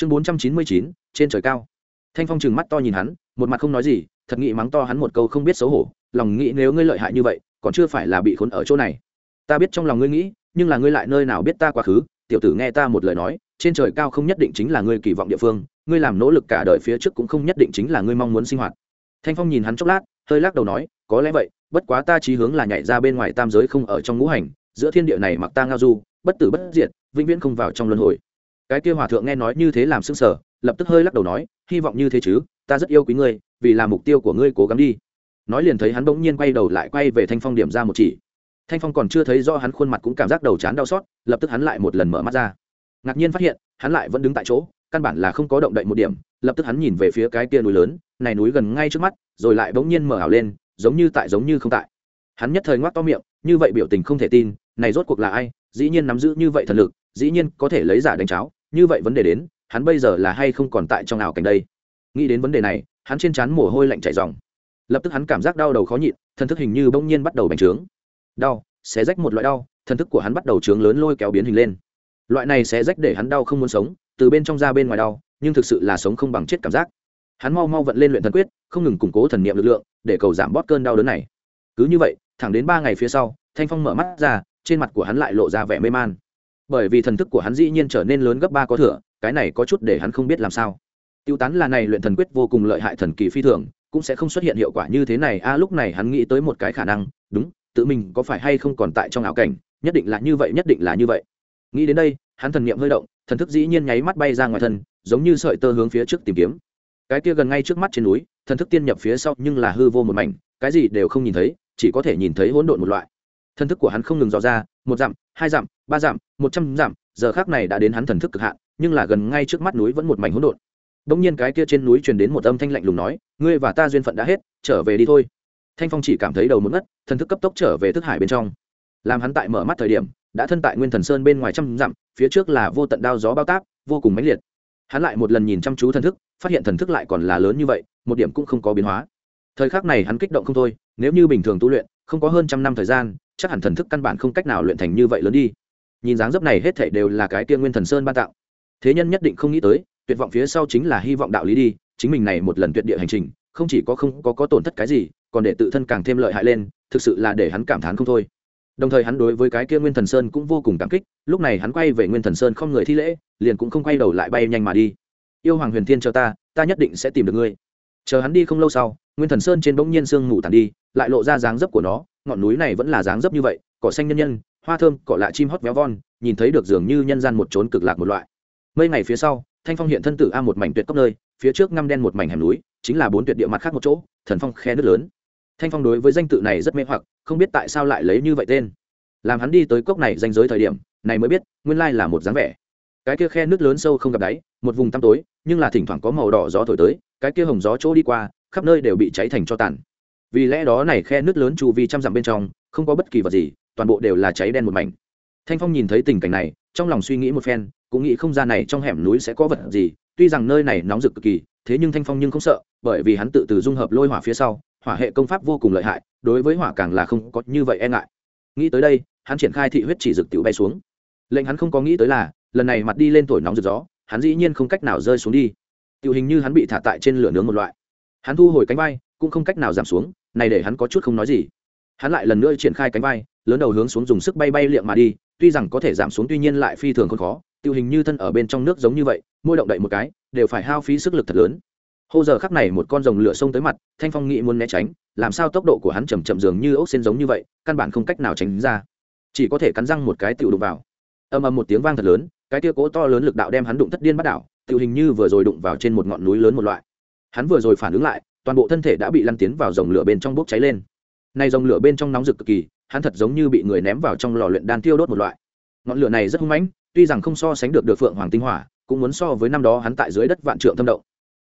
chương bốn trăm chín mươi chín, trên trời cao. Thanh phong chừng mắt to nhìn hắn, một mặt không nói gì, thật nghĩ mắng to hắn một câu không biết xấu hổ, lòng nghĩ nếu ngươi lợi hại như vậy, còn chưa phải là bị khốn ở chỗ này. Ta biết trong lòng ngươi nghĩ, nhưng là ngươi lại nơi nào biết ta quá khứ, tiểu tử nghe ta một lời nói, trên trời cao không nhất định chính là ngươi kỳ vọng địa phương, ngươi làm nỗ lực cả đời phía trước cũng không nhất định chính là ngươi mong muốn sinh hoạt. Thanh phong nhìn hắn chốc lát, hơi lắc đầu nói, có lẽ vậy, bất quá ta chí hướng là nhảy ra bên ngoài tam giới không ở trong ngũ hành, giữa thiên địa này mặc ta ngao du, bất tử bất diệt, vĩnh viễn không vào trong luân hồi cái kia hòa thượng nghe nói như thế làm sững sờ, lập tức hơi lắc đầu nói, hy vọng như thế chứ, ta rất yêu quý ngươi, vì là mục tiêu của ngươi cố gắng đi. Nói liền thấy hắn bỗng nhiên quay đầu lại quay về thanh phong điểm ra một chỉ. Thanh phong còn chưa thấy do hắn khuôn mặt cũng cảm giác đầu chán đau xót, lập tức hắn lại một lần mở mắt ra. Ngạc nhiên phát hiện, hắn lại vẫn đứng tại chỗ, căn bản là không có động đậy một điểm, lập tức hắn nhìn về phía cái kia núi lớn, này núi gần ngay trước mắt, rồi lại bỗng nhiên mở ảo lên, giống như tại giống như không tại. Hắn nhất thời ngoác to miệng, như vậy biểu tình không thể tin, này rốt cuộc là ai, dĩ nhiên nắm giữ như vậy thần lực, dĩ nhiên có thể lấy giả đánh cháo như vậy vấn đề đến, hắn bây giờ là hay không còn tại trong ảo cảnh đây? Nghĩ đến vấn đề này, hắn trên trán mồ hôi lạnh chảy ròng. Lập tức hắn cảm giác đau đầu khó nhịn, thần thức hình như bỗng nhiên bắt đầu bành trướng. Đau, xé rách một loại đau, thần thức của hắn bắt đầu trướng lớn lôi kéo biến hình lên. Loại này xé rách để hắn đau không muốn sống, từ bên trong ra bên ngoài đau, nhưng thực sự là sống không bằng chết cảm giác. Hắn mau mau vận lên luyện thần quyết, không ngừng củng cố thần niệm lực lượng, để cầu giảm bót cơn đau đớn này. Cứ như vậy, thẳng đến ba ngày phía sau, thanh phong mở mắt ra, trên mặt của hắn lại lộ ra vẻ mê man bởi vì thần thức của hắn dĩ nhiên trở nên lớn gấp ba có thừa, cái này có chút để hắn không biết làm sao. Tiêu tán là này luyện thần quyết vô cùng lợi hại thần kỳ phi thường, cũng sẽ không xuất hiện hiệu quả như thế này. A, lúc này hắn nghĩ tới một cái khả năng, đúng, tự mình có phải hay không còn tại trong ảo cảnh, nhất định là như vậy, nhất định là như vậy. Nghĩ đến đây, hắn thần niệm hơi động, thần thức dĩ nhiên nháy mắt bay ra ngoài thân, giống như sợi tơ hướng phía trước tìm kiếm. Cái kia gần ngay trước mắt trên núi, thần thức tiên nhập phía sau nhưng là hư vô một mảnh, cái gì đều không nhìn thấy, chỉ có thể nhìn thấy hỗn độn một loại. Thần thức của hắn không ngừng dò ra một dặm hai dặm ba dặm một trăm dặm giờ khác này đã đến hắn thần thức cực hạn nhưng là gần ngay trước mắt núi vẫn một mảnh hỗn độn Đông nhiên cái kia trên núi truyền đến một âm thanh lạnh lùng nói, ngươi và ta duyên phận đã hết, trở về đi thôi. Thanh Phong chỉ cảm thấy đầu muốn ngất, thần thức cấp tốc trở về thức hải bên trong. Làm hắn tại mở mắt thời điểm, đã thân tại Nguyên Thần Sơn bên ngoài trăm dặm, phía trước là vô tận đao gió bao táp, vô cùng mãnh liệt. Hắn lại một lần nhìn chăm chú thần thức, phát hiện thần thức lại còn là lớn như vậy, một điểm cũng không có biến hóa. Thời khắc này hắn kích động không thôi, nếu như bình thường tu luyện, không có hơn trăm năm thời gian, chắc hẳn thần thức căn bản không cách nào luyện thành như vậy lớn đi. Nhìn dáng dấp này hết thảy đều là cái tiên Nguyên Thần Sơn ban tạo. Thế nhân nhất định không nghĩ tới, tuyệt vọng phía sau chính là hy vọng đạo lý đi chính mình này một lần tuyệt địa hành trình không chỉ có không có, có tổn thất cái gì còn để tự thân càng thêm lợi hại lên thực sự là để hắn cảm thán không thôi đồng thời hắn đối với cái kia nguyên thần sơn cũng vô cùng cảm kích lúc này hắn quay về nguyên thần sơn không người thi lễ liền cũng không quay đầu lại bay nhanh mà đi yêu hoàng huyền thiên chờ ta ta nhất định sẽ tìm được ngươi chờ hắn đi không lâu sau, nguyên thần sơn trên bỗng nhiên sương ngủ tàn đi, lại lộ ra dáng dấp của nó, ngọn núi này vẫn là dáng dấp như vậy, cỏ xanh nhân nhân, hoa thơm, cỏ lạ chim hót véo von, nhìn thấy được dường như nhân gian một trốn cực lạc một loại. Mấy ngày phía sau, thanh phong hiện thân tử a một mảnh tuyệt cốc nơi, phía trước ngăm đen một mảnh hẻm núi, chính là bốn tuyệt địa mặt khác một chỗ, thần phong khe nước lớn. Thanh phong đối với danh tự này rất mê hoặc, không biết tại sao lại lấy như vậy tên. Làm hắn đi tới cốc này danh giới thời điểm, này mới biết, nguyên lai là một dáng vẻ cái kia khe nước lớn sâu không gặp đáy, một vùng tăm tối, nhưng là thỉnh thoảng có màu đỏ gió thổi tới, cái kia hồng gió chỗ đi qua, khắp nơi đều bị cháy thành cho tàn. Vì lẽ đó này khe nước lớn chu vi trăm dặm bên trong, không có bất kỳ vật gì, toàn bộ đều là cháy đen một mảnh. Thanh phong nhìn thấy tình cảnh này, trong lòng suy nghĩ một phen, cũng nghĩ không ra này trong hẻm núi sẽ có vật gì, tuy rằng nơi này nóng rực cực kỳ, thế nhưng thanh phong nhưng không sợ, bởi vì hắn tự từ dung hợp lôi hỏa phía sau, hỏa hệ công pháp vô cùng lợi hại, đối với hỏa càng là không có như vậy e ngại. Nghĩ tới đây, hắn triển khai thị huyết chỉ rực tiểu bay xuống. Lệnh hắn không có nghĩ tới là lần này mặt đi lên tuổi nóng rực gió, hắn dĩ nhiên không cách nào rơi xuống đi. Tiểu hình như hắn bị thả tại trên lửa nướng một loại. Hắn thu hồi cánh bay cũng không cách nào giảm xuống, này để hắn có chút không nói gì. Hắn lại lần nữa triển khai cánh bay lớn đầu hướng xuống dùng sức bay bay liệm mà đi, tuy rằng có thể giảm xuống tuy nhiên lại phi thường không khó tiêu hình như thân ở bên trong nước giống như vậy, môi động đậy một cái, đều phải hao phí sức lực thật lớn. Hô giờ khắc này một con rồng lửa xông tới mặt, thanh phong nghĩ muốn né tránh, làm sao tốc độ của hắn chầm chậm dường như ốc xên giống như vậy, căn bản không cách nào tránh ra. Chỉ có thể cắn răng một cái tiểu đụng vào. Âm âm một tiếng vang thật lớn cái tia cố to lớn lực đạo đem hắn đụng thất điên bắt đảo, tự hình như vừa rồi đụng vào trên một ngọn núi lớn một loại. Hắn vừa rồi phản ứng lại, toàn bộ thân thể đã bị lăn tiến vào dòng lửa bên trong bốc cháy lên. Nay dòng lửa bên trong nóng rực cực kỳ, hắn thật giống như bị người ném vào trong lò luyện đan tiêu đốt một loại. Ngọn lửa này rất hung mãnh, tuy rằng không so sánh được được phượng hoàng tinh hỏa, cũng muốn so với năm đó hắn tại dưới đất vạn trượng thâm động.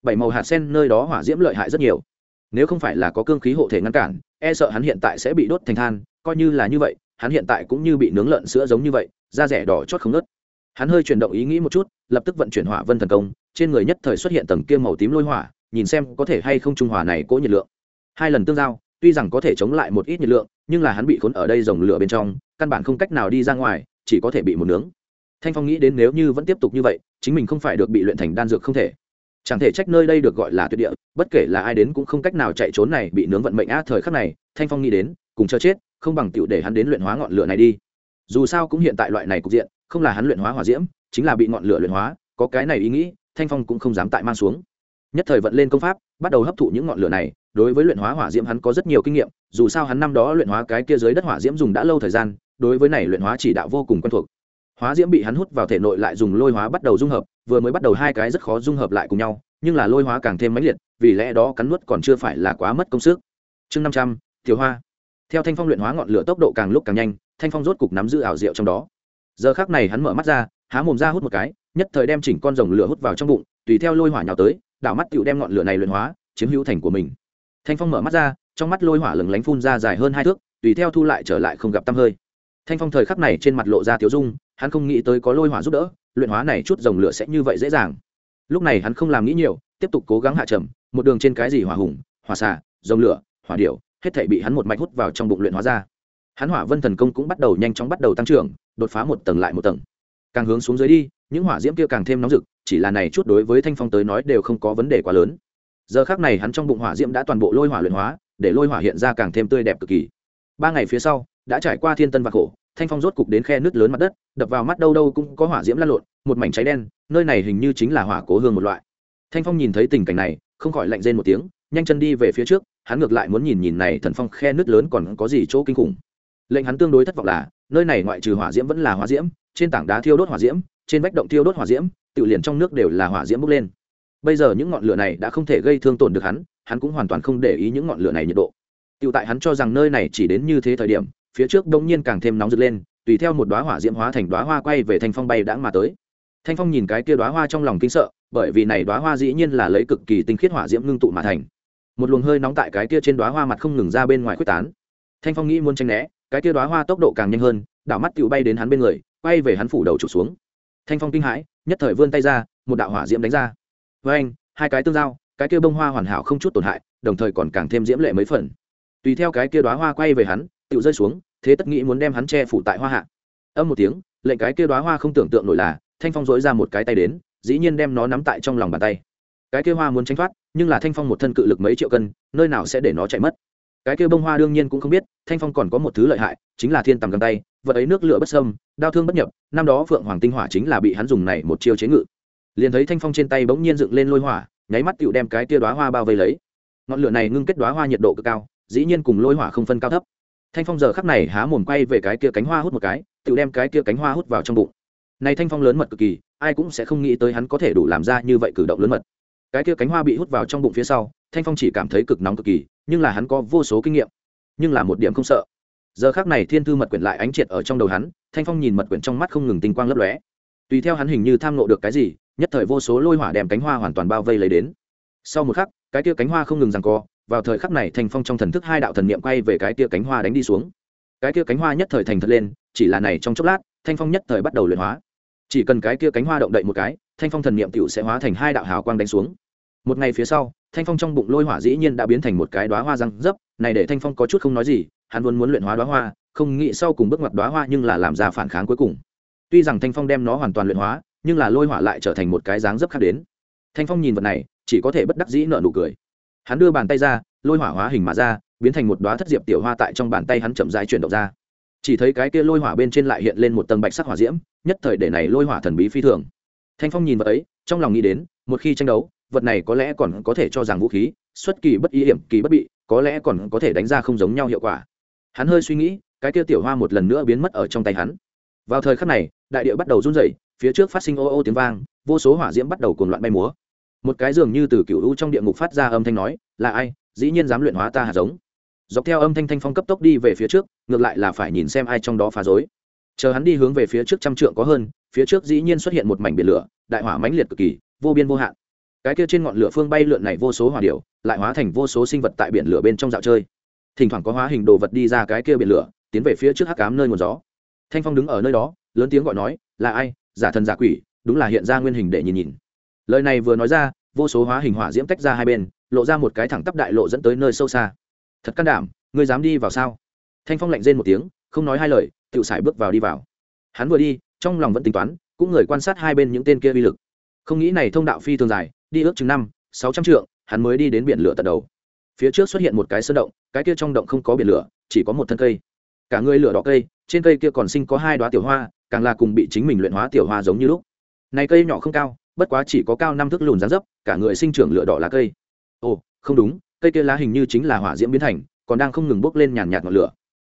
Bảy màu hạt sen nơi đó hỏa diễm lợi hại rất nhiều. Nếu không phải là có cương khí hộ thể ngăn cản e sợ hắn hiện tại sẽ bị đốt thành than, coi như là như vậy, hắn hiện tại cũng như bị nướng lợn sữa giống như vậy, da rẻ đỏ chót không nớt hắn hơi chuyển động ý nghĩ một chút, lập tức vận chuyển hỏa vân thần công, trên người nhất thời xuất hiện tầng kia màu tím lôi hỏa, nhìn xem có thể hay không trung hỏa này cố nhiệt lượng. Hai lần tương giao, tuy rằng có thể chống lại một ít nhiệt lượng, nhưng là hắn bị khốn ở đây dòng lửa bên trong, căn bản không cách nào đi ra ngoài, chỉ có thể bị một nướng. Thanh phong nghĩ đến nếu như vẫn tiếp tục như vậy, chính mình không phải được bị luyện thành đan dược không thể. Chẳng thể trách nơi đây được gọi là tuyệt địa, bất kể là ai đến cũng không cách nào chạy trốn này bị nướng vận mệnh á thời khắc này, thanh phong nghĩ đến, cùng chờ chết, không bằng tựu để hắn đến luyện hóa ngọn lửa này đi. Dù sao cũng hiện tại loại này cục diện không là hắn luyện hóa hỏa diễm, chính là bị ngọn lửa luyện hóa, có cái này ý nghĩ, thanh phong cũng không dám tại mang xuống. Nhất thời vận lên công pháp, bắt đầu hấp thụ những ngọn lửa này, đối với luyện hóa hỏa diễm hắn có rất nhiều kinh nghiệm, dù sao hắn năm đó luyện hóa cái kia dưới đất hỏa diễm dùng đã lâu thời gian, đối với này luyện hóa chỉ đạo vô cùng quen thuộc. Hóa diễm bị hắn hút vào thể nội lại dùng lôi hóa bắt đầu dung hợp, vừa mới bắt đầu hai cái rất khó dung hợp lại cùng nhau, nhưng là lôi hóa càng thêm mãnh liệt, vì lẽ đó cắn nuốt còn chưa phải là quá mất công sức. Chương năm trăm, tiểu hoa. Theo thanh phong luyện hóa ngọn lửa tốc độ càng lúc càng nhanh, thanh phong rốt cục nắm giữ ảo diệu trong đó giờ khác này hắn mở mắt ra, há mồm ra hút một cái, nhất thời đem chỉnh con rồng lửa hút vào trong bụng, tùy theo lôi hỏa nhào tới, đảo mắt tựu đem ngọn lửa này luyện hóa, chiếm hữu thành của mình. Thanh phong mở mắt ra, trong mắt lôi hỏa lừng lánh phun ra dài hơn hai thước, tùy theo thu lại trở lại không gặp tăm hơi. Thanh phong thời khắc này trên mặt lộ ra tiếu dung, hắn không nghĩ tới có lôi hỏa giúp đỡ, luyện hóa này chút rồng lửa sẽ như vậy dễ dàng. Lúc này hắn không làm nghĩ nhiều, tiếp tục cố gắng hạ trầm, một đường trên cái gì hỏa hùng, hỏa xà rồng lửa, hỏa điệu hết thể bị hắn một mạch hút vào trong bụng luyện hóa ra hắn hỏa vân thần công cũng bắt đầu nhanh chóng bắt đầu tăng trưởng, đột phá một tầng lại một tầng. Càng hướng xuống dưới đi, những hỏa diễm kia càng thêm nóng rực, chỉ là này chút đối với thanh phong tới nói đều không có vấn đề quá lớn. Giờ khác này hắn trong bụng hỏa diễm đã toàn bộ lôi hỏa luyện hóa, để lôi hỏa hiện ra càng thêm tươi đẹp cực kỳ. Ba ngày phía sau, đã trải qua thiên tân và khổ, thanh phong rốt cục đến khe nước lớn mặt đất, đập vào mắt đâu đâu cũng có hỏa diễm lan lộn, một mảnh cháy đen, nơi này hình như chính là hỏa cố hương một loại. Thanh phong nhìn thấy tình cảnh này, không khỏi lạnh rên một tiếng, nhanh chân đi về phía trước, hắn ngược lại muốn nhìn nhìn này thần phong khe nước lớn còn có gì chỗ kinh khủng lệnh hắn tương đối thất vọng là, nơi này ngoại trừ hỏa diễm vẫn là hỏa diễm, trên tảng đá thiêu đốt hỏa diễm, trên vách động thiêu đốt hỏa diễm, tự liền trong nước đều là hỏa diễm bốc lên. Bây giờ những ngọn lửa này đã không thể gây thương tổn được hắn hắn cũng hoàn toàn không để ý những ngọn lửa này nhiệt độ. Tự tại hắn cho rằng nơi này chỉ đến như thế thời điểm, phía trước đông nhiên càng thêm nóng rực lên, tùy theo một đoá hỏa diễm hóa thành đoá hoa quay về thanh phong bay đãng mà tới. Thanh phong nhìn cái kia đoá hoa trong lòng kinh sợ, bởi vì này đoá hoa dĩ nhiên là lấy cực kỳ tinh khiết hỏa diễm ngưng tụ mà thành. Một luồng hơi nóng tại cái kia trên đoá hoa mặt không ngừng ra bên ngoài quyết tán. Thanh phong nghĩ muốn tranh né cái kia đoá hoa tốc độ càng nhanh hơn, đảo mắt tựu bay đến hắn bên người, quay về hắn phủ đầu trục xuống. Thanh phong kinh hãi, nhất thời vươn tay ra, một đạo hỏa diễm đánh ra. Với anh, hai cái tương giao, cái kia bông hoa hoàn hảo không chút tổn hại, đồng thời còn càng thêm diễm lệ mấy phần. Tùy theo cái kia đoá hoa quay về hắn tựu rơi xuống, thế tất nghĩ muốn đem hắn che phủ tại hoa hạ. Âm một tiếng, lệnh cái kia đoá hoa không tưởng tượng nổi là, thanh phong dỗi ra một cái tay đến, dĩ nhiên đem nó nắm tại trong lòng bàn tay. Cái kia hoa muốn tránh thoát, nhưng là thanh phong một thân cự lực mấy triệu cân, nơi nào sẽ để nó chạy mất? Cái kia bông hoa đương nhiên cũng không biết, thanh phong còn có một thứ lợi hại, chính là thiên tầm găng tay, vật ấy nước lửa bất sâm đau thương bất nhập, năm đó phượng hoàng tinh hỏa chính là bị hắn dùng này một chiêu chế ngự. Liền thấy thanh phong trên tay bỗng nhiên dựng lên lôi hỏa, nháy mắt tựu đem cái kia đoá hoa bao vây lấy. Ngọn lửa này ngưng kết đoá hoa nhiệt độ cực cao, dĩ nhiên cùng lôi hỏa không phân cao thấp. Thanh phong giờ khắc này há mồm quay về cái kia cánh hoa hút một cái, tựu đem cái kia cánh hoa hút vào trong bụng. Này thanh phong lớn mật cực kỳ, ai cũng sẽ không nghĩ tới hắn có thể đủ làm ra như vậy cử động lớn mật. Cái kia cánh hoa bị hút vào trong bụng phía sau, thanh phong chỉ cảm thấy cực nóng cực kỳ nhưng là hắn có vô số kinh nghiệm, nhưng là một điểm không sợ. Giờ khác này thiên thư mật quyển lại ánh triệt ở trong đầu hắn, thanh phong nhìn mật quyển trong mắt không ngừng tinh quang lấp lóe. Tùy theo hắn hình như tham nộ được cái gì, nhất thời vô số lôi hỏa đem cánh hoa hoàn toàn bao vây lấy đến. Sau một khắc, cái tia cánh hoa không ngừng rằng co, vào thời khắc này thanh phong trong thần thức hai đạo thần niệm quay về cái tia cánh hoa đánh đi xuống. Cái tia cánh hoa nhất thời thành thật lên, chỉ là này trong chốc lát, thanh phong nhất thời bắt đầu luyện hóa. Chỉ cần cái kia cánh hoa động đậy một cái, thanh phong thần niệm tựu sẽ hóa thành hai đạo hào quang đánh xuống một ngày phía sau, thanh phong trong bụng lôi hỏa dĩ nhiên đã biến thành một cái đoá hoa răng dấp, này để thanh phong có chút không nói gì, hắn luôn muốn luyện hóa đoá hoa, không nghĩ sau cùng bước ngoặt đoá hoa nhưng là làm ra phản kháng cuối cùng. Tuy rằng thanh phong đem nó hoàn toàn luyện hóa, nhưng là lôi hỏa lại trở thành một cái dáng dấp khác đến. Thanh phong nhìn vật này, chỉ có thể bất đắc dĩ nợ nụ cười. Hắn đưa bàn tay ra, lôi hỏa hóa hình mà ra, biến thành một đoá thất diệp tiểu hoa tại trong bàn tay hắn chậm dài chuyển động ra. Chỉ thấy cái kia lôi hỏa bên trên lại hiện lên một tầng bạch sắc hỏa diễm, nhất thời để này lôi hỏa thần bí phi thường. Thanh phong nhìn vật ấy, trong lòng nghĩ đến, một khi tranh đấu vật này có lẽ còn có thể cho rằng vũ khí, xuất kỳ bất ý, hiểm kỳ bất bị, có lẽ còn có thể đánh ra không giống nhau hiệu quả. Hắn hơi suy nghĩ, cái kia tiểu hoa một lần nữa biến mất ở trong tay hắn. Vào thời khắc này, đại địa bắt đầu run rẩy, phía trước phát sinh ô ô tiếng vang, vô số hỏa diễm bắt đầu cuồng loạn bay múa. Một cái dường như từ cựu u trong địa ngục phát ra âm thanh nói, là ai? Dĩ nhiên dám luyện hóa ta hạt giống. Dọc theo âm thanh thanh phong cấp tốc đi về phía trước, ngược lại là phải nhìn xem ai trong đó phá rối. Chờ hắn đi hướng về phía trước trăm trượng có hơn, phía trước dĩ nhiên xuất hiện một mảnh biển lửa, đại hỏa mãnh liệt cực kỳ, vô biên vô hạn cái kia trên ngọn lửa phương bay lượn này vô số hỏa điệu lại hóa thành vô số sinh vật tại biển lửa bên trong dạo chơi. Thỉnh thoảng có hóa hình đồ vật đi ra cái kia biển lửa, tiến về phía trước hắc cám nơi nguồn gió. Thanh phong đứng ở nơi đó, lớn tiếng gọi nói, là ai? Giả thần giả quỷ, đúng là hiện ra nguyên hình để nhìn nhìn. Lời này vừa nói ra, vô số hóa hình hỏa diễm tách ra hai bên, lộ ra một cái thẳng tắp đại lộ dẫn tới nơi sâu xa. Thật can đảm, ngươi dám đi vào sao? Thanh phong lạnh rên một tiếng, không nói hai lời tự sải bước vào đi vào. Hắn vừa đi, trong lòng vẫn tính toán, cũng người quan sát hai bên những tên kia uy lực. Không nghĩ này thông đạo phi thường dài đi ước chừng năm, sáu trăm trượng, hắn mới đi đến biển lửa tận đầu. Phía trước xuất hiện một cái sơn động, cái kia trong động không có biển lửa, chỉ có một thân cây. Cả người lửa đỏ cây, trên cây kia còn sinh có hai đoá tiểu hoa, càng là cùng bị chính mình luyện hóa tiểu hoa giống như lúc. Này cây nhỏ không cao, bất quá chỉ có cao năm thước lùn rán dấp, cả người sinh trưởng lửa đỏ lá cây. Ồ, không đúng, cây kia lá hình như chính là hỏa diễm biến thành, còn đang không ngừng bốc lên nhàn nhạt ngọn lửa.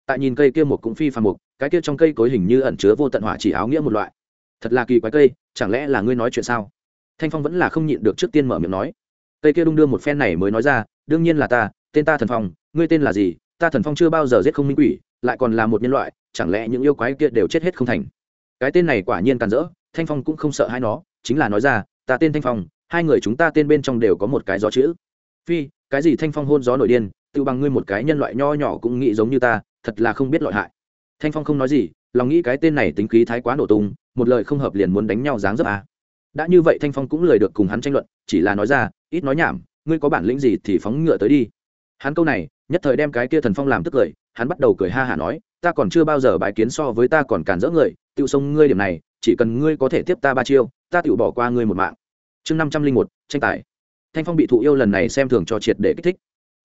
Tại nhìn cây kia một cũng phi phàm mục, cái kia trong cây cối hình như ẩn chứa vô tận hỏa chỉ áo nghĩa một loại. Thật là kỳ quái cây, chẳng lẽ là ngươi nói chuyện sao? Thanh phong vẫn là không nhịn được trước tiên mở miệng nói. Cây kia đung đưa một phen này mới nói ra, đương nhiên là ta, tên ta thần phong, ngươi tên là gì? Ta thần phong chưa bao giờ giết không minh quỷ, lại còn là một nhân loại, chẳng lẽ những yêu quái kia đều chết hết không thành? Cái tên này quả nhiên càn rỡ, thanh phong cũng không sợ hai nó, chính là nói ra, ta tên thanh phong, hai người chúng ta tên bên trong đều có một cái gió chữ. Phi, cái gì thanh phong hôn gió nổi điên, tự bằng ngươi một cái nhân loại nho nhỏ cũng nghĩ giống như ta, thật là không biết lợi hại. Thanh phong không nói gì, lòng nghĩ cái tên này tính khí thái quá nổ tung, một lời không hợp liền muốn đánh nhau dáng dấp à đã như vậy thanh phong cũng lời được cùng hắn tranh luận, chỉ là nói ra, ít nói nhảm, ngươi có bản lĩnh gì thì phóng ngựa tới đi. Hắn câu này, nhất thời đem cái kia thần phong làm tức cười, hắn bắt đầu cười ha hả nói, ta còn chưa bao giờ bái kiến so với ta còn cản rỡ người tự sông ngươi điểm này, chỉ cần ngươi có thể tiếp ta ba chiêu, ta tự bỏ qua ngươi một mạng. Chương năm trăm linh một, tranh tài. Thanh phong bị thụ yêu lần này xem thường cho triệt để kích thích.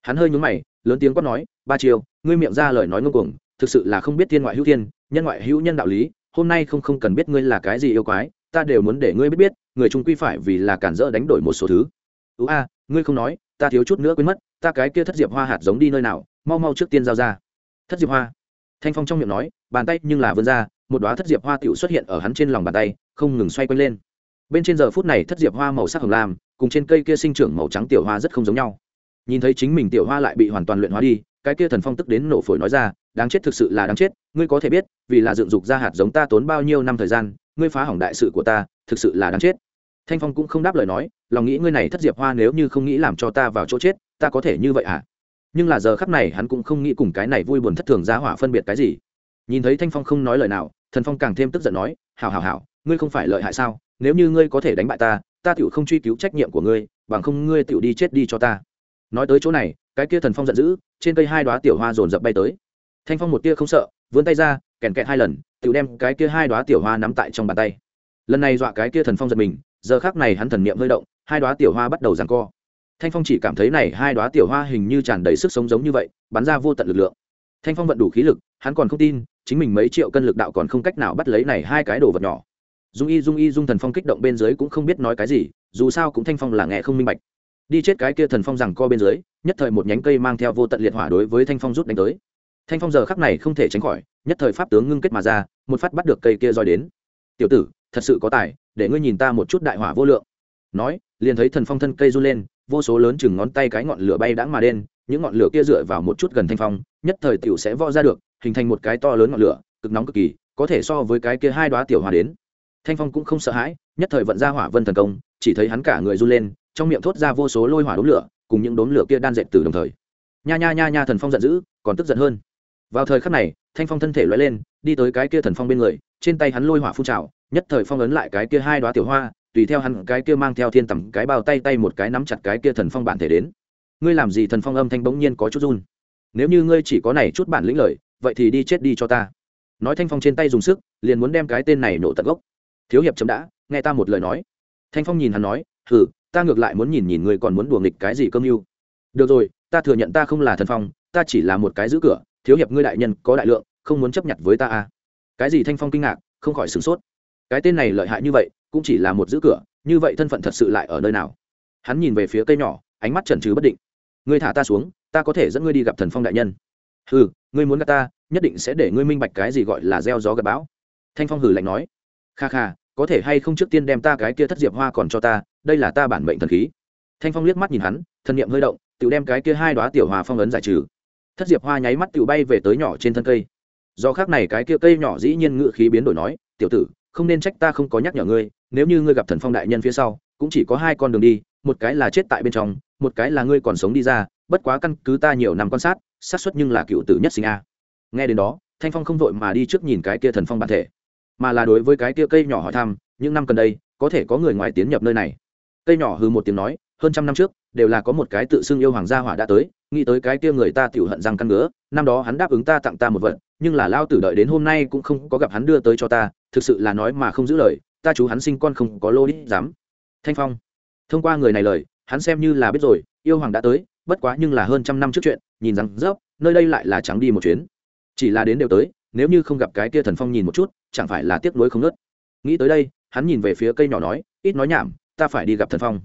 Hắn hơi nhúng mày, lớn tiếng quát nói, ba chiêu, ngươi miệng ra lời nói ngông cuồng, thực sự là không biết thiên ngoại hữu thiên, nhân ngoại hữu nhân đạo lý, hôm nay không không cần biết ngươi là cái gì yêu quái ta đều muốn để ngươi biết biết, người trung quy phải vì là cản rỡ đánh đổi một số thứ. Ú a, ngươi không nói, ta thiếu chút nữa quên mất, ta cái kia thất diệp hoa hạt giống đi nơi nào, mau mau trước tiên giao ra. Thất diệp hoa. Thanh phong trong miệng nói, bàn tay nhưng là vươn ra, một đoá thất diệp hoa tựu xuất hiện ở hắn trên lòng bàn tay, không ngừng xoay quanh lên. Bên trên giờ phút này thất diệp hoa màu sắc hồng lam, cùng trên cây kia sinh trưởng màu trắng tiểu hoa rất không giống nhau. Nhìn thấy chính mình tiểu hoa lại bị hoàn toàn luyện hóa đi, cái kia thần phong tức đến nổ phổi nói ra, đáng chết thực sự là đáng chết, ngươi có thể biết, vì là dựng dục ra hạt giống ta tốn bao nhiêu năm thời gian ngươi phá hỏng đại sự của ta, thực sự là đáng chết. Thanh phong cũng không đáp lời nói, lòng nghĩ ngươi này thất diệp hoa nếu như không nghĩ làm cho ta vào chỗ chết, ta có thể như vậy à nhưng là giờ khắp này hắn cũng không nghĩ cùng cái này vui buồn thất thường giá hỏa phân biệt cái gì. Nhìn thấy thanh phong không nói lời nào, thần phong càng thêm tức giận nói, hảo hảo hảo, ngươi không phải lợi hại sao? Nếu như ngươi có thể đánh bại ta ta tựu không truy cứu trách nhiệm của ngươi, bằng không ngươi tựu đi chết đi cho ta. Nói tới chỗ này, cái kia thần phong giận dữ, trên cây hai đoá tiểu hoa dồn dập bay tới. Thanh phong một tia không sợ, vươn tay ra kèn kẹt hai lần, tự đem cái kia hai đoá tiểu hoa nắm tại trong bàn tay. Lần này dọa cái kia thần phong giật mình, giờ khác này hắn thần niệm hơi động, hai đoá tiểu hoa bắt đầu giằng co. Thanh phong chỉ cảm thấy này hai đoá tiểu hoa hình như tràn đầy sức sống giống như vậy, bắn ra vô tận lực lượng. Thanh phong vận đủ khí lực, hắn còn không tin, chính mình mấy triệu cân lực đạo còn không cách nào bắt lấy này hai cái đồ vật nhỏ. Dung y dung y, dung thần phong kích động bên dưới cũng không biết nói cái gì, dù sao cũng thanh phong là nghe không minh bạch. Đi chết cái kia thần phong rằng co bên dưới, nhất thời một nhánh cây mang theo vô tận liệt hỏa đối với thanh phong rút đánh tới thanh phong giờ khắc này không thể tránh khỏi, nhất thời pháp tướng ngưng kết mà ra, một phát bắt được cây kia roi đến. Tiểu tử, thật sự có tài, để ngươi nhìn ta một chút đại hỏa vô lượng. Nói, liền thấy thần phong thân cây run lên, vô số lớn chừng ngón tay cái ngọn lửa bay đãng mà đen, những ngọn lửa kia dựa vào một chút gần thanh phong, nhất thời tiểu sẽ vo ra được, hình thành một cái to lớn ngọn lửa, cực nóng cực kỳ, có thể so với cái kia hai đoá tiểu hòa đến. Thanh phong cũng không sợ hãi, nhất thời vận ra hỏa vân thần công, chỉ thấy hắn cả người run lên, trong miệng thốt ra vô số lôi hỏa đốm lửa, cùng những đốm lửa kia đan dệt từ đồng thời. Nha nha nha nha, thần phong giận dữ, còn tức giận hơn vào thời khắc này, thanh phong thân thể loay lên, đi tới cái kia thần phong bên người, trên tay hắn lôi hỏa phun trào, nhất thời phong ấn lại cái kia hai đoá tiểu hoa, tùy theo hắn cái kia mang theo thiên tầm cái bao tay tay một cái nắm chặt cái kia thần phong bản thể đến. Ngươi làm gì thần phong âm thanh bỗng nhiên có chút run? Nếu như ngươi chỉ có này chút bản lĩnh lời, vậy thì đi chết đi cho ta. Nói thanh phong trên tay dùng sức, liền muốn đem cái tên này nổ tận gốc. Thiếu hiệp chấm đã, nghe ta một lời nói. Thanh phong nhìn hắn nói, hừ, ta ngược lại muốn nhìn nhìn ngươi còn muốn đùa nghịch cái gì cơm mưu. Được rồi, ta thừa nhận ta không là thần phong, ta chỉ là một cái giữ cửa thiếu hiệp ngươi đại nhân có đại lượng, không muốn chấp nhận với ta à? Cái gì thanh phong kinh ngạc, không khỏi sửng sốt. Cái tên này lợi hại như vậy, cũng chỉ là một giữ cửa, như vậy thân phận thật sự lại ở nơi nào? Hắn nhìn về phía cây nhỏ, ánh mắt chần chừ bất định. Ngươi thả ta xuống, ta có thể dẫn ngươi đi gặp thần phong đại nhân. Hừ, ngươi muốn gặp ta, nhất định sẽ để ngươi minh bạch cái gì gọi là gieo gió gặp bão. Thanh phong hừ lạnh nói. Kha kha, có thể hay không trước tiên đem ta cái kia thất diệp hoa còn cho ta, đây là ta bản mệnh thần khí. Thanh phong liếc mắt nhìn hắn thân niệm hơi động, tự đem cái kia hai đoá tiểu hòa phong ấn giải trừ thất diệp hoa nháy mắt tự bay về tới nhỏ trên thân cây. Do khác này cái kia cây nhỏ dĩ nhiên ngự khí biến đổi nói, tiểu tử, không nên trách ta không có nhắc nhở ngươi, nếu như ngươi gặp thần phong đại nhân phía sau, cũng chỉ có hai con đường đi, một cái là chết tại bên trong, một cái là ngươi còn sống đi ra, bất quá căn cứ ta nhiều năm quan sát, xác suất nhưng là cựu tử nhất sinh a. Nghe đến đó, thanh phong không vội mà đi trước nhìn cái kia thần phong bản thể, mà là đối với cái kia cây nhỏ hỏi thăm, những năm gần đây, có thể có người ngoài tiến nhập nơi này? Cây nhỏ hư một tiếng nói hơn trăm năm trước, đều là có một cái tự xưng yêu hoàng gia hỏa đã tới, nghĩ tới cái kia người ta tiểu hận răng căn ngứa, năm đó hắn đáp ứng ta tặng ta một vật, nhưng là lao tử đợi đến hôm nay cũng không có gặp hắn đưa tới cho ta, thực sự là nói mà không giữ lời, ta chú hắn sinh con không có lô đít dám. Thanh phong. Thông qua người này lời, hắn xem như là biết rồi, yêu hoàng đã tới, bất quá nhưng là hơn trăm năm trước chuyện, nhìn rằng rớp, nơi đây lại là trắng đi một chuyến. Chỉ là đến đều tới, nếu như không gặp cái kia thần phong nhìn một chút, chẳng phải là tiếc nuối không nớt. Nghĩ tới đây, hắn nhìn về phía cây nhỏ nói, ít nói nhảm, ta phải đi gặp thần phong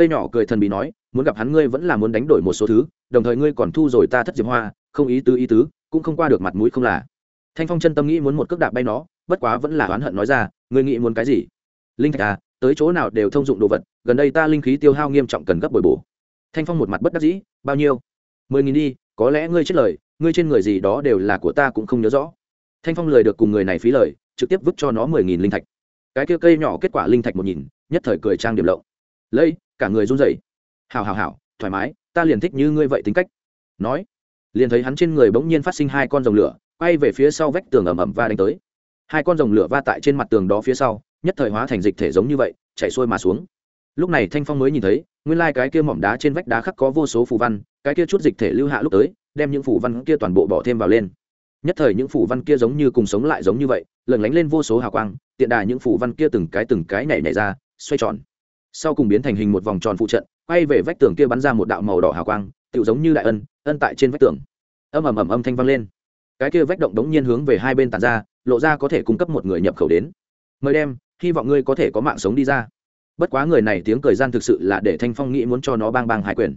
cây nhỏ cười thần bí nói, muốn gặp hắn ngươi vẫn là muốn đánh đổi một số thứ, đồng thời ngươi còn thu rồi ta thất diệp hoa, không ý tứ ý tứ, cũng không qua được mặt mũi không là. Thanh phong chân tâm nghĩ muốn một cước đạp bay nó, bất quá vẫn là oán hận nói ra, ngươi nghĩ muốn cái gì? Linh thạch à tới chỗ nào đều thông dụng đồ vật, gần đây ta linh khí tiêu hao nghiêm trọng cần gấp bồi bổ. Thanh phong một mặt bất đắc dĩ, bao nhiêu? Mười nghìn đi, có lẽ ngươi chết lời, ngươi trên người gì đó đều là của ta cũng không nhớ rõ. Thanh phong lời được cùng người này phí lời, trực tiếp vứt cho nó mười nghìn linh thạch. Cái kia cây nhỏ kết quả linh thạch một nghìn, nhất thời cười trang điểm lộng. Lấy cả người run rẩy. Hào hào hào thoải mái, ta liền thích như ngươi vậy tính cách. Nói, liền thấy hắn trên người bỗng nhiên phát sinh hai con rồng lửa, quay về phía sau vách tường ầm ầm va đánh tới. Hai con rồng lửa va tại trên mặt tường đó phía sau, nhất thời hóa thành dịch thể giống như vậy chạy xuôi mà xuống. Lúc này thanh phong mới nhìn thấy, nguyên lai cái kia mỏm đá trên vách đá khắc có vô số phù văn, cái kia chút dịch thể lưu hạ lúc tới, đem những phù văn kia toàn bộ bỏ thêm vào lên. Nhất thời những phù văn kia giống như cùng sống lại giống như vậy lần lánh lên vô số hào quang, tiện đà những phù văn kia từng cái từng cái nhảy nhảy ra, xoay tròn sau cùng biến thành hình một vòng tròn phụ trận, quay về vách tường kia bắn ra một đạo màu đỏ hào quang tự giống như đại ân ân tại trên vách tường. Âm ầm ầm âm thanh vang lên. Cái kia vách động đống nhiên hướng về hai bên tàn ra, lộ ra có thể cung cấp một người nhập khẩu đến. Mời đem, hy vọng ngươi có thể có mạng sống đi ra. Bất quá người này tiếng cười gian thực sự là để thanh phong nghĩ muốn cho nó bang bang hải quyền.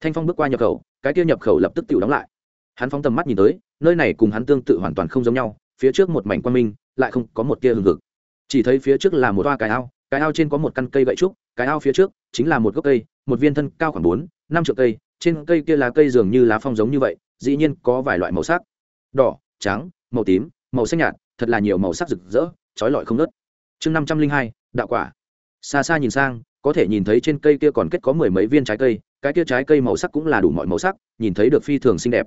Thanh phong bước qua nhập khẩu, cái kia nhập khẩu lập tức tự đóng lại. Hắn phóng tầm mắt nhìn tới, nơi này cùng hắn tương tự hoàn toàn không giống nhau, phía trước một mảnh quan minh, lại không có một tia hừng hực. Chỉ thấy phía trước là một toa cái ao cái ao trên có một căn cây gậy trúc, cái ao phía trước chính là một gốc cây, một viên thân cao khoảng bốn, năm triệu cây, trên cây kia là cây dường như lá phong giống như vậy, dĩ nhiên có vài loại màu sắc. Đỏ, trắng, màu tím, màu xanh nhạt, thật là nhiều màu sắc rực rỡ, trói lọi không nớt chương năm trăm linh hai, đạo quả. Xa xa nhìn sang, có thể nhìn thấy trên cây kia còn kết có mười mấy viên trái cây, cái kia trái cây màu sắc cũng là đủ mọi màu sắc, nhìn thấy được phi thường xinh đẹp.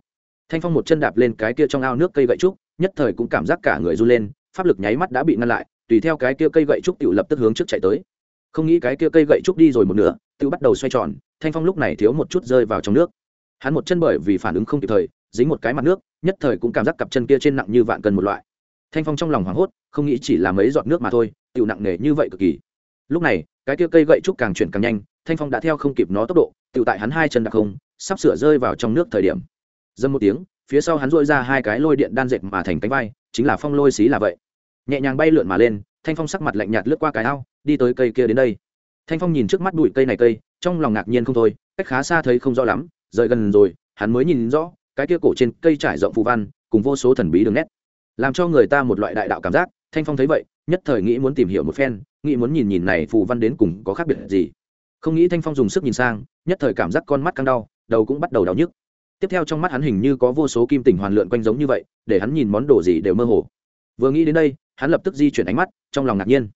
Thanh phong một chân đạp lên cái kia trong ao nước cây gậy trúc, nhất thời cũng cảm giác cả người run lên, pháp lực nháy mắt đã bị ngăn lại tùy theo cái kia cây gậy trúc tự lập tức hướng trước chạy tới. Không nghĩ cái kia cây gậy trúc đi rồi một nửa tự bắt đầu xoay tròn, thanh phong lúc này thiếu một chút rơi vào trong nước. Hắn một chân bởi vì phản ứng không kịp thời, dính một cái mặt nước, nhất thời cũng cảm giác cặp chân kia trên nặng như vạn cân một loại. Thanh phong trong lòng hoảng hốt, không nghĩ chỉ là mấy giọt nước mà thôi tự nặng nề như vậy cực kỳ. Lúc này, cái kia cây gậy trúc càng chuyển càng nhanh, thanh phong đã theo không kịp nó tốc độ tự tại hắn hai chân đặc không, sắp sửa rơi vào trong nước thời điểm. Dâm một tiếng, phía sau hắn dội ra hai cái lôi điện đan dệt mà thành cánh vai, chính là phong lôi xí là vậy nhẹ nhàng bay lượn mà lên, thanh phong sắc mặt lạnh nhạt lướt qua cái ao, đi tới cây kia đến đây. Thanh phong nhìn trước mắt bụi cây này cây, trong lòng ngạc nhiên không thôi, cách khá xa thấy không rõ lắm, rời gần rồi, hắn mới nhìn rõ, cái kia cổ trên cây trải rộng phù văn, cùng vô số thần bí đường nét. Làm cho người ta một loại đại đạo cảm giác, thanh phong thấy vậy, nhất thời nghĩ muốn tìm hiểu một phen, nghĩ muốn nhìn nhìn này phù văn đến cùng có khác biệt gì. Không nghĩ thanh phong dùng sức nhìn sang, nhất thời cảm giác con mắt căng đau, đầu cũng bắt đầu đau nhức. Tiếp theo trong mắt hắn hình như có vô số kim tỉnh hoàn lượn quanh giống như vậy, để hắn nhìn món đồ gì đều mơ hồ. Vừa nghĩ đến đây hắn lập tức di chuyển ánh mắt, trong lòng ngạc nhiên.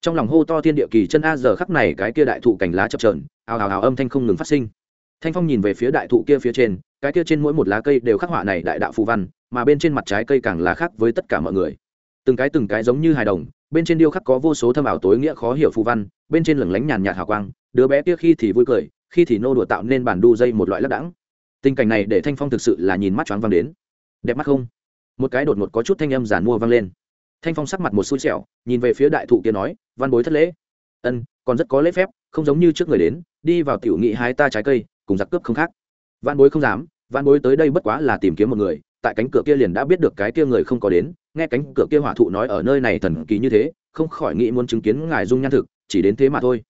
Trong lòng hô to thiên địa kỳ chân a giờ khắc này cái kia đại thụ cành lá chập trờn ào ào ào âm thanh không ngừng phát sinh. Thanh phong nhìn về phía đại thụ kia phía trên, cái kia trên mỗi một lá cây đều khắc họa này đại đạo phù văn, mà bên trên mặt trái cây càng là khác với tất cả mọi người. Từng cái từng cái giống như hài đồng, bên trên điêu khắc có vô số thâm ảo tối nghĩa khó hiểu phù văn, bên trên lửng lánh nhàn nhạt hào quang, đứa bé kia khi thì vui cười, khi thì nô đùa tạo nên bản đu dây một loại lắc đẳng tình cảnh này để thanh phong thực sự là nhìn mắt choáng vang đến. Đẹp mắt không? Một cái đột ngột có chút thanh âm giản mua vang lên thanh phong sắc mặt một xui xẻo, nhìn về phía đại thụ kia nói, văn bối thất lễ. Ân, còn rất có lễ phép, không giống như trước người đến, đi vào tiểu nghị hai ta trái cây, cùng giặc cướp không khác. Văn bối không dám, văn bối tới đây bất quá là tìm kiếm một người, tại cánh cửa kia liền đã biết được cái kia người không có đến, nghe cánh cửa kia hỏa thụ nói ở nơi này thần kỳ như thế, không khỏi nghĩ muốn chứng kiến ngài dung nhan thực, chỉ đến thế mà thôi.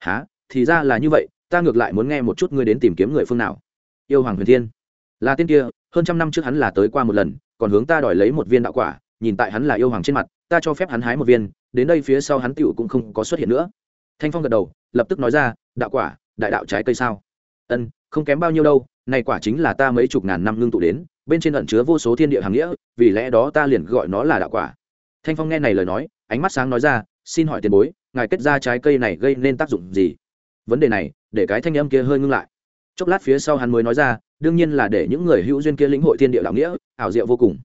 Há thì ra là như vậy, ta ngược lại muốn nghe một chút ngươi đến tìm kiếm người phương nào. Yêu hoàng huyền thiên. Là tên kia, hơn trăm năm trước hắn là tới qua một lần, còn hướng ta đòi lấy một viên đạo quả nhìn tại hắn là yêu hoàng trên mặt, ta cho phép hắn hái một viên, đến đây phía sau hắn tựu cũng không có xuất hiện nữa. Thanh phong gật đầu, lập tức nói ra, đạo quả, đại đạo trái cây sao? Ân, không kém bao nhiêu đâu, này quả chính là ta mấy chục ngàn năm ngưng tụ đến, bên trên ẩn chứa vô số thiên địa hàng nghĩa, vì lẽ đó ta liền gọi nó là đạo quả. Thanh phong nghe này lời nói, ánh mắt sáng nói ra, xin hỏi tiền bối, ngài kết ra trái cây này gây nên tác dụng gì? Vấn đề này, để cái thanh âm kia hơi ngưng lại. Chốc lát phía sau hắn mới nói ra, đương nhiên là để những người hữu duyên kia lĩnh hội thiên địa đạo nghĩa, ảo diệu vô cùng.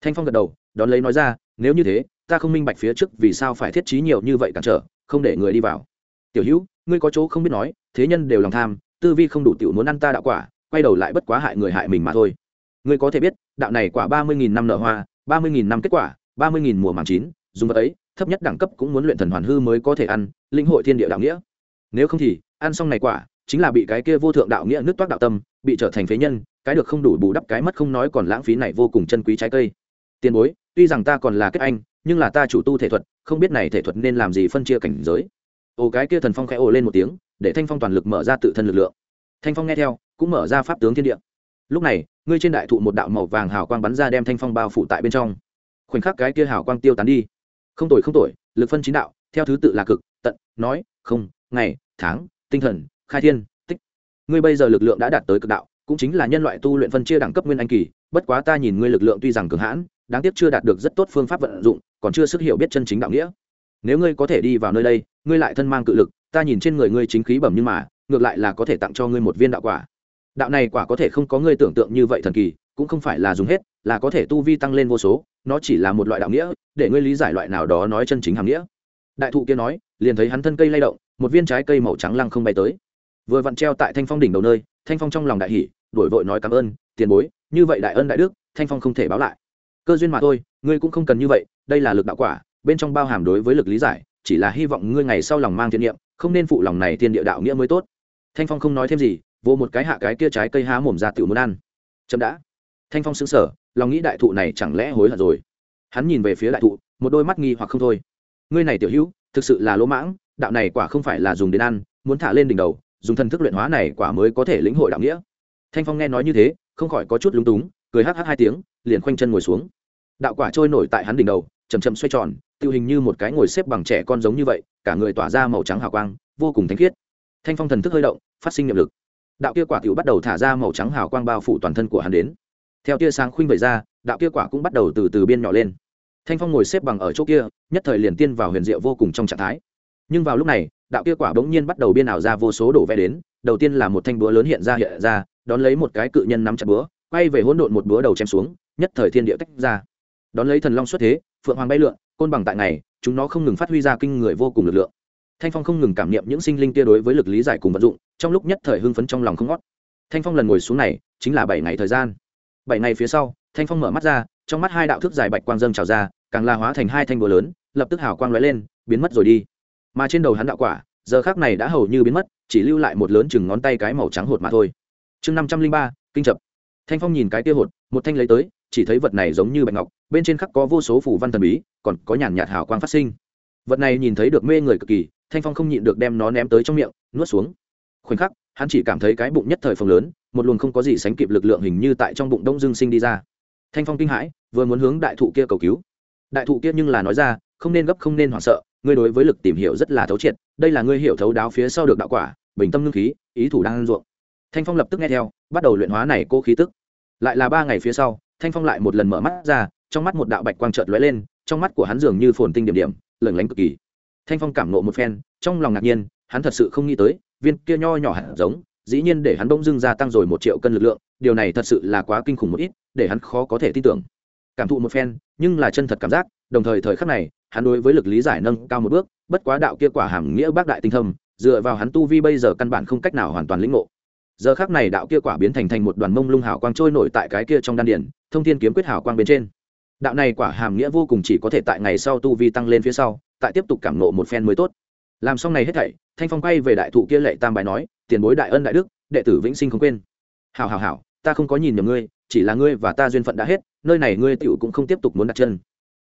Thanh phong gật đầu đón lấy nói ra, nếu như thế, ta không minh bạch phía trước vì sao phải thiết trí nhiều như vậy cản trở, không để người đi vào. Tiểu hữu, ngươi có chỗ không biết nói, thế nhân đều lòng tham, tư vi không đủ tiểu muốn ăn ta đạo quả, quay đầu lại bất quá hại người hại mình mà thôi. Ngươi có thể biết, đạo này quả ba mươi nghìn năm nở hoa, ba mươi nghìn năm kết quả, ba mươi nghìn mùa màng chín, dùng vật ấy, thấp nhất đẳng cấp cũng muốn luyện thần hoàn hư mới có thể ăn, linh hội thiên địa đạo nghĩa. Nếu không thì, ăn xong này quả, chính là bị cái kia vô thượng đạo nghĩa nước toát đạo tâm, bị trở thành phế nhân, cái được không đủ bù đắp cái mất không nói còn lãng phí này vô cùng chân quý trái cây tiền bối, tuy rằng ta còn là kết anh, nhưng là ta chủ tu thể thuật, không biết này thể thuật nên làm gì phân chia cảnh giới. Ồ cái kia thần phong khẽ ồ lên một tiếng, để thanh phong toàn lực mở ra tự thân lực lượng. Thanh phong nghe theo, cũng mở ra pháp tướng thiên địa. Lúc này, ngươi trên đại thụ một đạo màu vàng hào quang bắn ra đem thanh phong bao phủ tại bên trong. Khoảnh khắc cái kia hào quang tiêu tán đi. Không tội không tội lực phân chín đạo, theo thứ tự là cực, tận, nói, không, ngày, tháng, tinh thần, khai thiên, tích. Ngươi bây giờ lực lượng đã đạt tới cực đạo, cũng chính là nhân loại tu luyện phân chia đẳng cấp nguyên anh kỳ, bất quá ta nhìn ngươi lực lượng tuy rằng cường hãn đáng tiếc chưa đạt được rất tốt phương pháp vận dụng, còn chưa sức hiểu biết chân chính đạo nghĩa. Nếu ngươi có thể đi vào nơi đây, ngươi lại thân mang cự lực, ta nhìn trên người ngươi chính khí bẩm nhưng mà, ngược lại là có thể tặng cho ngươi một viên đạo quả. Đạo này quả có thể không có ngươi tưởng tượng như vậy thần kỳ, cũng không phải là dùng hết, là có thể tu vi tăng lên vô số, nó chỉ là một loại đạo nghĩa, để ngươi lý giải loại nào đó nói chân chính hàm nghĩa. Đại thụ kia nói, liền thấy hắn thân cây lay động, một viên trái cây màu trắng lăng không bay tới. Vừa vặn treo tại thanh phong đỉnh đầu nơi, thanh phong trong lòng đại hỷ đổi vội nói cảm ơn, tiền bối, như vậy đại ân đại đức, thanh phong không thể báo lại cơ duyên mà thôi, ngươi cũng không cần như vậy, đây là lực đạo quả, bên trong bao hàm đối với lực lý giải, chỉ là hy vọng ngươi ngày sau lòng mang thiện niệm, không nên phụ lòng này thiên địa đạo nghĩa mới tốt. Thanh phong không nói thêm gì vô một cái hạ cái kia trái cây há mồm ra tiểu muốn ăn. Chậm đã. Thanh phong xứng sở lòng nghĩ đại thụ này chẳng lẽ hối hận rồi? Hắn nhìn về phía đại thụ, một đôi mắt nghi hoặc không thôi. Ngươi này tiểu hữu, thực sự là lỗ mãng, đạo này quả không phải là dùng đến ăn, muốn thả lên đỉnh đầu, dùng thần thức luyện hóa này quả mới có thể lĩnh hội đạo nghĩa. Thanh phong nghe nói như thế, không khỏi có chút lúng túng cười hắc hắc hai tiếng, liền khoanh chân ngồi xuống. Đạo quả trôi nổi tại hắn đỉnh đầu chầm chậm xoay tròn tự hình như một cái ngồi xếp bằng trẻ con giống như vậy, cả người tỏa ra màu trắng hào quang, vô cùng thanh khiết. Thanh phong thần thức hơi động, phát sinh nhiệm lực. Đạo kia quả tiểu bắt đầu thả ra màu trắng hào quang bao phủ toàn thân của hắn đến. Theo tia sáng khuynh vẩy ra, đạo kia quả cũng bắt đầu từ từ biên nhỏ lên. Thanh phong ngồi xếp bằng ở chỗ kia, nhất thời liền tiên vào huyền diệu vô cùng trong trạng thái. Nhưng vào lúc này, đạo kia quả bỗng nhiên bắt đầu biên ảo ra vô số đổ vẽ đến, đầu tiên là một thanh búa lớn hiện ra hiện ra, đón lấy một cái cự nhân nắm chặt búa quay về hỗn độn một búa đầu chém xuống, nhất thời thiên địa tách ra. Đón lấy thần long xuất thế, phượng hoàng bay lượn, côn bằng tại ngày, chúng nó không ngừng phát huy ra kinh người vô cùng lực lượng. Thanh phong không ngừng cảm nghiệm những sinh linh kia đối với lực lý giải cùng vận dụng, trong lúc nhất thời hưng phấn trong lòng không ngót. Thanh phong lần ngồi xuống này, chính là bảy ngày thời gian. Bảy ngày phía sau, thanh phong mở mắt ra, trong mắt hai đạo thức dài bạch quang dâng trào ra, càng la hóa thành hai thanh búa lớn, lập tức hào quang lóe lên, biến mất rồi đi. Mà trên đầu hắn đạo quả, giờ khác này đã hầu như biến mất, chỉ lưu lại một lớn chừng ngón tay cái màu trắng hột mà thôi. Chương năm trăm linh ba, kinh chập thanh phong nhìn cái tia hột, một thanh lấy tới, chỉ thấy vật này giống như bạch ngọc, bên trên khắc có vô số phủ văn thần bí, còn có nhàn nhạt hào quang phát sinh. Vật này nhìn thấy được mê người cực kỳ, thanh phong không nhịn được đem nó ném tới trong miệng, nuốt xuống. Khoảnh khắc, hắn chỉ cảm thấy cái bụng nhất thời phồng lớn, một luồng không có gì sánh kịp lực lượng hình như tại trong bụng đông dương sinh đi ra. Thanh phong kinh hãi, vừa muốn hướng đại thụ kia cầu cứu. Đại thụ kia nhưng là nói ra, không nên gấp, không nên hoảng sợ, ngươi đối với lực tìm hiểu rất là thấu triệt, đây là ngươi hiểu thấu đáo phía sau được đạo quả, bình tâm ngưng khí, ý thủ đang ăn ruộng thanh phong lập tức nghe theo, bắt đầu luyện hóa này cô khí tức. Lại là ba ngày phía sau, thanh phong lại một lần mở mắt ra, trong mắt một đạo bạch quang trợt lóe lên, trong mắt của hắn dường như phồn tinh điểm điểm, lửng lánh cực kỳ. Thanh phong cảm nộ một phen, trong lòng ngạc nhiên, hắn thật sự không nghĩ tới, viên kia nho nhỏ hạt giống, dĩ nhiên để hắn bỗng dưng gia tăng rồi một triệu cân lực lượng, điều này thật sự là quá kinh khủng một ít, để hắn khó có thể tin tưởng. Cảm thụ một phen, nhưng là chân thật cảm giác, đồng thời thời khắc này, hắn đối với lực lý giải nâng cao một bước, bất quá đạo kia quả hàm nghĩa bác đại tinh thâm, dựa vào hắn tu vi bây giờ căn bản không cách nào hoàn toàn lĩnh ngộ giờ khác này đạo kia quả biến thành thành một đoàn mông lung hào quang trôi nổi tại cái kia trong đan điển thông thiên kiếm quyết hào quang bên trên. Đạo này quả hàm nghĩa vô cùng chỉ có thể tại ngày sau tu vi tăng lên phía sau, tại tiếp tục cảm nộ một phen mới tốt. Làm xong này hết thảy, thanh phong quay về đại thụ kia lệ tam bài nói, tiền bối đại ân đại đức, đệ tử vĩnh sinh không quên. Hào hào hào ta không có nhìn nhầm ngươi, chỉ là ngươi và ta duyên phận đã hết, nơi này ngươi tựu cũng không tiếp tục muốn đặt chân.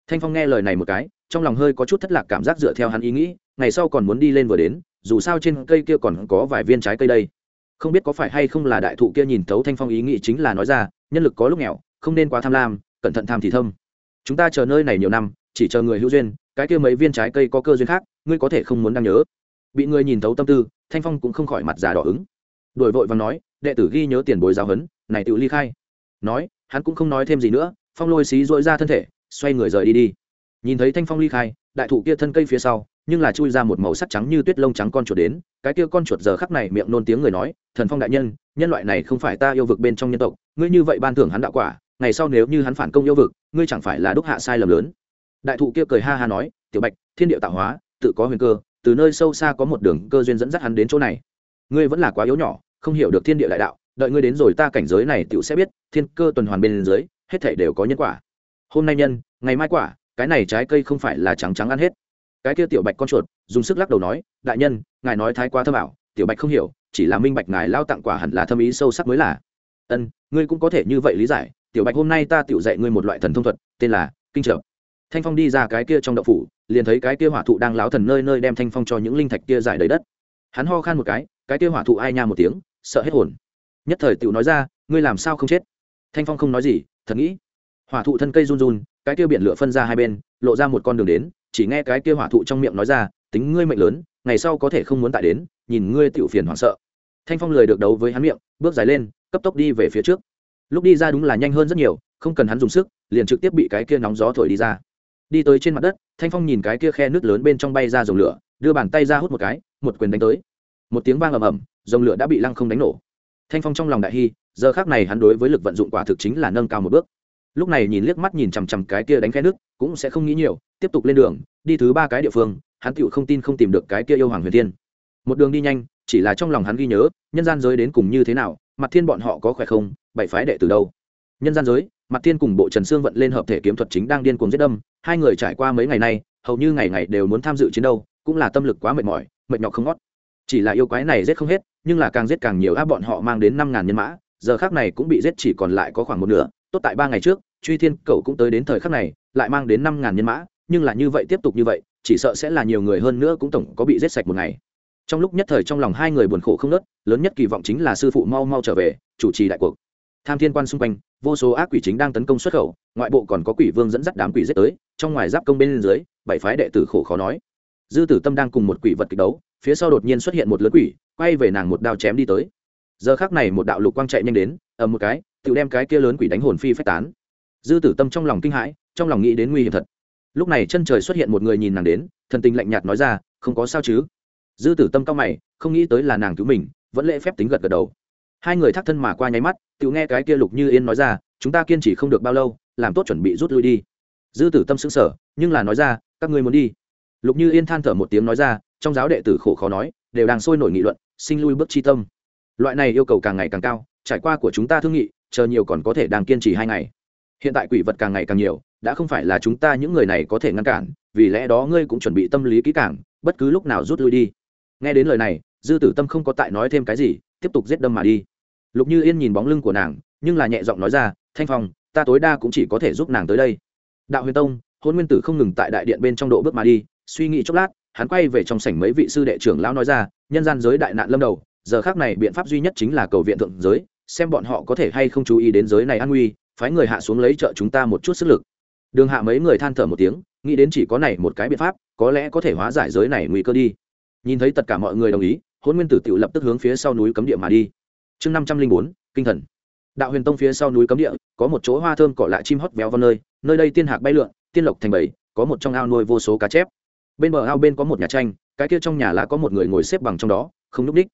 Thanh phong nghe lời này một cái, trong lòng hơi có chút thất lạc cảm giác dựa theo hắn ý nghĩ, ngày sau còn muốn đi lên vừa đến, dù sao trên cây kia còn có vài viên trái cây đây không biết có phải hay không là đại thụ kia nhìn thấu thanh phong ý nghĩ chính là nói ra, nhân lực có lúc nghèo, không nên quá tham lam, cẩn thận tham thì thâm. Chúng ta chờ nơi này nhiều năm, chỉ chờ người hữu duyên, cái kia mấy viên trái cây có cơ duyên khác, ngươi có thể không muốn đang nhớ. Bị người nhìn thấu tâm tư, thanh phong cũng không khỏi mặt già đỏ ứng. Đổi vội và nói, đệ tử ghi nhớ tiền bối giáo huấn, này tự ly khai. Nói, hắn cũng không nói thêm gì nữa, phong lôi xí dội ra thân thể, xoay người rời đi đi. Nhìn thấy thanh phong ly khai, đại thụ kia thân cây phía sau nhưng là chui ra một màu sắc trắng như tuyết lông trắng con chuột đến, cái kia con chuột giờ khắc này miệng nôn tiếng người nói, thần phong đại nhân nhân loại này không phải ta yêu vực bên trong nhân tộc, ngươi như vậy ban thưởng hắn đạo quả, ngày sau nếu như hắn phản công yêu vực, ngươi chẳng phải là đúc hạ sai lầm lớn. Đại thụ kia cười ha ha nói, tiểu bạch, thiên địa tạo hóa, tự có huyền cơ, từ nơi sâu xa có một đường cơ duyên dẫn dắt hắn đến chỗ này. Ngươi vẫn là quá yếu nhỏ, không hiểu được thiên địa đại đạo, đợi ngươi đến rồi ta cảnh giới này tiểu sẽ biết, thiên cơ tuần hoàn bên dưới, hết thảy đều có nhân quả. Hôm nay nhân, ngày mai quả, cái này trái cây không phải là trắng trắng ăn hết cái kia tiểu bạch con chuột, dùng sức lắc đầu nói, đại nhân, ngài nói thái quá thâm ảo, tiểu bạch không hiểu, chỉ là minh bạch ngài lao tặng quả hẳn là thâm ý sâu sắc mới là. Ân, ngươi cũng có thể như vậy lý giải, tiểu bạch hôm nay ta tiểu dạy ngươi một loại thần thông thuật, tên là kinh trợ. Thanh phong đi ra cái kia trong đậu phủ, liền thấy cái kia hỏa thụ đang láo thần nơi nơi đem thanh phong cho những linh thạch kia giải đầy đất. Hắn ho khan một cái cái kia hỏa thụ ai nha một tiếng, sợ hết hồn. Nhất thời tiểu nói ra, ngươi làm sao không chết? Thanh phong không nói gì, thật nghĩ. Hỏa thụ thân cây run run, cái kia biển lửa phân ra hai bên, lộ ra một con đường đến chỉ nghe cái kia hỏa thụ trong miệng nói ra, tính ngươi mệnh lớn, ngày sau có thể không muốn tại đến, nhìn ngươi tiểu phiền hoảng sợ. Thanh phong lười được đấu với hắn miệng, bước dài lên, cấp tốc đi về phía trước. Lúc đi ra đúng là nhanh hơn rất nhiều, không cần hắn dùng sức, liền trực tiếp bị cái kia nóng gió thổi đi ra. Đi tới trên mặt đất, thanh phong nhìn cái kia khe nước lớn bên trong bay ra dòng lửa, đưa bàn tay ra hút một cái, một quyền đánh tới. Một tiếng vang ầm ầm, dòng lửa đã bị lăng không đánh nổ. Thanh phong trong lòng đại hy, giờ khác này hắn đối với lực vận dụng quả thực chính là nâng cao một bước lúc này nhìn liếc mắt nhìn chằm chằm cái kia đánh khe nước, cũng sẽ không nghĩ nhiều, tiếp tục lên đường, đi thứ ba cái địa phương, hắn tựu không tin không tìm được cái kia yêu hoàng huyền thiên. Một đường đi nhanh, chỉ là trong lòng hắn ghi nhớ, nhân gian giới đến cùng như thế nào, mặt thiên bọn họ có khỏe không, bảy phái đệ từ đâu. Nhân gian giới, mặt thiên cùng bộ trần sương vận lên hợp thể kiếm thuật chính đang điên cuồng giết đâm, hai người trải qua mấy ngày nay, hầu như ngày ngày đều muốn tham dự chiến đấu, cũng là tâm lực quá mệt mỏi, mệt nhọc không ngót. Chỉ là yêu quái này giết không hết, nhưng là càng giết càng nhiều áp bọn họ mang đến năm ngàn nhân mã, giờ khác này cũng bị giết chỉ còn lại có khoảng một nửa tốt tại ba ngày trước, truy thiên cậu cũng tới đến thời khắc này, lại mang đến năm ngàn nhân mã, nhưng là như vậy tiếp tục như vậy, chỉ sợ sẽ là nhiều người hơn nữa cũng tổng có bị giết sạch một ngày. Trong lúc nhất thời trong lòng hai người buồn khổ không nớt, lớn nhất kỳ vọng chính là sư phụ mau mau trở về, chủ trì đại cuộc. Tham thiên quan xung quanh, vô số ác quỷ chính đang tấn công xuất khẩu, ngoại bộ còn có quỷ vương dẫn dắt đám quỷ giết tới, trong ngoài giáp công bên dưới, bảy phái đệ tử khổ khó nói. Dư tử tâm đang cùng một quỷ vật kịch đấu, phía sau đột nhiên xuất hiện một lớn quỷ, quay về nàng một đao chém đi tới. Giờ khác này một đạo lục quang chạy nhanh đến, ầm một cái tự đem cái kia lớn quỷ đánh hồn phi phách tán. Dư tử tâm trong lòng kinh hãi, trong lòng nghĩ đến nguy hiểm thật. Lúc này chân trời xuất hiện một người nhìn nàng đến, thần tình lạnh nhạt nói ra, không có sao chứ? Dư tử tâm cao mày, không nghĩ tới là nàng cứu mình, vẫn lễ phép tính gật gật đầu. Hai người thác thân mà qua nháy mắt, tự nghe cái kia lục như yên nói ra, chúng ta kiên trì không được bao lâu, làm tốt chuẩn bị rút lui đi. Dư tử tâm xứng sở nhưng là nói ra, các ngươi muốn đi. Lục như yên than thở một tiếng nói ra, trong giáo đệ tử khổ khó nói, đều đang sôi nổi nghị luận, sinh lui bước chi tâm. Loại này yêu cầu càng ngày càng cao, trải qua của chúng ta thương nghị chờ nhiều còn có thể đang kiên trì hai ngày. Hiện tại quỷ vật càng ngày càng nhiều, đã không phải là chúng ta những người này có thể ngăn cản, vì lẽ đó ngươi cũng chuẩn bị tâm lý kỹ càng, bất cứ lúc nào rút lui đi. Nghe đến lời này, dư tử tâm không có tại nói thêm cái gì, tiếp tục giết đâm mà đi. Lục như yên nhìn bóng lưng của nàng, nhưng là nhẹ giọng nói ra, thanh phong, ta tối đa cũng chỉ có thể giúp nàng tới đây. Đạo huyền tông, hôn nguyên tử không ngừng tại đại điện bên trong độ bước mà đi, suy nghĩ chốc lát, hắn quay về trong sảnh mấy vị sư đệ trưởng lão nói ra, nhân gian giới đại nạn lâm đầu, giờ khác này biện pháp duy nhất chính là cầu viện thượng giới xem bọn họ có thể hay không chú ý đến giới này an nguy, phái người hạ xuống lấy trợ chúng ta một chút sức lực. Đường hạ mấy người than thở một tiếng, nghĩ đến chỉ có này một cái biện pháp, có lẽ có thể hóa giải giới này nguy cơ đi. Nhìn thấy tất cả mọi người đồng ý hôn nguyên tử tự lập tức hướng phía sau núi cấm địa mà đi. Chương năm trăm linh bốn, kinh thần. Đạo huyền tông phía sau núi cấm địa, có một chỗ hoa thơm cỏ lạ chim hót véo vào nơi nơi đây tiên hạc bay lượn, tiên lộc thành bầy, có một trong ao nuôi vô số cá chép. Bên bờ ao bên có một nhà tranh, cái kia trong nhà lá có một người ngồi xếp bằng trong đó, không núp đích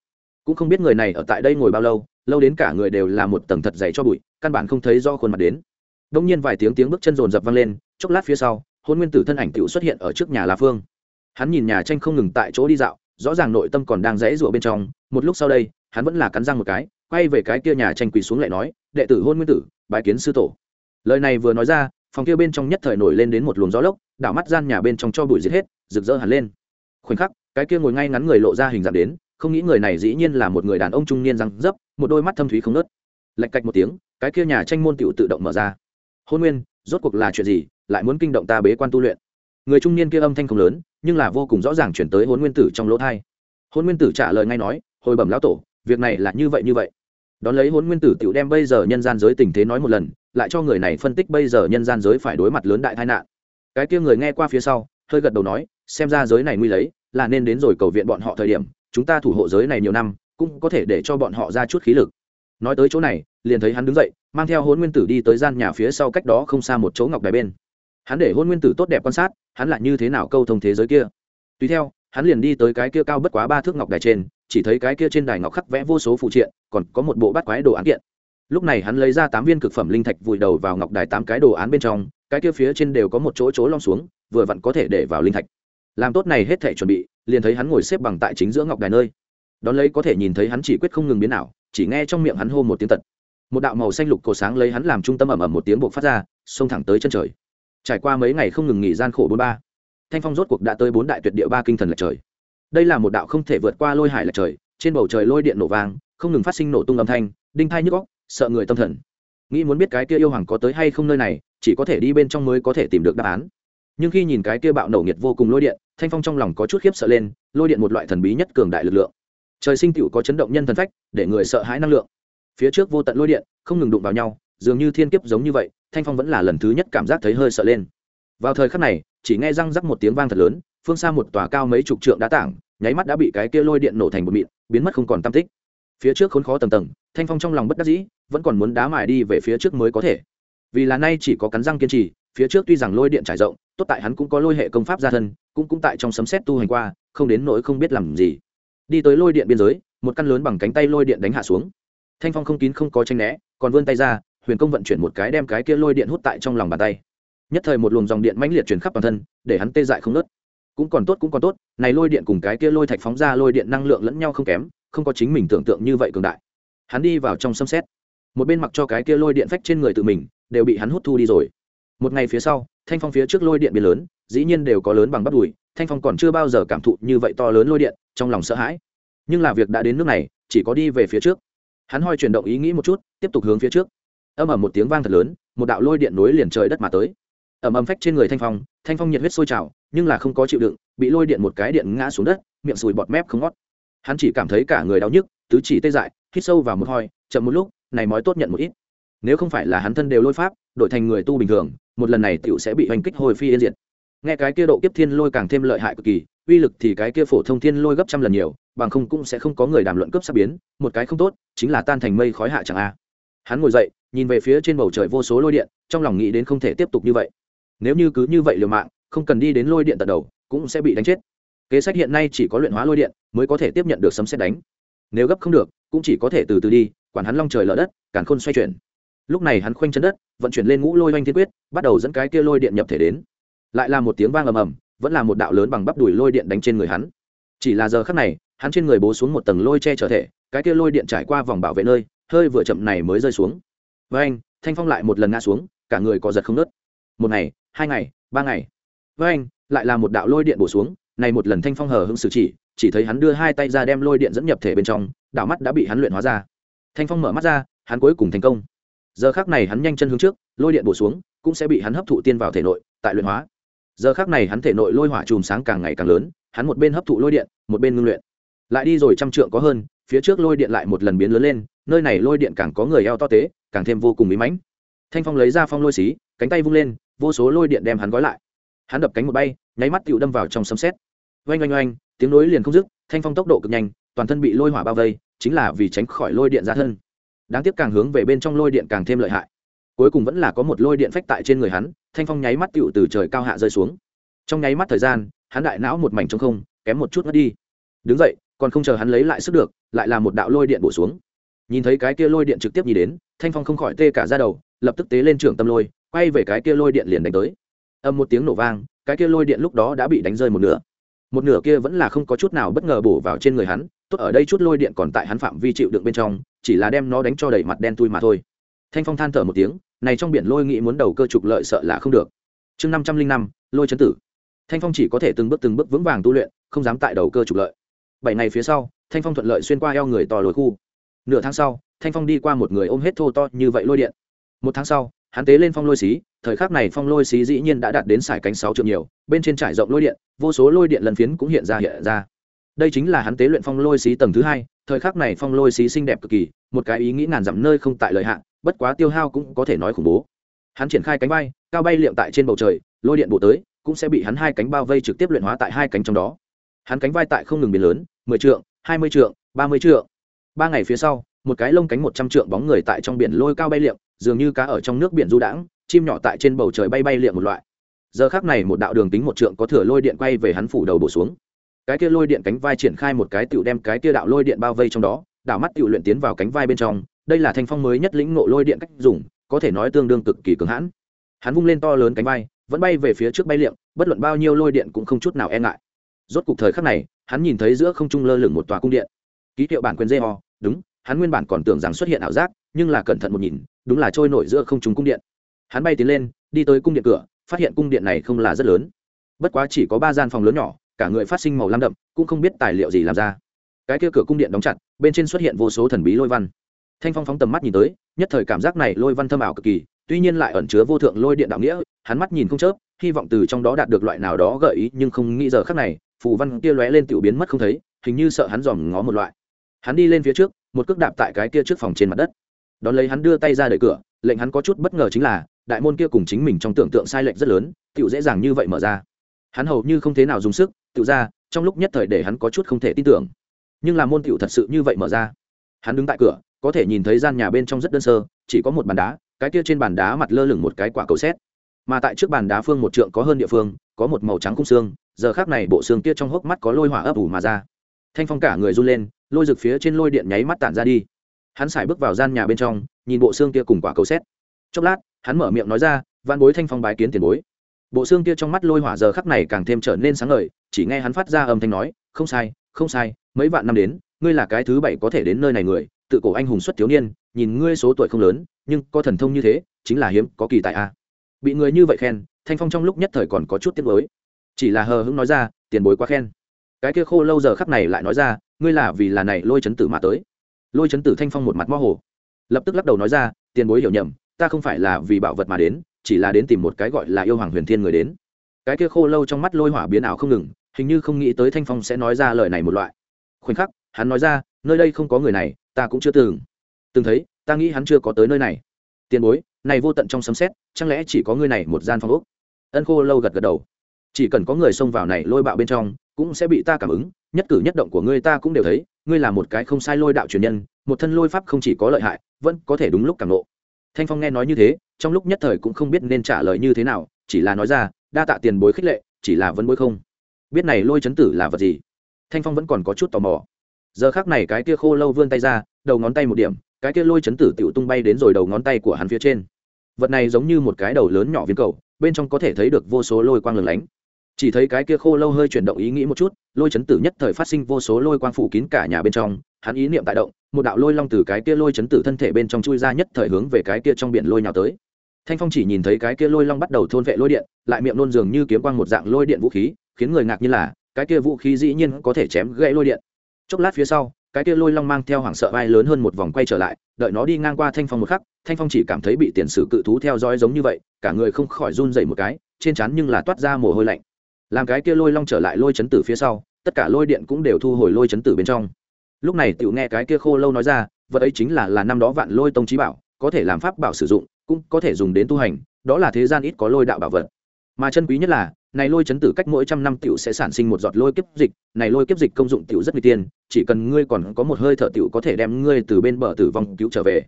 cũng không biết người này ở tại đây ngồi bao lâu lâu đến cả người đều là một tầng thật dày cho bụi, căn bản không thấy do khuôn mặt đến. Đông nhiên vài tiếng tiếng bước chân rồn rập vang lên, chốc lát phía sau, hôn nguyên tử thân ảnh tựu xuất hiện ở trước nhà la phương. Hắn nhìn nhà tranh không ngừng tại chỗ đi dạo, rõ ràng nội tâm còn đang rẽ rụa bên trong, một lúc sau đây, hắn vẫn là cắn răng một cái, quay về cái kia nhà tranh quỳ xuống lại nói, đệ tử hôn nguyên tử bãi kiến sư tổ. Lời này vừa nói ra, phòng kia bên trong nhất thời nổi lên đến một luồng gió lốc, đảo mắt gian nhà bên trong cho bụi giết hết, rực rỡ hẳn lên. Khoảnh khắc, cái kia ngồi ngay ngắn người lộ ra hình dạng đến, không nghĩ người này dĩ nhiên là một người đàn ông trung niên răng dấp một đôi mắt thâm thúy không nớt. Lạch cạch một tiếng, cái kia nhà tranh môn tựu tự động mở ra. Hôn nguyên, rốt cuộc là chuyện gì? Lại muốn kinh động ta bế quan tu luyện? Người trung niên kia âm thanh không lớn, nhưng là vô cùng rõ ràng chuyển tới hôn nguyên tử trong lỗ thai. Hôn nguyên tử trả lời ngay nói, hồi bẩm lão tổ, việc này là như vậy như vậy. Đón lấy hôn nguyên tử tự đem bây giờ nhân gian giới tình thế nói một lần, lại cho người này phân tích bây giờ nhân gian giới phải đối mặt lớn đại tai nạn. Cái kia người nghe qua phía sau, hơi gật đầu nói, xem ra giới này nguy lấy, là nên đến rồi cầu viện bọn họ thời điểm, chúng ta thủ hộ giới này nhiều năm cũng có thể để cho bọn họ ra chút khí lực. Nói tới chỗ này, liền thấy hắn đứng dậy, mang theo hôn nguyên tử đi tới gian nhà phía sau cách đó không xa một chỗ ngọc đài bên. Hắn để hôn nguyên tử tốt đẹp quan sát, hắn lại như thế nào câu thông thế giới kia. Tùy theo, hắn liền đi tới cái kia cao bất quá ba thước ngọc đài trên, chỉ thấy cái kia trên đài ngọc khắc vẽ vô số phụ triện, còn có một bộ bát quái đồ án kiện. Lúc này hắn lấy ra tám viên cực phẩm linh thạch vùi đầu vào ngọc đài tám cái đồ án bên trong, cái kia phía trên đều có một chỗ chỗ lom xuống, vừa vặn có thể để vào linh thạch. Làm tốt này hết thể chuẩn bị, liền thấy hắn ngồi xếp bằng tại chính giữa ngọc đài nơi đón lấy có thể nhìn thấy hắn chỉ quyết không ngừng biến nào chỉ nghe trong miệng hắn hô một tiếng tật. Một đạo màu xanh lục cổ sáng lấy hắn làm trung tâm ẩm ẩm một tiếng buộc phát ra, xông thẳng tới chân trời. Trải qua mấy ngày không ngừng nghỉ gian khổ bốn ba, thanh phong rốt cuộc đã tới bốn đại tuyệt địa ba kinh thần lệch trời. Đây là một đạo không thể vượt qua lôi hải lệch trời, trên bầu trời lôi điện nổ vang, không ngừng phát sinh nổ tung âm thanh, đinh thai nhức góc sợ người tâm thần. Nghĩ muốn biết cái kia yêu hoàng có tới hay không nơi này, chỉ có thể đi bên trong mới có thể tìm được đáp án. Nhưng khi nhìn cái kia bạo nổ nhiệt vô cùng lôi điện, thanh phong trong lòng có chút khiếp sợ lên, lôi điện một loại thần bí nhất cường đại lực lượng trời sinh tựu có chấn động nhân thần phách, để người sợ hãi năng lượng. Phía trước vô tận lôi điện, không ngừng đụng vào nhau, dường như thiên kiếp giống như vậy, thanh phong vẫn là lần thứ nhất cảm giác thấy hơi sợ lên. Vào thời khắc này, chỉ nghe răng rắc một tiếng vang thật lớn, phương xa một tòa cao mấy chục trượng đá tảng, nháy mắt đã bị cái kia lôi điện nổ thành một mịn, biến mất không còn tam tích. Phía trước khốn khó tầng tầng, thanh phong trong lòng bất đắc dĩ, vẫn còn muốn đá mài đi về phía trước mới có thể. Vì là nay chỉ có cắn răng kiên trì, phía trước tuy rằng lôi điện trải rộng, tốt tại hắn cũng có lôi hệ công pháp gia thân, cũng cũng tại trong sấm xét tu hành qua, không đến nỗi không biết làm gì đi tới lôi điện biên giới, một căn lớn bằng cánh tay lôi điện đánh hạ xuống. Thanh phong không kín không có tranh né, còn vươn tay ra, huyền công vận chuyển một cái đem cái kia lôi điện hút tại trong lòng bàn tay. Nhất thời một luồng dòng điện mãnh liệt chuyển khắp toàn thân, để hắn tê dại không nớt cũng còn tốt, cũng còn tốt, này lôi điện cùng cái kia lôi thạch phóng ra lôi điện năng lượng lẫn nhau không kém, không có chính mình tưởng tượng như vậy cường đại. Hắn đi vào trong xâm xét một bên mặc cho cái kia lôi điện phách trên người tự mình, đều bị hắn hút thu đi rồi. Một ngày phía sau, thanh phong phía trước lôi điện biển lớn, dĩ nhiên đều có lớn bằng bắp đùi, thanh phong còn chưa bao giờ cảm thụ như vậy to lớn lôi điện trong lòng sợ hãi. Nhưng là việc đã đến nước này, chỉ có đi về phía trước. Hắn hoi chuyển động ý nghĩ một chút, tiếp tục hướng phía trước. Âm ầm một tiếng vang thật lớn, một đạo lôi điện nối liền trời đất mà tới. Ầm ầm phách trên người thanh phong thanh phong nhiệt huyết sôi trào, nhưng là không có chịu đựng, bị lôi điện một cái điện ngã xuống đất, miệng sùi bọt mép không ngót. Hắn chỉ cảm thấy cả người đau nhức, tứ chỉ tê dại, hít sâu vào một hoi chậm một lúc, này mói tốt nhận một ít. Nếu không phải là hắn thân đều lôi pháp, đổi thành người tu bình thường, một lần này tựu sẽ bị hành kích hồi phi yên diệt nghe cái kia độ kiếp thiên lôi càng thêm lợi hại cực kỳ, uy lực thì cái kia phổ thông thiên lôi gấp trăm lần nhiều, bằng không cũng sẽ không có người đàm luận cấp sắp biến, một cái không tốt, chính là tan thành mây khói hạ chẳng a. Hắn ngồi dậy, nhìn về phía trên bầu trời vô số lôi điện, trong lòng nghĩ đến không thể tiếp tục như vậy. Nếu như cứ như vậy liều mạng, không cần đi đến lôi điện tận đầu, cũng sẽ bị đánh chết. Kế sách hiện nay chỉ có luyện hóa lôi điện, mới có thể tiếp nhận được sấm xét đánh. Nếu gấp không được, cũng chỉ có thể từ từ đi, quản hắn long trời lở đất, càn khôn xoay chuyển. Lúc này hắn khoanh chân đất, vận chuyển lên ngũ lôi oanh thiên quyết, bắt đầu dẫn cái kia lôi điện nhập thể đến lại là một tiếng vang ầm ầm, vẫn là một đạo lớn bằng bắp đùi lôi điện đánh trên người hắn. Chỉ là giờ khắc này, hắn trên người bố xuống một tầng lôi che trở thể, cái kia lôi điện trải qua vòng bảo vệ nơi, hơi vừa chậm này mới rơi xuống. Với anh, thanh phong lại một lần ngã xuống, cả người có giật không nớt. Một ngày, hai ngày, ba ngày. Với anh, lại là một đạo lôi điện bổ xuống, này một lần thanh phong hờ hững xử chỉ chỉ thấy hắn đưa hai tay ra đem lôi điện dẫn nhập thể bên trong, đạo mắt đã bị hắn luyện hóa ra. Thanh phong mở mắt ra, hắn cuối cùng thành công. Giờ khác này hắn nhanh chân hướng trước, lôi điện bổ xuống, cũng sẽ bị hắn hấp thụ tiên vào thể nội, tại luyện hóa giờ khác này hắn thể nội lôi hỏa chùm sáng càng ngày càng lớn, hắn một bên hấp thụ lôi điện, một bên ngưng luyện. Lại đi rồi trăm trượng có hơn, phía trước lôi điện lại một lần biến lớn lên, nơi này lôi điện càng có người eo to tế, càng thêm vô cùng bí mãnh. Thanh phong lấy ra phong lôi xí, cánh tay vung lên, vô số lôi điện đem hắn gói lại. Hắn đập cánh một bay, nháy mắt tựu đâm vào trong sấm xét oanh oanh oanh, tiếng nối liền không dứt, thanh phong tốc độ cực nhanh, toàn thân bị lôi hỏa bao vây, chính là vì tránh khỏi lôi điện ra thân. Đáng tiếc càng hướng về bên trong lôi điện càng thêm lợi hại. Cuối cùng vẫn là có một lôi điện phách tại trên người hắn thanh phong nháy mắt tựu từ trời cao hạ rơi xuống. Trong nháy mắt thời gian, hắn đại não một mảnh trong không, kém một chút mất đi. Đứng dậy, còn không chờ hắn lấy lại sức được, lại là một đạo lôi điện bổ xuống. Nhìn thấy cái kia lôi điện trực tiếp nhìn đến, thanh phong không khỏi tê cả ra đầu, lập tức tế lên trưởng tâm lôi, quay về cái kia lôi điện liền đánh tới. Âm một tiếng nổ vang, cái kia lôi điện lúc đó đã bị đánh rơi một nửa. Một nửa kia vẫn là không có chút nào bất ngờ bổ vào trên người hắn, tốt ở đây chút lôi điện còn tại hắn phạm vi chịu đựng bên trong, chỉ là đem nó đánh cho đầy mặt đen tui mà thôi. Thanh phong than thở một tiếng này trong biển lôi nghĩ muốn đầu cơ trục lợi sợ là không được. Chương năm trăm linh năm, lôi chấn tử. Thanh phong chỉ có thể từng bước từng bước vững vàng tu luyện, không dám tại đầu cơ trục lợi. Bảy ngày phía sau, thanh phong thuận lợi xuyên qua eo người to lối khu. Nửa tháng sau, thanh phong đi qua một người ôm hết thô to như vậy lôi điện. Một tháng sau, hắn tế lên phong lôi xí, thời khắc này phong lôi xí dĩ nhiên đã đạt đến sải cánh sáu triệu nhiều, bên trên trải rộng lôi điện, vô số lôi điện lần phiến cũng hiện ra hiện ra. Đây chính là hắn tế luyện phong lôi xí tầng thứ hai, thời khắc này phong lôi xí xinh đẹp cực kỳ, một cái ý nghĩ ngàn dặm nơi không tại lợi hạn bất quá tiêu hao cũng có thể nói khủng bố. Hắn triển khai cánh bay, cao bay liệm tại trên bầu trời, lôi điện bổ tới, cũng sẽ bị hắn hai cánh bao vây trực tiếp luyện hóa tại hai cánh trong đó. Hắn cánh vai tại không ngừng biến lớn, mười trượng, hai mươi trượng, ba mươi trượng. Ba ngày phía sau, một cái lông cánh một trăm trượng bóng người tại trong biển lôi cao bay liệm, dường như cá ở trong nước biển du đãng, chim nhỏ tại trên bầu trời bay bay liệm một loại. Giờ khác này một đạo đường tính một trượng có thửa lôi điện quay về hắn phủ đầu bổ xuống. Cái kia lôi điện cánh vai triển khai một cái tựu đem cái kia đạo lôi điện bao vây trong đó đảo mắt tựu luyện tiến vào cánh vai bên trong đây là thanh phong mới nhất lĩnh ngộ lôi điện cách dùng có thể nói tương đương cực kỳ cứng hãn. Hắn vung lên to lớn cánh bay, vẫn bay về phía trước bay liệm bất luận bao nhiêu lôi điện cũng không chút nào e ngại. Rốt cục thời khắc này hắn nhìn thấy giữa không trung lơ lửng một tòa cung điện. Ký hiệu bản quyền dê ho đúng hắn nguyên bản còn tưởng rằng xuất hiện ảo giác nhưng là cẩn thận một nhìn đúng là trôi nổi giữa không trung cung điện. Hắn bay tiến lên đi tới cung điện cửa phát hiện cung điện này không là rất lớn. Bất quá chỉ có ba gian phòng lớn nhỏ cả người phát sinh màu lam đậm cũng không biết tài liệu gì làm ra. Cái kia cửa cung điện đóng chặt bên trên xuất hiện vô số thần bí lôi văn thanh phong phóng tầm mắt nhìn tới, nhất thời cảm giác này lôi văn thâm ảo cực kỳ, tuy nhiên lại ẩn chứa vô thượng lôi điện đạo nghĩa, hắn mắt nhìn không chớp, hy vọng từ trong đó đạt được loại nào đó gợi ý, nhưng không nghĩ giờ khác này, phù văn kia lóe lên tiểu biến mất không thấy, hình như sợ hắn dòm ngó một loại. Hắn đi lên phía trước, một cước đạp tại cái kia trước phòng trên mặt đất. Đón lấy hắn đưa tay ra đợi cửa, lệnh hắn có chút bất ngờ chính là, đại môn kia cùng chính mình trong tưởng tượng sai lệch rất lớn, tiểu dễ dàng như vậy mở ra. Hắn hầu như không thế nào dùng sức, tiểu ra, trong lúc nhất thời để hắn có chút không thể tin tưởng. Nhưng là môn tiểu thật sự như vậy mở ra. Hắn đứng tại cửa có thể nhìn thấy gian nhà bên trong rất đơn sơ, chỉ có một bàn đá, cái kia trên bàn đá mặt lơ lửng một cái quả cầu xét. Mà tại trước bàn đá phương một trượng có hơn địa phương, có một màu trắng khung xương, giờ khác này bộ xương kia trong hốc mắt có lôi hỏa ấp ủ mà ra. Thanh phong cả người run lên, lôi rực phía trên lôi điện nháy mắt tản ra đi. Hắn xài bước vào gian nhà bên trong, nhìn bộ xương kia cùng quả cầu xét. Chốc lát, hắn mở miệng nói ra văn bối thanh phong bái kiến tiền bối. Bộ xương kia trong mắt lôi hỏa giờ khắc này càng thêm trở nên sáng ngời, chỉ nghe hắn phát ra âm thanh nói, không sai không sai, mấy vạn năm đến, ngươi là cái thứ bảy có thể đến nơi này người tự cổ anh hùng xuất thiếu niên, nhìn ngươi số tuổi không lớn, nhưng có thần thông như thế, chính là hiếm có kỳ tại a. Bị người như vậy khen, thanh phong trong lúc nhất thời còn có chút tiếc nuối. Chỉ là hờ hững nói ra, tiền bối quá khen. Cái kia khô lâu giờ khắc này lại nói ra, ngươi là vì là này lôi chấn tử mà tới. Lôi chấn tử thanh phong một mặt mơ hồ. Lập tức lắc đầu nói ra, tiền bối hiểu nhầm, ta không phải là vì bảo vật mà đến, chỉ là đến tìm một cái gọi là yêu hoàng huyền thiên người đến. Cái kia khô lâu trong mắt lôi hỏa biến ảo không ngừng, hình như không nghĩ tới thanh phong sẽ nói ra lời này một loại. Khoảnh khắc, hắn nói ra, nơi đây không có người này ta cũng chưa từng từng thấy, ta nghĩ hắn chưa có tới nơi này. Tiền bối, này vô tận trong sấm xét chẳng lẽ chỉ có ngươi này một gian phòng úc ân khô lâu gật gật đầu. Chỉ cần có người xông vào này lôi bạo bên trong, cũng sẽ bị ta cảm ứng, nhất cử nhất động của ngươi ta cũng đều thấy, ngươi là một cái không sai lôi đạo truyền nhân, một thân lôi pháp không chỉ có lợi hại, vẫn có thể đúng lúc cảm nộ thanh phong nghe nói như thế, trong lúc nhất thời cũng không biết nên trả lời như thế nào, chỉ là nói ra, đa tạ tiền bối khích lệ, chỉ là vẫn bối không. Biết này lôi chấn tử là vật gì? Thanh phong vẫn còn có chút tò mò giờ khác này cái kia khô lâu vươn tay ra, đầu ngón tay một điểm, cái kia lôi chấn tử tiểu tung bay đến rồi đầu ngón tay của hắn phía trên. Vật này giống như một cái đầu lớn nhỏ viên cầu, bên trong có thể thấy được vô số lôi quang lửng lánh. Chỉ thấy cái kia khô lâu hơi chuyển động ý nghĩ một chút, lôi chấn tử nhất thời phát sinh vô số lôi quang phủ kín cả nhà bên trong, hắn ý niệm tại động, một đạo lôi long từ cái kia lôi chấn tử thân thể bên trong chui ra nhất thời hướng về cái kia trong biển lôi nhào tới. Thanh phong chỉ nhìn thấy cái kia lôi long bắt đầu thôn vệ lôi điện, lại miệng nôn dường như kiếm quang một dạng lôi điện vũ khí, khiến người ngạc như là, cái kia vũ khí dĩ nhiên có thể chém gãy lôi điện chốc lát phía sau, cái kia lôi long mang theo hoảng sợ vai lớn hơn một vòng quay trở lại, đợi nó đi ngang qua thanh phong một khắc, thanh phong chỉ cảm thấy bị tiền sử cự thú theo dõi giống như vậy, cả người không khỏi run dậy một cái, trên trán nhưng là toát ra mồ hôi lạnh. Làm cái kia lôi long trở lại lôi chấn tử phía sau, tất cả lôi điện cũng đều thu hồi lôi chấn tử bên trong. Lúc này tiểu nghe cái kia khô lâu nói ra, vật ấy chính là là năm đó vạn lôi tông trí bảo, có thể làm pháp bảo sử dụng, cũng có thể dùng đến tu hành, đó là thế gian ít có lôi đạo bảo vật. Mà chân quý nhất là này lôi chấn tử cách mỗi trăm năm tiểu sẽ sản sinh một giọt lôi kiếp dịch, này lôi kiếp dịch công dụng tiểu rất nguy tiên, chỉ cần ngươi còn có một hơi thở tiểu có thể đem ngươi từ bên bờ tử vong cứu trở về.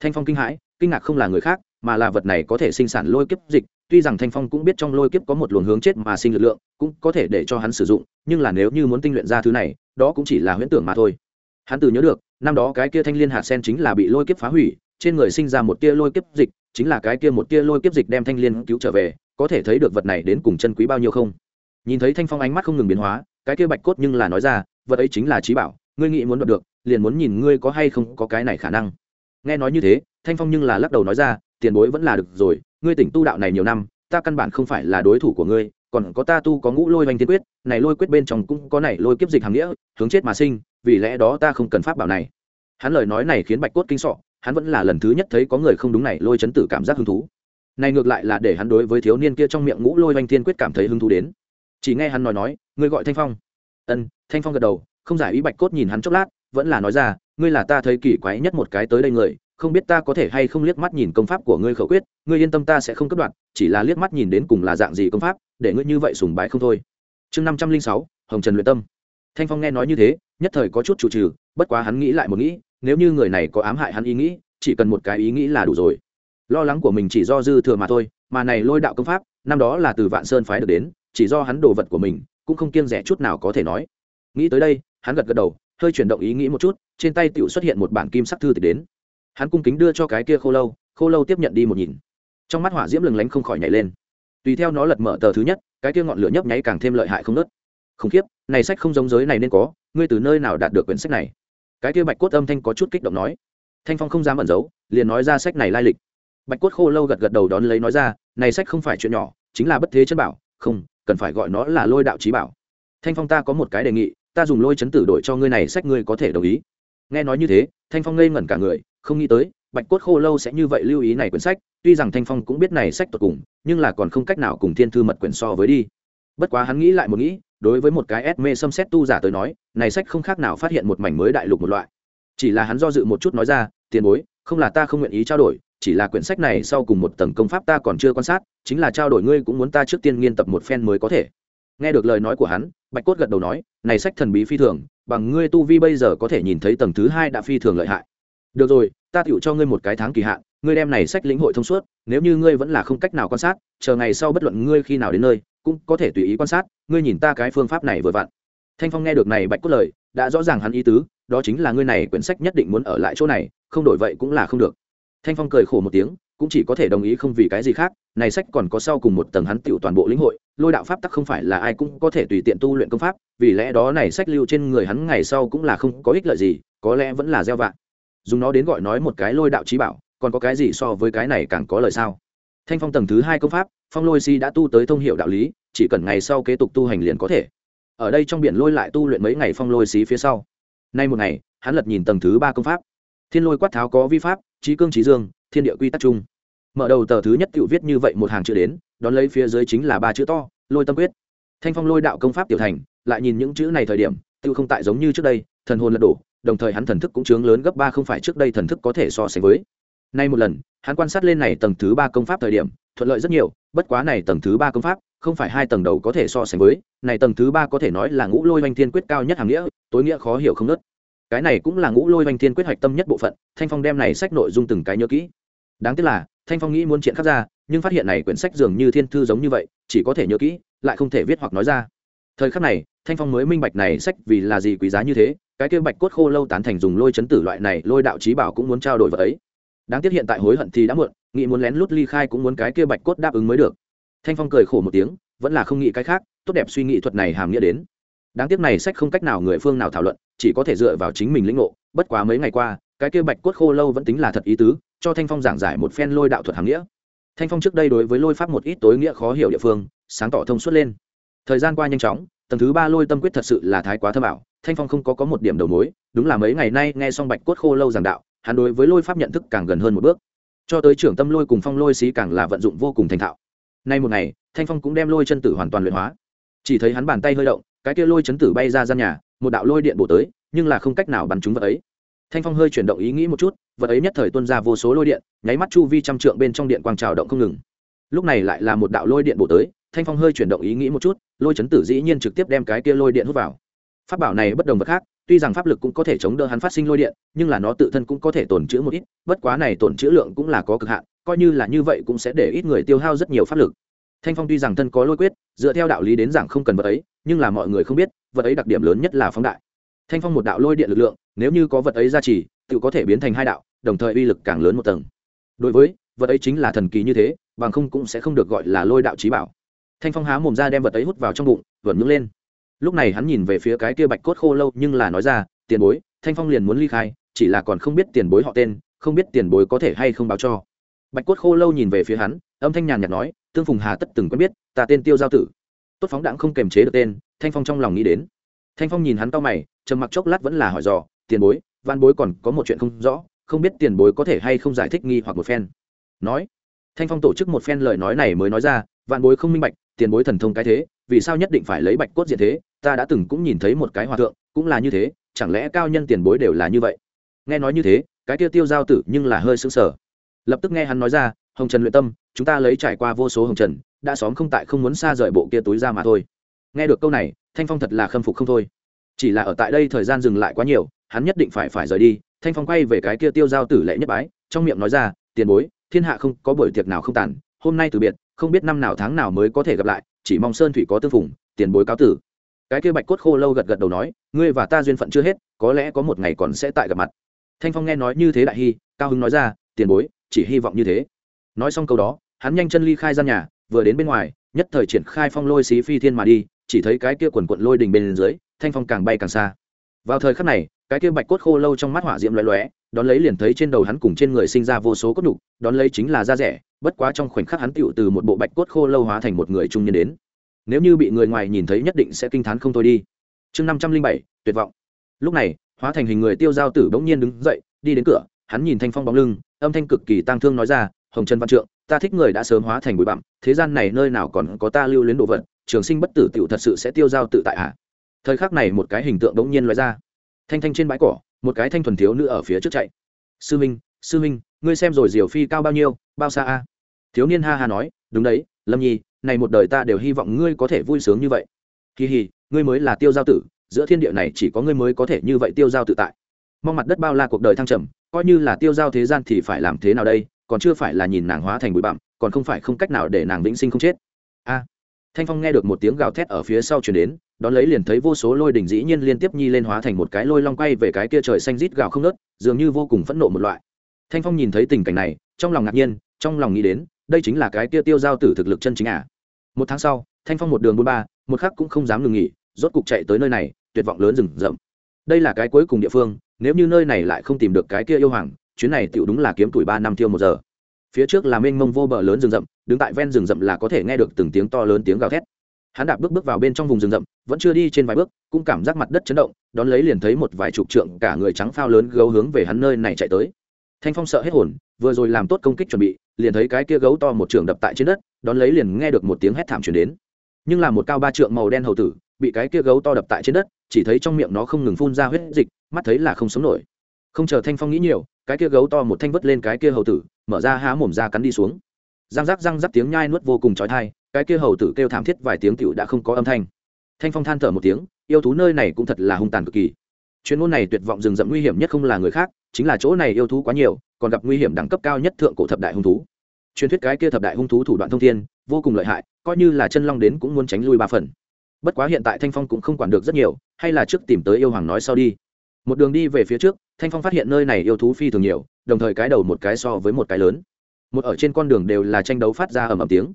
Thanh phong kinh hãi, kinh ngạc không là người khác, mà là vật này có thể sinh sản lôi kiếp dịch, tuy rằng thanh phong cũng biết trong lôi kiếp có một luồng hướng chết mà sinh lực lượng, cũng có thể để cho hắn sử dụng, nhưng là nếu như muốn tinh luyện ra thứ này, đó cũng chỉ là huyễn tưởng mà thôi. Hắn tự nhớ được, năm đó cái kia thanh liên hạt sen chính là bị lôi kiếp phá hủy, trên người sinh ra một tia lôi kiếp dịch chính là cái kia một tia lôi kiếp dịch đem thanh liên cứu trở về, có thể thấy được vật này đến cùng chân quý bao nhiêu không? Nhìn thấy thanh phong ánh mắt không ngừng biến hóa, cái kia bạch cốt nhưng là nói ra, vật ấy chính là trí bảo, ngươi nghĩ muốn đoạt được, liền muốn nhìn ngươi có hay không có cái này khả năng. Nghe nói như thế, thanh phong nhưng là lắc đầu nói ra, tiền bối vẫn là được rồi, ngươi tỉnh tu đạo này nhiều năm, ta căn bản không phải là đối thủ của ngươi, còn có ta tu có ngũ lôi oanh tiên quyết, này lôi quyết bên trong cũng có này lôi kiếp dịch hàm nghĩa, hướng chết mà sinh, vì lẽ đó ta không cần pháp bảo này. Hắn lời nói này khiến bạch cốt kinh sọ hắn vẫn là lần thứ nhất thấy có người không đúng này lôi chấn tử cảm giác hứng thú. Này ngược lại là để hắn đối với thiếu niên kia trong miệng ngũ lôi oanh thiên quyết cảm thấy hứng thú đến. Chỉ nghe hắn nói nói, ngươi gọi thanh phong. Ân. Thanh phong gật đầu, không giải ý bạch cốt nhìn hắn chốc lát, vẫn là nói ra, ngươi là ta thấy kỳ quái nhất một cái tới đây người, không biết ta có thể hay không liếc mắt nhìn công pháp của ngươi khẩu quyết, ngươi yên tâm ta sẽ không cất đoạn, chỉ là liếc mắt nhìn đến cùng là dạng gì công pháp, để ngươi như vậy sùng bái không thôi. Chương năm trăm linh sáu, hồng trần luyện tâm. Thanh phong nghe nói như thế, nhất thời có chút chủ trừ bất quá hắn nghĩ lại một nghĩ nếu như người này có ám hại hắn ý nghĩ, chỉ cần một cái ý nghĩ là đủ rồi. Lo lắng của mình chỉ do dư thừa mà thôi, mà này lôi đạo công pháp, năm đó là từ vạn sơn phái được đến, chỉ do hắn đồ vật của mình, cũng không kiêng rẻ chút nào có thể nói. Nghĩ tới đây, hắn gật gật đầu, hơi chuyển động ý nghĩ một chút, trên tay tựu xuất hiện một bản kim sắc thư tịch đến. Hắn cung kính đưa cho cái kia khô lâu khô lâu tiếp nhận đi một nhìn. Trong mắt hỏa diễm lừng lánh không khỏi nhảy lên. Tùy theo nó lật mở tờ thứ nhất, cái kia ngọn lửa nhấp nháy càng thêm lợi hại không nớt khủng khiếp, này sách không giống giới này nên có, ngươi từ nơi nào đạt được quyển sách này? Cái kia bạch cốt âm thanh có chút kích động nói. Thanh phong không dám ẩn giấu, liền nói ra sách này lai lịch. Bạch cốt khô lâu gật gật đầu đón lấy nói ra, này sách không phải chuyện nhỏ, chính là bất thế chân bảo, không, cần phải gọi nó là lôi đạo trí bảo. Thanh phong ta có một cái đề nghị, ta dùng lôi chấn tử đổi cho ngươi này sách ngươi có thể đồng ý. Nghe nói như thế, thanh phong ngây ngẩn cả người, không nghĩ tới, bạch cốt khô lâu sẽ như vậy lưu ý này quyển sách, tuy rằng thanh phong cũng biết này sách tột cùng, nhưng là còn không cách nào cùng thiên thư mật quyển so với đi. Bất quá hắn nghĩ lại một nghĩ đối với một cái s mê xâm xét tu giả tới nói, này sách không khác nào phát hiện một mảnh mới đại lục một loại. Chỉ là hắn do dự một chút nói ra, tiền bối, không là ta không nguyện ý trao đổi, chỉ là quyển sách này sau cùng một tầng công pháp ta còn chưa quan sát, chính là trao đổi ngươi cũng muốn ta trước tiên nghiên tập một phen mới có thể. Nghe được lời nói của hắn, bạch cốt gật đầu nói, này sách thần bí phi thường, bằng ngươi tu vi bây giờ có thể nhìn thấy tầng thứ hai đã phi thường lợi hại. Được rồi, ta tựu cho ngươi một cái tháng kỳ hạn, ngươi đem này sách lĩnh hội thông suốt, nếu như ngươi vẫn là không cách nào quan sát, chờ ngày sau bất luận ngươi khi nào đến nơi cũng có thể tùy ý quan sát, ngươi nhìn ta cái phương pháp này vừa vặn. Thanh phong nghe được này bạch cốt lời, đã rõ ràng hắn ý tứ, đó chính là ngươi này quyển sách nhất định muốn ở lại chỗ này, không đổi vậy cũng là không được. Thanh phong cười khổ một tiếng, cũng chỉ có thể đồng ý không vì cái gì khác, này sách còn có sau cùng một tầng hắn tựu toàn bộ lĩnh hội, lôi đạo pháp tắc không phải là ai cũng có thể tùy tiện tu luyện công pháp, vì lẽ đó này sách lưu trên người hắn ngày sau cũng là không có ích lợi gì, có lẽ vẫn là gieo vạn dùng nó đến gọi nói một cái lôi đạo trí bảo, còn có cái gì so với cái này càng có lời sao? Thanh phong tầng thứ hai công pháp phong lôi si đã tu tới thông hiệu đạo lý, chỉ cần ngày sau kế tục tu hành liền có thể. Ở đây trong biển lôi lại tu luyện mấy ngày phong lôi xí phía sau. Nay một ngày, hắn lật nhìn tầng thứ ba công pháp. Thiên lôi quát tháo có vi pháp, trí cương trí dương, thiên địa quy tắc chung. Mở đầu tờ thứ nhất tự viết như vậy một hàng chữ đến, đón lấy phía dưới chính là ba chữ to, lôi tâm quyết. Thanh phong lôi đạo công pháp tiểu thành, lại nhìn những chữ này thời điểm, tự không tại giống như trước đây, thần hồn lật đổ, đồng thời hắn thần thức cũng chướng lớn gấp ba không phải trước đây thần thức có thể so sánh với. Nay một lần, hắn quan sát lên này tầng thứ ba công pháp thời điểm thuận lợi rất nhiều, bất quá này tầng thứ ba công pháp, không phải hai tầng đầu có thể so sánh với, này tầng thứ ba có thể nói là ngũ lôi oanh thiên quyết cao nhất hàng nghĩa, tối nghĩa khó hiểu không nớt. Cái này cũng là ngũ lôi oanh thiên quyết hoạch tâm nhất bộ phận, thanh phong đem này sách nội dung từng cái nhớ kỹ. Đáng tiếc là, thanh phong nghĩ muốn triển khắc ra, nhưng phát hiện này quyển sách dường như thiên thư giống như vậy, chỉ có thể nhớ kỹ, lại không thể viết hoặc nói ra. Thời khắc này, thanh phong mới minh bạch này sách vì là gì quý giá như thế, cái kia bạch cốt khô lâu tán thành dùng lôi chấn tử loại này, lôi đạo trí bảo cũng muốn trao đổi vợ ấy đáng tiếc hiện tại hối hận thì đã muộn, nghĩ muốn lén lút ly khai cũng muốn cái kia bạch cốt đáp ứng mới được. Thanh phong cười khổ một tiếng, vẫn là không nghĩ cái khác, tốt đẹp suy nghĩ thuật này hàm nghĩa đến. Đáng tiếc này sách không cách nào người phương nào thảo luận, chỉ có thể dựa vào chính mình lĩnh ngộ, bất quá mấy ngày qua, cái kia bạch cốt khô lâu vẫn tính là thật ý tứ, cho thanh phong giảng giải một phen lôi đạo thuật hàm nghĩa. Thanh phong trước đây đối với lôi pháp một ít tối nghĩa khó hiểu địa phương, sáng tỏ thông suốt lên. Thời gian qua nhanh chóng, tầng thứ ba lôi tâm quyết thật sự là thái quá thâm ảo, thanh phong không có có một điểm đầu mối, đúng là mấy ngày nay nghe xong bạch cốt khô lâu giảng đạo hắn đối với lôi pháp nhận thức càng gần hơn một bước. Cho tới trưởng tâm lôi cùng phong lôi xí càng là vận dụng vô cùng thành thạo. Nay một ngày, thanh phong cũng đem lôi chân tử hoàn toàn luyện hóa. Chỉ thấy hắn bàn tay hơi động, cái kia lôi chấn tử bay ra gian nhà, một đạo lôi điện bổ tới, nhưng là không cách nào bắn trúng vật ấy. Thanh phong hơi chuyển động ý nghĩ một chút, vật ấy nhất thời tuân ra vô số lôi điện, nháy mắt chu vi trăm trượng bên trong điện quang trào động không ngừng. Lúc này lại là một đạo lôi điện bổ tới, thanh phong hơi chuyển động ý nghĩ một chút, lôi chấn tử dĩ nhiên trực tiếp đem cái kia lôi điện hút vào. Phát bảo này bất đồng vật khác tuy rằng pháp lực cũng có thể chống đỡ hắn phát sinh lôi điện, nhưng là nó tự thân cũng có thể tổn chữ một ít, bất quá này tổn chữ lượng cũng là có cực hạn, coi như là như vậy cũng sẽ để ít người tiêu hao rất nhiều pháp lực. Thanh phong tuy rằng thân có lôi quyết, dựa theo đạo lý đến giảng không cần vật ấy, nhưng là mọi người không biết, vật ấy đặc điểm lớn nhất là phóng đại. Thanh phong một đạo lôi điện lực lượng, nếu như có vật ấy ra chỉ, tự có thể biến thành hai đạo, đồng thời uy lực càng lớn một tầng. Đối với, vật ấy chính là thần kỳ như thế, bằng không cũng sẽ không được gọi là lôi đạo trí bảo. Thanh phong há mồm ra đem vật ấy hút vào trong bụng, vẩn nhướng lên lúc này hắn nhìn về phía cái kia bạch cốt khô lâu, nhưng là nói ra, tiền bối, thanh phong liền muốn ly khai, chỉ là còn không biết tiền bối họ tên, không biết tiền bối có thể hay không báo cho. Bạch cốt khô lâu nhìn về phía hắn, âm thanh nhàn nhạt nói, tương phùng hà tất từng quen biết, ta tên tiêu giao tử. Tốt phóng đãng không kềm chế được tên, thanh phong trong lòng nghĩ đến. Thanh phong nhìn hắn to mày, trầm mặc chốc lát vẫn là hỏi dò, tiền bối, văn bối còn có một chuyện không rõ, không biết tiền bối có thể hay không giải thích nghi hoặc một phen? Nói. Thanh phong tổ chức một phen lời nói này mới nói ra vạn bối không minh bạch, tiền bối thần thông cái thế vì sao nhất định phải lấy bạch cốt diện thế, ta đã từng cũng nhìn thấy một cái hòa thượng, cũng là như thế, chẳng lẽ cao nhân tiền bối đều là như vậy? Nghe nói như thế, cái tiêu tiêu giao tử nhưng là hơi sững sờ. Lập tức nghe hắn nói ra, hồng trần luyện tâm, chúng ta lấy trải qua vô số hồng trần, đã xóm không tại không muốn xa rời bộ kia túi ra mà thôi. Nghe được câu này, thanh phong thật là khâm phục không thôi. Chỉ là ở tại đây thời gian dừng lại quá nhiều, hắn nhất định phải phải rời đi. Thanh phong quay về cái kia tiêu giao tử lệ nhất bái, trong miệng nói ra, tiền bối, thiên hạ không có buổi tiệc nào không tàn, hôm nay từ biệt, không biết năm nào tháng nào mới có thể gặp lại chỉ mong sơn thủy có tư phùng, tiền bối cáo tử. Cái kia bạch cốt khô lâu gật gật đầu nói, ngươi và ta duyên phận chưa hết, có lẽ có một ngày còn sẽ tại gặp mặt. Thanh phong nghe nói như thế đại hy, cao hưng nói ra, tiền bối, chỉ hy vọng như thế. Nói xong câu đó, hắn nhanh chân ly khai gian nhà, vừa đến bên ngoài, nhất thời triển khai phong lôi xí phi thiên mà đi, chỉ thấy cái kia quần quận lôi đình bên dưới, thanh phong càng bay càng xa. Vào thời khắc này, cái kia bạch cốt khô lâu trong mắt hỏa diễm lóe lóe đón lấy liền thấy trên đầu hắn cùng trên người sinh ra vô số cốt đục đón lấy chính là da rẻ, bất quá trong khoảnh khắc hắn tựu từ một bộ bạch cốt khô lâu hóa thành một người trung niên đến. Nếu như bị người ngoài nhìn thấy nhất định sẽ kinh t h á n không thôi đi. Chương năm trăm linh bảy, tuyệt vọng. Lúc này, hóa thành hình người tiêu giao tử bỗng nhiên đứng dậy, đi đến cửa, hắn nhìn thanh phong bóng lưng, âm thanh cực kỳ tang thương nói ra, hồng trần văn trượng, ta thích người đã sớm hóa thành bụi bặm, thế gian này nơi nào còn có ta lưu luyến đồ vật, trường sinh bất tử tiểu thật sự sẽ tiêu giao tự tại hạ thời khắc này một cái hình tượng bỗng nhiên loại ra. Thanh thanh trên bãi cỏ một cái thanh thuần thiếu nữ ở phía trước chạy. Sư minh sư minh, ngươi xem rồi diều phi cao bao nhiêu, bao xa a? Thiếu niên ha ha nói, đúng đấy, lâm nhi, này một đời ta đều hy vọng ngươi có thể vui sướng như vậy. Kỳ hì, ngươi mới là tiêu giao tử, giữa thiên địa này chỉ có ngươi mới có thể như vậy tiêu giao tự tại. Mong mặt đất bao la cuộc đời thăng trầm, coi như là tiêu giao thế gian thì phải làm thế nào đây, còn chưa phải là nhìn nàng hóa thành bụi bặm, còn không phải không cách nào để nàng vĩnh sinh không chết thanh phong nghe được một tiếng gào thét ở phía sau chuyển đến, đón lấy liền thấy vô số lôi đỉnh dĩ nhiên liên tiếp nhi lên hóa thành một cái lôi long quay về cái kia trời xanh rít gào không nớt dường như vô cùng phẫn nộ một loại. Thanh phong nhìn thấy tình cảnh này, trong lòng ngạc nhiên, trong lòng nghĩ đến, đây chính là cái kia tiêu giao tử thực lực chân chính à. Một tháng sau, thanh phong một đường bốn ba, một khắc cũng không dám ngừng nghỉ, rốt cục chạy tới nơi này, tuyệt vọng lớn rừng rậm. Đây là cái cuối cùng địa phương, nếu như nơi này lại không tìm được cái kia yêu hoàng, chuyến này tựu đúng là kiếm tuổi ba năm tiêu một giờ phía trước là mênh mông vô bờ lớn rừng rậm, đứng tại ven rừng rậm là có thể nghe được từng tiếng to lớn tiếng gào thét. Hắn đạp bước bước vào bên trong vùng rừng rậm, vẫn chưa đi trên vài bước, cũng cảm giác mặt đất chấn động, đón lấy liền thấy một vài chục trượng cả người trắng phao lớn gấu hướng về hắn nơi này chạy tới. Thanh phong sợ hết hồn, vừa rồi làm tốt công kích chuẩn bị, liền thấy cái kia gấu to một trường đập tại trên đất, đón lấy liền nghe được một tiếng hét thảm chuyển đến. Nhưng là một cao ba trượng màu đen hầu tử, bị cái kia gấu to đập tại trên đất, chỉ thấy trong miệng nó không ngừng phun ra huyết dịch, mắt thấy là không sống nổi. Không chờ thanh phong nghĩ nhiều, cái kia gấu to một thanh vất lên cái kia hầu tử mở ra há mồm ra cắn đi xuống. Răng rắc răng rắc tiếng nhai nuốt vô cùng trói thai cái kia hầu tử kêu thảm thiết vài tiếng tựu đã không có âm thanh. Thanh phong than thở một tiếng, yêu thú nơi này cũng thật là hung tàn cực kỳ. Chuyên môn này tuyệt vọng rừng rậm nguy hiểm nhất không là người khác, chính là chỗ này yêu thú quá nhiều, còn gặp nguy hiểm đẳng cấp cao nhất thượng cổ thập đại hung thú. Truyền thuyết cái kia thập đại hung thú thủ đoạn thông thiên, vô cùng lợi hại, coi như là chân long đến cũng muốn tránh lui ba phần. Bất quá hiện tại thanh phong cũng không quản được rất nhiều, hay là trước tìm tới yêu hoàng nói sau đi. Một đường đi về phía trước, thanh phong phát hiện nơi này yêu thú phi thường nhiều đồng thời cái đầu một cái so với một cái lớn. Một ở trên con đường đều là tranh đấu phát ra ầm ầm tiếng.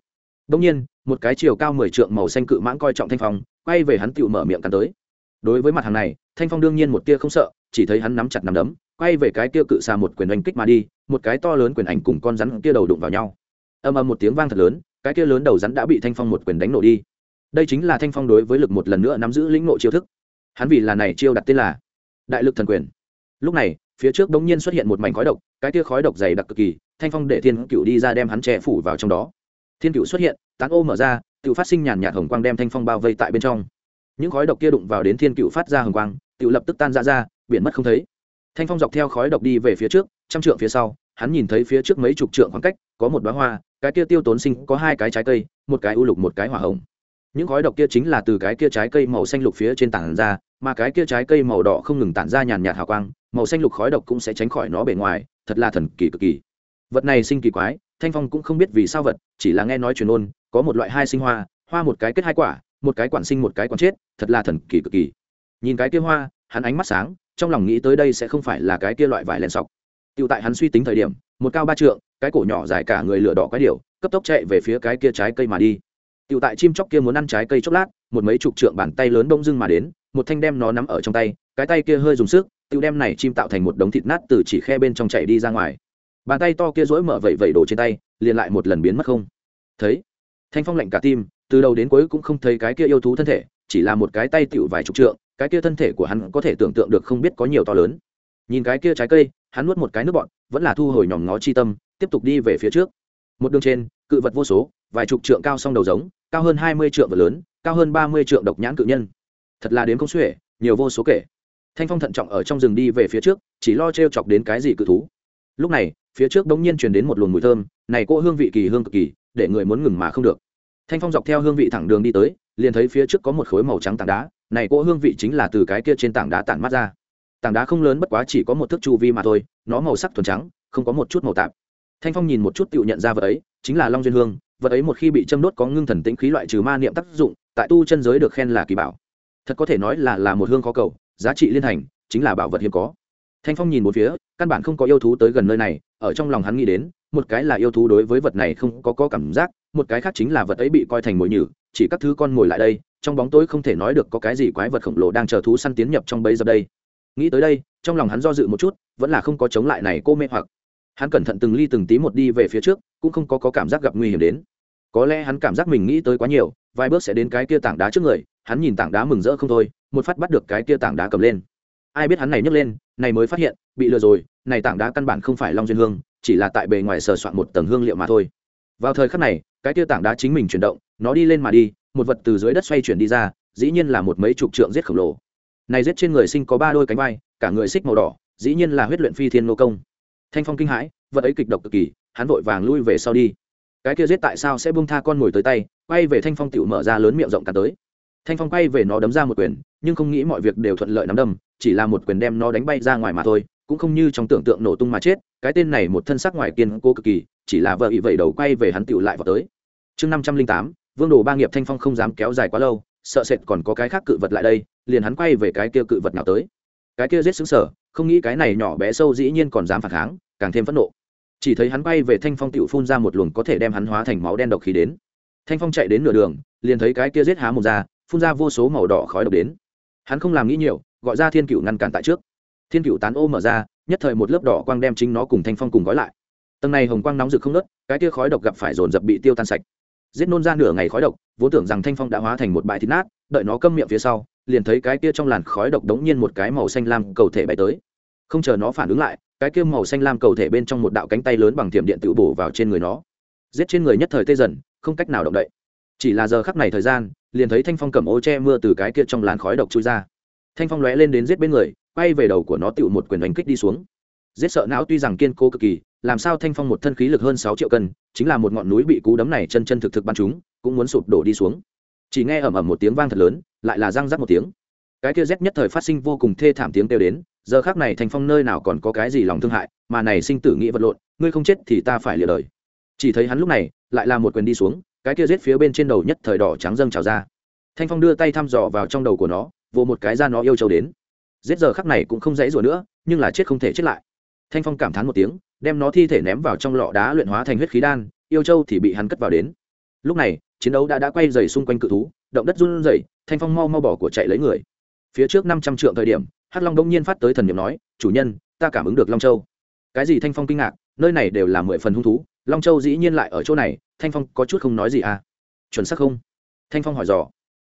Đông nhiên, một cái chiều cao mười trượng màu xanh cự mãng coi trọng thanh phong, quay về hắn tựu mở miệng cắn tới. Đối với mặt hàng này, thanh phong đương nhiên một tia không sợ, chỉ thấy hắn nắm chặt nắm đấm, quay về cái kia cự xà một quyền đánh kích mà đi, một cái to lớn quyền ảnh cùng con rắn kia đầu đụng vào nhau. Ầm ầm một tiếng vang thật lớn, cái kia lớn đầu rắn đã bị thanh phong một quyền đánh nổ đi. Đây chính là thanh phong đối với lực một lần nữa nắm giữ lĩnh nộ chiêu thức. Hắn vì là này chiêu đặt tên là đại lực thần quyền. Lúc này phía trước bỗng nhiên xuất hiện một mảnh khói độc, cái kia khói độc dày đặc cực kỳ, thanh phong để thiên cựu đi ra đem hắn che phủ vào trong đó. Thiên cựu xuất hiện, tán ô mở ra, tự phát sinh nhàn nhạt hồng quang đem thanh phong bao vây tại bên trong. Những khói độc kia đụng vào đến thiên cựu phát ra hồng quang, tự lập tức tan ra ra biển mất không thấy. Thanh phong dọc theo khói độc đi về phía trước, trăm trượng phía sau, hắn nhìn thấy phía trước mấy chục trượng khoảng cách, có một đoá hoa, cái kia tiêu tốn sinh, có hai cái trái cây, một cái u lục, một cái hỏa hồng. Những khói độc kia chính là từ cái kia trái cây màu xanh lục phía trên tảng ra, mà cái kia trái cây màu đỏ không ngừng tản ra nhàn nhạt hào quang màu xanh lục khói độc cũng sẽ tránh khỏi nó bề ngoài thật là thần kỳ cực kỳ. Vật này sinh kỳ quái thanh phong cũng không biết vì sao vật chỉ là nghe nói truyền ôn có một loại hai sinh hoa hoa một cái kết hai quả một cái quản sinh một cái quản chết thật là thần kỳ cực kỳ. Nhìn cái kia hoa hắn ánh mắt sáng trong lòng nghĩ tới đây sẽ không phải là cái kia loại vải len sọc. Tựu tại hắn suy tính thời điểm một cao ba trượng cái cổ nhỏ dài cả người lửa đỏ quái điều, cấp tốc chạy về phía cái kia trái cây mà đi. Tựu tại chim chóc kia muốn ăn trái cây chốc lát một mấy chục trượng bàn tay lớn bông dưng mà đến một thanh đem nó nắm ở trong tay cái tay kia hơi dùng sức tiêu đem này chim tạo thành một đống thịt nát từ chỉ khe bên trong chảy đi ra ngoài. Bàn tay to kia rỗi mở vẩy vẩy đồ trên tay, liền lại một lần biến mất không. Thấy, thanh phong lạnh cả tim, từ đầu đến cuối cũng không thấy cái kia yêu thú thân thể, chỉ là một cái tay tựu vài chục trượng, cái kia thân thể của hắn có thể tưởng tượng được không biết có nhiều to lớn. Nhìn cái kia trái cây, hắn nuốt một cái nước bọn vẫn là thu hồi nhòm ngó chi tâm, tiếp tục đi về phía trước. Một đường trên, cự vật vô số, vài chục trượng cao song đầu giống, cao hơn hai mươi trượng vật lớn, cao hơn ba mươi trượng độc nhãn cự nhân. Thật là đến công xuể, nhiều vô số kể thanh phong thận trọng ở trong rừng đi về phía trước, chỉ lo t r e o chọc đến cái gì cự thú. Lúc này, phía trước bỗng nhiên truyền đến một luồng mùi thơm, này cỗ hương vị kỳ hương cực kỳ, để người muốn ngừng mà không được. Thanh phong dọc theo hương vị thẳng đường đi tới, liền thấy phía trước có một khối màu trắng tảng đá, này cỗ hương vị chính là từ cái kia trên tảng đá tản mắt ra. Tảng đá không lớn bất quá chỉ có một thước chu vi mà thôi, nó màu sắc thuần trắng, không có một chút màu tạp. Thanh phong nhìn một chút tự nhận ra vật ấy, chính là long duyên hương, vật ấy một khi bị châm đốt có ngưng thần tĩnh khí loại trừ ma niệm tác dụng, tại tu chân giới được khen là kỳ bảo. Thật có thể nói là là một hương khó cầu giá trị liên thành chính là bảo vật hiếm có. Thanh phong nhìn một phía căn bản không có yêu thú tới gần nơi này ở trong lòng hắn nghĩ đến một cái là yêu thú đối với vật này không có, có cảm giác một cái khác chính là vật ấy bị coi thành mồi nhử chỉ các thứ con mồi lại đây trong bóng tối không thể nói được có cái gì quái vật khổng lồ đang chờ thú săn tiến nhập trong bấy giờ đây. Nghĩ tới đây trong lòng hắn do dự một chút vẫn là không có chống lại này cô mê hoặc. Hắn cẩn thận từng ly từng tí một đi về phía trước cũng không có, có cảm giác gặp nguy hiểm đến có lẽ hắn cảm giác mình nghĩ tới quá nhiều, vài bước sẽ đến cái kia tảng đá trước người, hắn nhìn tảng đá mừng rỡ không thôi, một phát bắt được cái kia tảng đá cầm lên. Ai biết hắn này nhấc lên, này mới phát hiện, bị lừa rồi, này tảng đá căn bản không phải long duyên hương, chỉ là tại bề ngoài sờ soạn một tầng hương liệu mà thôi. Vào thời khắc này, cái kia tảng đá chính mình chuyển động, nó đi lên mà đi, một vật từ dưới đất xoay chuyển đi ra, dĩ nhiên là một mấy chục trượng giết khổng lồ. Này giết trên người sinh có ba đôi cánh vai, cả người xích màu đỏ, dĩ nhiên là huyết luyện phi thiên nô công. Thanh phong kinh hãi, vật ấy kịch độc cực kỳ, hắn vội vàng lui về sau đi cái kia giết tại sao sẽ buông tha con mồi tới tay, quay về thanh phong tựu mở ra lớn miệng rộng cả tới. Thanh phong quay về nó đấm ra một quyền, nhưng không nghĩ mọi việc đều thuận lợi nắm đâm chỉ là một quyền đem nó đánh bay ra ngoài mà thôi, cũng không như trong tưởng tượng nổ tung mà chết, cái tên này một thân sắc ngoài kiên cố cực kỳ, chỉ là vợ ý vậy đầu quay về hắn tựu lại vào tới. Chương năm trăm linh tám, vương đồ ba nghiệp thanh phong không dám kéo dài quá lâu, sợ sệt còn có cái khác cự vật lại đây, liền hắn quay về cái kia cự vật nào tới. Cái kia giết xứng sở không nghĩ cái này nhỏ bé sâu dĩ nhiên còn dám phản kháng, càng thêm phẫn nộ chỉ thấy hắn bay về thanh phong tựu phun ra một luồng có thể đem hắn hóa thành máu đen độc khí đến. Thanh phong chạy đến nửa đường, liền thấy cái kia giết há một ra, phun ra vô số màu đỏ khói độc đến. Hắn không làm nghĩ nhiều, gọi ra thiên cựu ngăn cản tại trước. Thiên cựu tán ô mở ra, nhất thời một lớp đỏ quang đem chính nó cùng thanh phong cùng gói lại. Tầng này hồng quang nóng rực không nớt cái kia khói độc gặp phải dồn dập bị tiêu tan sạch. Giết nôn ra nửa ngày khói độc, vốn tưởng rằng thanh phong đã hóa thành một bãi thịt nát, đợi nó câm miệng phía sau, liền thấy cái kia trong làn khói độc đống nhiên một cái màu xanh lam cầu thể bay tới. Không chờ nó phản ứng lại cái kia màu xanh lam cầu thể bên trong một đạo cánh tay lớn bằng thiểm điện tự bổ vào trên người nó. Giết trên người nhất thời tê dần, không cách nào động đậy. Chỉ là giờ khắc này thời gian, liền thấy thanh phong cầm ô che mưa từ cái kia trong làn khói độc chui ra. Thanh phong lóe lên đến giết bên người, quay về đầu của nó tựu một quyền đánh kích đi xuống. Giết sợ não tuy rằng kiên cố cực kỳ, làm sao thanh phong một thân khí lực hơn sáu triệu cân, chính là một ngọn núi bị cú đấm này chân chân thực thực bắn chúng cũng muốn sụp đổ đi xuống. Chỉ nghe ầm ầm một tiếng vang thật lớn, lại là răng rắc một tiếng. Cái kia rét nhất thời phát sinh vô cùng thê thảm tiếng kêu đến giờ khác này thanh phong nơi nào còn có cái gì lòng thương hại, mà này sinh tử nghĩ vật lộn, ngươi không chết thì ta phải lìa đời. Chỉ thấy hắn lúc này, lại là một quyền đi xuống, cái kia giết phía bên trên đầu nhất thời đỏ trắng dâng trào ra. Thanh phong đưa tay thăm dò vào trong đầu của nó vô một cái ra nó yêu châu đến. Giết giờ khắc này cũng không dãy rủa nữa, nhưng là chết không thể chết lại. Thanh phong cảm thán một tiếng, đem nó thi thể ném vào trong lọ đá luyện hóa thành huyết khí đan, yêu châu thì bị hắn cất vào đến. Lúc này, chiến đấu đã đã quay dày xung quanh cự thú, động đất run rẩy, thanh phong mau mau bỏ của chạy lấy người. Phía trước năm trăm trượng thời điểm hắc long đông nhiên phát tới thần n i ệ m nói, chủ nhân, ta cảm ứng được long châu. Cái gì thanh phong kinh ngạc, nơi này đều là mười phần hung thú, long châu dĩ nhiên lại ở chỗ này, thanh phong có chút không nói gì à? Chuẩn xác không? Thanh phong hỏi dò.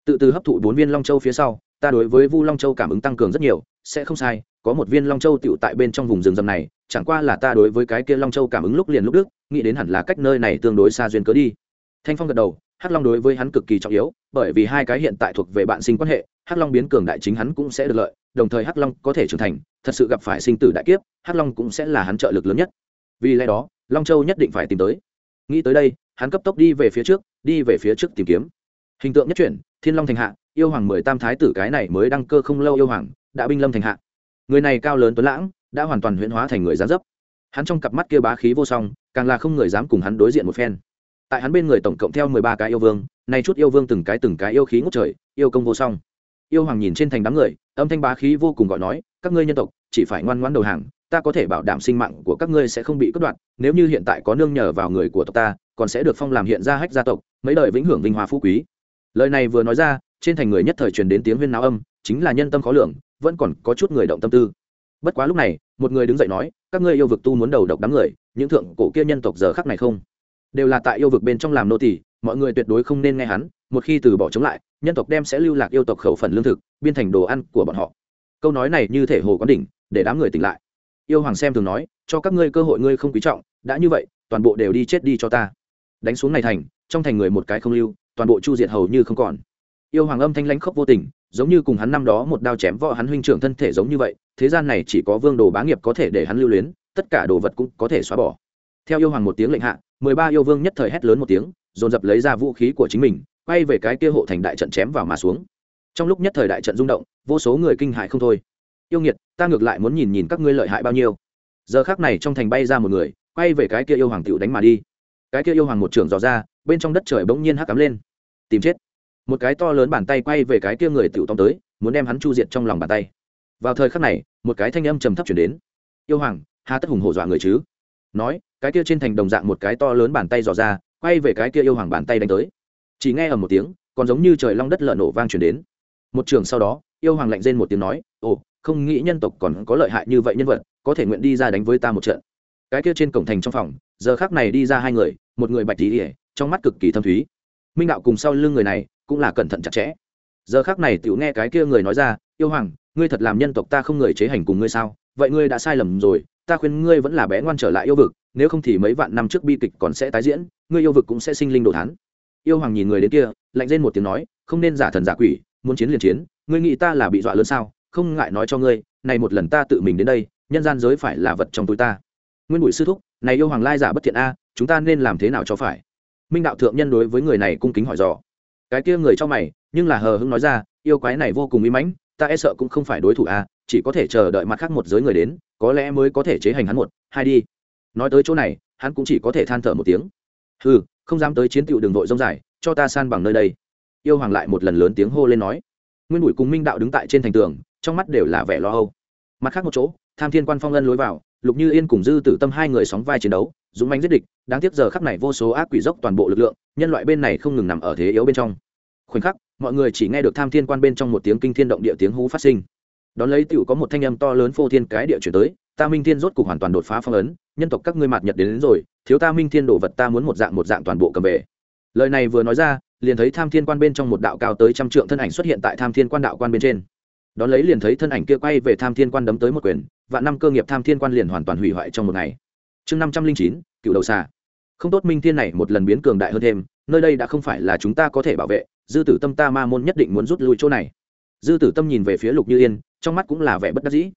Tự từ hấp thụ bốn viên long châu phía sau, ta đối với vu long châu cảm ứng tăng cường rất nhiều, sẽ không sai, có một viên long châu tựu tại bên trong vùng rừng rầm này, chẳng qua là ta đối với cái kia long châu cảm ứng lúc liền lúc đức, nghĩ đến hẳn là cách nơi này tương đối xa duyên cớ đi. Thanh phong gật đầu, hắc long đối với hắn cực kỳ trọng yếu, bởi vì hai cái hiện tại thuộc về bạn sinh quan hệ hắc long biến cường đại chính hắn cũng sẽ được lợi, đồng thời hắc long có thể trưởng thành, thật sự gặp phải sinh tử đại kiếp, hắc long cũng sẽ là hắn trợ lực lớn nhất. Vì lẽ đó, long châu nhất định phải tìm tới. Nghĩ tới đây, hắn cấp tốc đi về phía trước, đi về phía trước tìm kiếm. Hình tượng nhất chuyển, thiên long thành hạ, yêu hoàng mười tam thái tử cái này mới đăng cơ không lâu yêu hoàng, đã binh lâm thành hạ. Người này cao lớn tuấn lãng, đã hoàn toàn huyễn hóa thành người gián dấp. Hắn trong cặp mắt kia bá khí vô song, càng là không người dám cùng hắn đối diện một phen. Tại hắn bên người tổng cộng theo mười ba cái yêu vương, nay chút yêu vương từng cái từng cái yêu khí ngút trời, yêu công vô song yêu hoàng nhìn trên thành đám người, âm thanh bá khí vô cùng gọi nói, các ngươi nhân tộc, chỉ phải ngoan ngoãn đầu hàng, ta có thể bảo đảm sinh mạng của các ngươi sẽ không bị cướp đoạt, nếu như hiện tại có nương nhờ vào người của tộc ta, còn sẽ được phong làm hiện ra hách gia tộc, mấy đời vĩnh hưởng vinh hoa phú quý. Lời này vừa nói ra, trên thành người nhất thời truyền đến tiếng huyên náo âm, chính là nhân tâm khó lường, vẫn còn có chút người động tâm tư. Bất quá lúc này, một người đứng dậy nói, các ngươi yêu vực tu muốn đầu độc đám người, những thượng cổ kia nhân tộc giờ khắc này không? Đều là tại yêu vực bên trong làm nô tỳ, mọi người tuyệt đối không nên nghe hắn một khi từ bỏ chống lại, nhân tộc đem sẽ lưu lạc yêu tộc khẩu phần lương thực, biên thành đồ ăn của bọn họ. Câu nói này như thể hồ quán đỉnh, để đám người tỉnh lại. Yêu hoàng xem thường nói, cho các ngươi cơ hội ngươi không quý trọng, đã như vậy, toàn bộ đều đi chết đi cho ta. Đánh xuống này thành, trong thành người một cái không lưu, toàn bộ chu diệt hầu như không còn. Yêu hoàng âm thanh lãnh khốc vô tình, giống như cùng hắn năm đó một đao chém võ hắn huynh trưởng thân thể giống như vậy, thế gian này chỉ có vương đồ bá nghiệp có thể để hắn lưu luyến, tất cả đồ vật cũng có thể xóa bỏ. Theo yêu hoàng một tiếng lệnh hạ, mười ba yêu vương nhất thời hét lớn một tiếng, dồn dập lấy ra vũ khí của chính mình quay về cái kia hộ thành đại trận chém vào mà xuống. Trong lúc nhất thời đại trận rung động, vô số người kinh hại không thôi. Yêu nghiệt, ta ngược lại muốn nhìn nhìn các ngươi lợi hại bao nhiêu. Giờ khác này trong thành bay ra một người, quay về cái kia yêu hoàng tiểu đánh mà đi. Cái kia yêu hoàng một trưởng dò ra, bên trong đất trời bỗng nhiên hắc cắm lên. Tìm chết. Một cái to lớn bàn tay quay về cái kia người tiểu tông tới, muốn đem hắn chu diệt trong lòng bàn tay. Vào thời khắc này, một cái thanh âm trầm thấp chuyển đến. Yêu hoàng, hà tất hùng hổ dọa người chứ? Nói, cái kia trên thành đồng dạng một cái to lớn bàn tay dò ra, quay về cái kia yêu hoàng bàn tay đánh tới chỉ nghe ở một tiếng, còn giống như trời long đất lợn nổ vang chuyển đến. Một trường sau đó, yêu hoàng lạnh rên một tiếng nói, ồ, không nghĩ nhân tộc còn có lợi hại như vậy nhân vật, có thể nguyện đi ra đánh với ta một trận. Cái kia trên cổng thành trong phòng, giờ khác này đi ra hai người, một người bạch tí ỉa trong mắt cực kỳ thâm thúy. Minh đạo cùng sau lưng người này, cũng là cẩn thận chặt chẽ. Giờ khác này tiểu nghe cái kia người nói ra, yêu hoàng, ngươi thật làm nhân tộc ta không người chế hành cùng ngươi sao? Vậy ngươi đã sai lầm rồi, ta khuyên ngươi vẫn là bé ngoan trở lại yêu vực, nếu không thì mấy vạn năm trước bi kịch còn sẽ tái diễn, ngươi yêu vực cũng sẽ sinh linh đồ thán yêu hoàng nhìn người đến kia, lạnh lên một tiếng nói, không nên giả thần giả quỷ, muốn chiến liền chiến, ngươi nghĩ ta là bị dọa lớn sao? Không ngại nói cho ngươi, này một lần ta tự mình đến đây, nhân gian giới phải là vật trong túi ta. Nguyên bụi sư thúc, này yêu hoàng lai giả bất thiện a, chúng ta nên làm thế nào cho phải? Minh đạo thượng nhân đối với người này cung kính hỏi dò. Cái kia người cho mày, nhưng là hờ hững nói ra, yêu quái này vô cùng uy mãnh, ta e sợ cũng không phải đối thủ a, chỉ có thể chờ đợi mặt khác một giới người đến, có lẽ mới có thể chế hành hắn một, hai đi. Nói tới chỗ này, hắn cũng chỉ có thể than thở một tiếng. Ừ không dám tới chiến tựu đường đội rông dài cho ta san bằng nơi đây. Yêu hoàng lại một lần lớn tiếng hô lên nói. Nguyên bụi cùng minh đạo đứng tại trên thành tường trong mắt đều là vẻ lo âu. Mặt khác một chỗ tham thiên quan phong ân lối vào lục như yên cùng dư tử tâm hai người sóng vai chiến đấu dũng manh giết địch đáng tiếc giờ khắc này vô số ác quỷ dốc toàn bộ lực lượng nhân loại bên này không ngừng nằm ở thế yếu bên trong. Khoảnh khắc mọi người chỉ nghe được tham thiên quan bên trong một tiếng kinh thiên động địa tiếng hú phát sinh. Đón lấy tựu có một thanh âm to lớn phô thiên cái địa chuyển tới ta minh thiên rốt cục hoàn toàn đột phá phong ấn nhân tộc các ngươi mạt nhật đến, đến rồi thiếu ta minh thiên đồ vật ta muốn một dạng một dạng toàn bộ cầm về. Lời này vừa nói ra, liền thấy tham thiên quan bên trong một đạo cao tới trăm trượng thân ảnh xuất hiện tại tham thiên quan đạo quan bên trên. Đón lấy liền thấy thân ảnh kia quay về tham thiên quan đấm tới một quyền và năm cơ nghiệp tham thiên quan liền hoàn toàn hủy hoại trong một ngày. Chương năm trăm linh chín, cựu đầu xa không tốt minh thiên này một lần biến cường đại hơn thêm, nơi đây đã không phải là chúng ta có thể bảo vệ, dư tử tâm ta ma môn nhất định muốn rút lui chỗ này. Dư tử tâm nhìn về phía lục như yên, trong mắt cũng là vẻ bất đắc dĩ.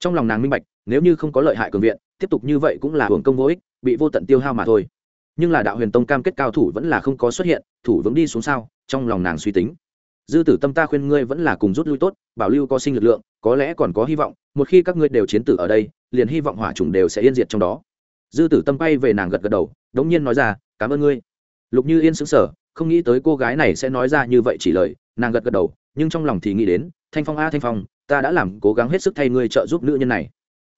Trong lòng nàng minh bạch, nếu như không có lợi hại cường viện, tiếp tục như vậy cũng là hưởng công vô ích bị vô tận tiêu hao mà thôi. Nhưng là đạo huyền tông cam kết cao thủ vẫn là không có xuất hiện, thủ vững đi xuống sao, trong lòng nàng suy tính. Dư tử tâm ta khuyên ngươi vẫn là cùng rút lui tốt, bảo lưu có sinh lực lượng, có lẽ còn có hy vọng, một khi các ngươi đều chiến tử ở đây, liền hy vọng hỏa trùng đều sẽ yên diệt trong đó. Dư tử tâm bay về nàng gật gật đầu, đống nhiên nói ra, cảm ơn ngươi. Lục như yên sững sờ, không nghĩ tới cô gái này sẽ nói ra như vậy chỉ lời, nàng gật gật đầu, nhưng trong lòng thì nghĩ đến, thanh phong a, thanh phong, ta đã làm cố gắng hết sức thay ngươi trợ giúp nữ nhân này.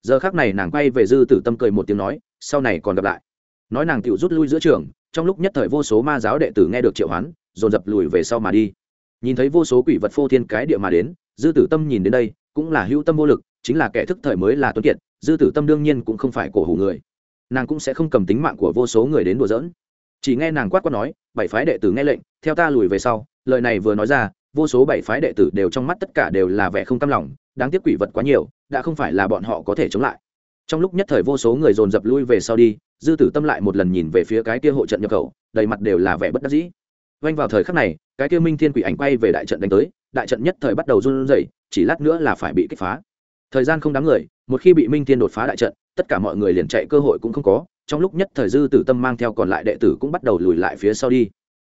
Giờ khác này nàng quay về dư tử tâm cười một tiếng nói sau này còn gặp lại. Nói nàng tự rút lui giữa trường, trong lúc nhất thời vô số ma giáo đệ tử nghe được triệu hoán, dồn dập lùi về sau mà đi. Nhìn thấy vô số quỷ vật phô thiên cái địa mà đến, dư tử tâm nhìn đến đây, cũng là hữu tâm vô lực, chính là kẻ thức thời mới là tuấn kiệt, dư tử tâm đương nhiên cũng không phải cổ hủ người. Nàng cũng sẽ không cầm tính mạng của vô số người đến đùa giỡn. Chỉ nghe nàng quát quát nói, bảy phái đệ tử nghe lệnh, theo ta lùi về sau. Lời này vừa nói ra, vô số bảy phái đệ tử đều trong mắt tất cả đều là vẻ không cam lòng, đáng tiếc quỷ vật quá nhiều, đã không phải là bọn họ có thể chống lại trong lúc nhất thời vô số người dồn dập lui về sau đi, dư tử tâm lại một lần nhìn về phía cái kia hộ trận nhập khẩu, đầy mặt đều là vẻ bất đắc dĩ. Vanh vào thời khắc này, cái kia minh thiên quỷ ảnh quay về đại trận đánh tới, đại trận nhất thời bắt đầu run rẩy, chỉ lát nữa là phải bị kích phá. Thời gian không đáng người, một khi bị minh thiên đột phá đại trận, tất cả mọi người liền chạy cơ hội cũng không có, trong lúc nhất thời dư tử tâm mang theo còn lại đệ tử cũng bắt đầu lùi lại phía sau đi.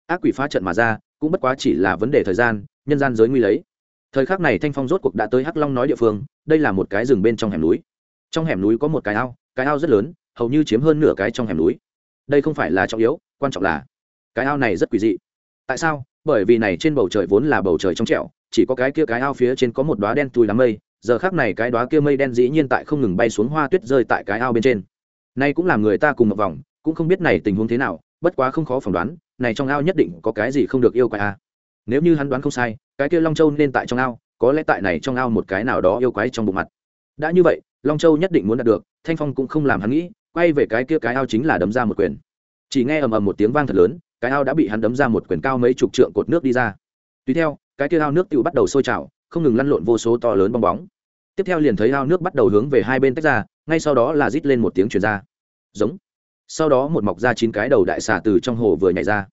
Ác quỷ phá trận mà ra, cũng bất quá chỉ là vấn đề thời gian, nhân gian giới nguy lấy. Thời khắc này thanh phong rốt cuộc đã tới hắc long nói địa phương, đây là một cái rừng bên trong hẻm núi trong hẻm núi có một cái ao cái ao rất lớn, hầu như chiếm hơn nửa cái trong hẻm núi. Đây không phải là trọng yếu, quan trọng là cái ao này rất quỷ dị. Tại sao? Bởi vì này trên bầu trời vốn là bầu trời trong trẻo, chỉ có cái kia cái ao phía trên có một đoá đen tùi đám mây, giờ khác này cái đoá kia mây đen dĩ nhiên tại không ngừng bay xuống hoa tuyết rơi tại cái ao bên trên. Nay cũng làm người ta cùng một vòng, cũng không biết này tình huống thế nào, bất quá không khó phỏng đoán, này trong ao nhất định có cái gì không được yêu quái a nếu như hắn đoán không sai, cái kia long châu nên tại trong ao, có lẽ tại này trong ao một cái nào đó yêu quái trong bộ mặt. Đã như vậy long châu nhất định muốn đạt được, thanh phong cũng không làm hắn nghĩ, quay về cái kia cái ao chính là đấm ra một quyền. Chỉ nghe ầm ầm một tiếng vang thật lớn, cái ao đã bị hắn đấm ra một quyền cao mấy chục trượng cột nước đi ra. Tùy theo, cái kia ao nước tự bắt đầu sôi trào, không ngừng lăn lộn vô số to lớn bong bóng. Tiếp theo liền thấy ao nước bắt đầu hướng về hai bên tách ra, ngay sau đó là rít lên một tiếng truyền ra. Giống. Sau đó một mọc ra chín cái đầu đại xà từ trong hồ vừa nhảy ra.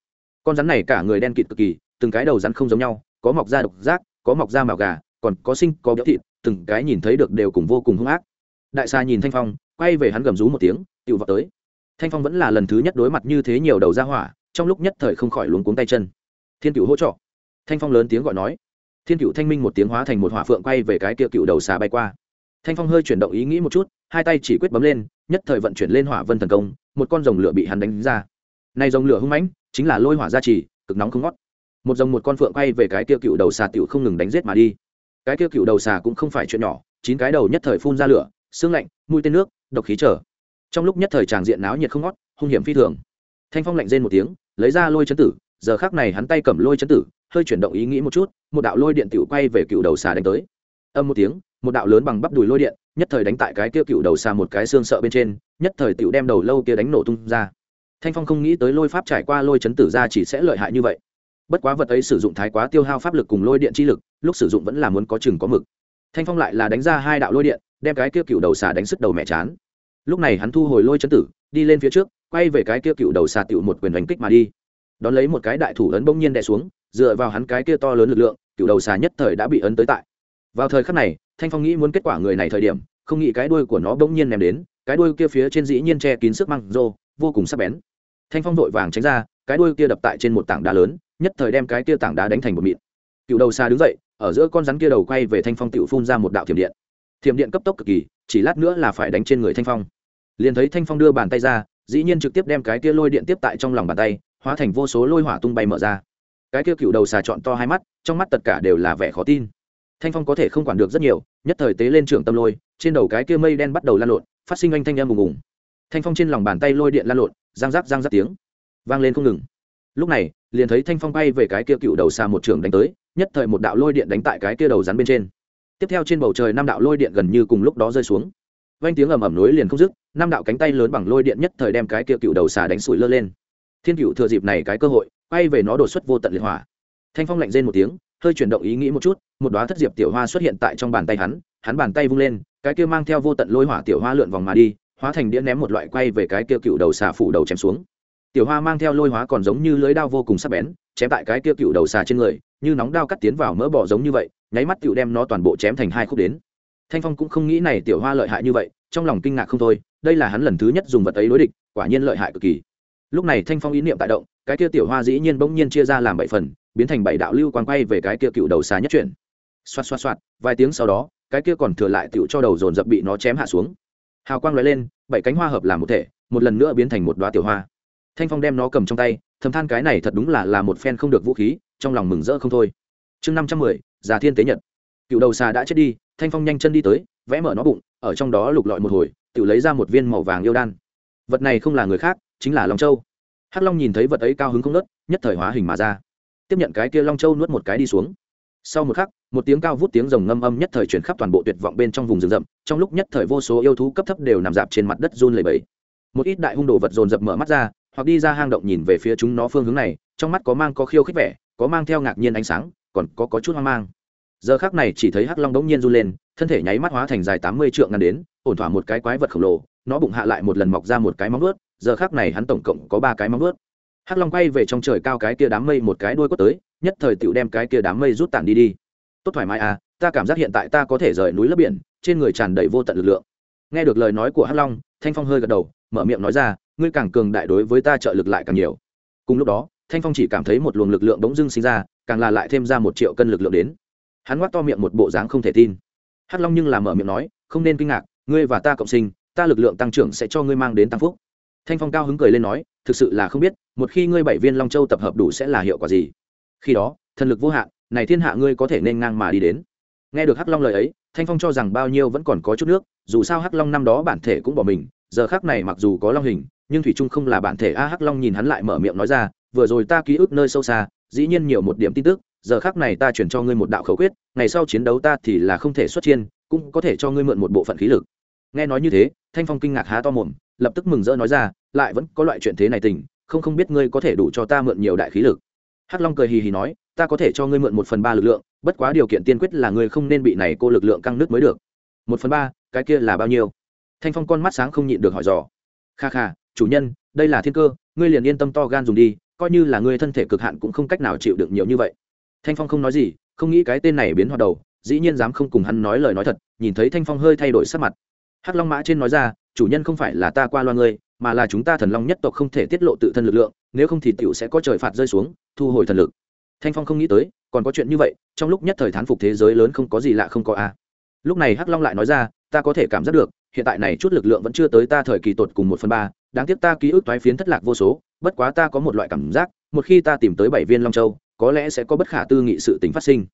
Con rắn này cả người đen kịt cực kỳ, từng cái đầu rắn không giống nhau, có mọc ra độc giác, có mọc ra màu gà, còn có sinh, có béo thịt, từng cái nhìn thấy được đều cùng vô cùng hung ác đại xà nhìn thanh phong, quay về hắn gầm rú một tiếng tự vào tới. Thanh phong vẫn là lần thứ nhất đối mặt như thế nhiều đầu ra hỏa, trong lúc nhất thời không khỏi luống cuống tay chân. Thiên cựu hỗ trợ thanh phong lớn tiếng gọi nói. Thiên cựu thanh minh một tiếng hóa thành một hỏa phượng quay về cái kia cựu đầu xà bay qua. Thanh phong hơi chuyển động ý nghĩ một chút, hai tay chỉ quyết bấm lên, nhất thời vận chuyển lên hỏa vân thần công, một con rồng lửa bị hắn đánh ra. Này rồng lửa hung mãnh, chính là lôi hỏa gia trì, cực nóng không ngót. Một rồng một con phượng quay về cái kia cựu đầu xà tiểu không ngừng đánh giết mà đi. Cái kia cựu đầu xà cũng không phải chuyện nhỏ, chín cái đầu nhất thời phun ra lửa xương lạnh mũi tên nước, độc khí trở. Trong lúc nhất thời tràng diện náo nhiệt không ngót, hung hiểm phi thường. Thanh phong lạnh rên một tiếng, lấy ra lôi chấn tử, giờ khác này hắn tay cầm lôi chấn tử, hơi chuyển động ý nghĩ một chút, một đạo lôi điện tiểu quay về cựu đầu xà đánh tới. Âm một tiếng, một đạo lớn bằng bắp đùi lôi điện, nhất thời đánh tại cái kia cựu đầu xà một cái xương sợ bên trên, nhất thời tựu đem đầu lâu kia đánh nổ tung ra. Thanh phong không nghĩ tới lôi pháp trải qua lôi chấn tử ra chỉ sẽ lợi hại như vậy. Bất quá vật ấy sử dụng thái quá tiêu hao pháp lực cùng lôi điện chi lực, lúc sử dụng vẫn là muốn có chừng có mực. Thanh phong lại là đánh ra hai đạo lôi điện đem cái kia cựu đầu xà đánh sức đầu mẹ chán. Lúc này hắn thu hồi lôi chấn tử, đi lên phía trước, quay về cái kia cựu đầu xà tựu một quyền đánh kích mà đi. Đón lấy một cái đại thủ ấn bỗng nhiên đè xuống, dựa vào hắn cái kia to lớn lực lượng, cựu đầu xà nhất thời đã bị ấn tới tại. Vào thời khắc này, thanh phong nghĩ muốn kết quả người này thời điểm, không nghĩ cái đuôi của nó bỗng nhiên ném đến, cái đuôi kia phía trên dĩ nhiên che kín sức măng, rô, vô cùng sắc bén. Thanh phong vội vàng tránh ra, cái đuôi kia đập tại trên một tảng đá lớn, nhất thời đem cái kia tảng đá đánh thành một mịn. Cựu đầu xa đứng dậy, ở giữa con rắn kia đầu quay về thanh phong tựu phun ra một đạo thiểm điện thiểm điện cấp tốc cực kỳ, chỉ lát nữa là phải đánh trên người thanh phong. Liền thấy thanh phong đưa bàn tay ra, dĩ nhiên trực tiếp đem cái kia lôi điện tiếp tại trong lòng bàn tay, hóa thành vô số lôi hỏa tung bay mở ra. Cái kia cựu đầu xà chọn to hai mắt, trong mắt tất cả đều là vẻ khó tin. Thanh phong có thể không quản được rất nhiều, nhất thời tế lên trường tâm lôi, trên đầu cái kia mây đen bắt đầu lan lộn, phát sinh anh thanh em ùng ùng. Thanh phong trên lòng bàn tay lôi điện lan lộn giang rác giang rác tiếng, vang lên không ngừng. Lúc này, liền thấy thanh phong bay về cái kia cựu đầu xà một trường đánh tới, nhất thời một đạo lôi điện đánh tại cái kia đầu rắn bên trên tiếp theo trên bầu trời năm đạo lôi điện gần như cùng lúc đó rơi xuống. Vang tiếng ầm ầm nối liền không dứt, năm đạo cánh tay lớn bằng lôi điện nhất thời đem cái kia cựu đầu xà đánh sủi lơ lên. Thiên cựu thừa dịp này cái cơ hội, quay về nó đột xuất vô tận liệt hỏa. Thanh phong lạnh rên một tiếng, hơi chuyển động ý nghĩ một chút, một đoá thất diệp tiểu hoa xuất hiện tại trong bàn tay hắn hắn bàn tay vung lên, cái kia mang theo vô tận lôi hỏa tiểu hoa lượn vòng mà đi, hóa thành đĩa ném một loại quay về cái kia cựu đầu xà phủ đầu chém xuống. Tiểu hoa mang theo lôi hóa còn giống như lưới đao vô cùng sắc bén, chém tại cái kia cựu đầu xà trên người, như nóng đao cắt tiến vào mỡ bỏ giống như vậy nháy mắt tiểu đem nó toàn bộ chém thành hai khúc đến. Thanh phong cũng không nghĩ này tiểu hoa lợi hại như vậy, trong lòng kinh ngạc không thôi, đây là hắn lần thứ nhất dùng vật ấy đối địch, quả nhiên lợi hại cực kỳ. Lúc này thanh phong ý niệm tại động, cái kia tiểu hoa dĩ nhiên bỗng nhiên chia ra làm bảy phần, biến thành bảy đạo lưu quang quay về cái kia cựu đầu xà nhất chuyển. Xoát xoát xoát vài tiếng sau đó, cái kia còn thừa lại tựu cho đầu dồn dập bị nó chém hạ xuống. Hào quang lóe lên, bảy cánh hoa hợp làm một thể, một lần nữa biến thành một đoá tiểu hoa. Thanh phong đem nó cầm trong tay, thầm than cái này thật đúng là là một phen không được vũ khí, trong lòng mừng rỡ không thôi. Chương năm trăm mười già thiên tế nhật. Cựu đầu xà đã chết đi, thanh phong nhanh chân đi tới, vẽ mở nó bụng, ở trong đó lục lọi một hồi, tự lấy ra một viên màu vàng yêu đan. Vật này không là người khác, chính là long châu. Hắc long nhìn thấy vật ấy cao hứng không nớt nhất thời hóa hình mà ra. Tiếp nhận cái kia long châu nuốt một cái đi xuống. Sau một khắc, một tiếng cao vút tiếng rồng ngâm âm nhất thời chuyển khắp toàn bộ tuyệt vọng bên trong vùng rừng rậm, trong lúc nhất thời vô số yêu thú cấp thấp đều nằm dạp trên mặt đất run lầy bẫy một ít đại hung đồ vật dồn dập mở mắt ra, hoặc đi ra hang động nhìn về phía chúng nó phương hướng này, trong mắt có mang có khiêu khích vẻ, có mang theo ngạc nhiên ánh sáng còn có, có chút hoang mang. Giờ khác này chỉ thấy hắc long đống nhiên run lên thân thể nháy mắt hóa thành dài tám mươi trượng ngăn đến ổn thỏa một cái quái vật khổng lồ nó bụng hạ lại một lần mọc ra một cái móng ướt giờ khác này hắn tổng cộng có ba cái móng ướt hắc long quay về trong trời cao cái kia đám mây một cái đuôi quất tới nhất thời tựu đem cái kia đám mây rút tản đi đi. Tốt thoải mái à ta cảm giác hiện tại ta có thể rời núi lấp biển trên người tràn đầy vô tận lực lượng. Nghe được lời nói của hắc long thanh phong hơi gật đầu mở miệng nói ra ngươi càng cường đại đối với ta trợ lực lại càng nhiều. Cùng lúc đó thanh phong chỉ cảm thấy một luồng lực lượng bỗng dưng sinh ra càng là lại thêm ra một triệu cân lực lượng đến. Hắn ngoắc to miệng một bộ dáng không thể tin. Hắc long nhưng là mở miệng nói, không nên kinh ngạc, ngươi và ta cộng sinh, ta lực lượng tăng trưởng sẽ cho ngươi mang đến tăng phúc. Thanh phong cao hứng cười lên nói, thực sự là không biết, một khi ngươi bảy viên long châu tập hợp đủ sẽ là hiệu quả gì? Khi đó, thần lực vô hạn, này thiên hạ ngươi có thể nên ngang mà đi đến. Nghe được hắc long lời ấy, thanh phong cho rằng bao nhiêu vẫn còn có chút nước, dù sao hắc long năm đó bản thể cũng bỏ mình, giờ khác này mặc dù có long hình, nhưng thủy trung không là bản thể a hắc long nhìn hắn lại mở miệng nói ra, vừa rồi ta ký ức nơi sâu xa dĩ nhiên nhiều một điểm tin tức, giờ khác này ta chuyển cho ngươi một đạo khẩu quyết, ngày sau chiến đấu ta thì là không thể xuất chiên, cũng có thể cho ngươi mượn một bộ phận khí lực. Nghe nói như thế, thanh phong kinh ngạc há to mồm, lập tức mừng rỡ nói ra, lại vẫn có loại chuyện thế này tình, không không biết ngươi có thể đủ cho ta mượn nhiều đại khí lực. Hắc long cười hì hì nói, ta có thể cho ngươi mượn một phần ba lực lượng, bất quá điều kiện tiên quyết là ngươi không nên bị này cô lực lượng căng nước mới được. Một phần ba, cái kia là bao nhiêu? Thanh phong con mắt sáng không nhịn được hỏi dò. Kha kha, chủ nhân, đây là thiên cơ, ngươi liền yên tâm to gan dùng đi coi như là ngươi thân thể cực hạn cũng không cách nào chịu được nhiều như vậy. Thanh phong không nói gì, không nghĩ cái tên này biến hoạt đầu, dĩ nhiên dám không cùng hắn nói lời nói thật, nhìn thấy thanh phong hơi thay đổi sắc mặt. Hắc long mã trên nói ra, chủ nhân không phải là ta qua loa ngươi, mà là chúng ta thần long nhất tộc không thể tiết lộ tự thân lực lượng, nếu không thì tiểu sẽ có trời phạt rơi xuống, thu hồi thần lực. Thanh phong không nghĩ tới, còn có chuyện như vậy, trong lúc nhất thời thán phục thế giới lớn không có gì lạ không có a. Lúc này hắc long lại nói ra, ta có thể cảm giác được hiện tại này chút lực lượng vẫn chưa tới ta thời kỳ tột cùng một phần ba, đáng tiếc ta ký ức toái phiến thất lạc vô số, bất quá ta có một loại cảm giác, một khi ta tìm tới bảy viên long châu, có lẽ sẽ có bất khả tư nghị sự tính phát sinh.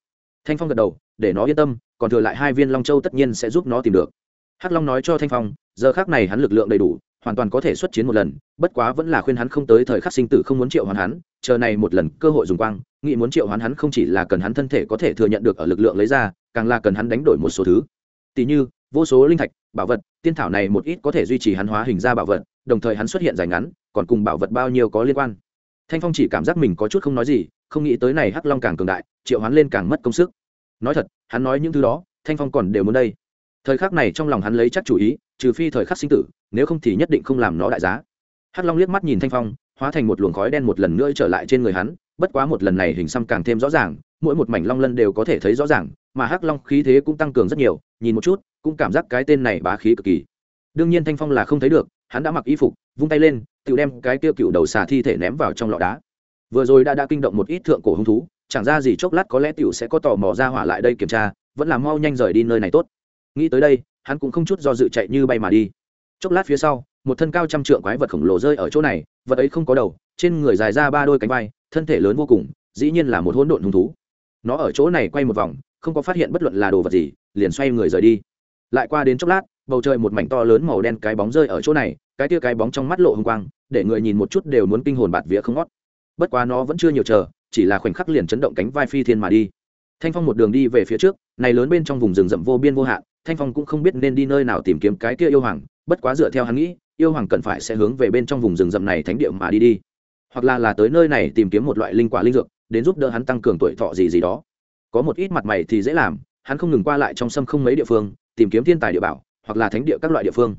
Thanh phong gật đầu, để nó yên tâm, còn thừa lại hai viên long châu tất nhiên sẽ giúp nó tìm được. Hắc long nói cho thanh phong, giờ khác này hắn lực lượng đầy đủ, hoàn toàn có thể xuất chiến một lần, bất quá vẫn là khuyên hắn không tới thời khắc sinh tử không muốn triệu hoán hắn, chờ này một lần cơ hội dùng quang, nghĩ muốn triệu hoán hắn không chỉ là cần hắn thân thể có thể thừa nhận được ở lực lượng lấy ra, càng là cần hắn đánh đổi một số thứ. Tỷ như vô số linh thạch, bảo vật, tiên thảo này một ít có thể duy trì hắn hóa hình ra bảo vật, đồng thời hắn xuất hiện dài ngắn, còn cùng bảo vật bao nhiêu có liên quan. Thanh phong chỉ cảm giác mình có chút không nói gì, không nghĩ tới này hắc long càng cường đại, triệu hắn lên càng mất công sức. Nói thật, hắn nói những thứ đó, thanh phong còn đều muốn đây. Thời khắc này trong lòng hắn lấy chắc chủ ý, trừ phi thời khắc sinh tử, nếu không thì nhất định không làm nó đại giá. Hắc long liếc mắt nhìn thanh phong, hóa thành một luồng khói đen một lần nữa trở lại trên người hắn, bất quá một lần này hình xăm càng thêm rõ ràng mỗi một mảnh long lân đều có thể thấy rõ ràng, mà hắc long khí thế cũng tăng cường rất nhiều, nhìn một chút, cũng cảm giác cái tên này bá khí cực kỳ. Đương nhiên thanh phong là không thấy được, hắn đã mặc y phục, vung tay lên, tự đem cái tiêu cựu đầu xà thi thể ném vào trong lọ đá. Vừa rồi đã đã kinh động một ít thượng cổ hung thú, chẳng ra gì chốc lát có lẽ tiểu sẽ có tò mò ra hỏa lại đây kiểm tra, vẫn là mau nhanh rời đi nơi này tốt. Nghĩ tới đây, hắn cũng không chút do dự chạy như bay mà đi. Chốc lát phía sau, một thân cao trăm trượng quái vật khổng lồ rơi ở chỗ này, vật ấy không có đầu, trên người dài ra ba đôi cánh vai, thân thể lớn vô cùng, dĩ nhiên là một hỗn độn hung thú nó ở chỗ này quay một vòng, không có phát hiện bất luận là đồ vật gì, liền xoay người rời đi. Lại qua đến chốc lát, bầu trời một mảnh to lớn màu đen cái bóng rơi ở chỗ này, cái tia cái bóng trong mắt lộ hung quang, để người nhìn một chút đều muốn kinh hồn bạt vía không ngót. Bất quá nó vẫn chưa nhiều chờ, chỉ là khoảnh khắc liền chấn động cánh vai phi thiên mà đi. Thanh phong một đường đi về phía trước, này lớn bên trong vùng rừng rậm vô biên vô hạn, thanh phong cũng không biết nên đi nơi nào tìm kiếm cái kia yêu hoàng, bất quá dựa theo hắn nghĩ, yêu hoàng cần phải sẽ hướng về bên trong vùng rừng rậm này thánh địa mà đi đi. Hoặc là là tới nơi này tìm kiếm một loại linh quả linh dược đến giúp đỡ hắn tăng cường tuổi thọ gì gì đó. Có một ít mặt mày thì dễ làm, hắn không ngừng qua lại trong sâm không mấy địa phương, tìm kiếm thiên tài địa bảo, hoặc là thánh địa các loại địa phương.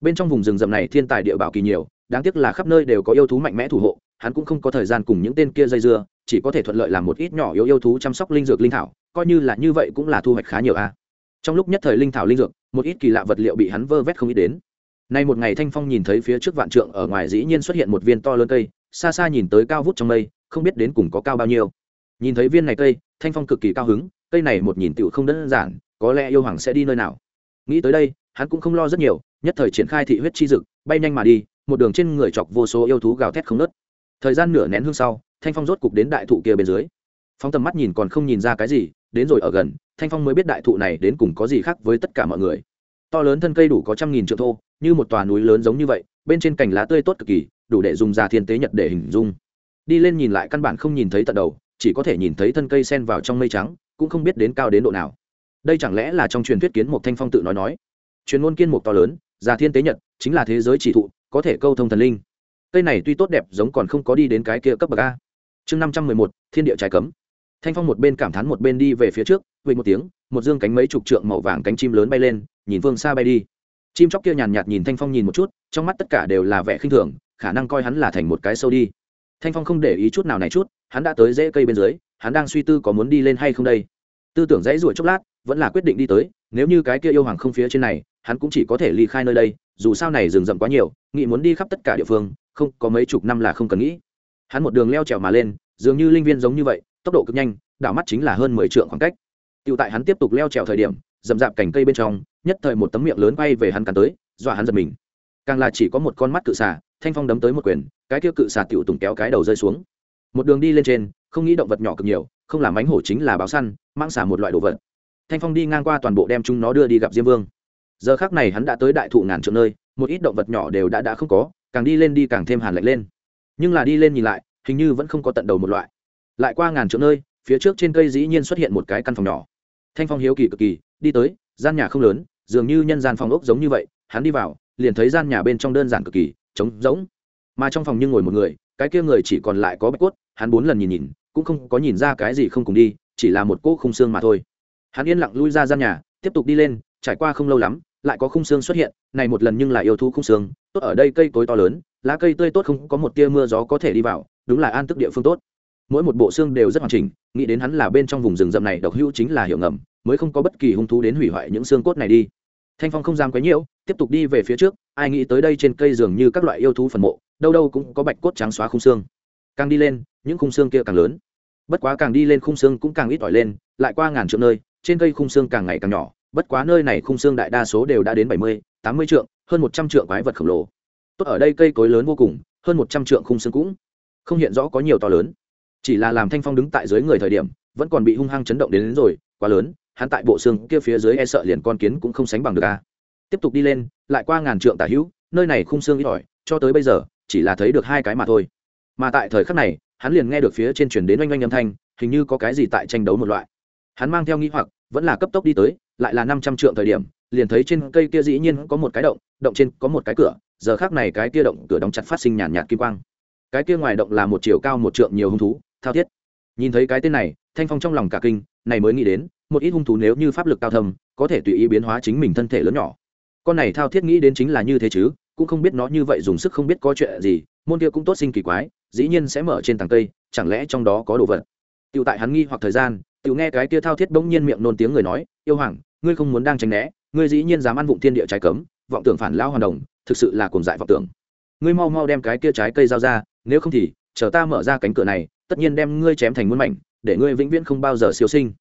Bên trong vùng rừng rậm này thiên tài địa bảo kỳ nhiều, đáng tiếc là khắp nơi đều có yêu thú mạnh mẽ thủ hộ, hắn cũng không có thời gian cùng những tên kia dây dưa, chỉ có thể thuận lợi làm một ít nhỏ yếu yêu thú chăm sóc linh dược linh thảo, coi như là như vậy cũng là thu hoạch khá nhiều a. Trong lúc nhất thời linh thảo linh dược, một ít kỳ lạ vật liệu bị hắn vơ vét không ít đến. Nay một ngày thanh phong nhìn thấy phía trước vạn trượng ở ngoài dĩ nhiên xuất hiện một viên to lớn cây, xa xa nhìn tới cao vút trong mây không biết đến cùng có cao bao nhiêu. Nhìn thấy viên này cây, thanh phong cực kỳ cao hứng, cây này một nhìn tựu không đơn giản, có lẽ yêu hoàng sẽ đi nơi nào. Nghĩ tới đây, hắn cũng không lo rất nhiều, nhất thời triển khai thị huyết chi dực, bay nhanh mà đi, một đường trên người chọc vô số yêu thú gào thét không nớt thời gian nửa nén hương sau, thanh phong rốt cục đến đại thụ kia bên dưới. Phong tầm mắt nhìn còn không nhìn ra cái gì, đến rồi ở gần, thanh phong mới biết đại thụ này đến cùng có gì khác với tất cả mọi người. To lớn thân cây đủ có trăm nghìn triệu thô, như một tòa núi lớn giống như vậy, bên trên cành lá tươi tốt cực kỳ, đủ để dùng ra thiên tế nhật để hình dung đi lên nhìn lại căn bản không nhìn thấy tận đầu, chỉ có thể nhìn thấy thân cây sen vào trong mây trắng, cũng không biết đến cao đến độ nào. Đây chẳng lẽ là trong truyền thuyết kiến một thanh phong tự nói nói? Truyền ngôn kiên mục to lớn, già thiên tế nhật, chính là thế giới chỉ thụ, có thể câu thông thần linh. Cây này tuy tốt đẹp, giống còn không có đi đến cái kia cấp bậc a. Chương năm trăm mười một, thiên địa trái cấm. Thanh phong một bên cảm thán một bên đi về phía trước vây một tiếng, một dương cánh mấy chục trượng màu vàng cánh chim lớn bay lên, nhìn phương xa bay đi. Chim chóc kia nhàn nhạt nhìn thanh phong nhìn một chút, trong mắt tất cả đều là vẻ khinh thường, khả năng coi hắn là thành một cái sâu đi thanh phong không để ý chút nào này chút, hắn đã tới rễ cây bên dưới, hắn đang suy tư có muốn đi lên hay không đây. Tư tưởng dãy ruổi chốc lát, vẫn là quyết định đi tới, nếu như cái kia yêu hoàng không phía trên này, hắn cũng chỉ có thể ly khai nơi đây, dù sao này rừng rậm quá nhiều nghị muốn đi khắp tất cả địa phương, không, có mấy chục năm là không cần nghĩ. Hắn một đường leo trèo mà lên, dường như linh viên giống như vậy, tốc độ cực nhanh, đảo mắt chính là hơn mười trượng khoảng cách. Tựu tại hắn tiếp tục leo trèo thời điểm, rậm rạp cành cây bên trong, nhất thời một tấm miệng lớn quay về hắn cắn tới, dọa hắn giật mình. Càng là chỉ có một con mắt cự xả thanh phong đấm tới một quyền, cái kia cự xà tiểu tùng kéo cái đầu rơi xuống. Một đường đi lên trên, không nghĩ động vật nhỏ cực nhiều, không làm mánh hổ chính là báo săn, mang xả một loại đồ vật. Thanh phong đi ngang qua toàn bộ đem chúng nó đưa đi gặp diêm vương. Giờ khác này hắn đã tới đại thụ ngàn trượng nơi, một ít động vật nhỏ đều đã đã không có, càng đi lên đi càng thêm hàn lạnh lên. Nhưng là đi lên nhìn lại, hình như vẫn không có tận đầu một loại. Lại qua ngàn trượng nơi, phía trước trên cây dĩ nhiên xuất hiện một cái căn phòng nhỏ. Thanh phong hiếu kỳ cực kỳ, đi tới, gian nhà không lớn, dường như nhân gian phòng ốc giống như vậy, hắn đi vào, liền thấy gian nhà bên trong đơn giản cực kỳ trống rỗng. Mà trong phòng như ngồi một người, cái kia người chỉ còn lại có bạch cốt, hắn bốn lần nhìn nhìn, cũng không có nhìn ra cái gì không cùng đi, chỉ là một cỗ khung xương mà thôi. Hắn yên lặng lui ra gian nhà, tiếp tục đi lên, trải qua không lâu lắm, lại có khung xương xuất hiện, này một lần nhưng là yêu thú khung xương, tốt ở đây cây cối to lớn, lá cây tươi tốt không có một tia mưa gió có thể đi vào, đúng là an tức địa phương tốt. Mỗi một bộ xương đều rất hoàn chỉnh, nghĩ đến hắn là bên trong vùng rừng rậm này, độc hữu chính là hiệu ngầm, mới không có bất kỳ hung thú đến hủy hoại những xương cốt này đi thanh phong không dám quấy nhiễu tiếp tục đi về phía trước ai nghĩ tới đây trên cây dường như các loại yêu thú phần mộ đâu đâu cũng có bạch cốt trắng xóa khung xương. Càng đi lên những khung xương kia càng lớn. Bất quá càng đi lên khung xương cũng càng ít ỏi lên lại qua ngàn trượng nơi trên cây khung xương càng ngày càng nhỏ bất quá nơi này khung xương đại đa số đều đã đến bảy mươi tám mươi trượng hơn một trăm trượng quái vật khổng lồ. Tốt ở đây cây cối lớn vô cùng hơn một trăm trượng khung xương cũng không hiện rõ có nhiều to lớn. Chỉ là làm thanh phong đứng tại dưới người thời điểm vẫn còn bị hung hăng chấn động đến, đến rồi quá lớn hắn tại bộ xương kia phía dưới e sợ liền con kiến cũng không sánh bằng được a. Tiếp tục đi lên, lại qua ngàn trượng tả hữu, nơi này khung xương ít ỏi, cho tới bây giờ, chỉ là thấy được hai cái mà thôi. Mà tại thời khắc này, hắn liền nghe được phía trên chuyển đến oanh oanh âm thanh, hình như có cái gì tại tranh đấu một loại. Hắn mang theo nghĩ hoặc, vẫn là cấp tốc đi tới, lại là năm trăm trượng thời điểm, liền thấy trên cây kia dĩ nhiên có một cái động động trên có một cái cửa, giờ khác này cái kia động cửa đóng chặt phát sinh nhàn nhạt kim quang. Cái kia ngoài động là một chiều cao một trượng nhiều hung thú, thao thiết. Nhìn thấy cái tên này, thanh phong trong lòng cả kinh, này mới nghĩ đến một ít hung thú nếu như pháp lực cao thâm, có thể tùy ý biến hóa chính mình thân thể lớn nhỏ. Con này thao thiết nghĩ đến chính là như thế chứ, cũng không biết nó như vậy dùng sức không biết có chuyện gì, môn kia cũng tốt sinh kỳ quái, dĩ nhiên sẽ mở trên tầng cây, chẳng lẽ trong đó có đồ vật? Tựu tại hắn nghi hoặc thời gian tựu nghe cái kia thao thiết bỗng nhiên miệng nôn tiếng người nói, yêu hoàng, ngươi không muốn đang tránh né, ngươi dĩ nhiên dám ăn vụng thiên địa trái cấm, vọng tưởng phản lao hoàn đồng, thực sự là cuồng dại vọng tưởng. Ngươi mau mau đem cái kia trái cây giao ra, nếu không thì, chờ ta mở ra cánh cửa này, tất nhiên đem ngươi chém thành muôn mảnh, để ngươi vĩnh viễn không bao giờ siêu sinh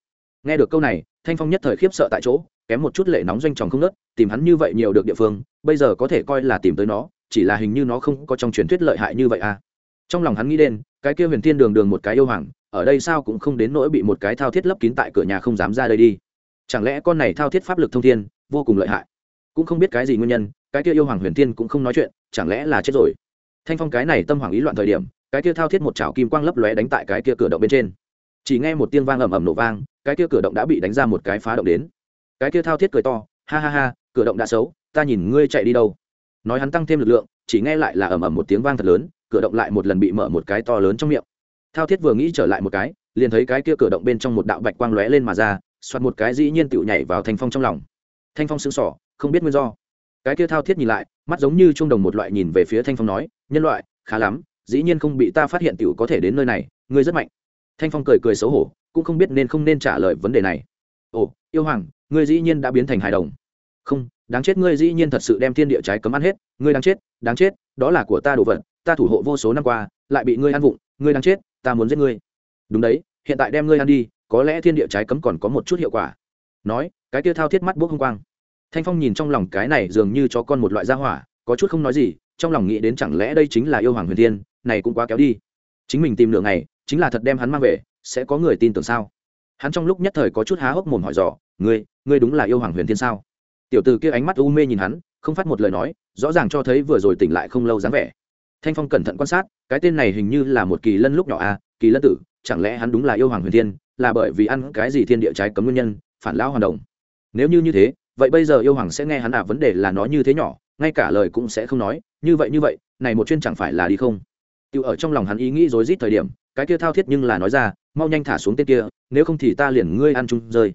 nghe được câu này, thanh phong nhất thời khiếp sợ tại chỗ, kém một chút lệ nóng doanh tròng không nớt tìm hắn như vậy nhiều được địa phương, bây giờ có thể coi là tìm tới nó, chỉ là hình như nó không có trong truyền thuyết lợi hại như vậy à. Trong lòng hắn nghĩ đến, cái kia huyền thiên đường đường một cái yêu hoàng, ở đây sao cũng không đến nỗi bị một cái thao thiết lấp kín tại cửa nhà không dám ra đây đi. Chẳng lẽ con này thao thiết pháp lực thông thiên, vô cùng lợi hại? Cũng không biết cái gì nguyên nhân, cái kia yêu hoàng huyền thiên cũng không nói chuyện, chẳng lẽ là chết rồi? Thanh phong cái này tâm hoàng ý loạn thời điểm, cái kia thao thiết một chảo kim quang lấp lóe đánh tại cái kia cửa động bên trên. Chỉ nghe một tiếng vang ầm ầm nổ vang cái kia cửa động đã bị đánh ra một cái phá động đến. Cái kia thao thiết cười to, ha ha ha, cửa động đã xấu, ta nhìn ngươi chạy đi đâu. Nói hắn tăng thêm lực lượng, chỉ nghe lại là ầm ầm một tiếng vang thật lớn, cửa động lại một lần bị mở một cái to lớn trong miệng. Thao thiết vừa nghĩ trở lại một cái, liền thấy cái kia cửa động bên trong một đạo bạch quang lóe lên mà ra, xoạt một cái dĩ nhiên tựu nhảy vào thanh phong trong lòng. Thanh phong sững sỏ không biết nguyên do. Cái kia thao thiết nhìn lại, mắt giống như trung đồng một loại nhìn về phía thanh phong nói, nhân loại, khá lắm, dĩ nhiên không bị ta phát hiện tựu có thể đến nơi này, ngươi rất mạnh. Thanh phong cười cười xấu hổ cũng không biết nên không nên trả lời vấn đề này. Ồ yêu hoàng ngươi dĩ nhiên đã biến thành hài đồng. Không đáng chết ngươi dĩ nhiên thật sự đem thiên địa trái cấm ăn hết. Ngươi đáng chết đáng chết đó là của ta đồ vật ta thủ hộ vô số năm qua lại bị ngươi ăn vụng ngươi đáng chết ta muốn giết ngươi. Đúng đấy hiện tại đem ngươi ăn đi có lẽ thiên địa trái cấm còn có một chút hiệu quả. Nói cái kia thao thiết mắt bốc hung quang. Thanh phong nhìn trong lòng cái này dường như cho con một loại gia hỏa có chút không nói gì trong lòng nghĩ đến chẳng lẽ đây chính là yêu hoàng huyền thiên này cũng quá kéo đi. Chính mình tìm lựa này, chính là thật đem hắn mang về sẽ có người tin tưởng sao? Hắn trong lúc nhất thời có chút há hốc mồm hỏi dò, ngươi ngươi đúng là yêu hoàng huyền thiên sao? Tiểu t ử kia ánh mắt u mê nhìn hắn, không phát một lời nói, rõ ràng cho thấy vừa rồi tỉnh lại không lâu dáng vẻ. Thanh phong cẩn thận quan sát, cái tên này hình như là một kỳ lân lúc nhỏ à kỳ lân tử, chẳng lẽ hắn đúng là yêu hoàng huyền thiên, là bởi vì ăn cái gì thiên địa trái cấm nguyên nhân, phản lão hoàn đồng? Nếu như như thế, vậy bây giờ yêu hoàng sẽ nghe hắn à vấn đề là nó như thế nhỏ, ngay cả lời cũng sẽ không nói, như vậy như vậy, này một chuyên chẳng phải là đi không? Tiêu ở trong lòng hắn ý nghĩ rối rít thời điểm, cái kia thao thiết nhưng là nói ra mau nhanh thả xuống tên kia, nếu không thì ta liền ngươi ăn chung rơi.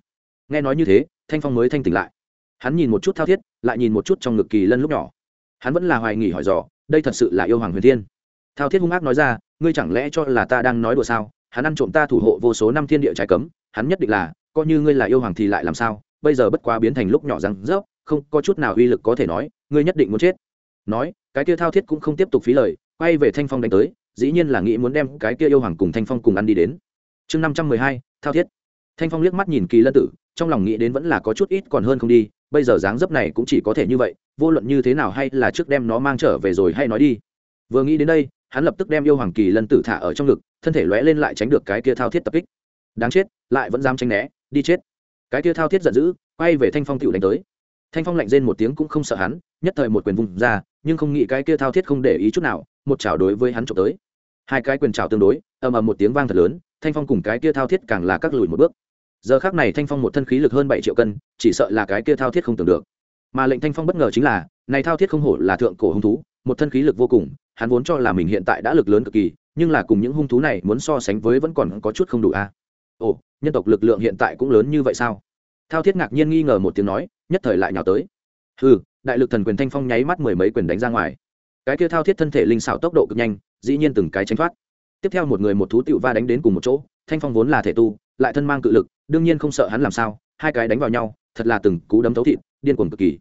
Nghe nói như thế, thanh phong mới thanh tỉnh lại. Hắn nhìn một chút thao thiết, lại nhìn một chút trong ngực kỳ lân lúc nhỏ. Hắn vẫn là hoài nghỉ hỏi dò, đây thật sự là yêu hoàng huyền thiên. Thao thiết hung ác nói ra, ngươi chẳng lẽ cho là ta đang nói đùa sao? Hắn ăn trộm ta thủ hộ vô số năm thiên địa trái cấm, hắn nhất định là, coi như ngươi là yêu hoàng thì lại làm sao? Bây giờ bất quá biến thành lúc nhỏ răng rớp, không có chút nào uy lực có thể nói, ngươi nhất định muốn chết. Nói, cái kia thao thiết cũng không tiếp tục phí lời, quay về thanh phong đánh tới, dĩ nhiên là nghĩ muốn đem cái kia yêu hoàng cùng thanh phong cùng ăn đi đến chương năm trăm mười hai, thao thiết. Thanh phong liếc mắt nhìn kỳ lân tử, trong lòng nghĩ đến vẫn là có chút ít còn hơn không đi, bây giờ dáng dấp này cũng chỉ có thể như vậy, vô luận như thế nào hay là trước đem nó mang trở về rồi hay nói đi. Vừa nghĩ đến đây, hắn lập tức đem yêu hoàng kỳ lân tử thả ở trong ngực, thân thể lóe lên lại tránh được cái kia thao thiết tập kích. Đáng chết, lại vẫn dám tránh né, đi chết. Cái kia thao thiết giận dữ, quay về thanh phong tựu đánh tới. Thanh phong lạnh rên một tiếng cũng không sợ hắn, nhất thời một quyền vùng ra, nhưng không nghĩ cái kia thao thiết không để ý chút nào, một chảo đối với hắn trộm tới. Hai cái quyền chảo tương đối, ầm ầm một tiếng vang thật lớn thanh phong cùng cái kia thao thiết càng là các lùi một bước. Giờ khác này thanh phong một thân khí lực hơn bảy triệu cân, chỉ sợ là cái kia thao thiết không tưởng được. Mà lệnh thanh phong bất ngờ chính là, này thao thiết không hổ là thượng cổ hung thú, một thân khí lực vô cùng, hắn vốn cho là mình hiện tại đã lực lớn cực kỳ, nhưng là cùng những hung thú này muốn so sánh với vẫn còn có chút không đủ a. À? ồ, nhân tộc lực lượng hiện tại cũng lớn như vậy sao? Thao thiết ngạc nhiên nghi ngờ một tiếng nói, nhất thời lại nhào tới. Ừ đại lực thần quyền thanh phong nháy mắt mười mấy quyền đánh ra ngoài. Cái kia thao thiết thân thể linh xảo tốc độ cực nhanh, dĩ nhiên từng cái tránh thoát tiếp theo một người một thú tựu va đánh đến cùng một chỗ thanh phong vốn là thể tu lại thân mang cự lực đương nhiên không sợ hắn làm sao hai cái đánh vào nhau thật là từng cú đấm thấu thịt điên cuồng cực kỳ.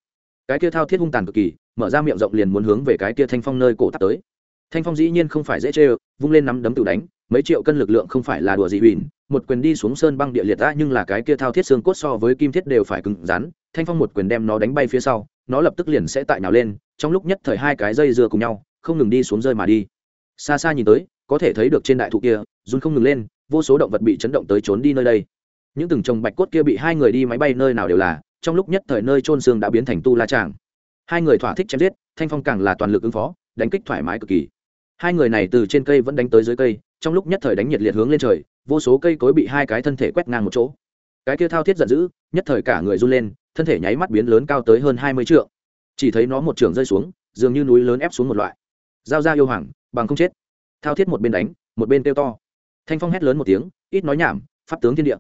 Cái kia thao thiết hung tàn cực kỳ mở ra miệng rộng liền muốn hướng về cái kia thanh phong nơi cổ tắt tới. Thanh phong dĩ nhiên không phải dễ chê vung lên nắm đấm tự đánh mấy triệu cân lực lượng không phải là đùa gì huỳnh một quyền đi xuống sơn băng địa liệt ra, nhưng là cái kia thao thiết xương cốt so với kim thiết đều phải cứng rắn thanh phong một quyền đem nó đánh bay phía sau nó lập tức liền sẽ tại nào lên trong lúc nhất thời hai cái dây dưa cùng nhau không ngừng đi xuống rơi mà đi. Xa xa nhìn tới có thể thấy được trên đại thụ kia, run không ngừng lên, vô số động vật bị chấn động tới trốn đi nơi đây. Những từng chồng bạch cốt kia bị hai người đi máy bay nơi nào đều là, trong lúc nhất thời nơi trôn xương đã biến thành tu la tràng hai người thỏa thích chém giết, thanh phong càng là toàn lực ứng phó, đánh kích thoải mái cực kỳ. Hai người này từ trên cây vẫn đánh tới dưới cây, trong lúc nhất thời đánh nhiệt liệt hướng lên trời, vô số cây cối bị hai cái thân thể quét ngang một chỗ. Cái kia thao thiết giận dữ, nhất thời cả người run lên, thân thể nháy mắt biến lớn cao tới hơn hai mươi trượng. Chỉ thấy nó một trường rơi xuống, dường như núi lớn ép xuống một loại. Giao ra yêu hoàng, bằng không chết thao thiết một bên đánh, một bên kêu to. Thanh phong hét lớn một tiếng, ít nói nhảm, pháp tướng thiên địa.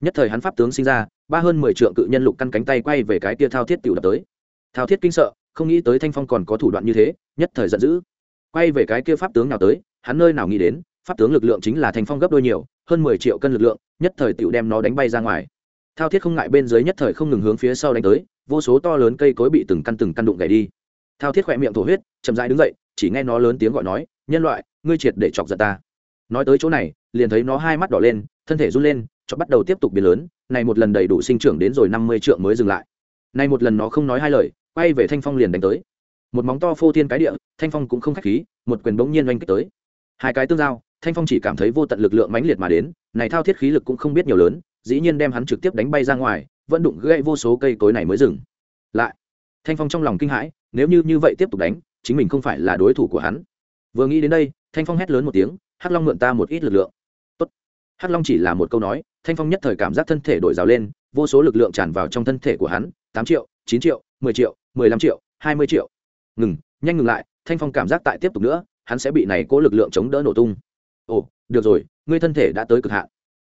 Nhất thời hắn pháp tướng sinh ra, ba hơn mười trượng cự nhân lục căn cánh tay quay về cái tia thao thiết tiểu đập tới. Thao thiết kinh sợ, không nghĩ tới thanh phong còn có thủ đoạn như thế, nhất thời giận dữ. Quay về cái kia pháp tướng nào tới, hắn nơi nào nghĩ đến, pháp tướng lực lượng chính là thanh phong gấp đôi nhiều, hơn mười triệu cân lực lượng, nhất thời tiểu đem nó đánh bay ra ngoài. Thao thiết không ngại bên dưới nhất thời không ngừng hướng phía sau đánh tới, vô số to lớn cây cối bị từng căn từng căn đụng gãy đi. Thao thiết khỏe miệng thổ huyết, chậm rãi đứng dậy, chỉ nghe nó lớn tiếng gọi nói, nhân loại ngươi triệt để chọc giận ta. Nói tới chỗ này, liền thấy nó hai mắt đỏ lên, thân thể run lên cho bắt đầu tiếp tục biến lớn, này một lần đầy đủ sinh trưởng đến rồi năm mươi trượng mới dừng lại. Này một lần nó không nói hai lời, quay về thanh phong liền đánh tới. Một móng to phô thiên cái địa, thanh phong cũng không khách khí, một quyền bỗng nhiên oanh kích tới. Hai cái tương giao, thanh phong chỉ cảm thấy vô tận lực lượng mãnh liệt mà đến, này thao thiết khí lực cũng không biết nhiều lớn, dĩ nhiên đem hắn trực tiếp đánh bay ra ngoài, vẫn đụng gãy vô số cây cối này mới dừng lại. Thanh phong trong lòng kinh hãi, nếu như như vậy tiếp tục đánh, chính mình không phải là đối thủ của hắn. Vừa nghĩ đến đây thanh phong hét lớn một tiếng, hắc long mượn ta một ít lực lượng. Tốt. hắc long chỉ là một câu nói, thanh phong nhất thời cảm giác thân thể đổi rào lên, vô số lực lượng tràn vào trong thân thể của hắn, tám triệu, chín triệu, mười triệu, mười lăm triệu, hai mươi triệu. Ngừng, nhanh ngừng lại, thanh phong cảm giác tại tiếp tục nữa, hắn sẽ bị này cố lực lượng chống đỡ nổ tung. Ồ, được rồi, ngươi thân thể đã tới cực hạn.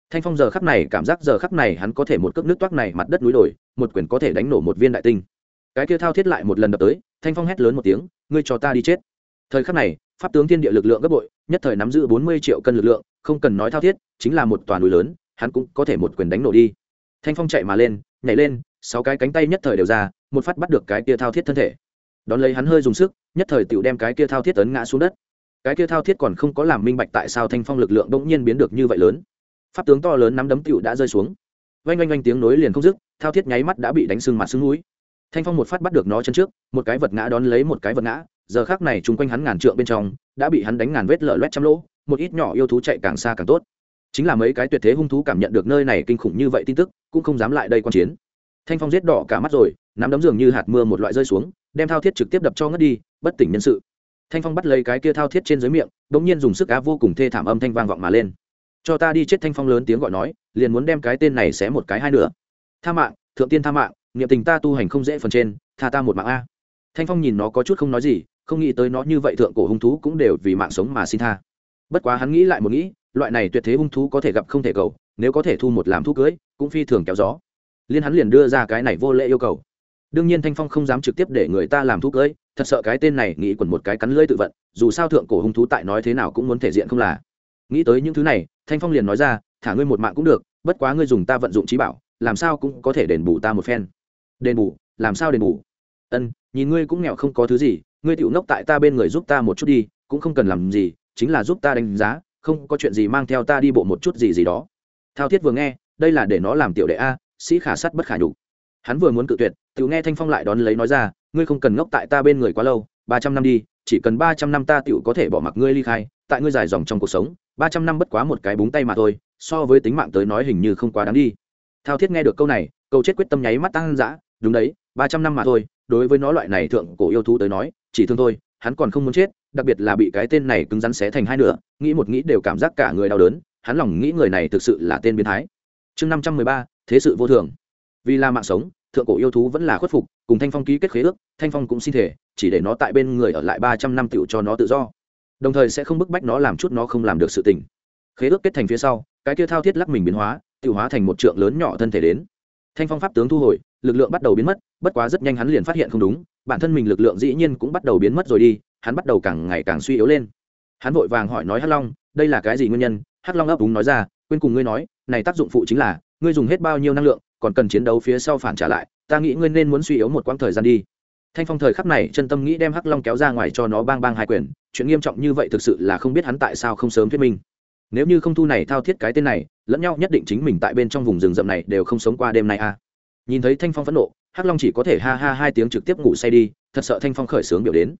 Thanh phong giờ khắc này cảm giác giờ khắc này hắn có thể một cước nước toát này mặt đất núi đồi, một quyền có thể đánh nổ một viên đại tinh. Cái kia thao thiết lại một lần đập tới, thanh phong hét lớn một tiếng, ngươi cho ta đi chết. Thời khắc này pháp tướng thiên địa lực lượng gấp bội, nhất thời nắm giữ bốn mươi triệu cân lực lượng, không cần nói thao thiết, chính là một toàn núi lớn, hắn cũng có thể một quyền đánh nổ đi. Thanh phong chạy mà lên, nhảy lên, sáu cái cánh tay nhất thời đều ra, một phát bắt được cái kia thao thiết thân thể. Đón lấy hắn hơi dùng sức, nhất thời tựu đem cái kia thao thiết tấn ngã xuống đất. Cái kia thao thiết còn không có làm minh bạch tại sao thanh phong lực lượng bỗng nhiên biến được như vậy lớn. Pháp tướng to lớn nắm đấm tựu đã rơi xuống. Vanh vanh vanh tiếng nối liền không dứt, thao thiết nháy mắt đã bị đánh sưng mặt sưng núi. Thanh phong một phát bắt được nó chân trước, một cái vật ngã đón lấy một cái vật ngã giờ khác này chung quanh hắn ngàn trượng bên trong, đã bị hắn đánh ngàn vết lở loét trăm lỗ, một ít nhỏ yêu thú chạy càng xa càng tốt. Chính là mấy cái tuyệt thế hung thú cảm nhận được nơi này kinh khủng như vậy tin tức, cũng không dám lại đây quan chiến. Thanh phong giết đỏ cả mắt rồi, nắm đấm dường như hạt mưa một loại rơi xuống, đem thao thiết trực tiếp đập cho ngất đi, bất tỉnh nhân sự. Thanh phong bắt lấy cái kia thao thiết trên dưới miệng đ ỗ n g nhiên dùng sức á vô cùng thê thảm âm thanh vang vọng mà lên. Cho ta đi chết, thanh phong lớn tiếng gọi nói, liền muốn đem cái tên này xé một cái hai nữa tha mạng, thượng tiên tha mạng, niệm tình ta tu hành không dễ phần trên, tha ta một mạng a. Thanh phong nhìn nó có chút không nói gì không nghĩ tới nó như vậy thượng cổ hung thú cũng đều vì mạng sống mà xin tha. Bất quá hắn nghĩ lại một nghĩ, loại này tuyệt thế hung thú có thể gặp không thể cầu, nếu có thể thu một làm thú cưới, cũng phi thường kéo gió. Liên hắn liền đưa ra cái này vô lệ yêu cầu. Đương nhiên thanh phong không dám trực tiếp để người ta làm thú cưới, thật sợ cái tên này nghĩ quẩn một cái cắn lưỡi tự vận, dù sao thượng cổ hung thú tại nói thế nào cũng muốn thể diện không là. Nghĩ tới những thứ này, thanh phong liền nói ra, thả ngươi một mạng cũng được, bất quá ngươi dùng ta vận dụng trí bảo, làm sao cũng có thể đền bù ta một phen. Đền bù? Làm sao đền bù? Ân, nhìn ngươi cũng nghèo không có thứ gì ngươi tiểu ngốc tại ta bên người giúp ta một chút đi, cũng không cần làm gì, chính là giúp ta đánh giá, không có chuyện gì mang theo ta đi bộ một chút gì gì đó. Thao thiết vừa nghe, đây là để nó làm tiểu đệ a, sĩ khả sắt bất khả nhục. Hắn vừa muốn cự tuyệt, tiểu nghe thanh phong lại đón lấy nói ra, ngươi không cần ngốc tại ta bên người quá lâu, ba trăm năm đi, chỉ cần ba trăm năm ta tiểu có thể bỏ mặc ngươi ly khai, tại ngươi dài dòng trong cuộc sống, ba trăm năm bất quá một cái búng tay mà thôi, so với tính mạng tới nói hình như không quá đáng đi. Thao thiết nghe được câu này câu chết quyết tâm nháy mắt tăng dã, đúng đấy, ba trăm năm mà thôi, đối với nó loại này thượng cổ yêu thú tới nói chỉ thương thôi, hắn còn không muốn chết, đặc biệt là bị cái tên này cứng rắn xé thành hai nửa, nghĩ một nghĩ đều cảm giác cả người đau đớn, hắn lòng nghĩ người này thực sự là tên biến thái. Chương năm trăm mười ba, thế sự vô thường. Vì là mạng sống, thượng cổ yêu thú vẫn là khuất phục, cùng thanh phong ký kết khế ước, thanh phong cũng xin thể, chỉ để nó tại bên người ở lại ba trăm năm tựu cho nó tự do. Đồng thời sẽ không bức bách nó làm chút nó không làm được sự tình. Khế ước kết thành phía sau, cái kia thao thiết lắc mình biến hóa tự hóa thành một trượng lớn nhỏ thân thể đến. Thanh phong pháp tướng thu hồi lực lượng bắt đầu biến mất, bất quá rất nhanh hắn liền phát hiện không đúng, bản thân mình lực lượng dĩ nhiên cũng bắt đầu biến mất rồi đi, hắn bắt đầu càng ngày càng suy yếu lên. Hắn vội vàng hỏi nói hắc long, đây là cái gì nguyên nhân? Hắc long ấp úng nói ra, quên cùng ngươi nói, này tác dụng phụ chính là, ngươi dùng hết bao nhiêu năng lượng, còn cần chiến đấu phía sau phản trả lại, ta nghĩ ngươi nên muốn suy yếu một quãng thời gian đi. Thanh phong thời khắc này chân tâm nghĩ đem hắc long kéo ra ngoài cho nó bang bang hai quyền, chuyện nghiêm trọng như vậy thực sự là không biết hắn tại sao không sớm thuyết minh. Nếu như không thu này thao thiết cái tên này, lẫn nhau nhất định chính mình tại bên trong vùng rừng rậm này đều không sống qua đêm nay à nhìn thấy thanh phong phẫn nộ, hắc long chỉ có thể ha ha hai tiếng trực tiếp ngủ say đi, thật sợ thanh phong khởi sướng biểu đến.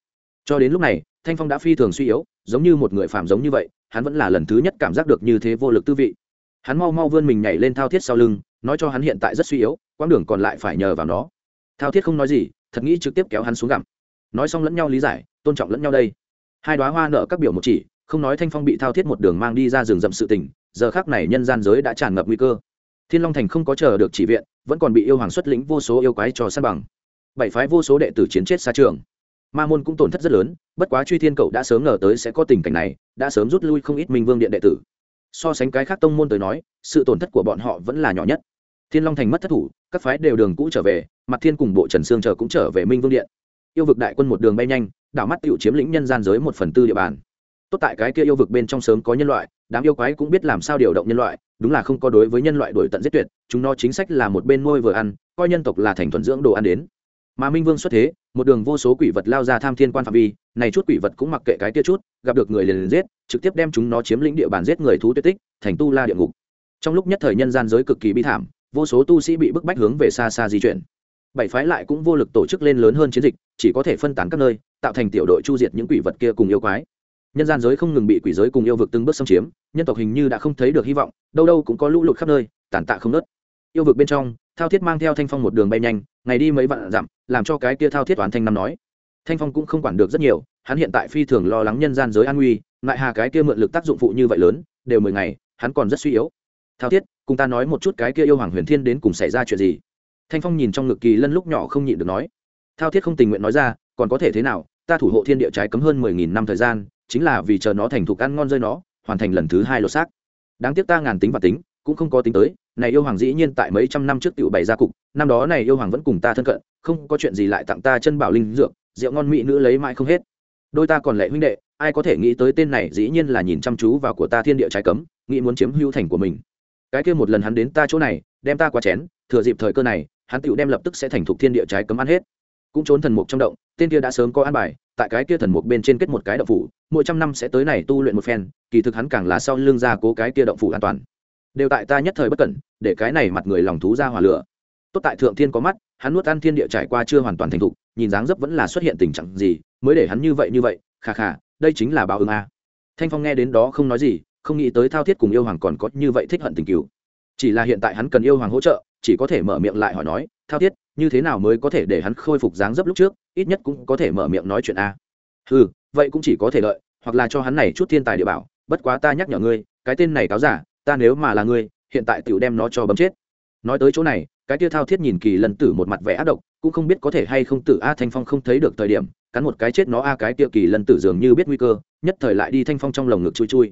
Cho đến lúc này, thanh phong đã phi thường suy yếu, giống như một người phạm giống như vậy, hắn vẫn là lần thứ nhất cảm giác được như thế vô lực tư vị. Hắn mau mau vươn mình nhảy lên thao thiết sau lưng, nói cho hắn hiện tại rất suy yếu, quãng đường còn lại phải nhờ vào nó. Thao thiết không nói gì, thật nghĩ trực tiếp kéo hắn xuống gặm. Nói xong lẫn nhau lý giải, tôn trọng lẫn nhau đây. Hai đoá hoa nợ các biểu một chỉ, không nói thanh phong bị thao thiết một đường mang đi ra rừng rậm sự tình, giờ khác này nhân gian giới đã tràn ngập nguy cơ thiên long thành không có chờ được chỉ viện, vẫn còn bị yêu hoàng xuất lĩnh vô số yêu quái cho săn bằng. Bảy phái vô số đệ tử chiến chết xa trường. Ma môn cũng tổn thất rất lớn, bất quá truy thiên cậu đã sớm ngờ tới sẽ có tình cảnh này, đã sớm rút lui không ít minh vương điện đệ tử. So sánh cái khác tông môn tới nói, sự tổn thất của bọn họ vẫn là nhỏ nhất. Thiên long thành mất thất thủ, các phái đều đường cũ trở về mặt thiên cùng bộ trần sương chờ cũng trở về minh vương điện. Yêu vực đại quân một đường bay nhanh, đảo mắt tựu chiếm lĩnh nhân gian giới một phần tư địa bàn. Tốt tại cái kia yêu vực bên trong sớm có nhân loại, đám yêu quái cũng biết làm sao điều động nhân loại đúng là không có đối với nhân loại đổi tận giết tuyệt, chúng nó chính sách là một bên nuôi vừa ăn, coi nhân tộc là thành thuần dưỡng đồ ăn đến. Mà minh vương xuất thế, một đường vô số quỷ vật lao ra tham thiên quan phạm vi, này chút quỷ vật cũng mặc kệ cái kia chút, gặp được người liền liền giết, trực tiếp đem chúng nó chiếm lĩnh địa bàn giết người thú tuyệt tích, thành tu la địa ngục. Trong lúc nhất thời nhân gian giới cực kỳ bi thảm, vô số tu sĩ bị bức bách hướng về xa xa di chuyển. Bảy phái lại cũng vô lực tổ chức lên lớn hơn chiến dịch, chỉ có thể phân tán các nơi, tạo thành tiểu đội chu diệt những quỷ vật kia cùng yêu quái nhân gian giới không ngừng bị quỷ giới cùng yêu vực từng bước xâm chiếm, nhân tộc hình như đã không thấy được hy vọng, đâu đâu cũng có lũ lụt khắp nơi, tàn tạ không nớt. Yêu vực bên trong, thao thiết mang theo thanh phong một đường bay nhanh, ngày đi mấy vạn dặm, làm cho cái kia thao thiết toán thanh năm nói. Thanh phong cũng không quản được rất nhiều, hắn hiện tại phi thường lo lắng nhân gian giới an nguy lại hà cái kia mượn lực tác dụng phụ như vậy lớn, đều mười ngày, hắn còn rất suy yếu. Thao thiết, cùng ta nói một chút cái kia yêu hoàng huyền thiên đến cùng xảy ra chuyện gì? Thanh phong nhìn trong ngực kỳ lân lúc nhỏ không nhịn được nói. Thao thiết không tình nguyện nói ra, còn có thể thế nào? Ta thủ hộ thiên địa trái cấm hơn mười nghìn năm thời gian chính là vì chờ nó thành thục ăn ngon rơi nó, hoàn thành lần thứ hai lột xác. Đáng tiếc ta ngàn tính và tính, cũng không có tính tới, này yêu hoàng dĩ nhiên tại mấy trăm năm trước tiểu bày ra cục, năm đó này yêu hoàng vẫn cùng ta thân cận, không có chuyện gì lại tặng ta chân bảo linh dược, rượu ngon mỹ nữ lấy mãi không hết. Đôi ta còn lệ huynh đệ, ai có thể nghĩ tới tên này dĩ nhiên là nhìn chăm chú vào của ta thiên địa trái cấm, nghĩ muốn chiếm hữu thành của mình. Cái kia một lần hắn đến ta chỗ này, đem ta qua chén, thừa dịp thời cơ này, hắn tựu đem lập tức sẽ thành thục thiên địa trái cấm ăn hết. Cũng trốn thần mục trong động tên kia đã sớm có an bài, tại cái kia thần mục bên trên kết một cái động phủ, mỗi trăm năm sẽ tới này tu luyện một phen, kỳ thực hắn càng là sau lưng ra cố cái kia động phủ an toàn. Đều tại ta nhất thời bất cẩn, để cái này mặt người lòng thú ra hỏa lửa. Tốt tại thượng thiên có mắt, hắn nuốt ăn thiên địa trải qua chưa hoàn toàn thành thục, nhìn dáng dấp vẫn là xuất hiện tình trạng gì, mới để hắn như vậy như vậy khà khà đây chính là báo ứng a. Thanh phong nghe đến đó không nói gì, không nghĩ tới thao thiết cùng yêu hoàng còn có như vậy thích hận tình cứu chỉ là hiện tại hắn cần yêu hoàng hỗ trợ chỉ có thể mở miệng lại hỏi nói, thao thiết như thế nào mới có thể để hắn khôi phục dáng dấp lúc trước? Ít nhất cũng có thể mở miệng nói chuyện a. Ừ vậy cũng chỉ có thể lợi hoặc là cho hắn này chút thiên tài địa bảo, bất quá ta nhắc nhở ngươi, cái tên này cáo giả, ta nếu mà là ngươi, hiện tại tựu đem nó cho bấm chết. Nói tới chỗ này, cái tia thao thiết nhìn kỳ lần tử một mặt vẻ ác độc, cũng không biết có thể hay không tử a thanh phong không thấy được thời điểm, cắn một cái chết nó a cái tia kỳ lần tử dường như biết nguy cơ, nhất thời lại đi thanh phong trong lồng ngực chui chui.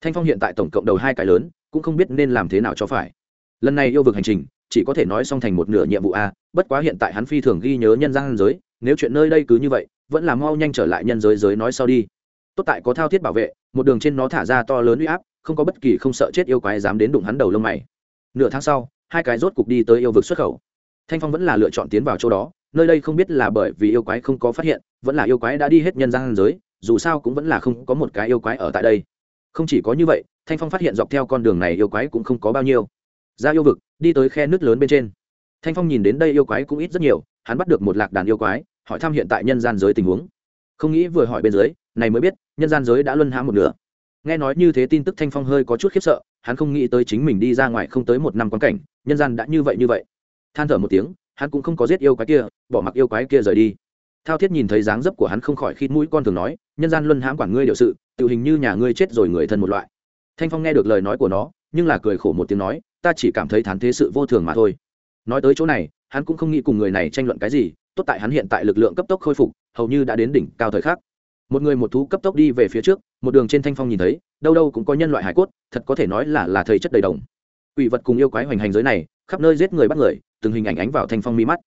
Thanh phong hiện tại tổng cộng đầu hai cái lớn, cũng không biết nên làm thế nào cho phải. Lần này yêu vực hành trình chỉ có thể nói xong thành một nửa nhiệm vụ a, bất quá hiện tại hắn phi thường ghi nhớ nhân gian giới, nếu chuyện nơi đây cứ như vậy, vẫn là mau nhanh trở lại nhân giới giới nói sau đi. Tốt tại có thao thiết bảo vệ, một đường trên nó thả ra to lớn uy áp, không có bất kỳ không sợ chết yêu quái dám đến đụng hắn đầu lông mày. Nửa tháng sau, hai cái rốt cục đi tới yêu vực xuất khẩu. Thanh phong vẫn là lựa chọn tiến vào chỗ đó, nơi đây không biết là bởi vì yêu quái không có phát hiện, vẫn là yêu quái đã đi hết nhân gian giới, dù sao cũng vẫn là không có một cái yêu quái ở tại đây. Không chỉ có như vậy, thanh phong phát hiện dọc theo con đường này yêu quái cũng không có bao nhiêu ra yêu vực, đi tới khe nước lớn bên trên. Thanh phong nhìn đến đây yêu quái cũng ít rất nhiều, hắn bắt được một lạc đàn yêu quái, hỏi thăm hiện tại nhân gian giới tình huống. Không nghĩ vừa hỏi bên dưới, này mới biết, nhân gian giới đã luân hãm một nửa. Nghe nói như thế tin tức thanh phong hơi có chút khiếp sợ, hắn không nghĩ tới chính mình đi ra ngoài không tới một năm quan cảnh, nhân gian đã như vậy như vậy. Than thở một tiếng, hắn cũng không có giết yêu quái kia, bỏ mặc yêu quái kia rời đi. Thao thiết nhìn thấy dáng dấp của hắn không khỏi khít mũi con thường nói, nhân gian luân hãm quản ngươi điều sự, tự hình như nhà ngươi chết rồi người thân một loại. Thanh phong nghe được lời nói của nó nhưng là cười khổ một tiếng nói, ta chỉ cảm thấy thán thế sự vô thường mà thôi. Nói tới chỗ này, hắn cũng không nghĩ cùng người này tranh luận cái gì, tốt tại hắn hiện tại lực lượng cấp tốc khôi phục, hầu như đã đến đỉnh cao thời khắc. Một người một thú cấp tốc đi về phía trước, một đường trên thanh phong nhìn thấy, đâu đâu cũng có nhân loại hải cốt, thật có thể nói là là thầy chất đầy đồng. Quỷ vật cùng yêu quái hoành hành giới này, khắp nơi giết người bắt người, từng hình ảnh ánh vào thanh phong mi mắt.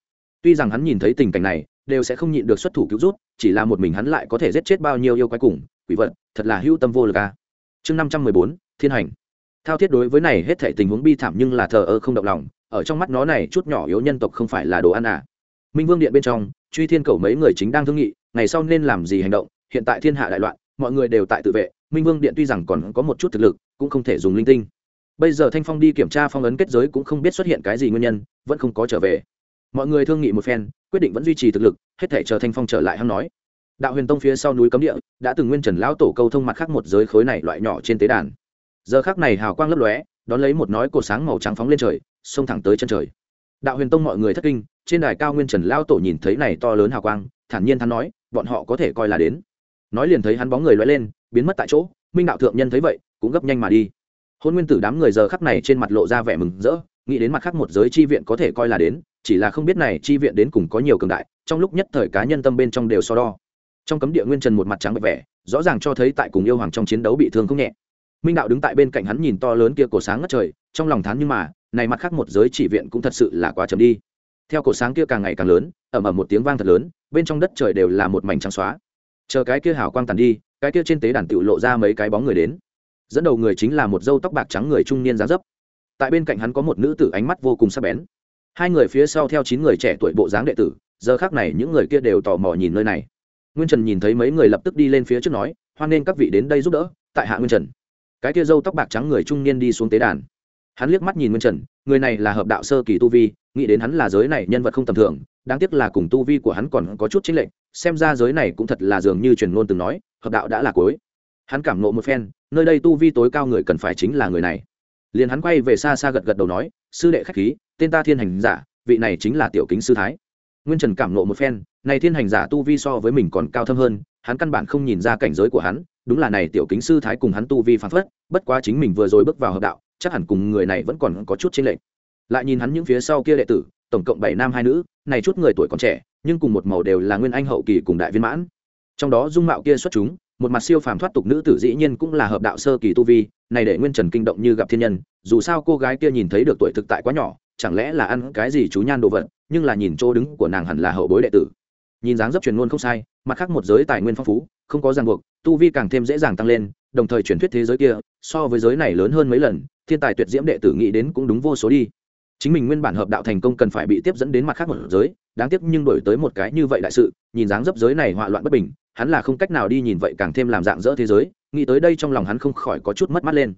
Tuy rằng hắn nhìn thấy tình cảnh này, đều sẽ không nhịn được xuất thủ cứu rút, chỉ là một mình hắn lại có thể giết chết bao nhiêu yêu quái cùng, quỷ vật, thật là hữu tâm vô lực a chương năm trăm mười bốn, thiên hành thao thiết đối với này hết thể tình huống bi thảm nhưng là thờ ơ không động lòng, ở trong mắt nó này chút nhỏ yếu nhân tộc không phải là đồ ăn à. Minh vương điện bên trong, truy thiên cầu mấy người chính đang thương nghị, ngày sau nên làm gì hành động, hiện tại thiên hạ đại loạn, mọi người đều tại tự vệ, minh vương điện tuy rằng còn có một chút thực lực, cũng không thể dùng linh tinh. Bây giờ thanh phong đi kiểm tra phong ấn kết giới cũng không biết xuất hiện cái gì nguyên nhân, vẫn không có trở về. Mọi người thương nghị một phen, quyết định vẫn duy trì thực lực, hết thể chờ thanh phong trở lại hăng nói. Đạo huyền tông phía sau núi cấm địa, đã từng nguyên trần lão tổ câu thông mặt khác một giới khối này loại nhỏ trên tế đàn giờ khác này hào quang lấp lóe, đón lấy một nói cột sáng màu trắng phóng lên trời, xông thẳng tới chân trời. Đạo huyền tông mọi người thất kinh, trên đài cao nguyên trần lao tổ nhìn thấy này to lớn hào quang, thản nhiên hắn nói, bọn họ có thể coi là đến. Nói liền thấy hắn bóng người loay lên, biến mất tại chỗ, minh đạo thượng nhân thấy vậy, cũng gấp nhanh mà đi. Hôn nguyên tử đám người giờ khắc này trên mặt lộ ra vẻ mừng rỡ, nghĩ đến mặt khác một giới chi viện có thể coi là đến, chỉ là không biết này chi viện đến cùng có nhiều cường đại, trong lúc nhất thời cá nhân tâm bên trong đều so đo. Trong cấm địa nguyên trần một mặt trắng bệ vẻ, rõ ràng cho thấy tại cùng yêu hoàng trong chiến đấu bị thương không nhẹ minh đạo đứng tại bên cạnh hắn nhìn to lớn kia cổ sáng ngất trời, trong lòng thán nhưng mà, này mặt khác một giới chỉ viện cũng thật sự là quá chậm đi. Theo cổ sáng kia càng ngày càng lớn ẩm ẩm một tiếng vang thật lớn, bên trong đất trời đều là một mảnh trắng xóa. Chờ cái kia hào quang tàn đi, cái kia trên tế đàn tựu lộ ra mấy cái bóng người đến. Dẫn đầu người chính là một dâu tóc bạc trắng người trung niên giá dấp. Tại bên cạnh hắn có một nữ tử ánh mắt vô cùng sắc bén. Hai người phía sau theo chín người trẻ tuổi bộ dáng đệ tử, giờ khác này những người kia đều tò mò nhìn nơi này. Nguyên trần nhìn thấy mấy người lập tức đi lên phía trước nói, hoan nghênh các vị đến đây giúp đỡ, tại hạ nguyên trần cái kia dâu tóc bạc trắng người trung niên đi xuống tế đàn. Hắn liếc mắt nhìn nguyên trần, người này là hợp đạo sơ kỳ tu vi, nghĩ đến hắn là giới này nhân vật không tầm thường, đáng tiếc là cùng tu vi của hắn còn có chút chính lệnh xem ra giới này cũng thật là dường như truyền ngôn từng nói, hợp đạo đã là cuối. Hắn cảm nộ một phen, nơi đây tu vi tối cao người cần phải chính là người này. Liền hắn quay về xa xa gật gật đầu nói, sư đệ khách khí, tên ta thiên hành giả, vị này chính là tiểu kính sư thái. Nguyên trần cảm nộ một phen, này thiên hành giả tu vi so với mình còn cao thâm hơn hắn căn bản không nhìn ra cảnh giới của hắn, đúng là này tiểu kính sư thái cùng hắn tu vi phán phất, bất quá chính mình vừa rồi bước vào hợp đạo, chắc hẳn cùng người này vẫn còn có chút chênh lệch. Lại nhìn hắn những phía sau kia đệ tử, tổng cộng bảy nam hai nữ, này chút người tuổi còn trẻ, nhưng cùng một màu đều là nguyên anh hậu kỳ cùng đại viên mãn. Trong đó dung mạo kia xuất chúng, một mặt siêu phàm thoát tục nữ tử dĩ nhiên cũng là hợp đạo sơ kỳ tu vi, này để nguyên trần kinh động như gặp thiên nhân, dù sao cô gái kia nhìn thấy được tuổi thực tại quá nhỏ, chẳng lẽ là ăn cái gì chú nhan đồ vật, nhưng là nhìn chỗ đứng của nàng hẳn là hậu bối đệ tử nhìn dáng dấp truyền ngôn không sai, mặt khác một giới tài nguyên phong phú, không có ràng buộc, tu vi càng thêm dễ dàng tăng lên, đồng thời truyền thuyết thế giới kia, so với giới này lớn hơn mấy lần, thiên tài tuyệt diễm đệ tử nghĩ đến cũng đúng vô số đi. Chính mình nguyên bản hợp đạo thành công cần phải bị tiếp dẫn đến mặt khác một giới, đáng tiếc nhưng đổi tới một cái như vậy đại sự, nhìn dáng dấp giới này hoạ loạn bất bình, hắn là không cách nào đi nhìn vậy càng thêm làm dạng dỡ thế giới, nghĩ tới đây trong lòng hắn không khỏi có chút mất mắt lên.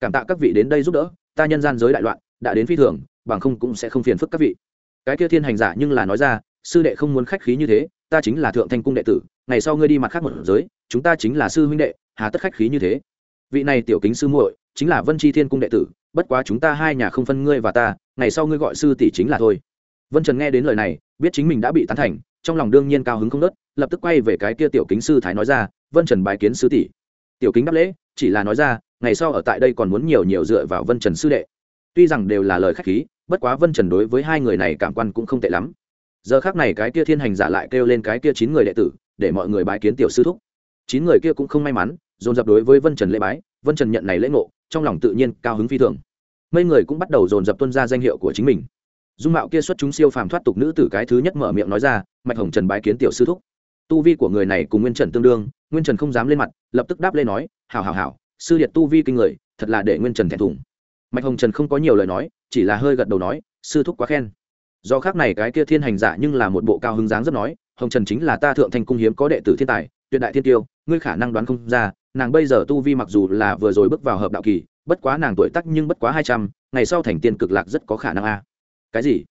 Cảm tạ các vị đến đây giúp đỡ, ta nhân gian giới đại loạn, đã đến phi thường, bằng không cũng sẽ không phiền phức các vị. Cái kia thiên hành giả nhưng là nói ra sư đệ không muốn khách khí như thế, ta chính là thượng thanh cung đệ tử, ngày sau ngươi đi mặt khác một giới, chúng ta chính là sư huynh đệ, hà tất khách khí như thế. Vị này tiểu kính sư muội, chính là vân tri thiên cung đệ tử, bất quá chúng ta hai nhà không phân ngươi và ta, ngày sau ngươi gọi sư tỷ chính là thôi. Vân trần nghe đến lời này, biết chính mình đã bị tán thành, trong lòng đương nhiên cao hứng không nớt, lập tức quay về cái kia tiểu kính sư thái nói ra, vân trần bài kiến sư tỷ. Tiểu kính đáp lễ, chỉ là nói ra, ngày sau ở tại đây còn muốn nhiều nhiều dựa vào vân trần sư đệ. Tuy rằng đều là lời khách khí, bất quá vân trần đối với hai người này cảm quan cũng không tệ lắm giờ khác này cái kia thiên hành giả lại kêu lên cái kia chín người đệ tử, để mọi người bái kiến tiểu sư thúc. Chín người kia cũng không may mắn, dồn dập đối với vân trần lễ bái, vân trần nhận này lễ ngộ, trong lòng tự nhiên cao hứng phi thường. Mấy người cũng bắt đầu dồn dập tuân ra danh hiệu của chính mình. Dung mạo kia xuất chúng siêu phàm thoát tục nữ tử cái thứ nhất mở miệng nói ra, mạch hồng trần bái kiến tiểu sư thúc. Tu vi của người này cùng nguyên trần tương đương, nguyên trần không dám lên mặt, lập tức đáp lên nói hào hào hào sư liệt tu vi kinh người, thật là để nguyên trần thẹn thùng. Mạch hồng trần không có nhiều lời nói, chỉ là hơi gật đầu nói, sư thúc quá khen do khác này cái kia thiên hành giả nhưng là một bộ cao hứng dáng rất nói, hồng trần chính là ta thượng thành cung hiếm có đệ tử thiên tài, tuyệt đại thiên tiêu, ngươi khả năng đoán không ra, nàng bây giờ tu vi mặc dù là vừa rồi bước vào hợp đạo kỳ, bất quá nàng tuổi tắc nhưng bất quá hai trăm, ngày sau thành tiên cực lạc rất có khả năng a. Cái gì?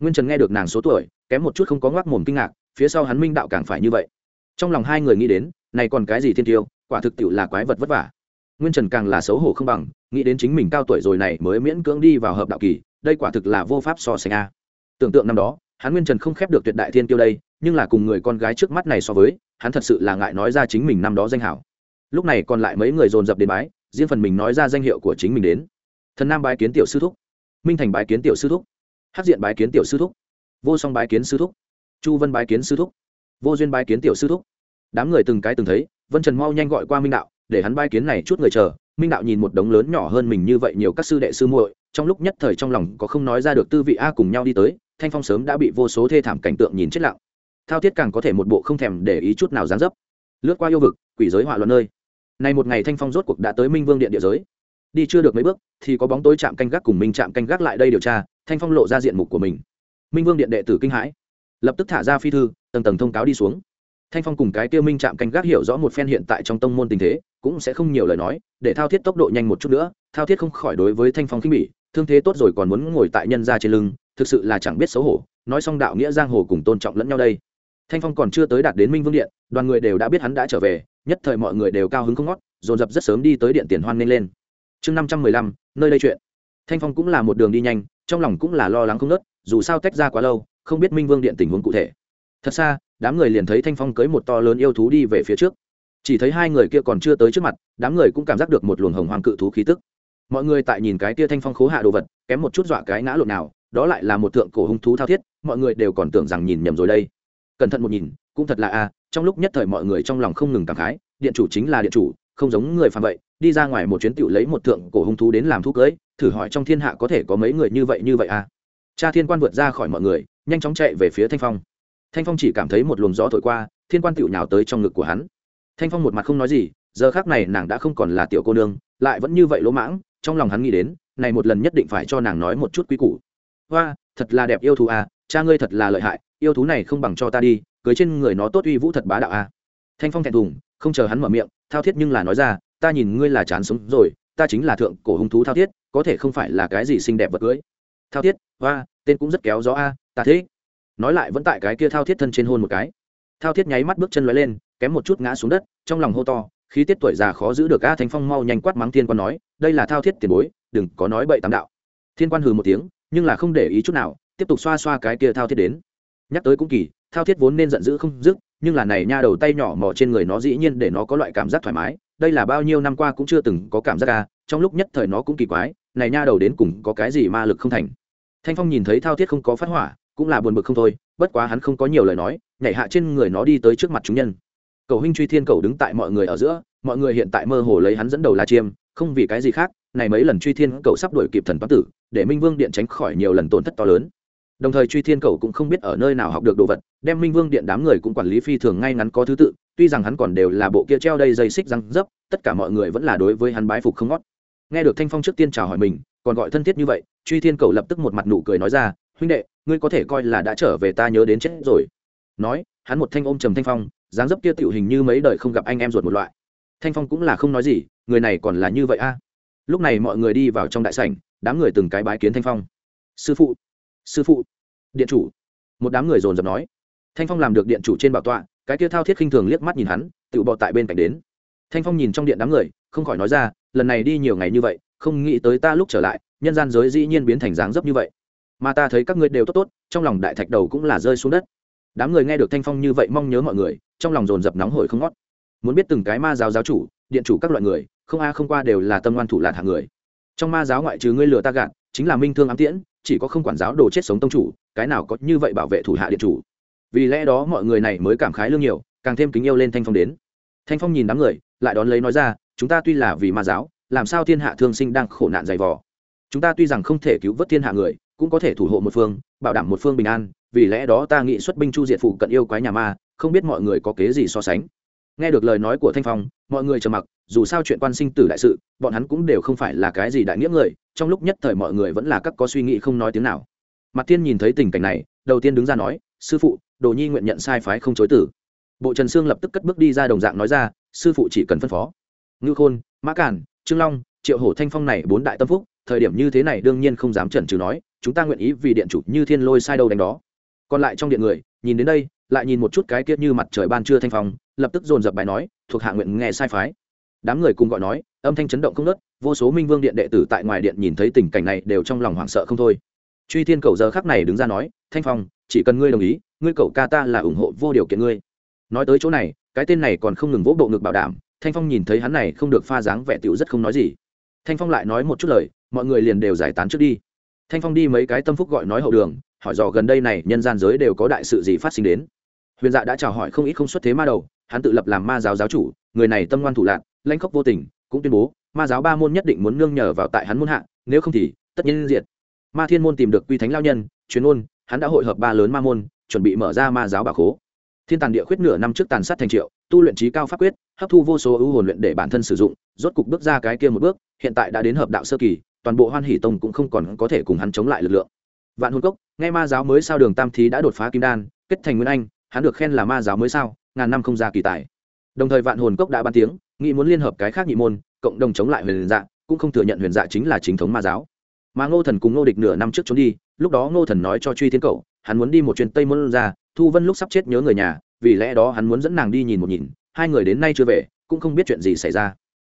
Nguyên trần nghe được nàng số tuổi, kém một chút không có ngoác mồm kinh ngạc, phía sau hắn minh đạo càng phải như vậy. Trong lòng hai người nghĩ đến, này còn cái gì thiên tiêu, quả thực tiệu là quái vật vất vả. Nguyên trần càng là xấu hổ không bằng, nghĩ đến chính mình cao tuổi rồi này mới miễn cưỡng đi vào hợp đạo kỳ, đây quả thực là vô pháp so sánh a tưởng tượng năm đó, hắn nguyên trần không khép được tuyệt đại thiên tiêu đây, nhưng là cùng người con gái trước mắt này so với, hắn thật sự là ngại nói ra chính mình năm đó danh hảo. Lúc này còn lại mấy người dồn dập đến bái, riêng phần mình nói ra danh hiệu của chính mình đến. Thần nam bái kiến tiểu sư thúc. Minh thành bái kiến tiểu sư thúc. Hát diện bái kiến tiểu sư thúc. Vô song bái kiến sư thúc. Chu vân bái kiến sư thúc. Vô duyên bái kiến tiểu sư thúc. Đám người từng cái từng thấy, vân trần mau nhanh gọi qua minh đạo, để hắn bái kiến này chút người chờ. Minh đạo nhìn một đống lớn nhỏ hơn mình như vậy nhiều các sư đệ sư muội trong lúc nhất thời trong lòng có không nói ra được tư vị a cùng nhau đi tới, thanh phong sớm đã bị vô số thê thảm cảnh tượng nhìn chết lặng. Thao thiết càng có thể một bộ không thèm để ý chút nào gián dấp. Lướt qua yêu vực, quỷ giới hỏa luận nơi. Này một ngày thanh phong rốt cuộc đã tới minh vương điện địa giới. Đi chưa được mấy bước, thì có bóng tối chạm canh gác cùng minh chạm canh gác lại đây điều tra, thanh phong lộ ra diện mục của mình. Minh vương điện đệ tử kinh hãi. Lập tức thả ra phi thư, tầng tầng thông cáo đi xuống. Thanh phong cùng cái tiêu minh chạm canh gác hiểu rõ một phen hiện tại trong tông môn tình thế, cũng sẽ không nhiều lời nói, để thao thiết tốc độ nhanh một chút nữa, thao thiết không khỏi đối với thanh phong khinh bỉ thương thế tốt rồi còn muốn ngồi tại nhân ra trên lưng, thực sự là chẳng biết xấu hổ, nói xong đạo nghĩa giang hồ cùng tôn trọng lẫn nhau đây. Thanh phong còn chưa tới đạt đến minh vương điện, đoàn người đều đã biết hắn đã trở về, nhất thời mọi người đều cao hứng không ngót, dồn dập rất sớm đi tới điện tiền hoan nghênh lên. Chương năm trăm mười lăm, nơi đây chuyện. Thanh phong cũng là một đường đi nhanh, trong lòng cũng là lo lắng không nớt dù sao tách ra quá lâu, không biết minh vương điện tình huống cụ thể. Thật xa, đám người liền thấy thanh phong cưới một to lớn yêu thú đi về phía trước. Chỉ thấy hai người kia còn chưa tới trước mặt, đám người cũng cảm giác được một luồng hồng hoàng cự thú khí tức mọi người tại nhìn cái tia thanh phong khố hạ đồ vật, kém một chút dọa cái ngã lộn nào, đó lại là một tượng cổ hung thú thao thiết, mọi người đều còn tưởng rằng nhìn nhầm rồi đây. Cẩn thận một nhìn, cũng thật là a, trong lúc nhất thời mọi người trong lòng không ngừng cảm khái, điện chủ chính là điện chủ, không giống người phàm vậy, đi ra ngoài một chuyến tiểu lấy một tượng cổ hung thú đến làm thú cưới, thử hỏi trong thiên hạ có thể có mấy người như vậy như vậy a. Cha thiên quan vượt ra khỏi mọi người, nhanh chóng chạy về phía thanh phong. Thanh phong chỉ cảm thấy một luồng gió thổi qua, thiên quan tiểu nhào tới trong ngực của hắn. Thanh phong một mặt không nói gì, giờ khác này nàng đã không còn là tiểu cô nương, lại vẫn như vậy lỗ mãng trong lòng hắn nghĩ đến, này một lần nhất định phải cho nàng nói một chút quý củ. Hoa, thật là đẹp yêu thú à cha ngươi thật là lợi hại, yêu thú này không bằng cho ta đi, cưới trên người nó tốt uy vũ thật bá đạo à. Thanh phong thẹn thùng, không chờ hắn mở miệng, thao thiết nhưng là nói ra, ta nhìn ngươi là chán sống rồi, ta chính là thượng cổ hung thú thao thiết, có thể không phải là cái gì xinh đẹp vật cưới. Thao thiết, hoa, tên cũng rất kéo gió a ta thế. Nói lại vẫn tại cái kia thao thiết thân trên hôn một cái. Thao thiết nháy mắt bước chân lóe lên, kém một chút ngã xuống đất, trong lòng hô to, khí tiết tuổi già khó giữ được a, thanh phong mau nhanh quát mắng thiên quan nói đây là thao thiết tiền bối, đừng có nói bậy tám đạo. Thiên quan hừ một tiếng, nhưng là không để ý chút nào, tiếp tục xoa xoa cái kia thao thiết đến. Nhắc tới cũng kỳ, thao thiết vốn nên giận dữ không dứt, nhưng là này nha đầu tay nhỏ mò trên người nó dĩ nhiên để nó có loại cảm giác thoải mái, đây là bao nhiêu năm qua cũng chưa từng có cảm giác ca trong lúc nhất thời nó cũng kỳ quái, này nha đầu đến cùng có cái gì ma lực không thành. Thanh phong nhìn thấy thao thiết không có phát hỏa, cũng là buồn bực không thôi, bất quá hắn không có nhiều lời nói, nhảy hạ trên người nó đi tới trước mặt chúng nhân. Cầu huynh truy thiên cầu đứng tại mọi người ở giữa, mọi người hiện tại mơ hồ lấy hắn dẫn đầu là chiêm không vì cái gì khác, này mấy lần truy thiên cầu sắp đuổi kịp thần toán tử, để minh vương điện tránh khỏi nhiều lần tổn thất to lớn. Đồng thời truy thiên cầu cũng không biết ở nơi nào học được đồ vật, đem minh vương điện đám người cũng quản lý phi thường ngay ngắn có thứ tự, tuy rằng hắn còn đều là bộ kia treo đây dây xích răng dấp, tất cả mọi người vẫn là đối với hắn bái phục không ngót. Nghe được thanh phong trước tiên chào hỏi mình, còn gọi thân thiết như vậy, truy thiên cầu lập tức một mặt nụ cười nói ra, huynh đệ, ngươi có thể coi là đã trở về ta nhớ đến chết rồi. Nói, hắn một thanh ôm trầm thanh phong, dáng dấp kia tiểu hình như mấy đời không gặp anh em ruột một loại thanh phong cũng là không nói gì, người này còn là như vậy a. Lúc này mọi người đi vào trong đại sảnh, đám người từng cái bái kiến thanh phong. Sư phụ sư phụ, điện chủ. Một đám người dồn dập nói. Thanh phong làm được điện chủ trên bảo tọa, cái kia thao thiết khinh thường liếc mắt nhìn hắn, tự bọ tại bên cạnh đến. Thanh phong nhìn trong điện đám người, không khỏi nói ra, lần này đi nhiều ngày như vậy, không nghĩ tới ta lúc trở lại, nhân gian giới dĩ nhiên biến thành dáng dấp như vậy. Mà ta thấy các ngươi đều tốt tốt, trong lòng đại thạch đầu cũng là rơi xuống đất. Đám người nghe được thanh phong như vậy mong nhớ mọi người, trong lòng dồn dập nóng hổi không ngót muốn biết từng cái ma giáo giáo chủ, điện chủ các loại người, không a không qua đều là tâm ngoan thủ lạt hạng người. Trong ma giáo ngoại trừ ngươi lừa ta gạt, chính là minh thương ám tiễn, chỉ có không quản giáo đồ chết sống tông chủ, cái nào có như vậy bảo vệ thủ hạ điện chủ. Vì lẽ đó mọi người này mới cảm khái lương nhiều, càng thêm kính yêu lên thanh phong đến. Thanh phong nhìn đám người, lại đón lấy nói ra, chúng ta tuy là vì ma giáo, làm sao thiên hạ thương sinh đang khổ nạn dày vò? Chúng ta tuy rằng không thể cứu vớt thiên hạ người, cũng có thể thủ hộ một phương, bảo đảm một phương bình an, vì lẽ đó ta nghĩ xuất binh chu diệt phụ cận yêu quái nhà ma, không biết mọi người có kế gì so sánh nghe được lời nói của thanh phong, mọi người trầm mặc, dù sao chuyện quan sinh tử đại sự, bọn hắn cũng đều không phải là cái gì đại nghĩa người, trong lúc nhất thời mọi người vẫn là các có suy nghĩ không nói tiếng nào. Mặt tiên nhìn thấy tình cảnh này, đầu tiên đứng ra nói, sư phụ, đồ nhi nguyện nhận sai phái không chối tử. Bộ trần sương lập tức cất bước đi ra đồng dạng nói ra, sư phụ chỉ cần phân phó. Ngư khôn, mã cản, trương long, triệu hổ thanh phong này bốn đại tâm phúc, thời điểm như thế này đương nhiên không dám chần chừ nói, chúng ta nguyện ý vì điện chủ như thiên lôi sai đâu đánh đó. Còn lại trong điện người, nhìn đến đây lại nhìn một chút cái kiết như mặt trời ban trưa thanh phong, lập tức dồn dập bài nói, thuộc hạ nguyện nghe sai phái. Đám người cùng gọi nói, âm thanh chấn động không nớt vô số minh vương điện đệ tử tại ngoài điện nhìn thấy tình cảnh này đều trong lòng hoảng sợ không thôi. Truy thiên cầu giờ khắc này đứng ra nói, thanh phong, chỉ cần ngươi đồng ý, ngươi cậu ca ta là ủng hộ vô điều kiện ngươi. Nói tới chỗ này, cái tên này còn không ngừng vỗ bộ ngực bảo đảm, thanh phong nhìn thấy hắn này không được pha dáng vẻ tiểu rất không nói gì. Thanh phong lại nói một chút lời, mọi người liền đều giải tán trước đi. Thanh phong đi mấy cái tâm phúc gọi nói hậu đường, hỏi dò gần đây này nhân gian giới đều có đại sự gì phát sinh đến huyền dạ đã chào hỏi không ít không xuất thế ma đầu, hắn tự lập làm ma giáo giáo chủ, người này tâm ngoan thủ lạc lanh khóc vô tình, cũng tuyên bố, ma giáo ba môn nhất định muốn nương nhờ vào tại hắn môn hạ, nếu không thì tất nhiên diệt. Ma thiên môn tìm được quy thánh lao nhân, chuyên môn, hắn đã hội hợp ba lớn ma môn, chuẩn bị mở ra ma giáo bà khố. Thiên tàn địa khuyết nửa năm trước tàn sát thành triệu, tu luyện trí cao pháp quyết, hấp thu vô số ưu hồn luyện để bản thân sử dụng, rốt cục bước ra cái kia một bước, hiện tại đã đến hợp đạo sơ kỳ, toàn bộ hoan hỷ tông cũng không còn có thể cùng hắn chống lại lực lượng. Vạn hồn cốc, nghe ma giáo mới sao đường tam thí đã đột phá kim đan, kết thành nguyên anh hắn được khen là ma giáo mới sao, ngàn năm không ra kỳ tài. Đồng thời vạn hồn cốc đã ban tiếng, nghĩ muốn liên hợp cái khác nhị môn, cộng đồng chống lại huyền dạ cũng không thừa nhận huyền dạ chính là chính thống ma giáo. Mà ngô thần cùng ngô địch nửa năm trước trốn đi, lúc đó ngô thần nói cho truy thiên cậu hắn muốn đi một chuyến tây môn ra thu vân lúc sắp chết nhớ người nhà, vì lẽ đó hắn muốn dẫn nàng đi nhìn một nhìn, hai người đến nay chưa về, cũng không biết chuyện gì xảy ra.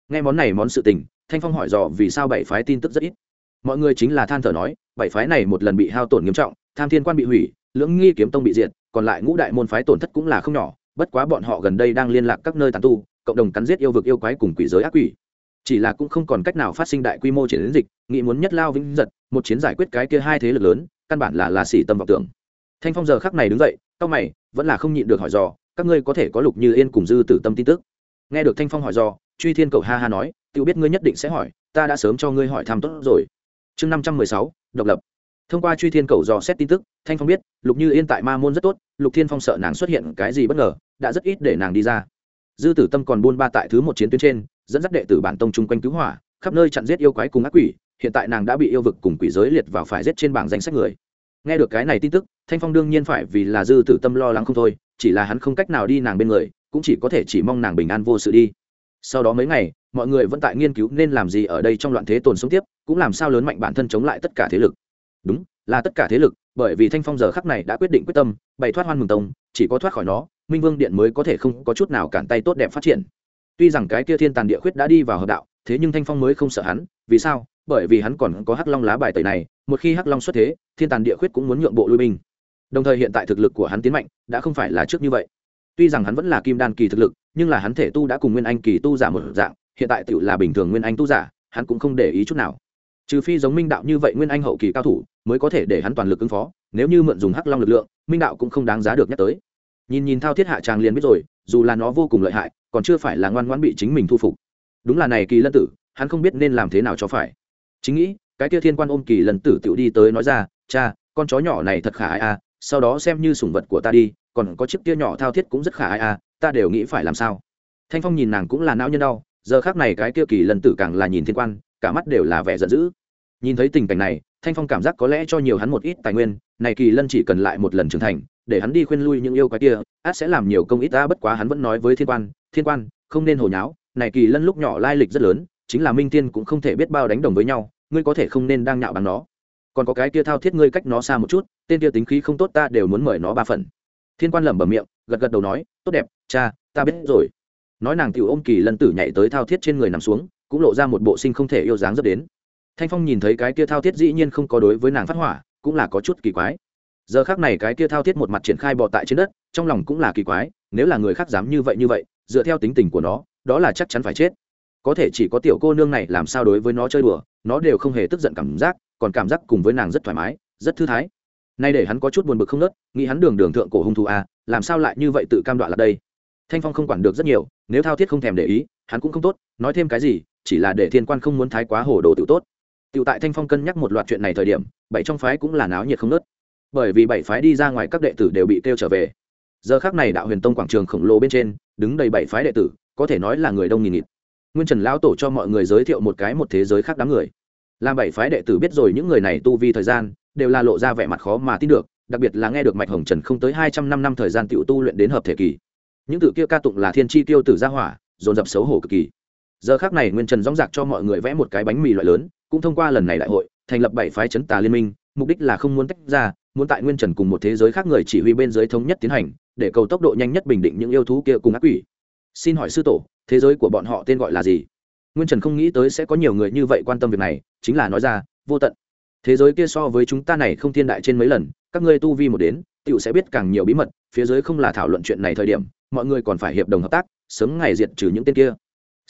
Nghe món này món sự tình, thanh phong hỏi dò vì sao bảy phái tin tức rất ít. Mọi người chính là than thở nói, bảy phái này một lần bị hao tổn nghiêm trọng, tham thiên quan bị hủy lưỡng nghi kiếm tông bị diệt, còn lại ngũ đại môn phái tổn thất cũng là không nhỏ, bất quá bọn họ gần đây đang liên lạc các nơi tàn tu, cộng đồng cắn giết yêu vực yêu quái cùng quỷ giới ác quỷ. Chỉ là cũng không còn cách nào phát sinh đại quy mô chiến dịch, nghĩ muốn nhất lao vĩnh giật, một chiến giải quyết cái kia hai thế lực lớn, căn bản là là xỉ tâm vọng tưởng. Thanh phong giờ khắc này đứng dậy cao mày, vẫn là không nhịn được hỏi dò, các ngươi có thể có lục như yên cùng dư tử tâm tin tức? Nghe được thanh phong hỏi dò, truy thiên cầu ha ha nói tự biết ngươi nhất định sẽ hỏi, ta đã sớm cho ngươi hỏi thăm tốt rồi. Chương năm trăm mười sáu, độc lập thông qua truy thiên cầu dò xét tin tức, thanh phong biết, lục như yên tại ma môn rất tốt, lục thiên phong sợ nàng xuất hiện cái gì bất ngờ, đã rất ít để nàng đi ra. Dư tử tâm còn buôn ba tại thứ một chiến tuyến trên, dẫn dắt đệ tử bản tông chung quanh cứu hỏa, khắp nơi chặn giết yêu quái cùng ác quỷ, hiện tại nàng đã bị yêu vực cùng quỷ giới liệt vào phải giết trên bảng danh sách người. Nghe được cái này tin tức, thanh phong đương nhiên phải vì là dư tử tâm lo lắng không thôi, chỉ là hắn không cách nào đi nàng bên người, cũng chỉ có thể chỉ mong nàng bình an vô sự đi. Sau đó mấy ngày, mọi người vẫn tại nghiên cứu nên làm gì ở đây trong loạn thế tồn sống tiếp, cũng làm sao lớn mạnh bản thân chống lại tất cả thế lực đúng, là tất cả thế lực, bởi vì thanh phong giờ khắc này đã quyết định quyết tâm, bày thoát hoan mừng tông, chỉ có thoát khỏi nó, minh vương điện mới có thể không có chút nào cản tay tốt đẹp phát triển. Tuy rằng cái kia thiên tàn địa khuyết đã đi vào hợp đạo, thế nhưng thanh phong mới không sợ hắn, vì sao? Bởi vì hắn còn có hắc long lá bài tẩy này, một khi hắc long xuất thế, thiên tàn địa khuyết cũng muốn nhượng bộ lui binh. Đồng thời hiện tại thực lực của hắn tiến mạnh, đã không phải là trước như vậy. Tuy rằng hắn vẫn là kim đan kỳ thực lực, nhưng là hắn thể tu đã cùng nguyên anh kỳ tu giả một dạng, hiện tại tự là bình thường nguyên anh tu giả, hắn cũng không để ý chút nào trừ phi giống minh đạo như vậy nguyên anh hậu kỳ cao thủ, mới có thể để hắn toàn lực ứng phó, nếu như mượn dùng hắc long lực lượng, minh đạo cũng không đáng giá được nhắc tới. Nhìn nhìn thao thiết hạ tràng liền biết rồi, dù là nó vô cùng lợi hại, còn chưa phải là ngoan ngoãn bị chính mình thu phục. Đúng là này kỳ lân tử, hắn không biết nên làm thế nào cho phải. Chính nghĩ, cái kia thiên quan ôm kỳ lân tử tiểu đi tới nói ra, cha, con chó nhỏ này thật khả ai à sau đó xem như sủng vật của ta đi, còn có chiếc kia nhỏ thao thiết cũng rất khả ai à ta đều nghĩ phải làm sao. Thanh phong nhìn nàng cũng là não nhân đau, giờ khác này cái kia kỳ lân tử càng là nhìn thiên quan cả mắt đều là vẻ giận dữ. Nhìn thấy tình cảnh này, thanh phong cảm giác có lẽ cho nhiều hắn một ít tài nguyên, này kỳ lân chỉ cần lại một lần trưởng thành, để hắn đi khuyên lui những yêu quái kia, át sẽ làm nhiều công ít ta bất quá hắn vẫn nói với thiên quan thiên quan, không nên hồi nháo, này kỳ lân lúc nhỏ lai lịch rất lớn, chính là minh tiên cũng không thể biết bao đánh đồng với nhau, ngươi có thể không nên đang nhạo bằng nó. Còn có cái kia thao thiết ngươi cách nó xa một chút, tên kia tính khí không tốt ta đều muốn mời nó ba phần. Thiên quan lẩm bẩm miệng, gật gật đầu nói, tốt đẹp, cha, ta biết rồi. Nói nàng tiểu ôm kỳ lân tử nhảy tới thao thiết trên người nằm xuống cũng lộ ra một bộ sinh không thể yêu dáng dấp đến. Thanh phong nhìn thấy cái kia thao thiết dĩ nhiên không có đối với nàng phát hỏa, cũng là có chút kỳ quái. Giờ khác này cái kia thao thiết một mặt triển khai bọ tại trên đất, trong lòng cũng là kỳ quái, nếu là người khác dám như vậy như vậy, dựa theo tính tình của nó, đó là chắc chắn phải chết. Có thể chỉ có tiểu cô nương này làm sao đối với nó chơi đùa, nó đều không hề tức giận cảm giác, còn cảm giác cùng với nàng rất thoải mái, rất thư thái. Nay để hắn có chút buồn bực không nớt, nghĩ hắn đường đường thượng cổ hung thủ à làm sao lại như vậy tự cam đoạn là đây? Thanh phong không quản được rất nhiều, nếu thao thiết không thèm để ý, hắn cũng không tốt, nói thêm cái gì chỉ là để thiên quan không muốn thái quá hồ đồ tự tốt. Tự tại thanh phong cân nhắc một loạt chuyện này thời điểm, bảy trong phái cũng là náo nhiệt không nớt bởi vì bảy phái đi ra ngoài các đệ tử đều bị kêu trở về. Giờ khác này đạo huyền tông quảng trường khổng lồ bên trên, đứng đầy bảy phái đệ tử, có thể nói là người đông nghìn nghịt. Nguyên trần lão tổ cho mọi người giới thiệu một cái một thế giới khác đám người. Làm bảy phái đệ tử biết rồi những người này tu vi thời gian, đều là lộ ra vẻ mặt khó mà tin được, đặc biệt là nghe được mạch hồng trần không tới hai trăm năm năm thời gian t tu luyện đến hợp thể kỳ. Những tự kia ca tụng là thiên tri tiêu tử gia hỏa, dồn dập xấu hổ cực kỳ giờ khác này nguyên trần dóng dạc cho mọi người vẽ một cái bánh mì loại lớn, cũng thông qua lần này đại hội, thành lập bảy phái chấn tà liên minh, mục đích là không muốn tách ra, muốn tại nguyên trần cùng một thế giới khác người chỉ huy bên giới thống nhất tiến hành, để cầu tốc độ nhanh nhất bình định những yêu thú kia cùng ác quỷ. Xin hỏi sư tổ, thế giới của bọn họ tên gọi là gì? Nguyên trần không nghĩ tới sẽ có nhiều người như vậy quan tâm việc này, chính là nói ra, vô tận. Thế giới kia so với chúng ta này không thiên đại trên mấy lần, các ngươi tu vi một đến t i ể u sẽ biết càng nhiều bí mật, phía dưới không là thảo luận chuyện này thời điểm, mọi người còn phải hiệp đồng hợp tác, sớm ngày diệt trừ những tên kia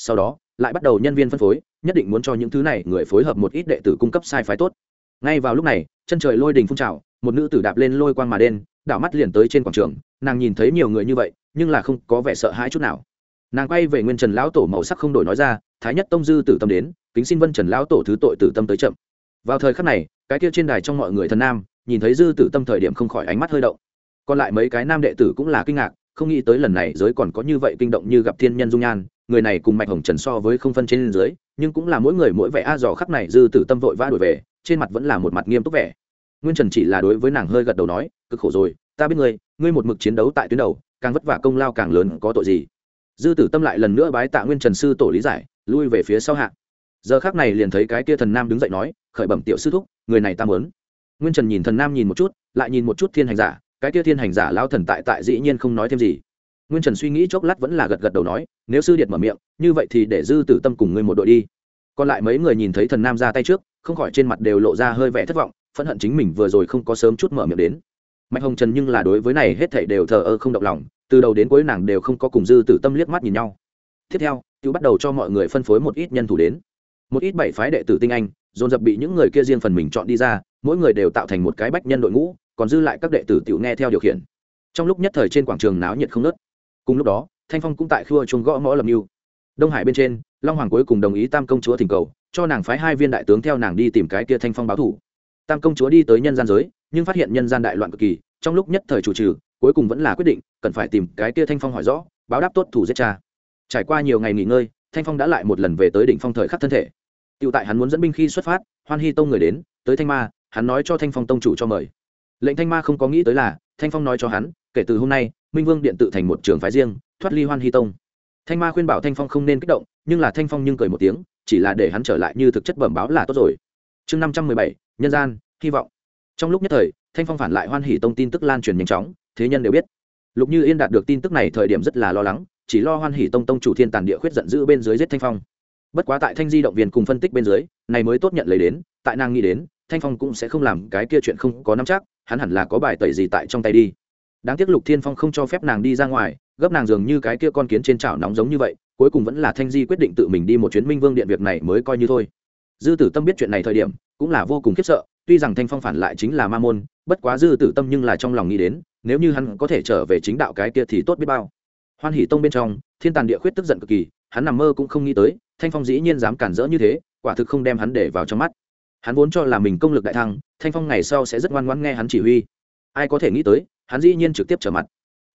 sau đó, lại bắt đầu nhân viên phân phối, nhất định muốn cho những thứ này người phối hợp một ít đệ tử cung cấp sai phái tốt. Ngay vào lúc này, chân trời lôi đình phun trào, một nữ tử đạp lên lôi quang mà đen, đảo mắt liền tới trên quảng trường, nàng nhìn thấy nhiều người như vậy, nhưng là không có vẻ sợ hãi chút nào. Nàng quay về nguyên trần lão tổ màu sắc không đổi nói ra, thái nhất tông dư tử tâm đến, kính xin vân trần lão tổ thứ tội tử tâm tới chậm. Vào thời khắc này, cái kia trên đài trong mọi người thần nam, nhìn thấy dư tử tâm thời điểm không khỏi ánh mắt hơi động. Còn lại mấy cái nam đệ tử cũng là kinh ngạc, không nghĩ tới lần này giới còn có như vậy kinh động như gặp thiên nhân dung nhan người này cùng mạch hồng trần so với không phân trên dưới, nhưng cũng là mỗi người mỗi vẻ a dò khắc này dư tử tâm vội vã đổi về, trên mặt vẫn là một mặt nghiêm túc vẻ. Nguyên trần chỉ là đối với nàng hơi gật đầu nói, cực khổ rồi, ta biết ngươi ngươi một mực chiến đấu tại tuyến đầu, càng vất vả công lao càng lớn, có tội gì? Dư tử tâm lại lần nữa bái tạ nguyên trần sư tổ lý giải, lui về phía sau hạ. Giờ khác này liền thấy cái kia thần nam đứng dậy nói, khởi bẩm tiểu sư thúc, người này ta mớn nguyên trần nhìn thần nam nhìn một chút, lại nhìn một chút thiên hành giả, cái kia thiên hành giả lao thần tại tại dĩ nhiên không nói thêm gì nguyên trần suy nghĩ chốc lát vẫn là gật gật đầu nói, nếu sư điệt mở miệng, như vậy thì để dư tử tâm cùng ngươi một đội đi. Còn lại mấy người nhìn thấy thần nam ra tay trước, không khỏi trên mặt đều lộ ra hơi vẻ thất vọng, phẫn hận chính mình vừa rồi không có sớm chút mở miệng đến. Mạch hồng trần nhưng là đối với này hết thảy đều thờ ơ không động lòng, từ đầu đến cuối nàng đều không có cùng dư tử tâm liếc mắt nhìn nhau. Tiếp theo tự bắt đầu cho mọi người phân phối một ít nhân thủ đến. Một ít bảy phái đệ tử tinh anh, dồn dập bị những người kia riêng phần mình chọn đi ra, mỗi người đều tạo thành một cái bách nhân đội ngũ, còn dư lại các đệ tử tiểu nghe theo điều khiển. Trong lúc nhất thời trên quảng trường náo nhiệt không nớt cùng lúc đó, thanh phong cũng tại khua chuông gõ mõ lầm mưu. Đông hải bên trên, long hoàng cuối cùng đồng ý tam công chúa thỉnh cầu, cho nàng phái hai viên đại tướng theo nàng đi tìm cái kia thanh phong báo thủ. Tam công chúa đi tới nhân gian giới, nhưng phát hiện nhân gian đại loạn cực kỳ, trong lúc nhất thời chủ trừ, cuối cùng vẫn là quyết định, cần phải tìm cái kia thanh phong hỏi rõ, báo đáp tốt thủ giết cha. Trải qua nhiều ngày nghỉ ngơi, thanh phong đã lại một lần về tới đỉnh phong thời khắc thân thể. Tựu tại hắn muốn dẫn binh khi xuất phát, hoan hy tông người đến, tới thanh ma, hắn nói cho thanh phong tông chủ cho mời. Lệnh thanh ma không có nghĩ tới là, thanh phong nói cho hắn kể từ hôm nay, minh vương điện tự thành một trường phái riêng, thoát ly hoan hy tông. Thanh ma khuyên bảo thanh phong không nên kích động, nhưng là thanh phong nhưng cười một tiếng, chỉ là để hắn trở lại như thực chất bẩm báo là tốt rồi. Chương năm trăm mười bảy, nhân gian, hy vọng. Trong lúc nhất thời, thanh phong phản lại hoan hỷ tông tin tức lan truyền nhanh chóng, thế nhân đều biết. Lục như yên đạt được tin tức này thời điểm rất là lo lắng, chỉ lo hoan hỷ tông tông chủ thiên tàn địa khuyết giận dữ bên dưới giết thanh phong. Bất quá tại thanh di động viên cùng phân tích bên dưới, này mới tốt nhận lấy đến, tại nàng nghĩ đến, thanh phong cũng sẽ không làm cái kia chuyện không có nắm chắc, hắn hẳn là có bài tẩy gì tại trong tay đi đáng tiếc lục thiên phong không cho phép nàng đi ra ngoài, gấp nàng dường như cái kia con kiến trên chảo nóng giống như vậy, cuối cùng vẫn là thanh di quyết định tự mình đi một chuyến minh vương điện việc này mới coi như thôi. Dư tử tâm biết chuyện này thời điểm, cũng là vô cùng khiếp sợ, tuy rằng thanh phong phản lại chính là ma môn, bất quá dư tử tâm nhưng là trong lòng nghĩ đến, nếu như hắn có thể trở về chính đạo cái kia thì tốt biết bao. Hoan hỷ tông bên trong, thiên tàn địa khuyết tức giận cực kỳ, hắn nằm mơ cũng không nghĩ tới, thanh phong dĩ nhiên dám cản rỡ như thế, quả thực không đem hắn để vào trong mắt. Hắn vốn cho là mình công lực đại thăng, thanh phong ngày sau sẽ rất ngoan ngoãn nghe hắn chỉ huy. Ai có thể nghĩ tới hắn dĩ nhiên trực tiếp trở mặt.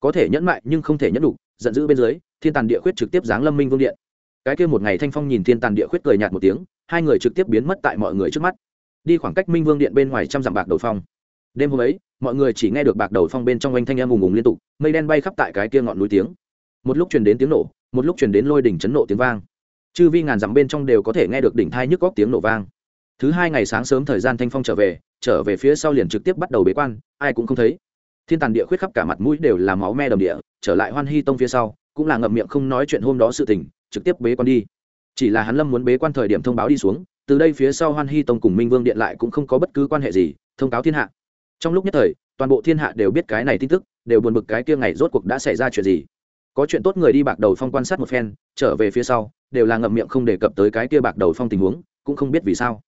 Có thể nhẫn mại nhưng không thể nhẫn đủ giận dữ bên dưới, thiên tàn địa khuyết trực tiếp giáng lâm minh vương điện. Cái kia một ngày thanh phong nhìn thiên tàn địa khuyết cười nhạt một tiếng, hai người trực tiếp biến mất tại mọi người trước mắt. Đi khoảng cách minh vương điện bên ngoài trăm dặm bạc đầu phong. Đêm hôm ấy, mọi người chỉ nghe được bạc đầu phong bên trong oanh thanh em ùng ùng liên tục, mây đen bay khắp tại cái kia ngọn núi tiếng. Một lúc truyền đến tiếng nổ, một lúc truyền đến lôi đỉnh chấn nộ tiếng vang. Chư vi ngàn dặm bên trong đều có thể nghe được đỉnh thai nhức góc tiếng nổ vang. Thứ hai ngày sáng sớm thời gian thanh phong trở về trở về phía sau liền trực tiếp bắt đầu bế quan, ai cũng không thấy thiên tàn địa khuyết khắp cả mặt mũi đều là máu me đầm địa, trở lại hoan hy tông phía sau, cũng là ngậm miệng không nói chuyện hôm đó sự tình, trực tiếp bế quan đi. Chỉ là hắn lâm muốn bế quan thời điểm thông báo đi xuống, từ đây phía sau hoan hy tông cùng minh vương điện lại cũng không có bất cứ quan hệ gì, thông cáo thiên hạ. Trong lúc nhất thời, toàn bộ thiên hạ đều biết cái này tin tức, đều buồn bực cái kia ngày rốt cuộc đã xảy ra chuyện gì. Có chuyện tốt người đi bạc đầu phong quan sát một phen, trở về phía sau, đều là ngậm miệng không đề cập tới cái kia bạc đầu phong tình huống, cũng không biết vì sao.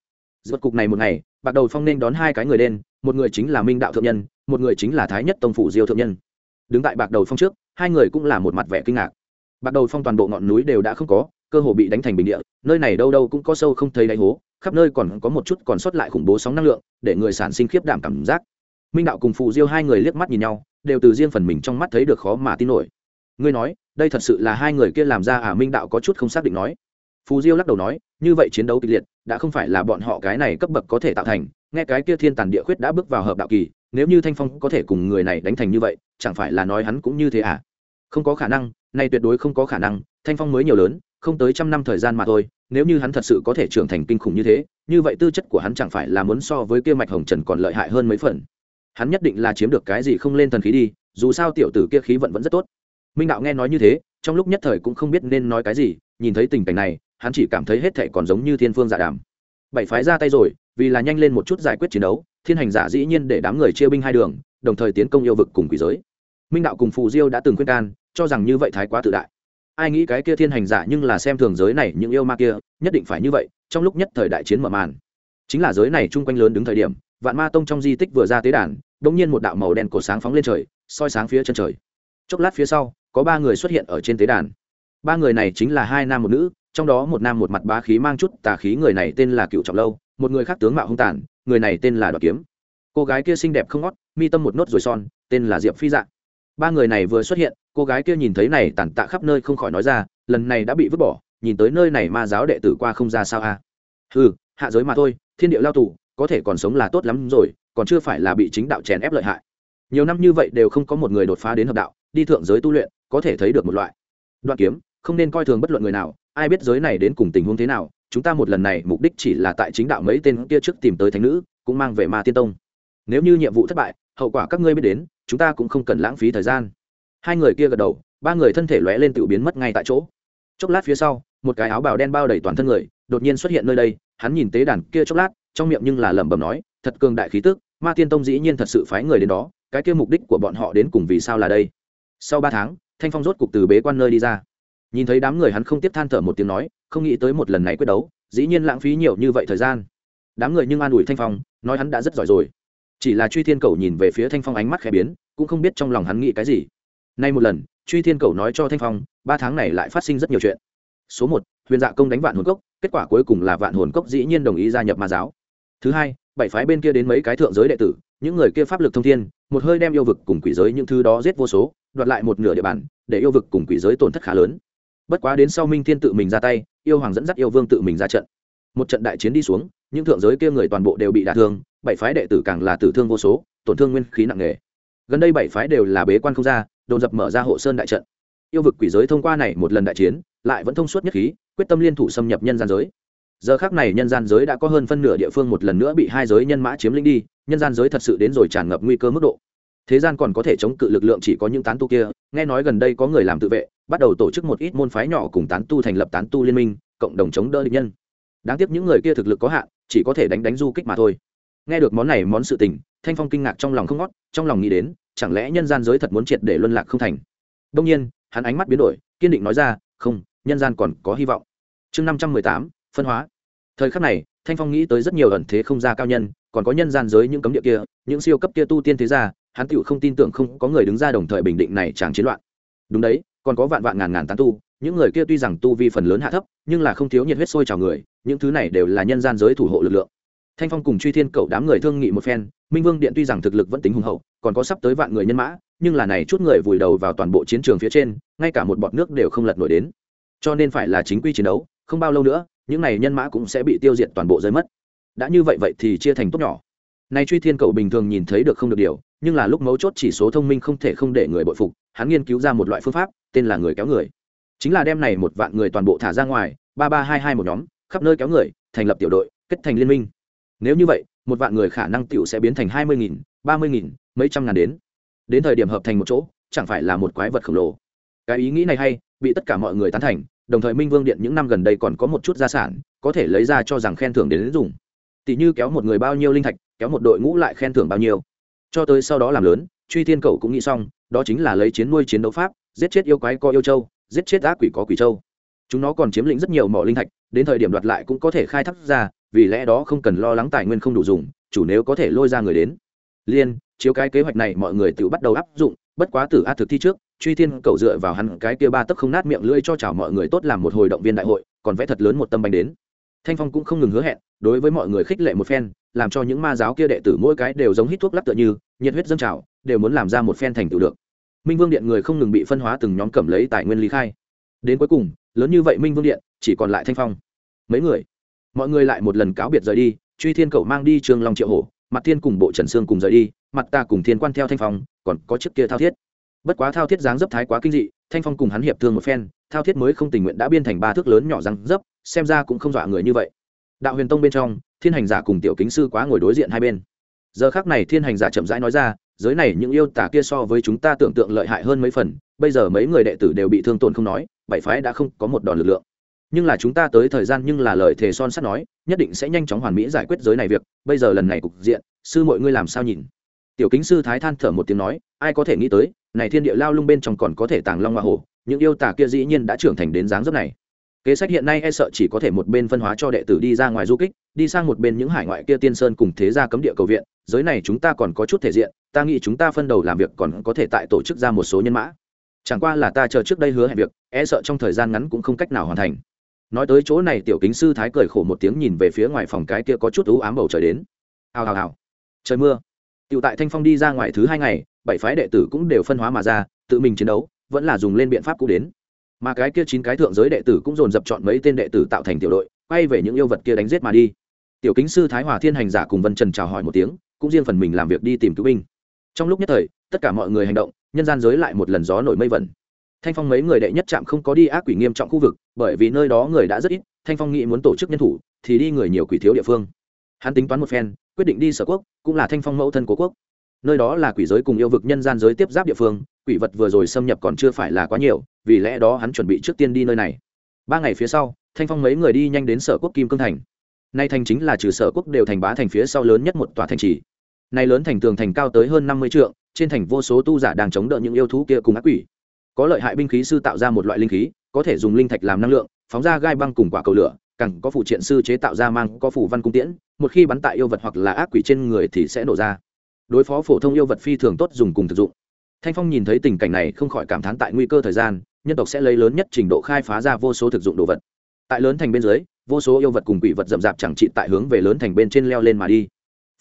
Rốt cục này một ngày, bạc đầu phong nên đón hai cái người đen, một người chính là minh đạo thượng nhân một người chính là thái nhất tông phủ diêu thượng nhân. Đứng tại bạc đầu phong trước, hai người cũng là một mặt vẻ kinh ngạc. Bạc đầu phong toàn bộ ngọn núi đều đã không có, cơ hồ bị đánh thành bình địa, nơi này đâu đâu cũng có sâu không thấy đáy hố, khắp nơi còn có một chút còn sót lại khủng bố sóng năng lượng, để người sản sinh khiếp đảm cảm giác. Minh đạo cùng phụ diêu hai người liếc mắt nhìn nhau, đều từ riêng phần mình trong mắt thấy được khó mà tin nổi. Ngươi nói, đây thật sự là hai người kia làm ra à? Minh đạo có chút không xác định nói. Phù diêu lắc đầu nói, như vậy chiến đấu kịch liệt, đã không phải là bọn họ cái này cấp bậc có thể tạo thành, nghe cái kia thiên tàn địa khuyết đã bước vào hợp đạo kỳ nếu như thanh phong có thể cùng người này đánh thành như vậy, chẳng phải là nói hắn cũng như thế à? Không có khả năng, nay tuyệt đối không có khả năng, thanh phong mới nhiều lớn, không tới trăm năm thời gian mà thôi, nếu như hắn thật sự có thể trưởng thành kinh khủng như thế, như vậy tư chất của hắn chẳng phải là muốn so với kia mạch hồng trần còn lợi hại hơn mấy phần. Hắn nhất định là chiếm được cái gì không lên thần khí đi, dù sao tiểu tử kia khí vận vẫn rất tốt. Minh đạo nghe nói như thế, trong lúc nhất thời cũng không biết nên nói cái gì, nhìn thấy tình cảnh này, hắn chỉ cảm thấy hết thệ còn giống như thiên phương giả đàm. Bảy phái ra tay rồi vì là nhanh lên một chút giải quyết chiến đấu, thiên hành giả dĩ nhiên để đám người chia binh hai đường, đồng thời tiến công yêu vực cùng quỷ giới. Minh đạo cùng phù diêu đã từng khuyên can, cho rằng như vậy thái quá tự đại. Ai nghĩ cái kia thiên hành giả nhưng là xem thường giới này những yêu ma kia, nhất định phải như vậy, trong lúc nhất thời đại chiến mở màn. Chính là giới này chung quanh lớn đứng thời điểm, vạn ma tông trong di tích vừa ra tế đàn đ ỗ n g nhiên một đạo màu đen cổ sáng phóng lên trời, soi sáng phía chân trời. Chốc lát phía sau, có ba người xuất hiện ở trên tế đàn. Ba người này chính là hai nam một nữ, trong đó một nam một mặt bá khí mang chút tà khí người này tên là cựu trọng lâu một người khác tướng mạo hung tàn, người này tên là đoạt kiếm. Cô gái kia xinh đẹp không ngót, mi tâm một nốt rồi son, tên là diệp phi dạng ba người này vừa xuất hiện, cô gái kia nhìn thấy này tàn tạ khắp nơi không khỏi nói ra, lần này đã bị vứt bỏ, nhìn tới nơi này ma giáo đệ tử qua không ra sao a à? ừ hạ giới mà thôi, thiên địa lao tù, có thể còn sống là tốt lắm rồi, còn chưa phải là bị chính đạo chèn ép lợi hại. Nhiều năm như vậy đều không có một người đột phá đến hợp đạo, đi thượng giới tu luyện, có thể thấy được một loại. Đoạn kiếm, không nên coi thường bất luận người nào, ai biết giới này đến cùng tình huống thế nào chúng ta một lần này mục đích chỉ là tại chính đạo mấy tên kia trước tìm tới thánh nữ, cũng mang về ma tiên tông. Nếu như nhiệm vụ thất bại, hậu quả các ngươi biết đến, chúng ta cũng không cần lãng phí thời gian. Hai người kia gật đầu, ba người thân thể lóe lên tự biến mất ngay tại chỗ. Chốc lát phía sau, một cái áo bào đen bao đầy toàn thân người, đột nhiên xuất hiện nơi đây, hắn nhìn tế đàn kia chốc lát, trong miệng nhưng là lẩm bẩm nói, thật cường đại khí tức, ma tiên tông dĩ nhiên thật sự phái người đến đó, cái kia mục đích của bọn họ đến cùng vì sao là đây? Sau ba tháng, thanh phong rốt cục từ bế quan nơi đi ra nhìn thấy đám người hắn không tiếp than thở một tiếng nói, không nghĩ tới một lần này quyết đấu, dĩ nhiên lãng phí nhiều như vậy thời gian. Đám người nhưng an ủi thanh phong, nói hắn đã rất giỏi rồi. Chỉ là truy thiên cầu nhìn về phía thanh phong ánh mắt khẽ biến, cũng không biết trong lòng hắn nghĩ cái gì. Nay một lần, truy thiên cầu nói cho thanh phong, ba tháng này lại phát sinh rất nhiều chuyện. Số một, huyền dạ công đánh vạn hồn cốc, kết quả cuối cùng là vạn hồn cốc dĩ nhiên đồng ý gia nhập ma giáo. Thứ hai, bảy phái bên kia đến mấy cái thượng giới đệ tử, những người kia pháp lực thông thiên, một hơi đem yêu vực cùng quỷ giới những thứ đó giết vô số, đoạt lại một nửa địa bàn, để yêu vực cùng quỷ giới tổn thất khá lớn bất quá đến sau minh thiên tự mình ra tay, yêu hoàng dẫn dắt yêu vương tự mình ra trận. Một trận đại chiến đi xuống, những thượng giới kia người toàn bộ đều bị đả thương, bảy phái đệ tử càng là tử thương vô số, tổn thương nguyên khí nặng nề. Gần đây bảy phái đều là bế quan không ra, đồn dập mở ra hộ sơn đại trận. Yêu vực quỷ giới thông qua này một lần đại chiến, lại vẫn thông suốt nhất khí, quyết tâm liên thủ xâm nhập nhân gian giới. Giờ khác này nhân gian giới đã có hơn phân nửa địa phương một lần nữa bị hai giới nhân mã chiếm lĩnh đi, nhân gian giới thật sự đến rồi tràn ngập nguy cơ mức độ thế gian còn có thể chống cự lực lượng chỉ có những tán tu kia, nghe nói gần đây có người làm tự vệ, bắt đầu tổ chức một ít môn phái nhỏ cùng tán tu thành lập tán tu liên minh, cộng đồng chống đỡ địch nhân. Đáng tiếc những người kia thực lực có hạn, chỉ có thể đánh đánh du kích mà thôi. Nghe được món này món sự tình, thanh phong kinh ngạc trong lòng không ngót, trong lòng nghĩ đến, chẳng lẽ nhân gian giới thật muốn triệt để luân lạc không thành? Đông nhiên, hắn ánh mắt biến đổi, kiên định nói ra, không, nhân gian còn có hy vọng. Chương năm trăm mười tám, phân hóa. Thời khắc này, thanh phong nghĩ tới rất nhiều ẩn thế không ra cao nhân, còn có nhân gian giới những cấm địa kia, những siêu cấp kia tu tiên thế gia hắn tựu không tin tưởng không có người đứng ra đồng thời bình định này chẳng chiến loạn. Đúng đấy, còn có vạn vạn ngàn ngàn tán tu, những người kia tuy rằng tu vi phần lớn hạ thấp, nhưng là không thiếu nhiệt huyết sôi trào người, những thứ này đều là nhân gian giới thủ hộ lực lượng. Thanh phong cùng truy thiên cậu đám người thương nghị một phen, minh vương điện tuy rằng thực lực vẫn tính hùng hậu, còn có sắp tới vạn người nhân mã, nhưng là này chút người vùi đầu vào toàn bộ chiến trường phía trên, ngay cả một bọt nước đều không lật nổi đến. Cho nên phải là chính quy chiến đấu, không bao lâu nữa, những này nhân mã cũng sẽ bị tiêu diệt toàn bộ rơi mất. Đã như vậy vậy thì chia thành tốt nhỏ này truy thiên cậu bình thường nhìn thấy được không được điều nhưng là lúc mấu chốt chỉ số thông minh không thể không để người bội phục hắn nghiên cứu ra một loại phương pháp tên là người kéo người. Chính là đem này một vạn người toàn bộ thả ra ngoài ba ba hai hai một nhóm khắp nơi kéo người thành lập tiểu đội kết thành liên minh. Nếu như vậy một vạn người khả năng tiểu sẽ biến thành hai mươi nghìn ba mươi nghìn mấy trăm ngàn đến. Đến thời điểm hợp thành một chỗ chẳng phải là một quái vật khổng lồ. Cái ý nghĩ này hay bị tất cả mọi người tán thành đồng thời minh vương điện những năm gần đây còn có một chút gia sản có thể lấy ra cho rằng khen thưởng đến, đến dùng. Tỷ như kéo một người bao nhiêu linh thạch kéo một đội ngũ lại khen thưởng bao nhiêu. Cho tới sau đó làm lớn, truy thiên cầu cũng nghĩ xong, đó chính là lấy chiến nuôi chiến đấu pháp, giết chết yêu quái có yêu châu, giết chết ác quỷ có quỷ châu. Chúng nó còn chiếm lĩnh rất nhiều mỏ linh thạch, đến thời điểm đoạt lại cũng có thể khai thác ra, vì lẽ đó không cần lo lắng tài nguyên không đủ dùng, chủ nếu có thể lôi ra người đến. Liên, chiếu cái kế hoạch này mọi người tự bắt đầu áp dụng, bất quá tử a thực thi trước, truy thiên cầu dựa vào hắn cái kia ba tấc không nát miệng lưỡi cho chào mọi người tốt làm một hồi động viên đại hội, còn vẽ thật lớn một tâm bánh đến thanh phong cũng không ngừng hứa hẹn, đối với mọi người khích lệ một phen, làm cho những ma giáo kia đệ tử mỗi cái đều giống hít thuốc lắc tựa như, nhiệt huyết dâng trào, đều muốn làm ra một phen thành tựu được. Minh vương điện người không ngừng bị phân hóa từng nhóm cầm lấy tài nguyên lý khai. Đến cuối cùng, lớn như vậy minh vương điện, chỉ còn lại thanh phong. Mấy người? Mọi người lại một lần cáo biệt rời đi, truy thiên cầu mang đi trường long triệu hổ mặt thiên cùng bộ trần sương cùng rời đi, mặt ta cùng thiên quan theo thanh phong, còn có chiếc kia thao thiết. Bất quá thao thiết dáng dấp thái quá kinh dị thanh phong cùng hắn hiệp thương một phen, thao thiết mới không tình nguyện đã biên thành ba thước lớn nhỏ răng dấp, xem ra cũng không dọa người như vậy. Đạo huyền tông bên trong, thiên hành giả cùng tiểu kính sư quá ngồi đối diện hai bên. Giờ khác này thiên hành giả chậm rãi nói ra, giới này những yêu tả kia so với chúng ta tưởng tượng lợi hại hơn mấy phần, bây giờ mấy người đệ tử đều bị thương tổn không nói, bảy phái đã không có một đòn lực lượng. Nhưng là chúng ta tới thời gian nhưng là lời thề son sắt nói, nhất định sẽ nhanh chóng hoàn mỹ giải quyết giới này việc, bây giờ lần này cục diện, sư mọi ngươi làm sao nhìn? Tiểu kính sư thái than thở một tiếng nói, ai có thể nghĩ tới này thiên địa lao lung bên trong còn có thể tàng long hoa hổ những yêu tà kia dĩ nhiên đã trưởng thành đến dáng dấp này. Kế sách hiện nay e sợ chỉ có thể một bên phân hóa cho đệ tử đi ra ngoài du kích đi sang một bên những hải ngoại kia tiên sơn cùng thế gia cấm địa cầu viện giới này chúng ta còn có chút thể diện ta nghĩ chúng ta phân đầu làm việc còn có thể tại tổ chức ra một số nhân mã. Chẳng qua là ta chờ trước đây hứa hẹn việc e sợ trong thời gian ngắn cũng không cách nào hoàn thành. Nói tới chỗ này tiểu kính sư thái cười khổ một tiếng nhìn về phía ngoài phòng cái kia có chút ú ám bầu trời đến. Hào hào hào. Trời mưa. Tiểu tại Thanh Phong đi ra ngoài thứ hai ngày, bảy phái đệ tử cũng đều phân hóa mà ra, tự mình chiến đấu, vẫn là dùng lên biện pháp cũ đến. Mà cái kia chín cái thượng giới đệ tử cũng dồn dập chọn mấy tên đệ tử tạo thành tiểu đội, quay về những yêu vật kia đánh giết mà đi. Tiểu kính sư Thái Hòa Thiên hành giả cùng Vân Trần chào hỏi một tiếng, cũng riêng phần mình làm việc đi tìm cứu binh. Trong lúc nhất thời, tất cả mọi người hành động, nhân gian giới lại một lần gió nổi mây vẩn. Thanh Phong mấy người đệ nhất chạm không có đi ác quỷ nghiêm trọng khu vực, bởi vì nơi đó người đã rất ít, Thanh Phong nghĩ muốn tổ chức nhân thủ, thì đi người nhiều quỷ thiếu địa phương. Hắn tính toán một phen, quyết định đi sở quốc cũng là thanh phong mẫu thân của quốc nơi đó là quỷ giới cùng yêu vực nhân gian giới tiếp giáp địa phương, quỷ vật vừa rồi xâm nhập còn chưa phải là quá nhiều, vì lẽ đó hắn chuẩn bị trước tiên đi nơi này. Ba ngày phía sau, thanh phong mấy người đi nhanh đến sở quốc kim cương thành. Nay thành chính là trừ sở quốc đều thành bá thành phía sau lớn nhất một tòa thành trì. Nay lớn thành tường thành cao tới hơn năm mươi trượng, trên thành vô số tu giả đang chống đỡ những yêu thú kia cùng ác quỷ. Có lợi hại binh khí sư tạo ra một loại linh khí, có thể dùng linh thạch làm năng lượng, phóng ra gai băng cùng quả cầu lửa, càng có phụ triện sư chế tạo ra mang, có phủ văn cung tiễn, một khi bắn tại yêu vật hoặc là ác quỷ trên người thì sẽ nổ ra đối phó phổ thông yêu vật phi thường tốt dùng cùng thực dụng. Thanh phong nhìn thấy tình cảnh này không khỏi cảm thán tại nguy cơ thời gian, nhân tộc sẽ lấy lớn nhất trình độ khai phá ra vô số thực dụng đồ vật. Tại lớn thành bên dưới, vô số yêu vật cùng quỷ vật rậm rạp chẳng trị tại hướng về lớn thành bên trên leo lên mà đi.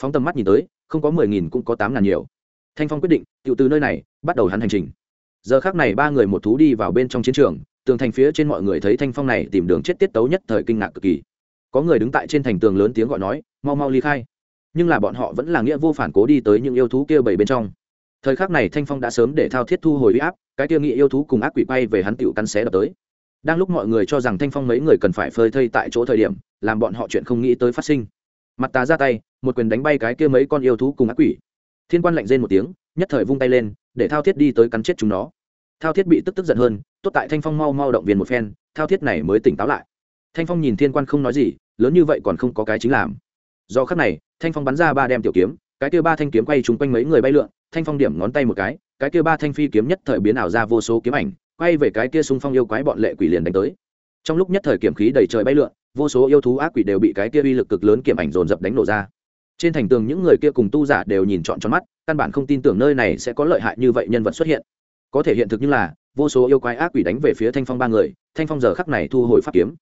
Phóng tầm mắt nhìn tới, không có mười nghìn cũng có tám ngàn nhiều. Thanh phong quyết định tự từ nơi này, bắt đầu hắn hành trình. Giờ khác này ba người một thú đi vào bên trong chiến trường, tường thành phía trên mọi người thấy thanh phong này tìm đường chết tiết tấu nhất thời kinh ngạc cực kỳ. Có người đứng tại trên thành tường lớn tiếng gọi nói, mau mau ly khai nhưng là bọn họ vẫn là nghĩa vô phản cố đi tới những yêu thú kia bảy bên trong. Thời khắc này thanh phong đã sớm để thao thiết thu hồi huy áp, cái kia nghĩ yêu thú cùng ác quỷ bay về hắn tựu căn xé đập tới. Đang lúc mọi người cho rằng thanh phong mấy người cần phải phơi thây tại chỗ thời điểm, làm bọn họ chuyện không nghĩ tới phát sinh. Mặt ta ra tay, một quyền đánh bay cái kia mấy con yêu thú cùng ác quỷ. Thiên quan lạnh rên một tiếng, nhất thời vung tay lên, để thao thiết đi tới cắn chết chúng nó. Thao thiết bị tức tức giận hơn, tốt tại thanh phong mau mau động viên một phen, thao thiết này mới tỉnh táo lại. Thanh phong nhìn thiên quan không nói gì, lớn như vậy còn không có cái chính làm. Do khắc này thanh phong bắn ra ba đem tiểu kiếm, cái kia ba thanh kiếm quay trúng quanh mấy người bay lượn, thanh phong điểm ngón tay một cái cái kia ba thanh phi kiếm nhất thời biến ảo ra vô số kiếm ảnh, quay về cái kia xung phong yêu quái bọn lệ quỷ liền đánh tới. Trong lúc nhất thời kiểm khí đầy trời bay lượn, vô số yêu thú ác quỷ đều bị cái kia uy lực cực lớn kiểm ảnh dồn dập đánh nổ ra. Trên thành tường những người kia cùng tu giả đều nhìn trọn tròn mắt, căn bản không tin tưởng nơi này sẽ có lợi hại như vậy nhân vật xuất hiện. Có thể hiện thực như là, vô số yêu quái ác quỷ đánh về phía thanh phong ba người, thanh phong giờ khắc này thu hồi pháp kiếm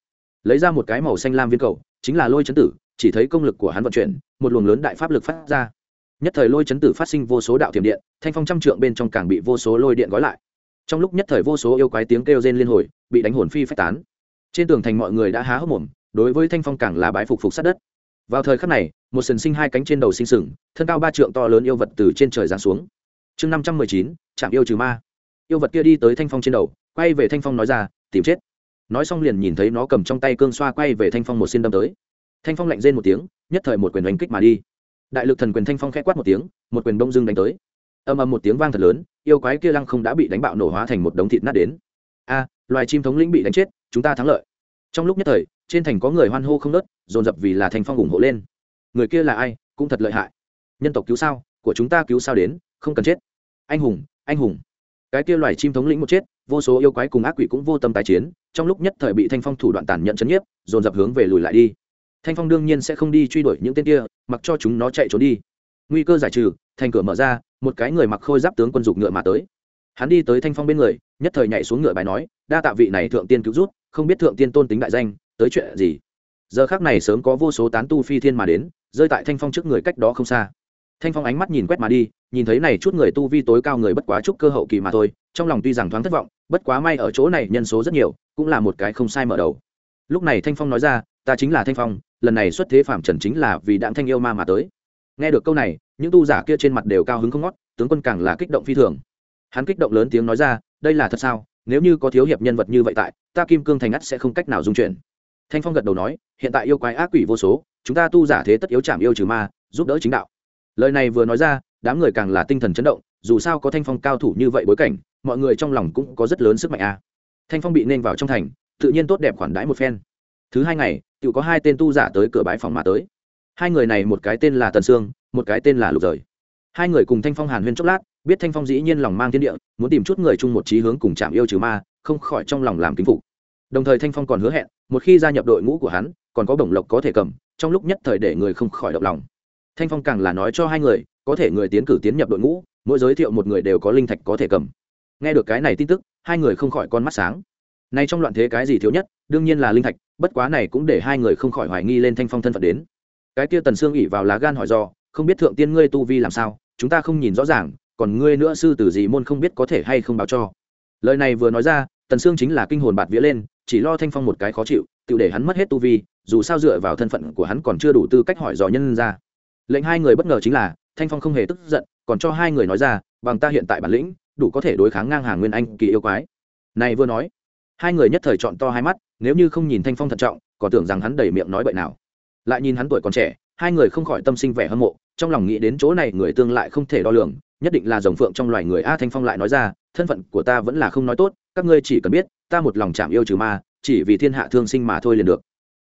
lấy ra một cái màu xanh lam viên cầu, chính là lôi chấn tử, chỉ thấy công lực của hắn vận chuyển, một luồng lớn đại pháp lực phát ra. Nhất thời lôi chấn tử phát sinh vô số đạo thiểm điện, thanh phong trăm trượng bên trong càng bị vô số lôi điện gói lại. Trong lúc nhất thời vô số yêu quái tiếng kêu rên liên hồi, bị đánh hồn phi phách tán. Trên tường thành mọi người đã há hốc mồm, đối với thanh phong càng là bái phục phục sát đất. Vào thời khắc này, một sần sinh hai cánh trên đầu sinh sừng, thân cao ba trượng to lớn yêu vật từ trên trời giáng xuống. Chương năm trăm mười chín, trạm yêu trừ ma. Yêu vật kia đi tới thanh phong trên đầu, quay về thanh phong nói ra, tìm chết nói xong liền nhìn thấy nó cầm trong tay cương xoa quay về thanh phong một xin đâm tới thanh phong lạnh rên một tiếng nhất thời một quyền đánh kích mà đi đại lực thần quyền thanh phong khẽ quát một tiếng một quyền đông dưng đánh tới âm âm một tiếng vang thật lớn yêu quái kia lăng không đã bị đánh bạo nổ hóa thành một đống thịt nát đến a loài chim thống lĩnh bị đánh chết chúng ta thắng lợi trong lúc nhất thời trên thành có người hoan hô không nớt dồn dập vì là thanh phong ủng hộ lên người kia là ai cũng thật lợi hại nhân tộc cứu sao của chúng ta cứu sao đến không cần chết anh hùng anh hùng cái kia loài chim thống lĩnh một chết vô số yêu quái cùng ác quỷ cũng vô tâm tái chiến, trong lúc nhất thời bị thanh phong thủ đoạn tàn nhẫn chấn nhiếp, dồn dập hướng về lùi lại đi. Thanh phong đương nhiên sẽ không đi truy đuổi những tên kia, mặc cho chúng nó chạy trốn đi. Nguy cơ giải trừ, thành cửa mở ra, một cái người mặc khôi giáp tướng quân dục ngựa mà tới. Hắn đi tới thanh phong bên người, nhất thời nhảy xuống ngựa bài nói, đa tạ vị này thượng tiên cứu rút không biết thượng tiên tôn tính đại danh, tới chuyện gì? Giờ khác này sớm có vô số tán tu phi thiên mà đến, rơi tại thanh phong trước người cách đó không xa. Thanh phong ánh mắt nhìn quét mà đi, nhìn thấy này chút người tu vi tối cao người bất quá chút cơ hậu kỳ mà thôi, trong lòng tuy rằng thoáng thất vọng bất quá may ở chỗ này nhân số rất nhiều, cũng là một cái không sai mở đầu. Lúc này thanh phong nói ra, ta chính là thanh phong, lần này xuất thế phạm trần chính là vì đạm thanh yêu ma mà tới. Nghe được câu này, những tu giả kia trên mặt đều cao hứng không ngót, tướng quân càng là kích động phi thường. Hắn kích động lớn tiếng nói ra, đây là thật sao? Nếu như có thiếu hiệp nhân vật như vậy tại, ta kim cương thành ắt sẽ không cách nào dung chuyển. Thanh phong gật đầu nói, hiện tại yêu quái ác quỷ vô số, chúng ta tu giả thế tất yếu chạm yêu trừ ma, giúp đỡ chính đạo. Lời này vừa nói ra đám người càng là tinh thần chấn động, dù sao có thanh phong cao thủ như vậy bối cảnh, mọi người trong lòng cũng có rất lớn sức mạnh a thanh phong bị nên vào trong thành, tự nhiên tốt đẹp khoản đãi một phen. Thứ hai ngày tự có hai tên tu giả tới cửa bãi phòng mà tới. Hai người này một cái tên là tần sương, một cái tên là lục rời. Hai người cùng thanh phong hàn huyên chốc lát, biết thanh phong dĩ nhiên lòng mang thiên địa, muốn tìm chút người chung một trí hướng cùng chạm yêu trừ ma, không khỏi trong lòng làm kính phục. Đồng thời thanh phong còn hứa hẹn, một khi gia nhập đội ngũ của hắn, còn có bổng lộc có thể cầm, trong lúc nhất thời để người không khỏi động lòng. Thanh phong càng là nói cho hai người có thể người tiến cử tiến nhập đội ngũ, mỗi giới thiệu một người đều có linh thạch có thể cầm. Nghe được cái này tin tức, hai người không khỏi con mắt sáng. Nay trong loạn thế cái gì thiếu nhất, đương nhiên là linh thạch, bất quá này cũng để hai người không khỏi hoài nghi lên thanh phong thân phận đến. Cái kia tần sương ỉ vào lá gan hỏi do, không biết thượng tiên ngươi tu vi làm sao, chúng ta không nhìn rõ ràng, còn ngươi nữa sư tử gì môn không biết có thể hay không báo cho. Lời này vừa nói ra, tần sương chính là kinh hồn bạt vía lên, chỉ lo thanh phong một cái khó chịu, tự để hắn mất hết tu vi, dù sao dựa vào thân phận của hắn còn chưa đủ tư cách hỏi dò nhân ra. Lệnh hai người bất ngờ chính là thanh phong không hề tức giận, còn cho hai người nói ra, bằng ta hiện tại bản lĩnh, đủ có thể đối kháng ngang hàng nguyên anh kỳ yêu quái. Này vừa nói, hai người nhất thời chọn to hai mắt, nếu như không nhìn thanh phong thận trọng, còn tưởng rằng hắn đầy miệng nói bậy nào. Lại nhìn hắn tuổi còn trẻ, hai người không khỏi tâm sinh vẻ hâm mộ, trong lòng nghĩ đến chỗ này người tương lại không thể đo lường, nhất định là dòng phượng trong loài người a thanh phong lại nói ra, thân phận của ta vẫn là không nói tốt, các ngươi chỉ cần biết, ta một lòng chạm yêu trừ ma, chỉ vì thiên hạ thương sinh mà thôi liền được.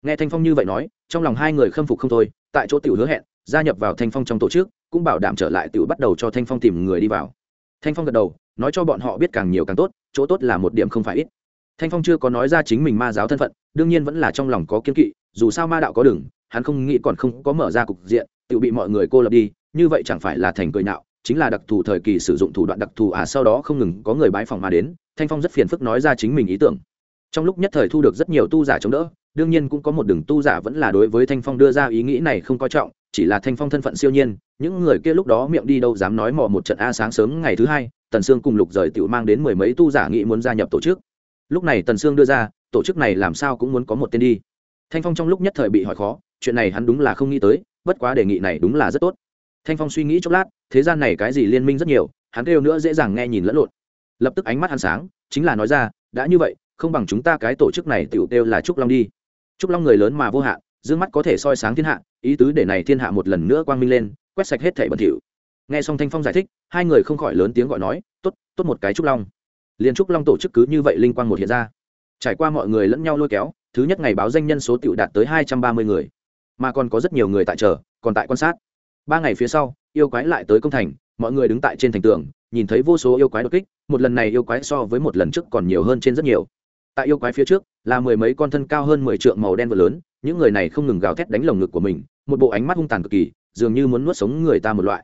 Nghe thanh phong như vậy nói, trong lòng hai người khâm phục không thôi, tại chỗ tiểu hứa hẹn, gia nhập vào thanh phong trong tổ chức cũng bảo đảm trở lại tiểu bắt đầu cho thanh phong tìm người đi vào. Thanh phong gật đầu, nói cho bọn họ biết càng nhiều càng tốt, chỗ tốt là một điểm không phải ít. Thanh phong chưa có nói ra chính mình ma giáo thân phận, đương nhiên vẫn là trong lòng có kiên kỵ, dù sao ma đạo có đường, hắn không nghĩ còn không có mở ra cục diện tự bị mọi người cô lập đi, như vậy chẳng phải là thành cười nạo, chính là đặc thù thời kỳ sử dụng thủ đoạn đặc thù à sau đó không ngừng có người bái phòng mà đến, thanh phong rất phiền phức nói ra chính mình ý tưởng. Trong lúc nhất thời thu được rất nhiều tu giả chống đỡ đương nhiên cũng có một đường tu giả vẫn là đối với thanh phong đưa ra ý nghĩ này không coi trọng, chỉ là thanh phong thân phận siêu nhiên, những người kia lúc đó miệng đi đâu dám nói mò một trận a sáng sớm ngày thứ hai, tần sương cùng lục rời tự mang đến mười mấy tu giả nghĩ muốn gia nhập tổ chức. Lúc này tần sương đưa ra, tổ chức này làm sao cũng muốn có một tên đi. Thanh phong trong lúc nhất thời bị hỏi khó, chuyện này hắn đúng là không nghĩ tới, bất quá đề nghị này đúng là rất tốt. Thanh phong suy nghĩ chốc lát, thế gian này cái gì liên minh rất nhiều, hắn kêu nữa dễ dàng nghe nhìn lẫn lộn. Lập tức ánh mắt hắn sáng, chính là nói ra, đã như vậy, không bằng chúng ta cái tổ chức này tiểu kêu là trúc long đi trúc long người lớn mà vô hạn, dương mắt có thể soi sáng thiên hạ, ý tứ để này thiên hạ một lần nữa quang minh lên, quét sạch hết thảy bẩn thỉu. Nghe xong thanh phong giải thích, hai người không khỏi lớn tiếng gọi nói, tốt tốt một cái trúc long. Liền trúc long tổ chức cứ như vậy linh quang một hiện ra. Trải qua mọi người lẫn nhau lôi kéo, thứ nhất ngày báo danh nhân số tiểu đạt tới hai trăm ba mươi người. Mà còn có rất nhiều người tại chờ, còn tại quan sát. Ba ngày phía sau, yêu quái lại tới công thành, mọi người đứng tại trên thành tường, nhìn thấy vô số yêu quái đột kích, một lần này yêu quái so với một lần trước còn nhiều hơn trên rất nhiều tại yêu quái phía trước, là mười mấy con thân cao hơn mười trượng màu đen vừa lớn, những người này không ngừng gào thét đánh lồng ngực của mình, một bộ ánh mắt hung tàn cực kỳ, dường như muốn nuốt sống người ta một loại.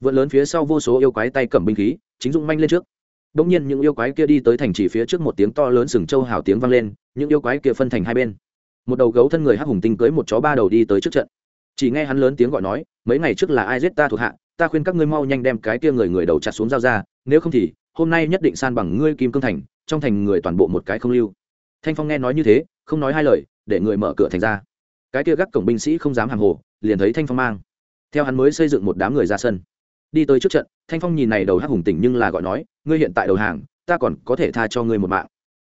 Vượt lớn phía sau vô số yêu quái tay cầm binh khí, chính dụng manh lên trước. Đông nhiên những yêu quái kia đi tới thành chỉ phía trước một tiếng to lớn sừng châu hào tiếng vang lên, những yêu quái kia phân thành hai bên. Một đầu gấu thân người hắc hùng tinh cưới một chó ba đầu đi tới trước trận. Chỉ nghe hắn lớn tiếng gọi nói, mấy ngày trước là ai giết ta thuộc hạ, ta khuyên các ngươi mau nhanh đem cái kia người người đầu chặt xuống giao ra, nếu không thì hôm nay nhất định san bằng ngươi kim cương thành, trong thành người toàn bộ một cái không lưu. Thanh phong nghe nói như thế, không nói hai lời, để người mở cửa thành ra. Cái kia gác cổng binh sĩ không dám hàng hồ, liền thấy thanh phong mang. Theo hắn mới xây dựng một đám người ra sân. Đi tới trước trận, thanh phong nhìn này đầu hắc hùng tỉnh nhưng là gọi nói, ngươi hiện tại đầu hàng, ta còn có thể tha cho ngươi một mạng.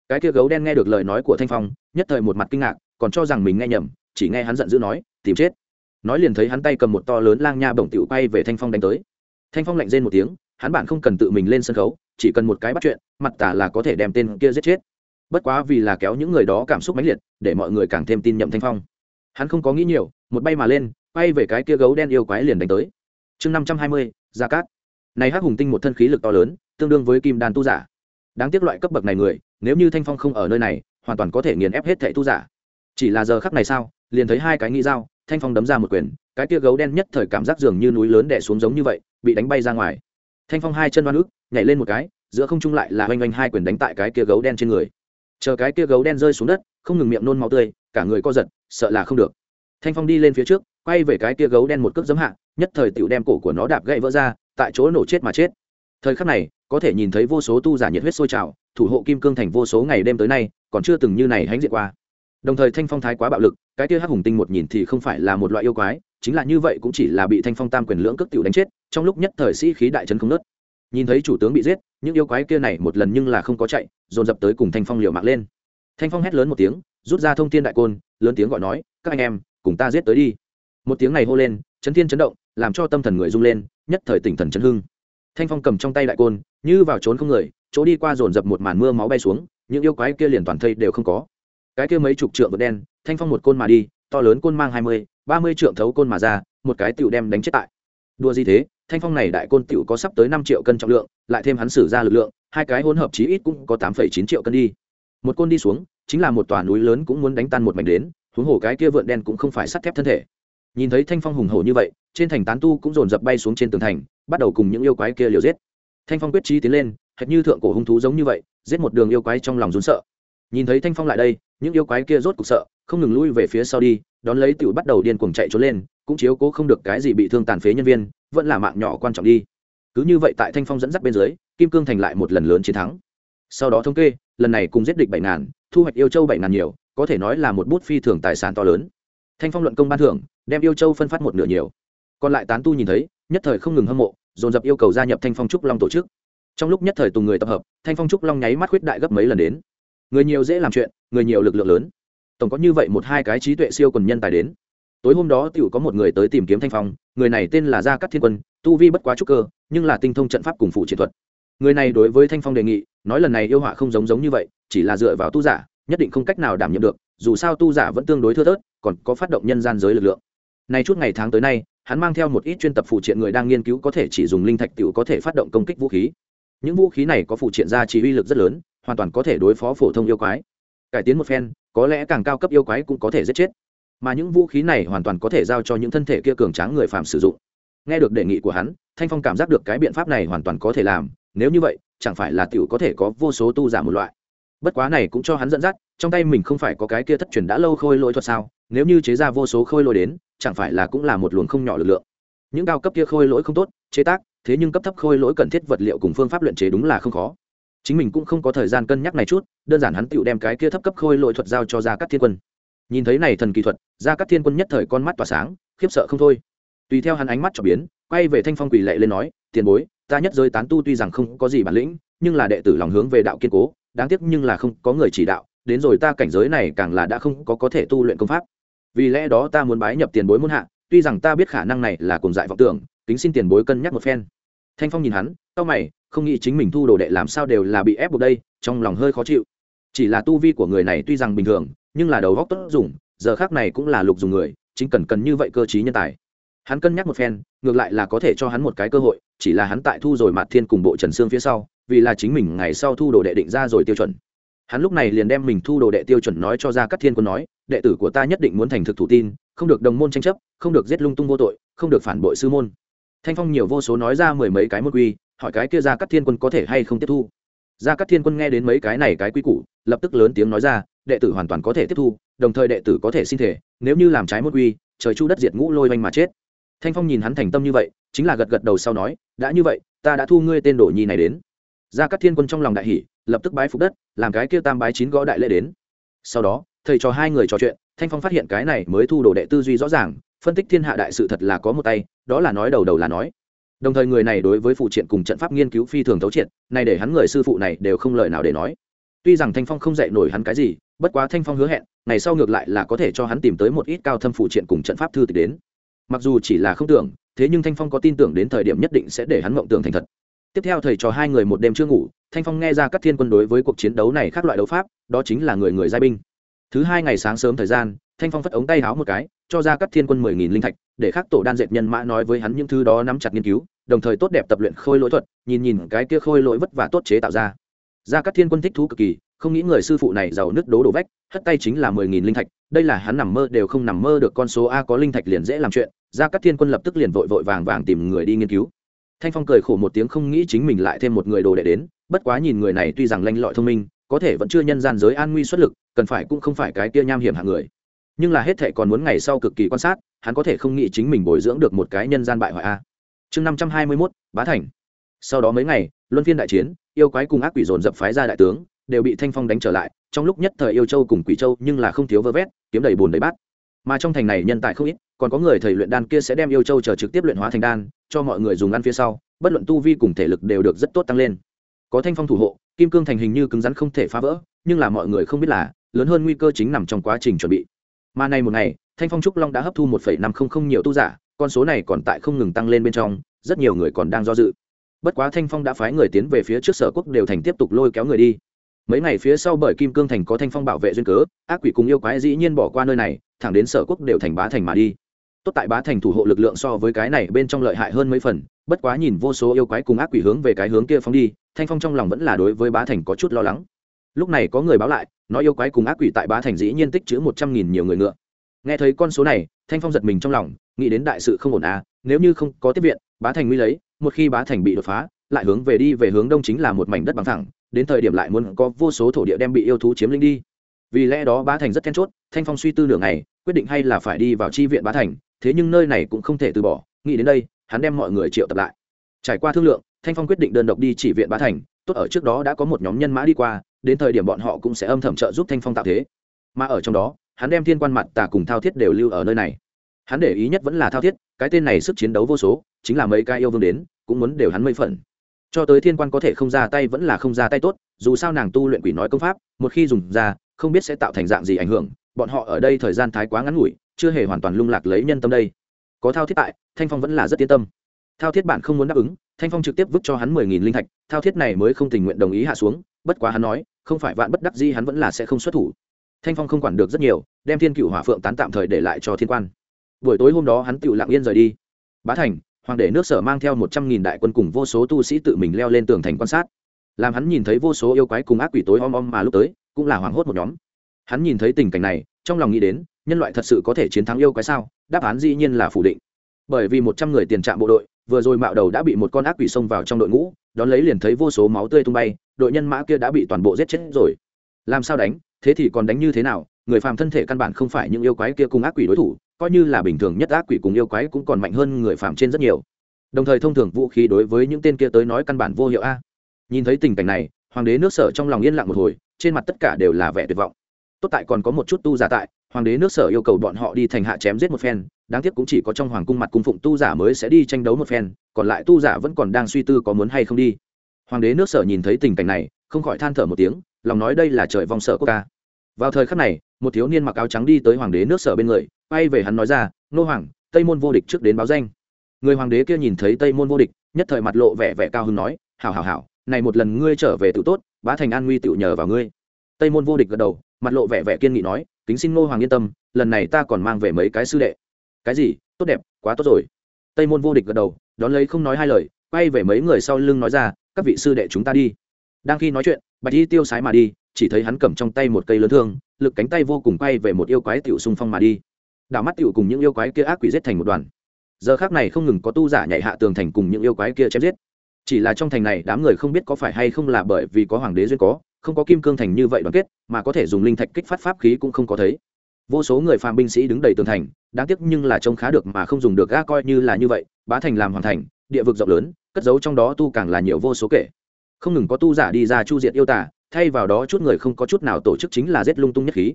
Cái kia gấu đen nghe được lời nói của thanh phong, nhất thời một mặt kinh ngạc, còn cho rằng mình nghe nhầm, chỉ nghe hắn giận dữ nói, tìm chết. Nói liền thấy hắn tay cầm một to lớn lang nha bổng tiểu quay về thanh phong đánh tới. Thanh phong lạnh rên một tiếng, hắn bản không cần tự mình lên sân khấu chỉ cần một cái bắt chuyện, mặt tả là có thể đem tên kia giết chết. Bất quá vì là kéo những người đó cảm xúc mãnh liệt, để mọi người càng thêm tin nhậm thanh phong. Hắn không có nghĩ nhiều, một bay mà lên bay về cái kia gấu đen yêu quái liền đánh tới. Chương năm trăm hai mươi, gia cát. Này hắc hùng tinh một thân khí lực to lớn, tương đương với kim đàn tu giả. Đáng tiếc loại cấp bậc này người, nếu như thanh phong không ở nơi này, hoàn toàn có thể nghiền ép hết thệ tu giả. Chỉ là giờ khắc này sao, liền thấy hai cái nghĩ dao, thanh phong đấm ra một quyền, cái kia gấu đen nhất thời cảm giác dường như núi lớn đẻ xuống giống như vậy, bị đánh bay ra ngoài. Thanh phong hai chân đoan ức nhảy lên một cái, giữa không trung lại là oanh oanh hai quyền đánh tại cái kia gấu đen trên người. Chờ cái kia gấu đen rơi xuống đất, không ngừng miệng nôn máu tươi, cả người co giật, sợ là không được. Thanh phong đi lên phía trước, quay về cái kia gấu đen một cước giấm hạ, nhất thời tựu đem cổ của nó đạp gậy vỡ ra, tại chỗ nổ chết mà chết. Thời khắc này, có thể nhìn thấy vô số tu giả nhiệt huyết sôi trào, thủ hộ kim cương thành vô số ngày đêm tới nay, còn chưa từng như này hãnh diện qua. Đồng thời thanh phong thái quá bạo lực, cái kia hắc hùng tinh một nhìn thì không phải là một loại yêu quái, chính là như vậy cũng chỉ là bị thanh phong tam quyền lưỡng cước tiểu đánh chết, trong lúc nhất thời sĩ khí đại trấn không nớt nhìn thấy chủ tướng bị giết, những yêu quái kia này một lần nhưng là không có chạy, dồn dập tới cùng thanh phong liều mạng lên. Thanh phong hét lớn một tiếng, rút ra thông thiên đại côn, lớn tiếng gọi nói, các anh em, cùng ta giết tới đi. Một tiếng này hô lên, chấn thiên chấn động, làm cho tâm thần người rung lên, nhất thời tỉnh thần chấn hưng. Thanh phong cầm trong tay đại côn, như vào trốn không người, chỗ đi qua dồn dập một màn mưa máu bay xuống, những yêu quái kia liền toàn thây đều không có. Cái kia mấy chục trượng vượt đen, thanh phong một côn mà đi, to lớn côn mang hai mươi, ba mươi trượng thấu côn mà ra, một cái tựu đem đánh chết tại. Đua gì thế? Thanh phong này đại côn tiểu có sắp tới năm triệu cân trọng lượng, lại thêm hắn sử ra lực lượng, hai cái hỗn hợp chí ít cũng có tám phẩy chín triệu cân đi. Một côn đi xuống, chính là một tòa núi lớn cũng muốn đánh tan một mảnh đến, huống hồ cái kia vượn đen cũng không phải sắt thép thân thể. Nhìn thấy thanh phong hùng hổ như vậy, trên thành tán tu cũng dồn dập bay xuống trên tường thành, bắt đầu cùng những yêu quái kia liều giết. Thanh phong quyết chí tiến lên, hệt như thượng cổ hung thú giống như vậy, giết một đường yêu quái trong lòng run sợ. Nhìn thấy thanh phong lại đây, những yêu quái kia rốt cục sợ, không ngừng lui về phía sau đi đón lấy tiểu bắt đầu điên cuồng chạy trốn lên, cũng chiếu cố không được cái gì bị thương tàn phế nhân viên, vẫn là mạng nhỏ quan trọng đi. Cứ như vậy tại thanh phong dẫn dắt bên dưới, kim cương thành lại một lần lớn chiến thắng. Sau đó thống kê, lần này cùng giết địch bảy ngàn, thu hoạch yêu châu bảy ngàn nhiều, có thể nói là một bút phi thường tài sản to lớn. Thanh phong luận công ban thưởng, đem yêu châu phân phát một nửa nhiều. Còn lại tán tu nhìn thấy, nhất thời không ngừng hâm mộ, dồn dập yêu cầu gia nhập thanh phong trúc long tổ chức. Trong lúc nhất thời tùng người tập hợp, thanh phong trúc long nháy mắt khuyết đại gấp mấy lần đến. Người nhiều dễ làm chuyện, người nhiều lực lượng lớn tổng có như vậy một hai cái trí tuệ siêu quần nhân tài đến. Tối hôm đó t i ể u có một người tới tìm kiếm thanh phong, người này tên là gia cắt thiên quân, tu vi bất quá trúc cơ, nhưng là tinh thông trận pháp cùng phụ chiến thuật. Người này đối với thanh phong đề nghị, nói lần này yêu họa không giống giống như vậy, chỉ là dựa vào tu giả, nhất định không cách nào đảm nhiệm được, dù sao tu giả vẫn tương đối thưa thớt, còn có phát động nhân gian giới lực lượng. Nay chút ngày tháng tới nay, hắn mang theo một ít chuyên tập phụ triện người đang nghiên cứu có thể chỉ dùng linh thạch tiểu có thể phát động công kích vũ khí. Những vũ khí này có phụ triện ra chỉ uy lực rất lớn, hoàn toàn có thể đối phó phổ thông yêu quái cải tiến một phen, có lẽ càng cao cấp yêu quái cũng có thể giết chết. Mà những vũ khí này hoàn toàn có thể giao cho những thân thể kia cường tráng người phạm sử dụng. Nghe được đề nghị của hắn, thanh phong cảm giác được cái biện pháp này hoàn toàn có thể làm. Nếu như vậy, chẳng phải là t i ể u có thể có vô số tu giả một loại. Bất quá này cũng cho hắn dẫn dắt, trong tay mình không phải có cái kia thất truyền đã lâu khôi lỗi thuật sao? Nếu như chế ra vô số khôi lỗi đến, chẳng phải là cũng là một luồng không nhỏ lực lượng. Những cao cấp kia khôi lỗi không tốt, chế tác, thế nhưng cấp thấp khôi lỗi cần thiết vật liệu cùng phương pháp luyện chế đúng là không khó chính mình cũng không có thời gian cân nhắc này chút, đơn giản hắn tựu đem cái kia thấp cấp khôi lội thuật giao cho gia cắt thiên quân. Nhìn thấy này thần kỳ thuật, gia cắt thiên quân nhất thời con mắt tỏa sáng, khiếp sợ không thôi. Tùy theo hắn ánh mắt cho biến, quay về thanh phong quỳ lệ lên nói, tiền bối, ta nhất giới tán tu tuy rằng không có gì bản lĩnh, nhưng là đệ tử lòng hướng về đạo kiên cố, đáng tiếc nhưng là không có người chỉ đạo, đến rồi ta cảnh giới này càng là đã không có có thể tu luyện công pháp. Vì lẽ đó ta muốn bái nhập tiền bối muốn hạ, tuy rằng ta biết khả năng này là cùng dại vọng tưởng tính xin tiền bối cân nhắc một phen thanh phong nhìn hắn tao mày, không nghĩ chính mình thu đồ đệ làm sao đều là bị ép buộc đây, trong lòng hơi khó chịu. Chỉ là tu vi của người này tuy rằng bình thường, nhưng là đầu góc tốt dùng, giờ khác này cũng là lục dùng người, chính cần cần như vậy cơ chí nhân tài. Hắn cân nhắc một phen, ngược lại là có thể cho hắn một cái cơ hội, chỉ là hắn tại thu rồi mạt thiên cùng bộ trần sương phía sau, vì là chính mình ngày sau thu đồ đệ định ra rồi tiêu chuẩn. Hắn lúc này liền đem mình thu đồ đệ tiêu chuẩn nói cho ra các thiên quân nói, đệ tử của ta nhất định muốn thành thực thủ tin, không được đồng môn tranh chấp, không được giết lung tung vô tội, không được phản bội sư môn thanh phong nhiều vô số nói ra mười mấy cái môn quy, hỏi cái kia ra các thiên quân có thể hay không tiếp thu. Ra các thiên quân nghe đến mấy cái này cái quy củ, lập tức lớn tiếng nói ra, đệ tử hoàn toàn có thể tiếp thu, đồng thời đệ tử có thể xin thể, nếu như làm trái môn quy, trời chu đất diệt ngũ lôi oanh mà chết. Thanh phong nhìn hắn thành tâm như vậy, chính là gật gật đầu sau nói, đã như vậy, ta đã thu ngươi tên đổ nhi này đến. Ra các thiên quân trong lòng đại hỷ lập tức bái phục đất, làm cái kia tam bái chín gõ đại lễ đến. Sau đó, thầy cho hai người trò chuyện, thanh phong phát hiện cái này mới thu đồ đệ tư duy rõ ràng, phân tích thiên hạ đại sự thật là có một tay đó là nói đầu đầu là nói. Đồng thời người này đối với phụ triện cùng trận pháp nghiên cứu phi thường thấu triệt này để hắn người sư phụ này đều không lời nào để nói. Tuy rằng thanh phong không dạy nổi hắn cái gì, bất quá thanh phong hứa hẹn, ngày sau ngược lại là có thể cho hắn tìm tới một ít cao thâm phụ triện cùng trận pháp thư tịch đến. Mặc dù chỉ là không tưởng, thế nhưng thanh phong có tin tưởng đến thời điểm nhất định sẽ để hắn mộng tưởng thành thật. Tiếp theo thầy trò hai người một đêm chưa ngủ, thanh phong nghe ra các thiên quân đối với cuộc chiến đấu này khác loại đấu pháp, đó chính là người người giai binh. Thứ hai ngày sáng sớm thời gian, thanh phong phất ống tay háo một cái cho ra các thiên quân mười nghìn linh thạch, để khắc tổ đan dệt nhân mã nói với hắn những thứ đó nắm chặt nghiên cứu, đồng thời tốt đẹp tập luyện khôi lỗi thuật, nhìn nhìn cái kia khôi lỗi vất vả tốt chế tạo ra. Ra các thiên quân thích thú cực kỳ, không nghĩ người sư phụ này giàu nước đố đổ vách, hất tay chính là mười nghìn linh thạch, đây là hắn nằm mơ đều không nằm mơ được con số a có linh thạch liền dễ làm chuyện, ra các thiên quân lập tức liền vội vội vàng vàng tìm người đi nghiên cứu. Thanh phong cười khổ một tiếng không nghĩ chính mình lại thêm một người đồ đệ đến, bất quá nhìn người này tuy rằng lanh lọi thông minh, có thể vẫn chưa nhân gian giới an nguy xuất lực, cần phải cũng không phải cái kia nham hiểm hạng người nhưng là hết thệ còn muốn ngày sau cực kỳ quan sát, hắn có thể không nghĩ chính mình bồi dưỡng được một cái nhân gian bại hoại a. Chương năm trăm hai mươi mốt, bá thành. Sau đó mấy ngày, luân phiên đại chiến, yêu quái cùng ác quỷ dồn dập phái ra đại tướng, đều bị thanh phong đánh trở lại, trong lúc nhất thời yêu châu cùng quỷ châu nhưng là không thiếu vơ vét, kiếm đầy bùn đầy bát. Mà trong thành này nhân tài không ít, còn có người thầy luyện đan kia sẽ đem yêu châu chờ trực tiếp luyện hóa thành đan, cho mọi người dùng ăn phía sau, bất luận tu vi cùng thể lực đều được rất tốt tăng lên. Có thanh phong thủ hộ, kim cương thành hình như cứng rắn không thể phá vỡ, nhưng là mọi người không biết là, lớn hơn nguy cơ chính nằm trong quá trình chuẩn bị mà nay một ngày, thanh phong trúc long đã hấp thu một năm không không nhiều tu giả, con số này còn tại không ngừng tăng lên bên trong, rất nhiều người còn đang do dự. Bất quá thanh phong đã phái người tiến về phía trước sở quốc đều thành tiếp tục lôi kéo người đi. Mấy ngày phía sau bởi kim cương thành có thanh phong bảo vệ duyên cớ, ác quỷ cùng yêu quái dĩ nhiên bỏ qua nơi này, thẳng đến sở quốc đều thành bá thành mà đi. Tốt tại bá thành thủ hộ lực lượng so với cái này bên trong lợi hại hơn mấy phần, bất quá nhìn vô số yêu quái cùng ác quỷ hướng về cái hướng kia phóng đi, thanh phong trong lòng vẫn là đối với bá thành có chút lo lắng lúc này có người báo lại, nói yêu quái cùng ác quỷ tại bá thành dĩ nhiên tích chữ một trăm nghìn nhiều người ngựa. Nghe thấy con số này, thanh phong giật mình trong lòng, nghĩ đến đại sự không ổn à nếu như không có tiếp viện, bá thành nguy lấy, một khi bá thành bị đột phá, lại hướng về đi về hướng đông chính là một mảnh đất bằng thẳng, đến thời điểm lại muốn có vô số thổ địa đem bị yêu thú chiếm lĩnh đi. Vì lẽ đó bá thành rất then chốt, thanh phong suy tư nửa ngày, quyết định hay là phải đi vào chi viện bá thành, thế nhưng nơi này cũng không thể từ bỏ, nghĩ đến đây, hắn đem mọi người triệu tập lại. Trải qua thương lượng, thanh phong quyết định đơn độc đi chỉ viện bá thành, tốt ở trước đó đã có một nhóm nhân mã đi qua đến thời điểm bọn họ cũng sẽ âm thầm trợ giúp thanh phong tạo thế. Mà ở trong đó, hắn đem thiên quan mặt tà cùng thao thiết đều lưu ở nơi này. Hắn để ý nhất vẫn là thao thiết, cái tên này sức chiến đấu vô số, chính là mấy cái yêu vương đến, cũng muốn đều hắn mây phần cho tới thiên quan có thể không ra tay vẫn là không ra tay tốt, dù sao nàng tu luyện quỷ nói công pháp, một khi dùng ra, không biết sẽ tạo thành dạng gì ảnh hưởng, bọn họ ở đây thời gian thái quá ngắn ngủi, chưa hề hoàn toàn lung lạc lấy nhân tâm đây. Có thao thiết tại, thanh phong vẫn là rất yên tâm. Thao thiết bạn không muốn đáp ứng, thanh phong trực tiếp vứt cho hắn mười nghìn linh thạch, thao thiết này mới không tình nguyện đồng ý hạ xuống, bất quá hắn nói không phải vạn bất đắc di hắn vẫn là sẽ không xuất thủ. Thanh phong không quản được rất nhiều, đem thiên cựu hỏa phượng tán tạm thời để lại cho thiên quan. Buổi tối hôm đó hắn tự lặng yên rời đi. Bá thành, hoàng đệ nước sở mang theo một trăm nghìn đại quân cùng vô số tu sĩ tự mình leo lên tường thành quan sát. Làm hắn nhìn thấy vô số yêu quái cùng ác quỷ tối om om mà lúc tới, cũng là hoảng hốt một nhóm. Hắn nhìn thấy tình cảnh này, trong lòng nghĩ đến, nhân loại thật sự có thể chiến thắng yêu quái sao? Đáp án dĩ nhiên là phủ định. Bởi vì một trăm người tiền trạm bộ đội vừa rồi mạo đầu đã bị một con ác quỷ xông vào trong đội ngũ, đón lấy liền thấy vô số máu tươi tung bay, đội nhân mã kia đã bị toàn bộ giết chết rồi. Làm sao đánh, thế thì còn đánh như thế nào? Người phàm thân thể căn bản không phải những yêu quái kia cùng ác quỷ đối thủ, coi như là bình thường nhất ác quỷ cùng yêu quái cũng còn mạnh hơn người phàm trên rất nhiều. Đồng thời thông thường vũ khí đối với những tên kia tới nói căn bản vô hiệu a. Nhìn thấy tình cảnh này, hoàng đế nước sở trong lòng yên lặng một hồi, trên mặt tất cả đều là vẻ tuyệt vọng. Tốt tại còn có một chút tu giả tại hoàng đế nước sở yêu cầu bọn họ đi thành hạ chém giết một phen, đáng tiếc cũng chỉ có trong hoàng cung mặt cung phụng tu giả mới sẽ đi tranh đấu một phen, còn lại tu giả vẫn còn đang suy tư có muốn hay không đi. Hoàng đế nước sở nhìn thấy tình cảnh này, không khỏi than thở một tiếng, lòng nói đây là trời vong sở quốc ca. Vào thời khắc này, một thiếu niên mặc áo trắng đi tới hoàng đế nước sở bên người bay về hắn nói ra, nô hoàng, tây môn vô địch trước đến báo danh. Người hoàng đế kia nhìn thấy tây môn vô địch, nhất thời mặt lộ vẻ vẻ cao hứng nói, hảo hảo hảo, này một lần ngươi trở về tự tốt, bá thành an nguy tự nhờ vào ngươi. Tây môn vô địch gật đầu, mặt lộ vẻ vẻ kiên nghị nói kính xin ngô hoàng yên tâm, lần này ta còn mang về mấy cái sư đệ. Cái gì? Tốt đẹp, quá tốt rồi. Tây môn vô địch gật đầu, đón lấy không nói hai lời, quay về mấy người sau lưng nói ra, các vị sư đệ chúng ta đi. Đang khi nói chuyện, bạch y tiêu sái mà đi, chỉ thấy hắn cầm trong tay một cây lớn thương, lực cánh tay vô cùng quay về một yêu quái tiểu xung phong mà đi. Đảo mắt tiểu cùng những yêu quái kia ác quỷ giết thành một đoàn. Giờ khác này không ngừng có tu giả nhảy hạ tường thành cùng những yêu quái kia chém giết. Chỉ là trong thành này đám người không biết có phải hay không là bởi vì có hoàng đế duyên có không có kim cương thành như vậy đoàn kết, mà có thể dùng linh thạch kích phát pháp khí cũng không có thấy. Vô số người phàm binh sĩ đứng đầy tường thành, đáng tiếc nhưng là trông khá được mà không dùng được ga coi như là như vậy, bá thành làm hoàn thành, địa vực rộng lớn, cất giấu trong đó tu càng là nhiều vô số kể. Không ngừng có tu giả đi ra chu diệt yêu tả thay vào đó chút người không có chút nào tổ chức chính là giết lung tung nhất khí.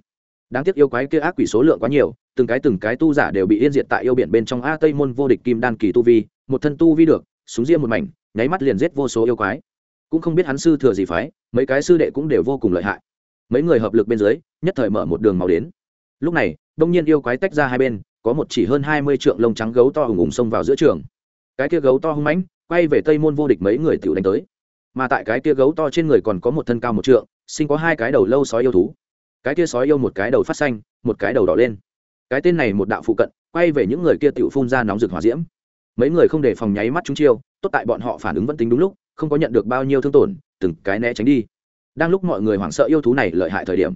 Đáng tiếc yêu quái kia ác quỷ số lượng quá nhiều, từng cái từng cái tu giả đều bị yên diệt tại yêu biển bên trong a tây môn vô địch kim đan kỳ tu vi, một thân tu vi được, súng riêng một mảnh, nháy mắt liền giết vô số yêu quái cũng không biết hắn sư thừa gì phái, mấy cái sư đệ cũng đều vô cùng lợi hại. Mấy người hợp lực bên dưới, nhất thời mở một đường màu đến. Lúc này, đông nhiên yêu quái tách ra hai bên, có một chỉ hơn hai mươi trượng lông trắng gấu to hùng hùng xông vào giữa trường. Cái kia gấu to hung mãnh, quay về tây môn vô địch mấy người tiểu đánh tới. Mà tại cái kia gấu to trên người còn có một thân cao một trượng, sinh có hai cái đầu lâu sói yêu thú. Cái kia sói yêu một cái đầu phát xanh, một cái đầu đỏ lên. Cái tên này một đạo phụ cận, quay về những người kia tiểu phun ra nóng rực hỏa diễm. Mấy người không để phòng nháy mắt chúng chiêu, tốt tại bọn họ phản ứng vẫn tính đúng lúc không có nhận được bao nhiêu thương tổn, từng cái né tránh đi. Đang lúc mọi người hoảng sợ yêu thú này lợi hại thời điểm,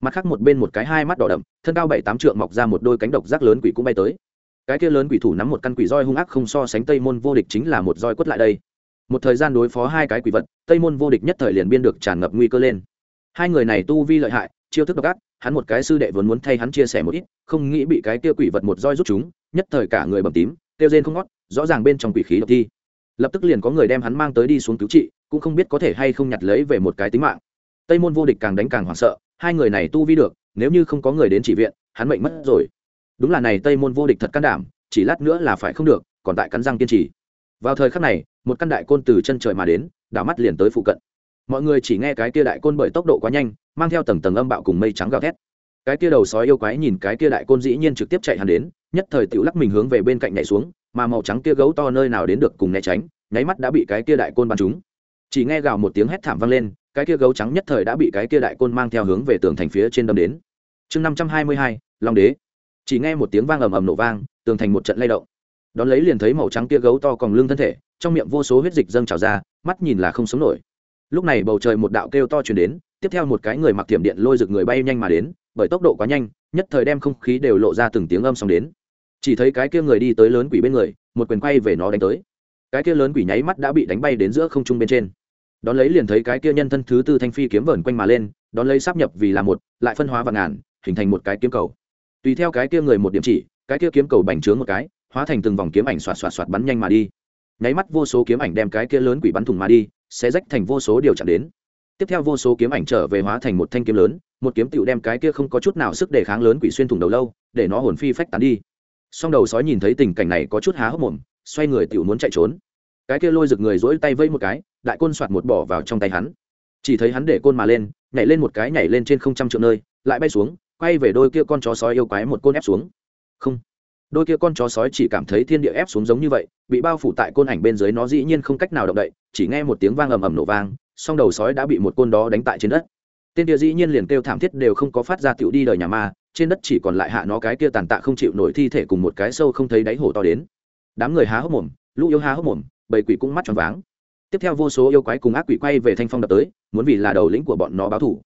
mặt khác một bên một cái hai mắt đỏ đậm, thân cao bảy tám trượng mọc ra một đôi cánh độc rác lớn quỷ cũng bay tới. Cái kia lớn quỷ thủ nắm một căn quỷ roi hung ác không so sánh tây môn vô địch chính là một roi quất lại đây. Một thời gian đối phó hai cái quỷ vật, tây môn vô địch nhất thời liền biên được tràn ngập nguy cơ lên. Hai người này tu vi lợi hại, chiêu thức độc ác, hắn một cái sư đệ vốn muốn thay hắn chia sẻ một ít, không nghĩ bị cái kia quỷ vật một roi rút chúng, nhất thời cả người bầm tím, tiêu rên không ngót, rõ ràng bên trong quỷ khí độc thi lập tức liền có người đem hắn mang tới đi xuống cứu trị, cũng không biết có thể hay không nhặt lấy về một cái tính mạng. Tây môn vô địch càng đánh càng hoảng sợ, hai người này tu vi được, nếu như không có người đến chỉ viện, hắn mệnh mất rồi. Đúng là này tây môn vô địch thật can đảm, chỉ lát nữa là phải không được, còn tại cắn răng kiên trì. Vào thời khắc này, một căn đại côn từ chân trời mà đến, đảo mắt liền tới phụ cận. Mọi người chỉ nghe cái kia đại côn bởi tốc độ quá nhanh, mang theo tầng tầng âm bạo cùng mây trắng gào thét. Cái kia đầu sói yêu quái nhìn cái kia đại côn dĩ nhiên trực tiếp chạy hắn đến, nhất thời tiểu lắc mình hướng về bên cạnh nhảy xuống mà màu trắng kia gấu to nơi nào đến được cùng né tránh, nháy mắt đã bị cái kia đại côn bắn trúng. Chỉ nghe gào một tiếng hét thảm vang lên, cái kia gấu trắng nhất thời đã bị cái kia đại côn mang theo hướng về tường thành phía trên đâm đến. Chương năm trăm hai mươi hai, long đế. Chỉ nghe một tiếng vang ầm ầm nổ vang, tường thành một trận lay động. Đón lấy liền thấy màu trắng kia gấu to còn lưng thân thể, trong miệng vô số huyết dịch dâng trào ra, mắt nhìn là không sống nổi. Lúc này bầu trời một đạo kêu to chuyển đến, tiếp theo một cái người mặc thiểm điện lôi rực người bay nhanh mà đến, bởi tốc độ quá nhanh, nhất thời đem không khí đều lộ ra từng tiếng âm sóng đến chỉ thấy cái kia người đi tới lớn quỷ bên người, một quyền quay về nó đánh tới. Cái kia lớn quỷ nháy mắt đã bị đánh bay đến giữa không trung bên trên. Đón lấy liền thấy cái kia nhân thân thứ tư thanh phi kiếm vờn quanh mà lên, đón lấy sắp nhập vì là một, lại phân hóa và ngàn, hình thành một cái kiếm cầu. Tùy theo cái kia người một điểm chỉ, cái kia kiếm cầu bành trướng một cái, hóa thành từng vòng kiếm ảnh xoạt xoạt xoạt bắn nhanh mà đi. Nháy mắt vô số kiếm ảnh đem cái kia lớn quỷ bắn thủng mà đi sẽ rách thành vô số điều chặn đến. Tiếp theo vô số kiếm ảnh trở về hóa thành một thanh kiếm lớn, một kiếm tựu đem cái kia không có chút nào sức đề kháng lớn quỷ xuyên thủng đầu lâu, để nó hồn phi phách tán đi song đầu sói nhìn thấy tình cảnh này có chút há hốc mồm, xoay người tựu muốn chạy trốn. Cái kia lôi rực người dỗi tay vây một cái, đại côn soạt một bỏ vào trong tay hắn. Chỉ thấy hắn để côn mà lên, nhảy lên một cái nhảy lên trên không trăm triệu nơi, lại bay xuống, quay về đôi kia con chó sói yêu quái một côn ép xuống. Không. Đôi kia con chó sói chỉ cảm thấy thiên địa ép xuống giống như vậy, bị bao phủ tại côn ảnh bên dưới nó dĩ nhiên không cách nào động đậy, chỉ nghe một tiếng vang ầm ầm nổ vang, song đầu sói đã bị một côn đó đánh tại trên đất. Tên kia dĩ nhiên liền kêu thảm thiết đều không có phát ra tiểu đi đời nhà ma trên đất chỉ còn lại hạ nó cái kia tàn tạ không chịu nổi thi thể cùng một cái sâu không thấy đáy hổ to đến. Đám người há hốc mồm, lũ yêu há hốc mồm, bầy quỷ cũng mắt tròn váng. Tiếp theo vô số yêu quái cùng ác quỷ quay về thanh phong đập tới, muốn vì là đầu lĩnh của bọn nó báo thủ.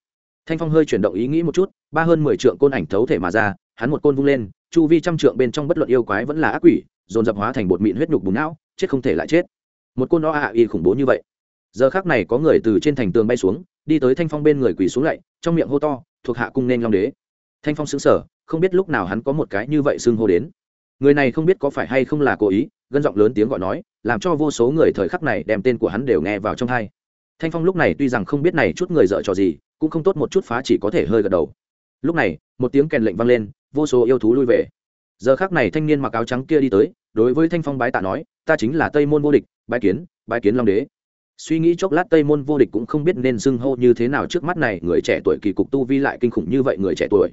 Thanh phong hơi chuyển động ý nghĩ một chút, ba hơn mười trượng côn ảnh thấu thể mà ra, hắn một côn vung lên, chu vi trăm trượng bên trong bất luận yêu quái vẫn là ác quỷ, dồn dập hóa thành bột mịn huyết nhục bùn não, chết không thể lại chết. Một côn đó ạ, y khủng bố như vậy. Giờ khác này có người từ trên thành tường bay xuống, đi tới thanh phong bên người quỳ xuống lạy trong miệng hô to, thuộc hạ cung nên long đế thanh phong xứng sở không biết lúc nào hắn có một cái như vậy xưng hô đến. Người này không biết có phải hay không là cố ý, gân giọng lớn tiếng gọi nói, làm cho vô số người thời khắc này đem tên của hắn đều nghe vào trong hai thanh phong lúc này tuy rằng không biết này chút người dợ trò gì, cũng không tốt một chút phá chỉ có thể hơi gật đầu. Lúc này, một tiếng kèn lệnh vang lên, vô số yêu thú lui về. Giờ khác này thanh niên mặc áo trắng kia đi tới, đối với thanh phong bái tạ nói, ta chính là tây môn vô địch, bái kiến bái kiến long đế. Suy nghĩ chốc lát tây môn vô địch cũng không biết nên xưng hô như thế nào trước mắt này, người trẻ tuổi kỳ cục tu vi lại kinh khủng như vậy người trẻ tuổi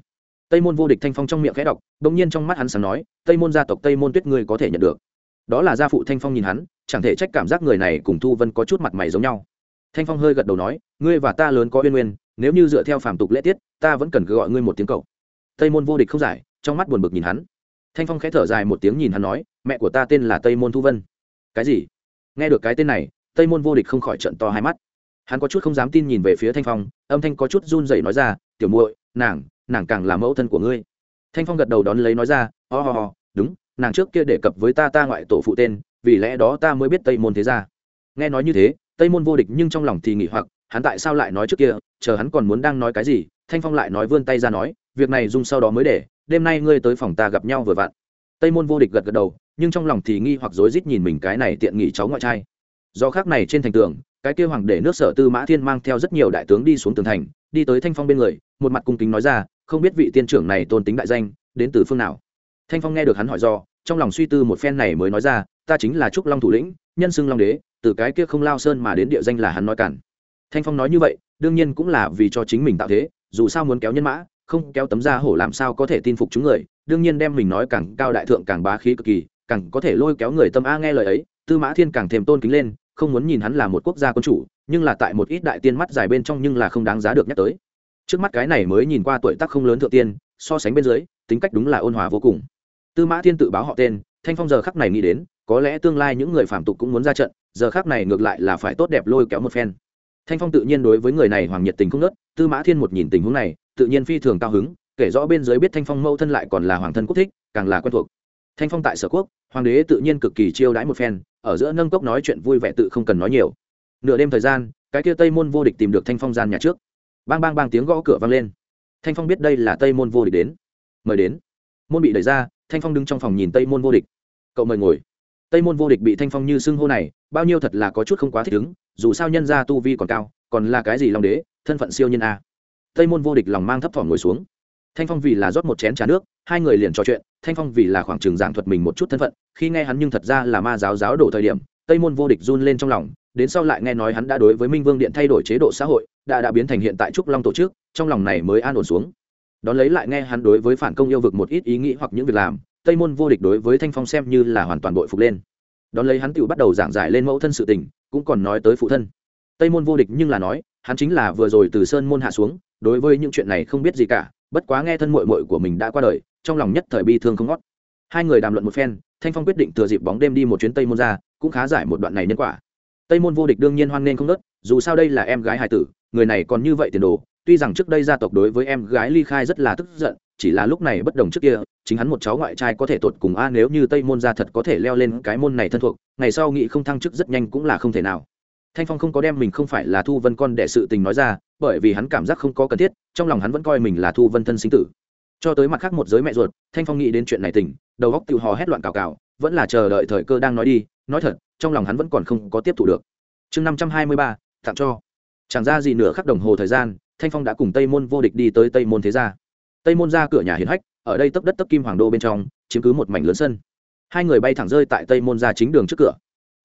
tây môn vô địch thanh phong trong miệng khẽ đọc đ ỗ n g nhiên trong mắt hắn sáng nói, tây môn gia tộc, tây môn tuyết ngươi có thể nhận được. Đó là gia phụ thanh phong nhìn hắn, chẳng thể trách cảm giác người này cùng thu vân có chút mặt mày giống nhau. Thanh phong hơi gật đầu nói, ngươi và ta lớn có uyên nguyên nếu như dựa theo phàm tục lễ tiết, ta vẫn cần gọi ngươi một tiếng cậu. Tây môn vô địch không giải, trong mắt buồn bực nhìn hắn. Thanh phong khẽ thở dài một tiếng nhìn hắn nói, mẹ của ta tên là tây môn thu vân. Cái gì? Nghe được cái tên này, tây môn vô địch không khỏi trận to hai mắt. Hắn có chút không dám tin nhìn về phía thanh phong, âm thanh có chút run rẩy nói ra, tiểu muội, nàng nàng càng là mẫu thân của ngươi. Thanh phong gật đầu đón lấy nói ra ho ho、oh, ho đúng nàng trước kia đề cập với ta ta ngoại tổ phụ tên vì lẽ đó ta mới biết tây môn thế gia. Nghe nói như thế tây môn vô địch nhưng trong lòng thì nghỉ hoặc hắn tại sao lại nói trước kia chờ hắn còn muốn đang nói cái gì thanh phong lại nói vươn tay ra nói việc này dung sau đó mới để đêm nay ngươi tới phòng ta gặp nhau vừa vặn. Tây môn vô địch gật gật đầu nhưng trong lòng thì nghi hoặc rối rít nhìn mình cái này tiện nghỉ cháu ngoại trai. Do khác này trên thành tường cái kêu hoàng để nước sở tư mã thiên mang theo rất nhiều đại tướng đi xuống tường thành đi tới thanh phong bên người, một mặt cung kính nói ra, không biết vị tiên trưởng này tôn tính đại danh, đến từ phương nào. Thanh phong nghe được hắn hỏi do, trong lòng suy tư một phen này mới nói ra, ta chính là trúc long thủ lĩnh, nhân xưng long đế, từ cái kia không lao sơn mà đến địa danh là hắn nói cản. Thanh phong nói như vậy, đương nhiên cũng là vì cho chính mình tạo thế, dù sao muốn kéo nhân mã, không kéo tấm da hổ làm sao có thể tin phục chúng người, đương nhiên đem mình nói càng cao đại thượng càng bá khí cực kỳ, càng có thể lôi kéo người tâm a nghe lời ấy, tư mã thiên càng thêm tôn kính lên, không muốn nhìn hắn là một quốc gia quân chủ nhưng là tại một ít đại tiên mắt dài bên trong nhưng là không đáng giá được nhắc tới. Trước mắt cái này mới nhìn qua tuổi tác không lớn thượng tiên, so sánh bên dưới, tính cách đúng là ôn hòa vô cùng. Tư mã thiên tự báo họ tên, thanh phong giờ khắc này nghĩ đến, có lẽ tương lai những người phạm tục cũng muốn ra trận, giờ khắc này ngược lại là phải tốt đẹp lôi kéo một phen. Thanh phong tự nhiên đối với người này hoàng nhiệt tình không nớt tư mã thiên một nhìn tình huống này, tự nhiên phi thường cao hứng, kể rõ bên dưới biết thanh phong mâu thân lại còn là hoàng thân quốc thích, càng là quen thuộc. Thanh phong tại sở quốc, hoàng đế tự nhiên cực kỳ chiêu đãi một phen, ở giữa nâng cốc nói chuyện vui vẻ tự không cần nói nhiều nửa đêm thời gian, cái kia tây môn vô địch tìm được thanh phong gian nhà trước. Bang bang bang tiếng gõ cửa vang lên. Thanh phong biết đây là tây môn vô địch đến. Mời đến. Môn bị đẩy ra, thanh phong đứng trong phòng nhìn tây môn vô địch. Cậu mời ngồi. Tây môn vô địch bị thanh phong như xưng hô này, bao nhiêu thật là có chút không quá thích ứng, dù sao nhân gia tu vi còn cao, còn là cái gì long đế, thân phận siêu nhân a. Tây môn vô địch lòng mang thấp thỏm ngồi xuống. Thanh phong vì là rót một chén trà nước, hai người liền trò chuyện, thanh phong vì là khoảng trường giảng thuật mình một chút thân phận, khi nghe hắn nhưng thật ra là ma giáo giáo đổ thời điểm, tây môn vô địch run lên trong lòng đến sau lại nghe nói hắn đã đối với minh vương điện thay đổi chế độ xã hội, đã đã biến thành hiện tại trúc long tổ chức, trong lòng này mới an ổn xuống. Đón lấy lại nghe hắn đối với phản công yêu vực một ít ý nghĩ hoặc những việc làm, tây môn vô địch đối với thanh phong xem như là hoàn toàn bội phục lên. Đón lấy hắn tự bắt đầu giảng giải lên mẫu thân sự tình, cũng còn nói tới phụ thân. Tây môn vô địch nhưng là nói, hắn chính là vừa rồi từ sơn môn hạ xuống, đối với những chuyện này không biết gì cả, bất quá nghe thân mội mội của mình đã qua đời, trong lòng nhất thời bi thương không ngót. Hai người đàm luận một phen, thanh phong quyết định thừa dịp bóng đêm đi một chuyến tây môn ra, cũng khá giải một đoạn này nhân quả tây môn vô địch đương nhiên hoan nghênh không nớt, dù sao đây là em gái hải tử, người này còn như vậy tiền đồ, tuy rằng trước đây gia tộc đối với em gái ly khai rất là tức giận, chỉ là lúc này bất đồng trước kia, chính hắn một cháu ngoại trai có thể tột cùng a, nếu như tây môn gia thật có thể leo lên cái môn này thân thuộc, ngày sau nghị không thăng chức rất nhanh cũng là không thể nào. Thanh phong không có đem mình không phải là thu vân con đệ sự tình nói ra, bởi vì hắn cảm giác không có cần thiết, trong lòng hắn vẫn coi mình là thu vân thân sinh tử. Cho tới mặt khác một giới mẹ ruột, thanh phong nghĩ đến chuyện này tỉnh, đầu góc tự hò hét loạn cào cào, vẫn là chờ đợi thời cơ đang nói đi nói thật, trong lòng hắn vẫn còn không có tiếp thu được. Chương năm trăm hai mươi ba, tặng cho. Chẳng ra gì nửa khắc đồng hồ thời gian, thanh phong đã cùng tây môn vô địch đi tới tây môn thế gia. Tây môn ra cửa nhà hiền hách, ở đây tấp đất tấp kim hoàng đô bên trong, chiếm cứ một mảnh lớn sân. Hai người bay thẳng rơi tại tây môn ra chính đường trước cửa.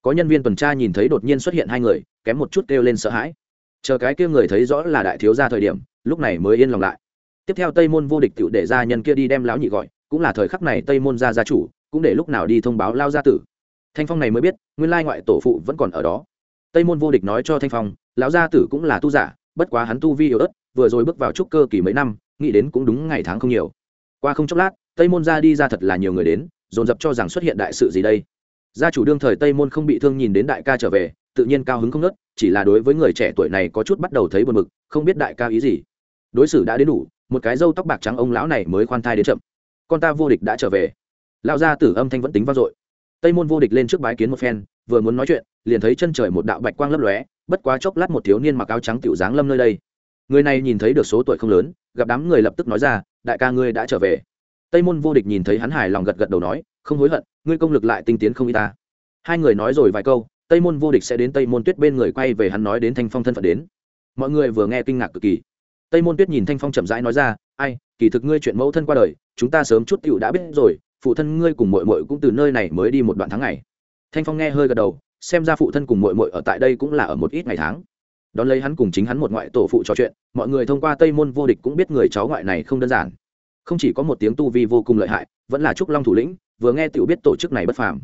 Có nhân viên tuần tra nhìn thấy đột nhiên xuất hiện hai người, kém một chút kêu lên sợ hãi. Chờ cái kia người thấy rõ là đại thiếu gia thời điểm, lúc này mới yên lòng lại. Tiếp theo tây môn vô địch tự để gia nhân kia đi đem lão nhị gọi, cũng là thời khắc này tây môn gia gia chủ, cũng để lúc nào đi thông báo lao gia tử thanh phong này mới biết, nguyên lai ngoại tổ phụ vẫn còn ở đó. Tây môn vô địch nói cho thanh phong, lão gia tử cũng là tu giả, bất quá hắn tu vi yếu ớt, vừa rồi bước vào trúc cơ kỳ mấy năm, nghĩ đến cũng đúng ngày tháng không nhiều. Qua không chốc lát, tây môn gia đi ra thật là nhiều người đến, dồn dập cho rằng xuất hiện đại sự gì đây. Gia chủ đương thời tây môn không bị thương nhìn đến đại ca trở về, tự nhiên cao hứng không nớt chỉ là đối với người trẻ tuổi này có chút bắt đầu thấy buồn mực không biết đại ca ý gì. Đối xử đã đến đủ, một cái râu tóc bạc trắng ông lão này mới khoan thai đến chậm. Con ta vô địch đã trở về. Lão gia tử âm thanh vẫn tính vang dội tây môn vô địch lên trước bái kiến một phen, vừa muốn nói chuyện, liền thấy chân trời một đạo bạch quang lấp lóe, bất quá chốc lát một thiếu niên mặc áo trắng tiểu dáng lâm nơi đây. Người này nhìn thấy được số tuổi không lớn, gặp đám người lập tức nói ra, đại ca ngươi đã trở về. Tây môn vô địch nhìn thấy hắn hài lòng gật gật đầu nói, không hối hận, ngươi công lực lại tinh tiến không y ta. Hai người nói rồi vài câu, tây môn vô địch sẽ đến tây môn tuyết bên người quay về hắn nói đến thanh phong thân phận đến. Mọi người vừa nghe kinh ngạc cực kỳ. Tây môn tuyết nhìn thanh phong chậm rãi nói ra, ai, kỳ thực ngươi chuyện mẫu thân qua đời, chúng ta sớm chút t đã biết rồi phụ thân ngươi cùng mội mội cũng từ nơi này mới đi một đoạn tháng ngày. Thanh phong nghe hơi gật đầu, xem ra phụ thân cùng mội mội ở tại đây cũng là ở một ít ngày tháng. Đón lấy hắn cùng chính hắn một ngoại tổ phụ trò chuyện, mọi người thông qua tây môn vô địch cũng biết người cháu ngoại này không đơn giản. Không chỉ có một tiếng tu vi vô cùng lợi hại, vẫn là trúc long thủ lĩnh, vừa nghe tiểu biết tổ chức này bất phàm.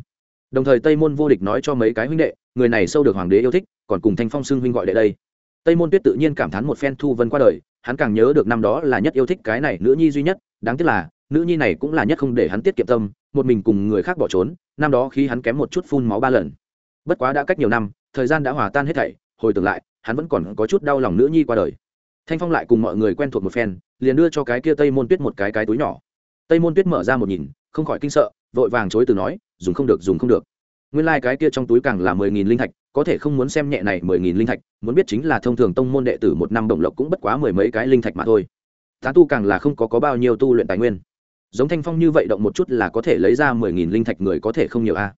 Đồng thời tây môn vô địch nói cho mấy cái huynh đệ, người này sâu được hoàng đế yêu thích, còn cùng thanh phong xưng huynh gọi đệ đây. Tây môn tuyết tự nhiên cảm thán một phen thu vân qua đời, hắn càng nhớ được năm đó là nhất yêu thích cái này nữ nhi duy nhất, đáng tiếc là nữ nhi này cũng là nhất không để hắn tiết kiệm tâm một mình cùng người khác bỏ trốn năm đó khi hắn kém một chút phun máu ba lần. Bất quá đã cách nhiều năm thời gian đã hòa tan hết thảy hồi tưởng lại hắn vẫn còn có chút đau lòng nữ nhi qua đời. Thanh phong lại cùng mọi người quen thuộc một phen liền đưa cho cái kia tây môn tuyết một cái cái túi nhỏ. Tây môn tuyết mở ra một nhìn không khỏi kinh sợ vội vàng chối từ nói dùng không được dùng không được. Nguyên lai、like、cái kia trong túi càng là mười nghìn linh thạch có thể không muốn xem nhẹ này mười nghìn linh thạch muốn biết chính là thông thường tông môn đệ tử một năm đồng lộc cũng bất quá mười mấy cái linh thạch mà thôi. Tán tu càng là không có, có bao nhiêu tu luyện tài nguyên giống thanh phong như vậy động một chút là có thể lấy ra mười nghìn linh thạch người có thể không nhiều a.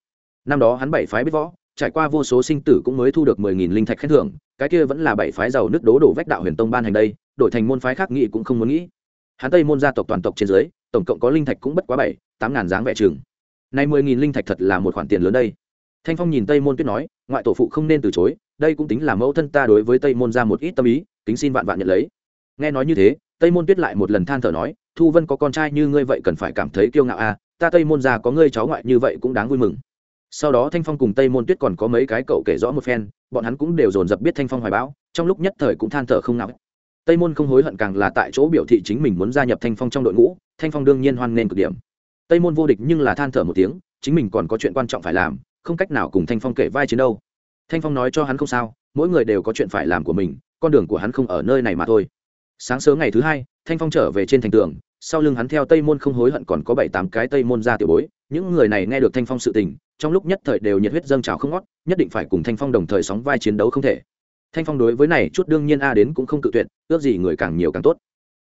Năm đó hắn bảy phái biết võ, trải qua vô số sinh tử cũng mới thu được mười nghìn linh thạch khen thưởng, cái kia vẫn là bảy phái giàu nước đố đổ vách đạo huyền tông ban hành đây, đổi thành môn phái khác nghị cũng không muốn nghĩ. Hắn tây môn gia tộc toàn tộc trên dưới, tổng cộng có linh thạch cũng bất quá bảy, tám ngàn dáng vẻ trường nay mười nghìn linh thạch thật là một khoản tiền lớn đây. Thanh phong nhìn tây môn tuyết nói, ngoại tổ phụ không nên từ chối, đây cũng tính là mẫu thân ta đối với tây môn ra một ít tâm ý, kính xin vạn vạn nhận lấy. Nghe nói như thế tây môn tuyết lại một lần than thở nói thu vân có con trai như ngươi vậy cần phải cảm thấy kiêu ngạo à, ta tây môn già có ngươi cháu ngoại như vậy cũng đáng vui mừng. Sau đó thanh phong cùng tây môn tuyết còn có mấy cái cậu kể rõ một phen bọn hắn cũng đều dồn dập biết thanh phong hoài bão trong lúc nhất thời cũng than thở không ngạo tây môn không hối hận càng là tại chỗ biểu thị chính mình muốn gia nhập thanh phong trong đội ngũ thanh phong đương nhiên hoan nghênh cực điểm. Tây môn vô địch nhưng là than thở một tiếng chính mình còn có chuyện quan trọng phải làm không cách nào cùng thanh phong kể vai chiến đâu. Thanh phong nói cho hắn không sao mỗi người đều có chuyện phải làm của mình con đường của hắn không ở nơi này mà thôi sáng sớm ngày thứ hai, thanh phong trở về trên thành tường, sau lưng hắn theo tây môn không hối hận còn có bảy tám cái tây môn ra tiểu bối, những người này nghe được thanh phong sự tình, trong lúc nhất thời đều nhiệt huyết dâng trào không ngót, nhất định phải cùng thanh phong đồng thời sóng vai chiến đấu không thể. Thanh phong đối với này chút đương nhiên a đến cũng không cự tuyệt, ước gì người càng nhiều càng tốt.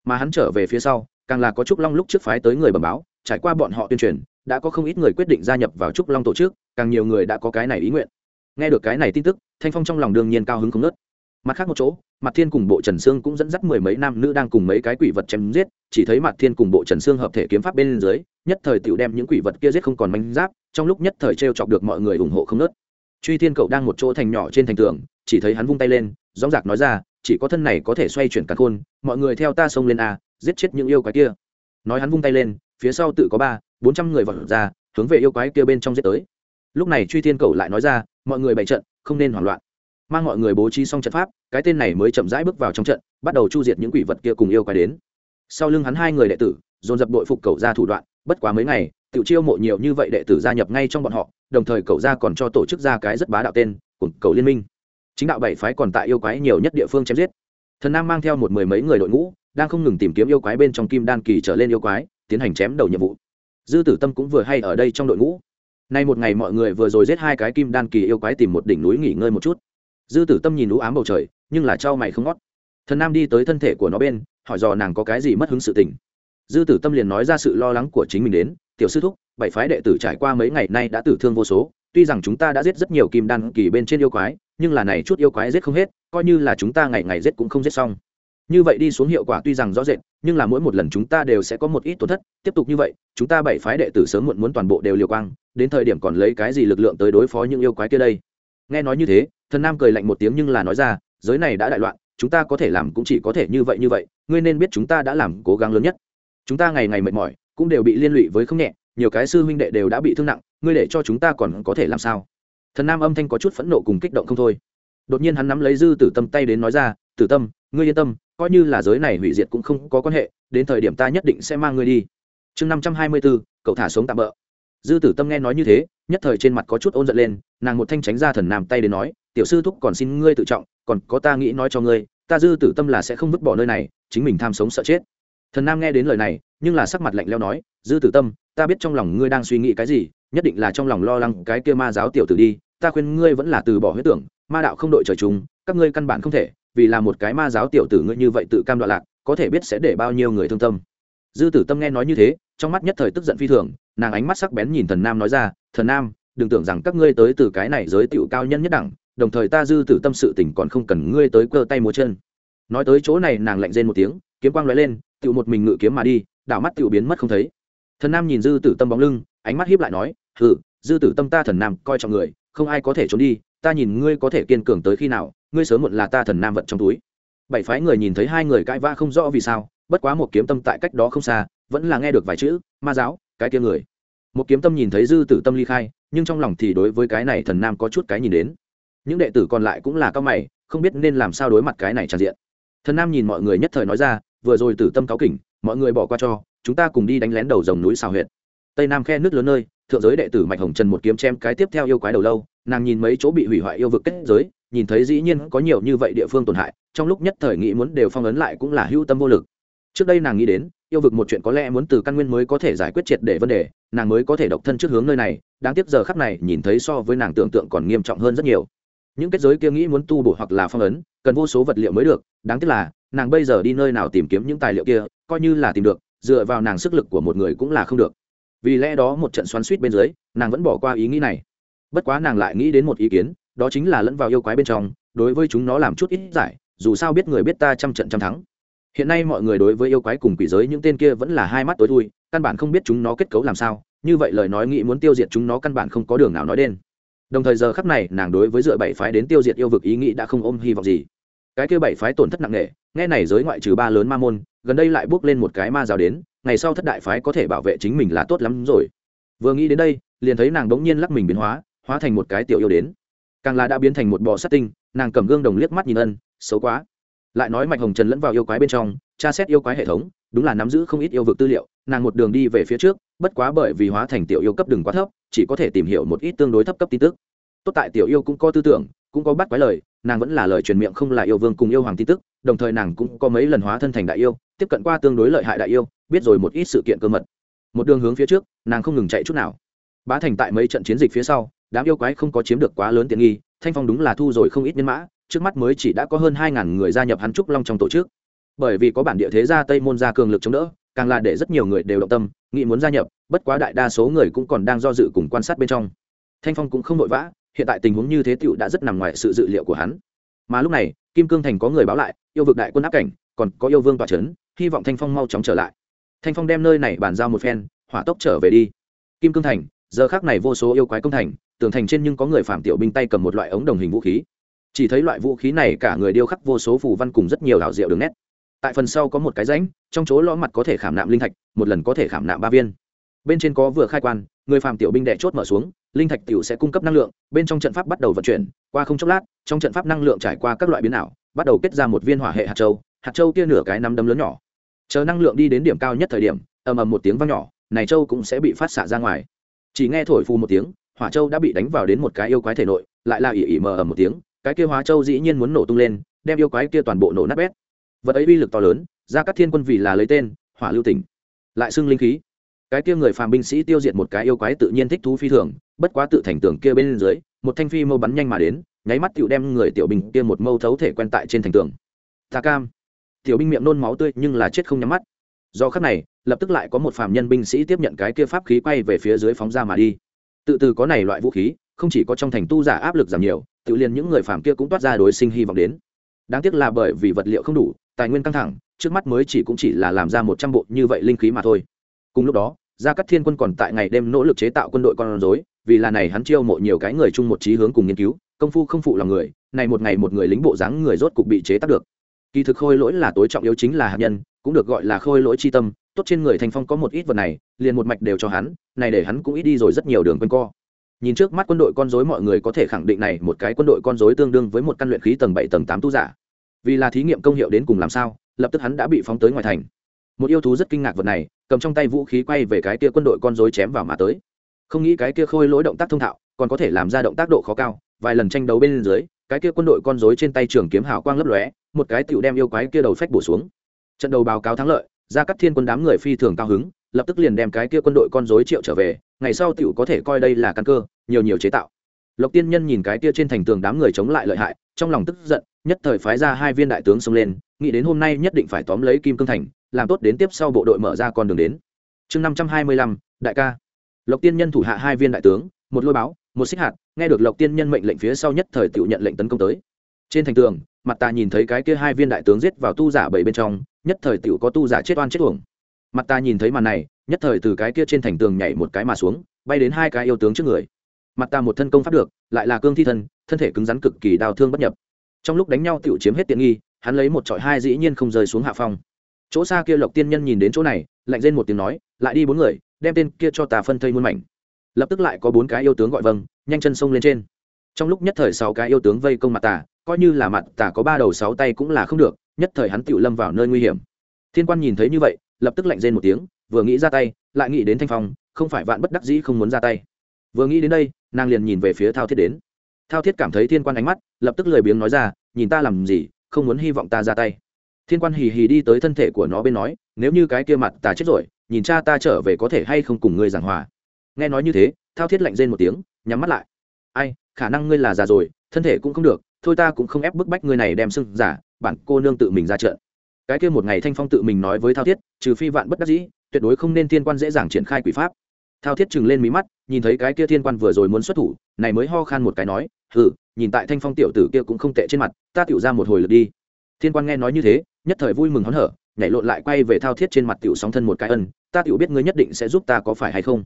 Mà hắn trở về phía sau, càng là có trúc long lúc trước phái tới người bẩm báo, trải qua bọn họ tuyên truyền, đã có không ít người quyết định gia nhập vào trúc long tổ chức, càng nhiều người đã có cái này ý nguyện. Nghe được cái này tin tức, thanh phong trong lòng đương nhiên cao hứng không nớt mặt khác một chỗ mặt thiên cùng bộ trần sương cũng dẫn dắt mười mấy nam nữ đang cùng mấy cái quỷ vật chém giết, chỉ thấy mặt thiên cùng bộ trần sương hợp thể kiếm pháp bên dưới, nhất thời tựu đem những quỷ vật kia giết không còn manh giáp, trong lúc nhất thời t r e o chọc được mọi người ủng hộ không nớt. Truy thiên cậu đang một chỗ thành nhỏ trên thành tường, chỉ thấy hắn vung tay lên dóng dạc nói ra, chỉ có thân này có thể xoay chuyển cả khôn, mọi người theo ta xông lên a, giết chết những yêu quái kia. Nói hắn vung tay lên, phía sau tự có ba, bốn trăm người vật ra, hướng về yêu quái kia bên trong giết tới. Lúc này truy thiên cậu lại nói ra, mọi người bày trận, không nên hoảng loạn mang mọi người bố trí xong trận pháp, cái tên này mới chậm rãi bước vào trong trận, bắt đầu chu diệt những quỷ vật kia cùng yêu quái đến. Sau lưng hắn hai người đệ tử, dồn dập đội phục cầu ra thủ đoạn, bất quá mấy ngày tự chiêu mộ nhiều như vậy đệ tử gia nhập ngay trong bọn họ, đồng thời cầu ra còn cho tổ chức ra cái rất bá đạo tên, cùng cầu liên minh. Chính đạo bảy phái còn tại yêu quái nhiều nhất địa phương chém giết. Thần nam mang theo một mười mấy người đội ngũ, đang không ngừng tìm kiếm yêu quái bên trong kim đan kỳ trở lên yêu quái, tiến hành chém đầu nhiệm vụ. Dư tử tâm cũng vừa hay ở đây trong đội ngũ. Nay một ngày mọi người vừa rồi giết hai cái kim đan kỳ yêu quái tìm một đỉnh núi nghỉ ngơi một chút dư tử tâm nhìn lũ ám bầu trời, nhưng là trao mày không ngót. Thần nam đi tới thân thể của nó bên, hỏi dò nàng có cái gì mất hứng sự tình. Dư tử tâm liền nói ra sự lo lắng của chính mình đến, tiểu sư thúc, bảy phái đệ tử trải qua mấy ngày nay đã tử thương vô số, tuy rằng chúng ta đã giết rất nhiều kim đan kỳ bên trên yêu quái, nhưng là này chút yêu quái giết không hết, coi như là chúng ta ngày ngày giết cũng không giết xong. Như vậy đi xuống hiệu quả tuy rằng rõ rệt, nhưng là mỗi một lần chúng ta đều sẽ có một ít tổn thất. Tiếp tục như vậy, chúng ta bảy phái đệ tử sớm muộn muốn toàn bộ đều liều quang, đến thời điểm còn lấy cái gì lực lượng tới đối phó những yêu quái kia đây? Nghe nói như thế thần nam cười lạnh một tiếng nhưng là nói ra, giới này đã đại loạn, chúng ta có thể làm cũng chỉ có thể như vậy như vậy, ngươi nên biết chúng ta đã làm cố gắng lớn nhất. Chúng ta ngày ngày mệt mỏi, cũng đều bị liên lụy với không nhẹ, nhiều cái sư huynh đệ đều đã bị thương nặng, ngươi để cho chúng ta còn có thể làm sao? Thần nam âm thanh có chút phẫn nộ cùng kích động không thôi. Đột nhiên hắn nắm lấy dư tử tâm tay đến nói ra, tử tâm, ngươi yên tâm, coi như là giới này hủy diệt cũng không có quan hệ, đến thời điểm ta nhất định sẽ mang ngươi đi. Chương năm trăm hai mươi bốn cậu thả sống tạm bỡ dư tử tâm nghe nói như thế, nhất thời trên mặt có chút ôn giận lên, nàng một thanh tránh ra thần nam tay đến nói tiểu sư thúc còn xin ngươi tự trọng, còn có ta nghĩ nói cho ngươi, ta dư tử tâm là sẽ không vứt bỏ nơi này, chính mình tham sống sợ chết. Thần nam nghe đến lời này, nhưng là sắc mặt lạnh leo nói, dư tử tâm, ta biết trong lòng ngươi đang suy nghĩ cái gì, nhất định là trong lòng lo lắng cái kia ma giáo tiểu tử đi, ta khuyên ngươi vẫn là từ bỏ huyết tưởng, ma đạo không đội trời chúng các ngươi căn bản không thể, vì là một cái ma giáo tiểu tử ngươi như vậy tự cam đoạn lạc, có thể biết sẽ để bao nhiêu người thương tâm. Dư tử tâm nghe nói như thế, trong mắt nhất thời tức giận phi thường, nàng ánh mắt sắc bén nhìn thần nam nói ra, thần nam, đừng tưởng rằng các ngươi tới từ cái này giới tiểu cao nhân nhất đẳng đồng thời ta dư tử tâm sự tình còn không cần ngươi tới cơ tay múa chân. Nói tới chỗ này nàng lạnh rên một tiếng, kiếm quang lóe lên tiểu một mình ngự kiếm mà đi, đảo mắt tiểu biến mất không thấy. Thần nam nhìn dư tử tâm bóng lưng, ánh mắt hiếp lại nói, hừ, dư tử tâm ta thần nam coi trọng người, không ai có thể trốn đi, ta nhìn ngươi có thể kiên cường tới khi nào, ngươi sớm muộn là ta thần nam vật trong túi. Bảy phái người nhìn thấy hai người cãi vã không rõ vì sao, bất quá một kiếm tâm tại cách đó không xa, vẫn là nghe được vài chữ, ma giáo, cái kia người. Một kiếm tâm nhìn thấy dư tử tâm ly khai, nhưng trong lòng thì đối với cái này thần nam có chút cái nhìn đến những đệ tử còn lại cũng là cao mày, không biết nên làm sao đối mặt cái này tràn diện. Thần nam nhìn mọi người nhất thời nói ra, vừa rồi tử tâm cáo kỉnh, mọi người bỏ qua cho, chúng ta cùng đi đánh lén đầu dòng núi xào huyện tây nam khe nước lớn nơi, thượng giới đệ tử mạch hồng trần một kiếm chém cái tiếp theo yêu quái đầu lâu, nàng nhìn mấy chỗ bị hủy hoại yêu vực kết giới, nhìn thấy dĩ nhiên có nhiều như vậy địa phương tổn hại, trong lúc nhất thời nghĩ muốn đều phong ấn lại cũng là hữu tâm vô lực. Trước đây nàng nghĩ đến, yêu vực một chuyện có lẽ muốn từ căn nguyên mới có thể giải quyết triệt để vấn đề, nàng mới có thể độc thân trước hướng nơi này, đáng tiếc giờ khắc này nhìn thấy so với nàng tưởng tượng còn nghiêm trọng hơn rất nhiều những kết giới kia nghĩ muốn tu bổ hoặc là phong ấn, cần vô số vật liệu mới được. Đáng tiếc là, nàng bây giờ đi nơi nào tìm kiếm những tài liệu kia, coi như là tìm được, dựa vào nàng sức lực của một người cũng là không được. Vì lẽ đó một trận xoắn suýt bên dưới, nàng vẫn bỏ qua ý nghĩ này. Bất quá nàng lại nghĩ đến một ý kiến, đó chính là lẫn vào yêu quái bên trong, đối với chúng nó làm chút ít giải, dù sao biết người biết ta trăm trận trăm thắng. Hiện nay mọi người đối với yêu quái cùng quỷ giới những tên kia vẫn là hai mắt tối thui, căn bản không biết chúng nó kết cấu làm sao, như vậy lời nói nghĩ muốn tiêu diệt chúng nó căn bản không có đường nào nói đến đồng thời giờ khắc này, nàng đối với dựa bảy phái đến tiêu diệt yêu vực ý nghĩ đã không ôm hy vọng gì. Cái kia bảy phái tổn thất nặng nề, nghe này giới ngoại trừ ba lớn ma môn, gần đây lại bước lên một cái ma giáo đến, ngày sau thất đại phái có thể bảo vệ chính mình là tốt lắm rồi. Vừa nghĩ đến đây, liền thấy nàng đống nhiên lắc mình biến hóa hóa thành một cái tiểu yêu đến. Càng là đã biến thành một bò sát tinh, nàng cầm gương đồng liếc mắt nhìn ân, xấu quá. Lại nói mạch hồng trần lẫn vào yêu quái bên trong, tra xét yêu quái hệ thống, đúng là nắm giữ không ít yêu vực tư liệu, nàng một đường đi về phía trước bất quá bởi vì hóa thành tiểu yêu cấp đừng quá thấp, chỉ có thể tìm hiểu một ít tương đối thấp cấp tin tức. Tốt tại tiểu yêu cũng có tư tưởng, cũng có bắt quái lời, nàng vẫn là lời truyền miệng không là yêu vương cùng yêu hoàng tin tức, đồng thời nàng cũng có mấy lần hóa thân thành đại yêu, tiếp cận qua tương đối lợi hại đại yêu, biết rồi một ít sự kiện cơ mật. Một đường hướng phía trước, nàng không ngừng chạy chút nào. Bá thành tại mấy trận chiến dịch phía sau, đám yêu quái không có chiếm được quá lớn tiện nghi, thanh phong đúng là thu rồi không ít nhân mã, trước mắt mới chỉ đã có hơn hai ngàn người gia nhập hắn trúc long trong tổ chức. Bởi vì có bản địa thế gia tây môn gia cường lực chống đỡ càng là để rất nhiều người đều động tâm, nghĩ muốn gia nhập, bất quá đại đa số người cũng còn đang do dự cùng quan sát bên trong. Thanh phong cũng không vội vã, hiện tại tình huống như thế tựu đã rất nằm ngoài sự dự liệu của hắn. Mà lúc này, kim cương thành có người báo lại, yêu vực đại quân áp cảnh, còn có yêu vương tòa c h ấ n hy vọng thanh phong mau chóng trở lại. Thanh phong đem nơi này bàn giao một phen, hỏa tốc trở về đi. Kim cương thành, giờ khác này vô số yêu quái công thành, tường thành trên nhưng có người phạm tiểu binh tay cầm một loại ống đồng hình vũ khí. Chỉ thấy loại vũ khí này cả người điêu khắc vô số phù văn cùng rất nhiều đạo diệu đường nét. Tại phần sau có một cái rãnh trong chỗ lõ mặt có thể khảm nạm linh thạch, một lần có thể khảm nạm ba viên. Bên trên có vừa khai quan, người phạm tiểu binh đệ chốt mở xuống, linh thạch tiểu sẽ cung cấp năng lượng, bên trong trận pháp bắt đầu vận chuyển, qua không chốc lát, trong trận pháp năng lượng trải qua các loại biến ảo, bắt đầu kết ra một viên hỏa hệ hạt châu hạt châu kia nửa cái nắm đấm lớn nhỏ. Chờ năng lượng đi đến điểm cao nhất thời điểm, ầm ầm một tiếng vang nhỏ, này châu cũng sẽ bị phát xạ ra ngoài. Chỉ nghe thổi phù một tiếng, hỏa châu đã bị đánh vào đến một cái yêu quái thể nội, lại là ỉ ỉ mờ ầm một tiếng, cái kia hóa châu dĩ nhiên muốn nổ tung lên, đem yêu quái kia toàn bộ nổ nát bét. Vật ấy uy lực to lớn ra các thiên quân vì là lấy tên, hỏa lưu tỉnh, lại xưng linh khí. Cái kia người phàm binh sĩ tiêu diệt một cái yêu quái tự nhiên thích thú phi thường, bất quá tự thành tường kia bên dưới, một thanh phi mâu bắn nhanh mà đến, nháy mắt tựu đem người tiểu binh kia một mâu thấu thể quen tại trên thành tường. Ta cam. Tiểu binh miệng nôn máu tươi, nhưng là chết không nhắm mắt. Do khắc này, lập tức lại có một phàm nhân binh sĩ tiếp nhận cái kia pháp khí quay về phía dưới phóng ra mà đi. Tự từ có này loại vũ khí, không chỉ có trong thành tu giả áp lực giảm nhiều, tự liền những người phàm kia cũng toát ra đối sinh hy vọng đến. Đáng tiếc là bởi vì vật liệu không đủ tài nguyên căng thẳng, trước mắt mới chỉ cũng chỉ là làm ra một trăm bộ như vậy linh khí mà thôi. Cùng lúc đó, gia cát thiên quân còn tại ngày đêm nỗ lực chế tạo quân đội con rối, vì là này hắn chiêu mộ nhiều cái người chung một trí hướng cùng nghiên cứu, công phu không phụ lòng người, này một ngày một người lính bộ dáng người rốt cục bị chế tác được. Kỳ thực khôi lỗi là tối trọng yếu chính là hạt nhân, cũng được gọi là khôi lỗi chi tâm, tốt trên người thành phong có một ít vật này, liền một mạch đều cho hắn, này để hắn cũng ít đi rồi rất nhiều đường quanh co. Nhìn trước mắt quân đội con rối mọi người có thể khẳng định này, một cái quân đội con rối tương đương với một căn luyện khí tầng bảy, tầng tám tu giả vì là thí nghiệm công hiệu đến cùng làm sao, lập tức hắn đã bị phóng tới ngoài thành. Một yêu thú rất kinh ngạc vật này, cầm trong tay vũ khí quay về cái kia quân đội con dối chém vào mà tới. Không nghĩ cái kia khôi lỗi động tác thông thạo, còn có thể làm ra động tác độ khó cao, vài lần tranh đấu bên dưới, cái kia quân đội con rối trên tay trường kiếm hào quang lấp lóe, một cái tựu đem yêu quái kia đầu phách bổ xuống. Trận đầu báo cáo thắng lợi ra các thiên quân đám người phi thường cao hứng, lập tức liền đem cái kia quân đội con rối triệu trở về, ngày sau tựu có thể coi đây là căn cơ, nhiều nhiều chế tạo. Lộc tiên nhân nhìn cái kia trên thành tường đám người chống lại lợi hại trong lòng tức giận, nhất thời phái ra hai viên đại tướng xông lên, nghĩ đến hôm nay nhất định phải tóm lấy kim cương thành, làm tốt đến tiếp sau bộ đội mở ra con đường đến. Chương năm trăm hai mươi lăm, đại ca. Lộc tiên nhân thủ hạ hai viên đại tướng, một lôi báo, một xích hạt, nghe được lộc tiên nhân mệnh lệnh phía sau nhất thời tự nhận lệnh tấn công tới. Trên thành tường, mặt ta nhìn thấy cái kia hai viên đại tướng giết vào tu giả bảy bên trong, nhất thời tự có tu giả chết oan chết uổng. Mặt ta nhìn thấy màn này, nhất thời từ cái kia trên thành tường nhảy một cái mà xuống, bay đến hai cái yêu tướng trước người. Mặt ta một thân công pháp được, lại là cương thi thân thân thể cứng rắn cực kỳ đau thương bất nhập. Trong lúc đánh nhau tiểu chiếm hết tiện nghi, hắn lấy một trọi hai dĩ nhiên không rơi xuống hạ phong. Chỗ xa kia lộc tiên nhân nhìn đến chỗ này, lạnh lên một tiếng nói, lại đi bốn người, đem tên kia cho ta phân thây muôn mảnh. Lập tức lại có bốn cái yêu tướng gọi vâng nhanh chân sông lên trên. Trong lúc nhất thời sáu cái yêu tướng vây công mặt tà, coi như là mặt tà có ba đầu sáu tay cũng là không được, nhất thời hắn tự lâm vào nơi nguy hiểm. Thiên quan nhìn thấy như vậy, lập tức lạnh rên một tiếng, vừa nghĩ ra tay, lại nghĩ đến thanh phong, không phải vạn bất đắc dĩ không muốn ra tay. Vừa nghĩ đến đây, nàng liền nhìn về phía thao thiết đến thao thiết cảm thấy thiên quan ánh mắt, lập tức lười biếng nói ra, nhìn ta làm gì, không muốn hy vọng ta ra tay. Thiên quan hì hì đi tới thân thể của nó bên nói, nếu như cái kia mặt ta chết rồi, nhìn cha ta trở về có thể hay không cùng ngươi giảng hòa? Nghe nói như thế, thao thiết lạnh rên một tiếng, nhắm mắt lại. Ai, khả năng ngươi là già rồi, thân thể cũng không được, thôi ta cũng không ép bức bách ngươi này đem sưng giả, bản cô nương tự mình ra trận. Cái kia một ngày thanh phong tự mình nói với thao thiết, trừ phi vạn bất đắc dĩ, tuyệt đối không nên thiên quan dễ dàng triển khai quỷ pháp thao thiết chừng lên mí mắt, nhìn thấy cái kia thiên quan vừa rồi muốn xuất thủ, này mới ho khan một cái nói, hừ, nhìn tại thanh phong tiểu tử kia cũng không tệ trên mặt, ta tiểu ra một hồi lượt đi. Thiên quan nghe nói như thế, nhất thời vui mừng hớn hở, nhảy lộn lại quay về thao thiết trên mặt tiểu sóng thân một cái ân, ta tiểu biết ngươi nhất định sẽ giúp ta có phải hay không?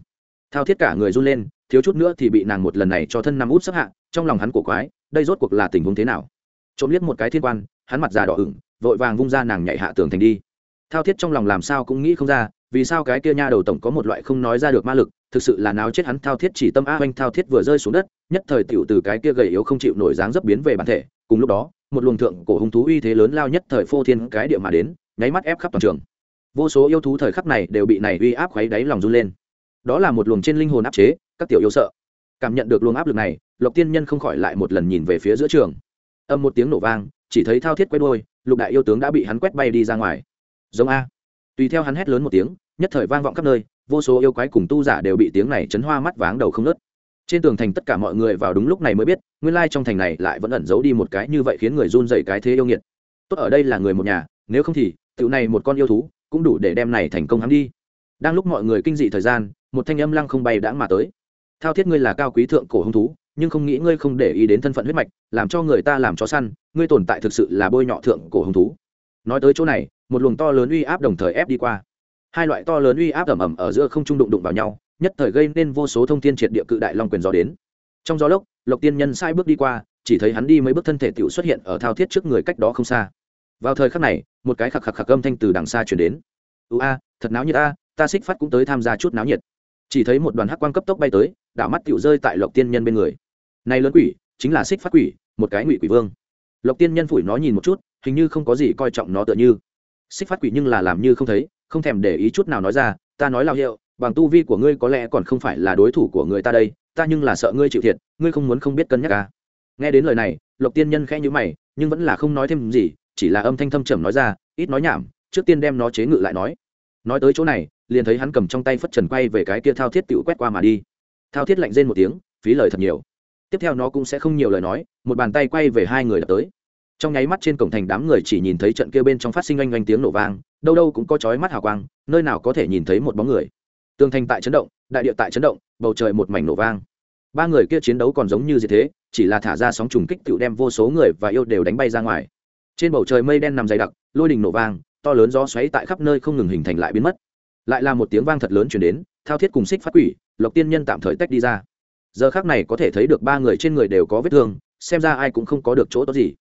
Thao thiết cả người run lên, thiếu chút nữa thì bị nàng một lần này cho thân năm út sắc hạ, trong lòng hắn cổ quái, đây rốt cuộc là tình huống thế nào? Trộm liếc một cái thiên quan, hắn mặt già đỏ ửng, vội vàng vung ra nàng nhảy hạ tường thành đi. Thao thiết trong lòng làm sao cũng nghĩ không ra vì sao cái kia nha đầu tổng có một loại không nói ra được ma lực, thực sự là náo chết hắn thao thiết chỉ tâm a oanh thao thiết vừa rơi xuống đất, nhất thời tiểu từ cái kia gầy yếu không chịu nổi dáng dấp biến về bản thể, cùng lúc đó, một luồng thượng cổ hung thú uy thế lớn lao nhất thời phô thiên cái địa mà đến, nháy mắt ép khắp toàn trường. Vô số yêu thú thời khắc này đều bị này uy áp khuấy đáy lòng run lên. Đó là một luồng trên linh hồn áp chế, các tiểu yêu sợ. Cảm nhận được luồng áp lực này, lộc tiên nhân không khỏi lại một lần nhìn về phía giữa trường. Âm một tiếng nổ vang, chỉ thấy thao thiết quét đôi lục đại yêu tướng đã bị hắn quét bay đi ra ngoài. Giống a tùy theo hắn hét lớn một tiếng, nhất thời vang vọng khắp nơi, vô số yêu quái cùng tu giả đều bị tiếng này chấn hoa mắt váng đầu không nớt trên tường thành tất cả mọi người vào đúng lúc này mới biết, nguyên lai trong thành này lại vẫn ẩn giấu đi một cái như vậy khiến người run dậy cái thế yêu nghiệt. Tốt ở đây là người một nhà, nếu không thì tựu này một con yêu thú, cũng đủ để đem này thành công hắn đi. Đang lúc mọi người kinh dị thời gian, một thanh âm lăng không bay đãng mà tới. Thao thiết ngươi là cao quý thượng cổ hung thú, nhưng không nghĩ ngươi không để ý đến thân phận huyết mạch, làm cho người ta làm chó săn, ngươi tồn tại thực sự là bôi nhọ thượng cổ hung thú. Nói tới chỗ này một luồng to lớn uy áp đồng thời ép đi qua. Hai loại to lớn uy áp ẩm ẩm ở giữa không trung đụng đụng vào nhau, nhất thời gây nên vô số thông tin triệt địa cự đại long quyền gió đến. Trong gió lốc, lộc tiên nhân sai bước đi qua, chỉ thấy hắn đi mấy bước thân thể tiểu xuất hiện ở thao thiết trước người cách đó không xa. Vào thời khắc này, một cái khạc khạc khạc âm thanh từ đằng xa chuyển đến. Ưu a, thật náo nhiệt a, ta xích phát cũng tới tham gia chút náo nhiệt. Chỉ thấy một đoàn hắc quang cấp tốc bay tới đảo mắt tiểu rơi tại lộc tiên nhân bên người. Nay lớn quỷ, chính là xích phát quỷ, một cái ngụy quỷ vương. Lộc tiên nhân phủi nó nhìn một chút, hình như không có gì coi trọng nó tựa như xích phát quỷ nhưng là làm như không thấy, không thèm để ý chút nào nói ra, ta nói lao hiệu, bằng tu vi của ngươi có lẽ còn không phải là đối thủ của người ta đây, ta nhưng là sợ ngươi chịu thiệt, ngươi không muốn không biết cân nhắc à. nghe đến lời này, lộc tiên nhân khẽ nhữ mày, nhưng vẫn là không nói thêm gì, chỉ là âm thanh thâm trầm nói ra, ít nói nhảm, trước tiên đem nó chế ngự lại nói. Nói tới chỗ này, liền thấy hắn cầm trong tay phất trần quay về cái kia thao thiết tự quét qua mà đi. Thao thiết lạnh rên một tiếng, phí lời thật nhiều. Tiếp theo nó cũng sẽ không nhiều lời nói, một bàn tay quay về hai người đập tới trong nháy mắt trên cổng thành đám người chỉ nhìn thấy trận kia bên trong phát sinh oanh oanh tiếng nổ vang, đâu đâu cũng có chói mắt hào quang, nơi nào có thể nhìn thấy một bóng người. Tường thành tại chấn động, đại địa tại chấn động, bầu trời một mảnh nổ vang. Ba người kia chiến đấu còn giống như gì thế, chỉ là thả ra sóng trùng kích tựu đem vô số người và yêu đều đánh bay ra ngoài. Trên bầu trời mây đen nằm dày đặc, lôi đình nổ vang, to lớn gió xoáy tại khắp nơi không ngừng hình thành lại biến mất. Lại là một tiếng vang thật lớn chuyển đến, thao thiết cùng xích phát quỷ, lộc tiên nhân tạm thời tách đi ra. Giờ khác này có thể thấy được ba người trên người đều có vết thương, xem ra ai cũng không có được chỗ tốt gì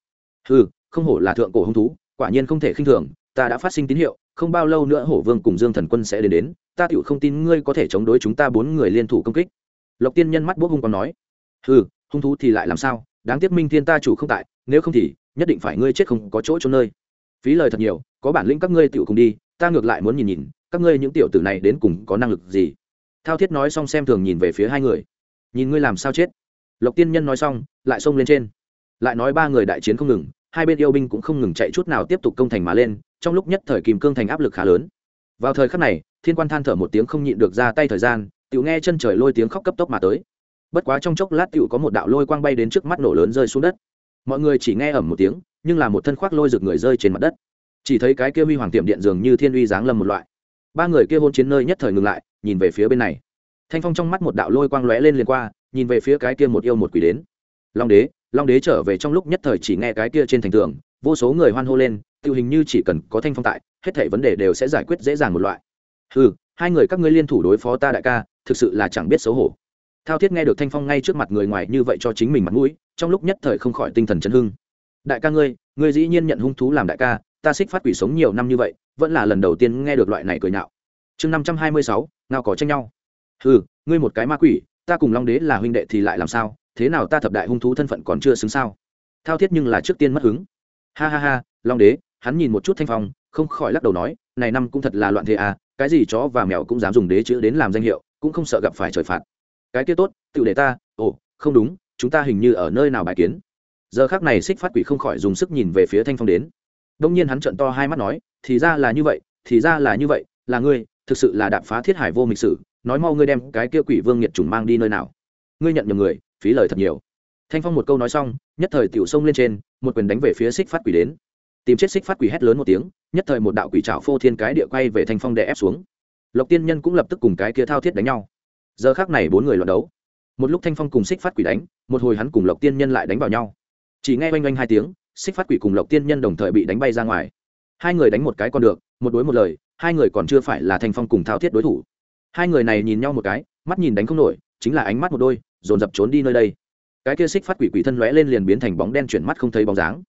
ừ không hổ là thượng cổ hung thú, quả nhiên không thể khinh thường, ta đã phát sinh tín hiệu, không bao lâu nữa hổ vương cùng dương thần quân sẽ đến đến, ta tựu không tin ngươi có thể chống đối chúng ta bốn người liên thủ công kích. Lộc tiên nhân mắt bốc hung còn nói ừ hung thú thì lại làm sao? Đáng tiếc minh thiên ta chủ không tại, nếu không thì nhất định phải ngươi chết không có chỗ cho nơi. Phí lời thật nhiều, có bản lĩnh các ngươi tựu cùng đi, ta ngược lại muốn nhìn nhìn, các ngươi những tiểu tử này đến cùng có năng lực gì? Thao thiết nói xong xem thường nhìn về phía hai người, nhìn ngươi làm sao chết? Lộc tiên nhân nói xong, lại xông lên trên lại nói ba người đại chiến không ngừng, hai bên yêu binh cũng không ngừng chạy chút nào tiếp tục công thành mà lên, trong lúc nhất thời kìm cương thành áp lực khá lớn. Vào thời khắc này, thiên quan than thở một tiếng không nhịn được ra tay thời gian, tiểu nghe chân trời lôi tiếng khóc cấp tốc mà tới. Bất quá trong chốc lát tiểu có một đạo lôi quang bay đến trước mắt nổ lớn rơi xuống đất. Mọi người chỉ nghe ẩm một tiếng, nhưng là một thân khoác lôi rực người rơi trên mặt đất. Chỉ thấy cái kia huy hoàng tiệm điện dường như thiên uy giáng lầm một loại. Ba người kia hôn chiến nơi nhất thời ngừng lại, nhìn về phía bên này. Thanh phong trong mắt một đạo lôi quang lóe lên liền qua, nhìn về phía cái kia một yêu một quỷ đến. Long đế long đế trở về trong lúc nhất thời chỉ nghe cái kia trên thành tường, vô số người hoan hô lên tự hình như chỉ cần có thanh phong tại, hết thảy vấn đề đều sẽ giải quyết dễ dàng một loại. Ừ hai người các ngươi liên thủ đối phó ta đại ca, thực sự là chẳng biết xấu hổ. Thao thiết nghe được thanh phong ngay trước mặt người ngoài như vậy cho chính mình mặt mũi, trong lúc nhất thời không khỏi tinh thần chấn hưng. Đại ca ngươi ngươi dĩ nhiên nhận hung thú làm đại ca, ta xích phát quỷ sống nhiều năm như vậy, vẫn là lần đầu tiên nghe được loại này cười nhạo. Chương năm trăm hai mươi sáu, ngao có tranh nhau. Ừ ngươi một cái ma quỷ, ta cùng long đế là huynh đệ thì lại làm sao? Thế nào ta thập đại hung thú thân phận còn chưa xứng sao? Thao thiết nhưng là trước tiên mất hứng. Ha ha ha, long đế, hắn nhìn một chút thanh phong, không khỏi lắc đầu nói, này năm cũng thật là loạn thế à cái gì chó và mèo cũng dám dùng đế chữ đến làm danh hiệu, cũng không sợ gặp phải trời phạt. Cái kia tốt, tự để ta, ồ, không đúng, chúng ta hình như ở nơi nào bài kiến. Giờ khác này xích phát quỷ không khỏi dùng sức nhìn về phía thanh phong đến. Đông nhiên hắn trận to hai mắt nói, thì ra là như vậy, thì ra là như vậy, là ngươi, thực sự là đạp phá thiết hải vô mịch sử, nói mau ngươi đem cái kia quỷ vương nhiệt trùng mang đi nơi nào. Ngươi nhận nhầm người phí lời thật nhiều. Thanh phong một câu nói xong, nhất thời tiểu sông lên trên, một quyền đánh về phía xích phát quỷ đến. Tìm chết xích phát quỷ hét lớn một tiếng, nhất thời một đạo quỷ trào phô thiên cái địa quay về thanh phong đè ép xuống. Lộc tiên nhân cũng lập tức cùng cái kia thao thiết đánh nhau. Giờ khác này bốn người loạt đấu. Một lúc thanh phong cùng xích phát quỷ đánh, một hồi hắn cùng lộc tiên nhân lại đánh vào nhau. Chỉ nghe oanh oanh hai tiếng xích phát quỷ cùng lộc tiên nhân đồng thời bị đánh bay ra ngoài. Hai người đánh một cái còn được, một đối một lời, hai người còn chưa phải là thanh phong cùng thao thiết đối thủ. Hai người này nhìn nhau một cái, mắt nhìn đánh không nổi chính là ánh mắt một đôi, dồn dập trốn đi nơi đây. Cái kia xích phát quỷ quỷ thân lóe lên liền biến thành bóng đen chuyển mắt không thấy bóng dáng.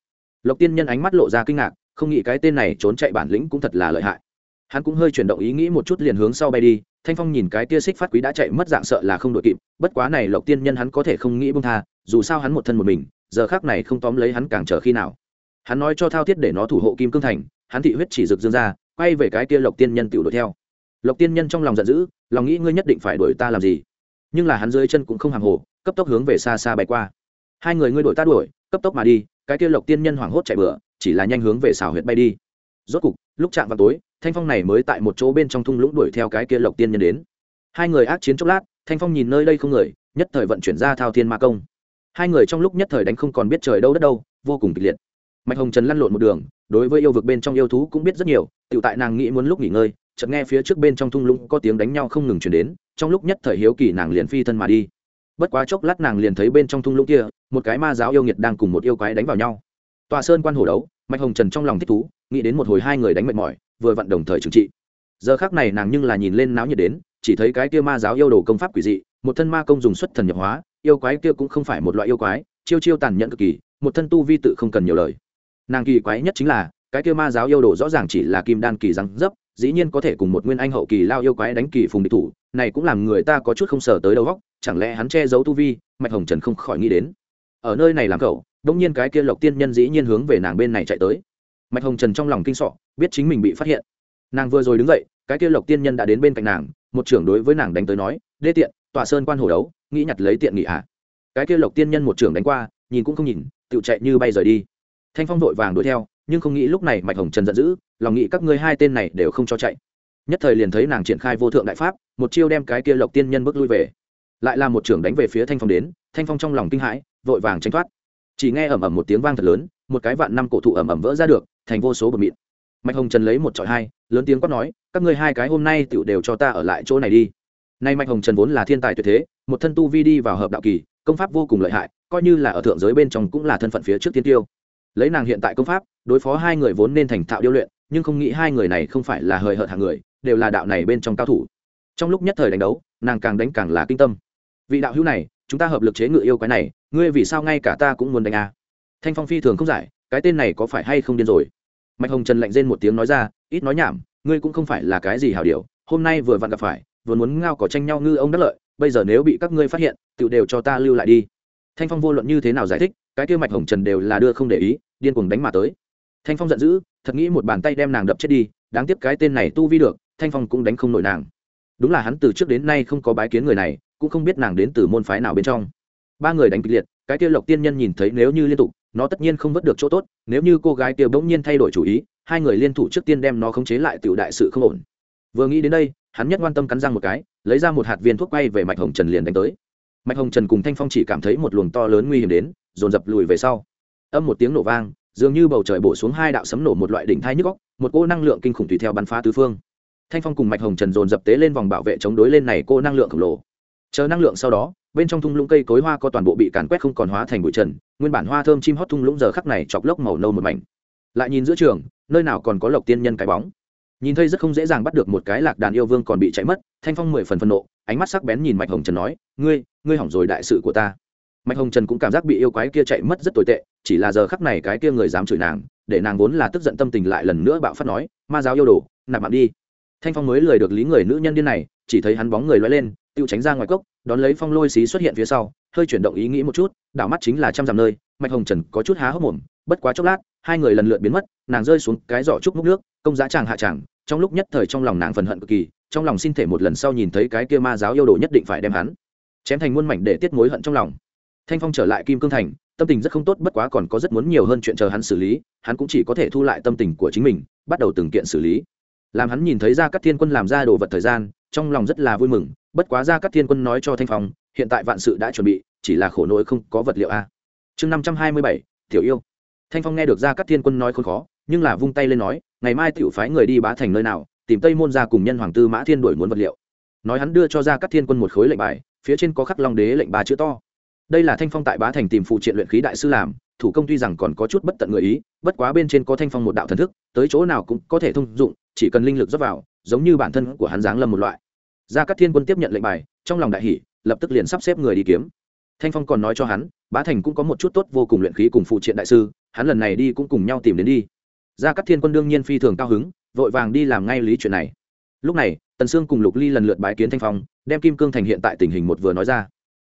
Lộc tiên nhân ánh mắt lộ ra kinh ngạc, không nghĩ cái tên này trốn chạy bản lĩnh cũng thật là lợi hại. Hắn cũng hơi chuyển động ý nghĩ một chút liền hướng sau bay đi, thanh phong nhìn cái tia xích phát quý đã chạy mất dạng sợ là không đội kịp, bất quá này lộc tiên nhân hắn có thể không nghĩ bông tha, dù sao hắn một thân một mình, giờ khác này không tóm lấy hắn càng chờ khi nào. Hắn nói cho thao thiết để nó thủ hộ kim cương thành, hắn thị huyết chỉ rực dương ra, quay về cái tia lộc tiên nhân tự đuổi theo. Lộc tiên nhân trong lòng giận dữ, lòng nghĩ ngươi nhất định phải đuổi ta làm gì? Nhưng là hắn dưới chân cũng không hàng hồ, cấp tốc hướng về xa xa bay qua. Hai người ngươi đuổi ta đuổi, cấp tốc mà đi, cái kia lộc tiên nhân hoảng hốt chạy bựa chỉ là nhanh hướng về xào huyệt bay đi. Rốt cục, lúc chạm vào tối, thanh phong này mới tại một chỗ bên trong thung lũng đuổi theo cái kia lộc tiên nhân đến. Hai người ác chiến chốc lát, thanh phong nhìn nơi đây không người, nhất thời vận chuyển ra thao thiên ma công. Hai người trong lúc nhất thời đánh không còn biết trời đâu đất đâu, vô cùng kịch liệt. Mạch hồng trần lăn lộn một đường, đối với yêu vực bên trong yêu thú cũng biết rất nhiều tự tại nàng nghĩ muốn lúc nghỉ ngơi chợt nghe phía trước bên trong thung lũng có tiếng đánh nhau không ngừng chuyển đến, trong lúc nhất thời hiếu kỳ nàng liền phi thân mà đi. Bất quá chốc lát nàng liền thấy bên trong thung lũng kia, một cái ma giáo yêu nghiệt đang cùng một yêu quái đánh vào nhau. Tòa sơn quan hổ đấu, mạch hồng trần trong lòng thích thú, nghĩ đến một hồi hai người đánh mệt mỏi, vừa vặn đồng thời trừng trị. Giờ khác này nàng nhưng là nhìn lên náo nhiệt đến, chỉ thấy cái kia ma giáo yêu đồ công pháp quỷ dị, một thân ma công dùng xuất thần nhập hóa, yêu quái kia cũng không phải một loại yêu quái, chiêu chiêu tàn nhẫn cực kỳ, một thân tu vi tự không cần nhiều lời. Nàng kỳ quái nhất chính là cái kia ma giáo yêu đồ rõ ràng chỉ là kim đan kỳ răng dấp, dĩ nhiên có thể cùng một nguyên anh hậu kỳ lao yêu quái đánh kỳ phùng địch thủ, này cũng làm người ta có chút không sờ tới đầu góc chẳng lẽ hắn che giấu tu vi, mạch hồng trần không khỏi nghĩ đến. Ở nơi này làm cậu, đông nhiên cái kia lộc tiên nhân dĩ nhiên hướng về nàng bên này chạy tới. Mạch hồng trần trong lòng kinh sọ, biết chính mình bị phát hiện. Nàng vừa rồi đứng dậy, cái kia lộc tiên nhân đã đến bên cạnh nàng, một trưởng đối với nàng đánh tới nói, đê tiện, tọa sơn quan hồ đấu, nghĩ nhặt lấy tiện nghị hạ cái kia lộc tiên nhân một trưởng đánh qua, nhìn cũng không nhìn tự chạy như bay rời đi. Thanh phong vội vàng đuổi theo nhưng không nghĩ lúc này mạch hồng trần giận dữ, lòng nghĩ các ngươi hai tên này đều không cho chạy. Nhất thời liền thấy nàng triển khai vô thượng đại pháp, một chiêu đem cái kia lộc tiên nhân bước lui về. Lại là một trưởng đánh về phía thanh phong đến, thanh phong trong lòng kinh hãi, vội vàng tranh thoát. Chỉ nghe ầm ầm một tiếng vang thật lớn, một cái vạn năm cổ thụ ầm ầm vỡ ra được, thành vô số bờ mịn. Mạch hồng trần lấy một trọi hai, lớn tiếng quát nói, các ngươi hai cái hôm nay tựu đều cho ta ở lại chỗ này đi. Nay mạch hồng trần vốn là thiên tài tuyệt thế, một thân tu vi đi vào hợp đạo kỳ, công pháp vô cùng lợi hại, coi như là ở thượng giới bên trong cũng là thân phận phía trước tiên tiêu lấy nàng hiện tại công pháp, đối phó hai người vốn nên thành thạo điêu luyện, nhưng không nghĩ hai người này không phải là hời hợt hàng người, đều là đạo này bên trong cao thủ. Trong lúc nhất thời đánh đấu, nàng càng đánh càng là kinh tâm. Vị đạo hữu này, chúng ta hợp lực chế ngự yêu quái này, ngươi vì sao ngay cả ta cũng muốn đánh a à? thanh phong phi thường không giải, cái tên này có phải hay không điên rồi? Mạch hồng trần lạnh rên một tiếng nói ra, ít nói nhảm, ngươi cũng không phải là cái gì hảo điều, hôm nay vừa vặn gặp phải, vừa muốn ngao cỏ tranh nhau ngư ông đắc lợi, bây giờ nếu bị các ngươi phát hiện tự đều cho ta lưu lại đi. Thanh phong vô luận như thế nào giải thích cái kia mạch hồng trần đều là đưa không để ý, điên cuồng đánh mà tới. Thanh phong giận dữ, thật nghĩ một bàn tay đem nàng đập chết đi, đáng tiếc cái tên này tu vi được, thanh phong cũng đánh không nổi nàng. Đúng là hắn từ trước đến nay không có bái kiến người này, cũng không biết nàng đến từ môn phái nào bên trong. Ba người đánh kịch liệt, cái kia lộc tiên nhân nhìn thấy nếu như liên tục, nó tất nhiên không vớt được chỗ tốt, nếu như cô gái kia bỗng nhiên thay đổi chủ ý, hai người liên thủ trước tiên đem nó khống chế lại tiểu đại sự không ổn. Vừa nghĩ đến đây, hắn nhất quan tâm cắn răng một cái, lấy ra một hạt viên thuốc quay về mạch hồng trần liền đánh tới mạch hồng trần cùng thanh phong chỉ cảm thấy một luồng to lớn nguy hiểm đến, dồn dập lùi về sau. Âm một tiếng nổ vang, dường như bầu trời bổ xuống hai đạo sấm nổ một loại đỉnh thai nhức góc một cô năng lượng kinh khủng tùy theo bắn phá tứ phương. Thanh phong cùng mạch hồng trần dồn dập tế lên vòng bảo vệ chống đối lên này cô năng lượng khổng lồ. Chờ năng lượng sau đó, bên trong thung lũng cây cối hoa có toàn bộ bị càn quét không còn hóa thành bụi trần, nguyên bản hoa thơm chim hót thung lũng giờ khắc này chọc lốc màu nâu một mảnh. Lại nhìn giữa trường, nơi nào còn có lộc tiên nhân cái bóng? Nhìn thấy rất không dễ dàng bắt được một cái lạc đàn yêu vương còn bị chạy mất, thanh phong mười phần phân nộ, ánh mắt sắc bén nhìn mạch hồng trần nói, ngươi ngươi hỏng rồi đại sự của ta. Mạch hồng trần cũng cảm giác bị yêu quái kia chạy mất rất tồi tệ, chỉ là giờ khắc này cái kia người dám chửi nàng, để nàng vốn là tức giận tâm tình lại lần nữa bạo phát nói, ma giáo yêu đồ, nạp mạng đi. Thanh phong mới lời được lý người nữ nhân điên này, chỉ thấy hắn bóng người loay lên tự tránh ra ngoài cốc, đón lấy phong lôi xí xuất hiện phía sau, hơi chuyển động ý nghĩ một chút, đảo mắt chính là trăm dặm nơi, mạch hồng trần có chút há hốc mồm, bất quá chốc lát, hai người lần lượt biến mất, nàng rơi xuống cái giỏ trúc múc nước, công giá chàng hạ chàng trong lúc nhất thời trong lòng nàng phần hận cực kỳ, trong lòng xin thể một lần sau nhìn thấy cái kia ma giáo yêu đồ nhất định phải đem hắn chém thành muôn mảnh để tiết mối hận trong lòng. Thanh phong trở lại kim cương thành, tâm tình rất không tốt, bất quá còn có rất muốn nhiều hơn chuyện chờ hắn xử lý, hắn cũng chỉ có thể thu lại tâm tình của chính mình, bắt đầu từng kiện xử lý. Làm hắn nhìn thấy ra các thiên quân làm ra đồ vật thời gian, trong lòng rất là vui mừng, bất quá ra các thiên quân nói cho thanh phong, hiện tại vạn sự đã chuẩn bị, chỉ là khổ nỗi không có vật liệu a. Chương năm trăm hai mươi bảy, tiểu yêu. Thanh phong nghe được ra các thiên quân nói khốn khó nhưng là vung tay lên nói, ngày mai tiểu phái người đi bá thành nơi nào, tìm tây môn ra cùng nhân hoàng tư mã thiên đổi muốn vật liệu. Nói hắn đưa cho ra các thiên quân một khối lệnh bài, phía trên có khắc long đế lệnh ba chữ to. Đây là thanh phong tại bá thành tìm phụ triện luyện khí đại sư làm, thủ công tuy rằng còn có chút bất tận người ý, bất quá bên trên có thanh phong một đạo thần thức, tới chỗ nào cũng có thể thông dụng, chỉ cần linh lực dốc vào, giống như bản thân của hắn giáng lâm một loại. Gia cát thiên quân tiếp nhận lệnh bài, trong lòng đại hỷ lập tức liền sắp xếp người đi kiếm. Thanh phong còn nói cho hắn, bá thành cũng có một chút tốt vô cùng luyện khí cùng phụ triện đại sư, hắn lần này đi cũng cùng nhau tìm đến đi gia cát thiên quân đương nhiên phi thường cao hứng, vội vàng đi làm ngay lý chuyện này. Lúc này, tần sương cùng lục ly lần lượt bái kiến thanh phong, đem kim cương thành hiện tại tình hình một vừa nói ra.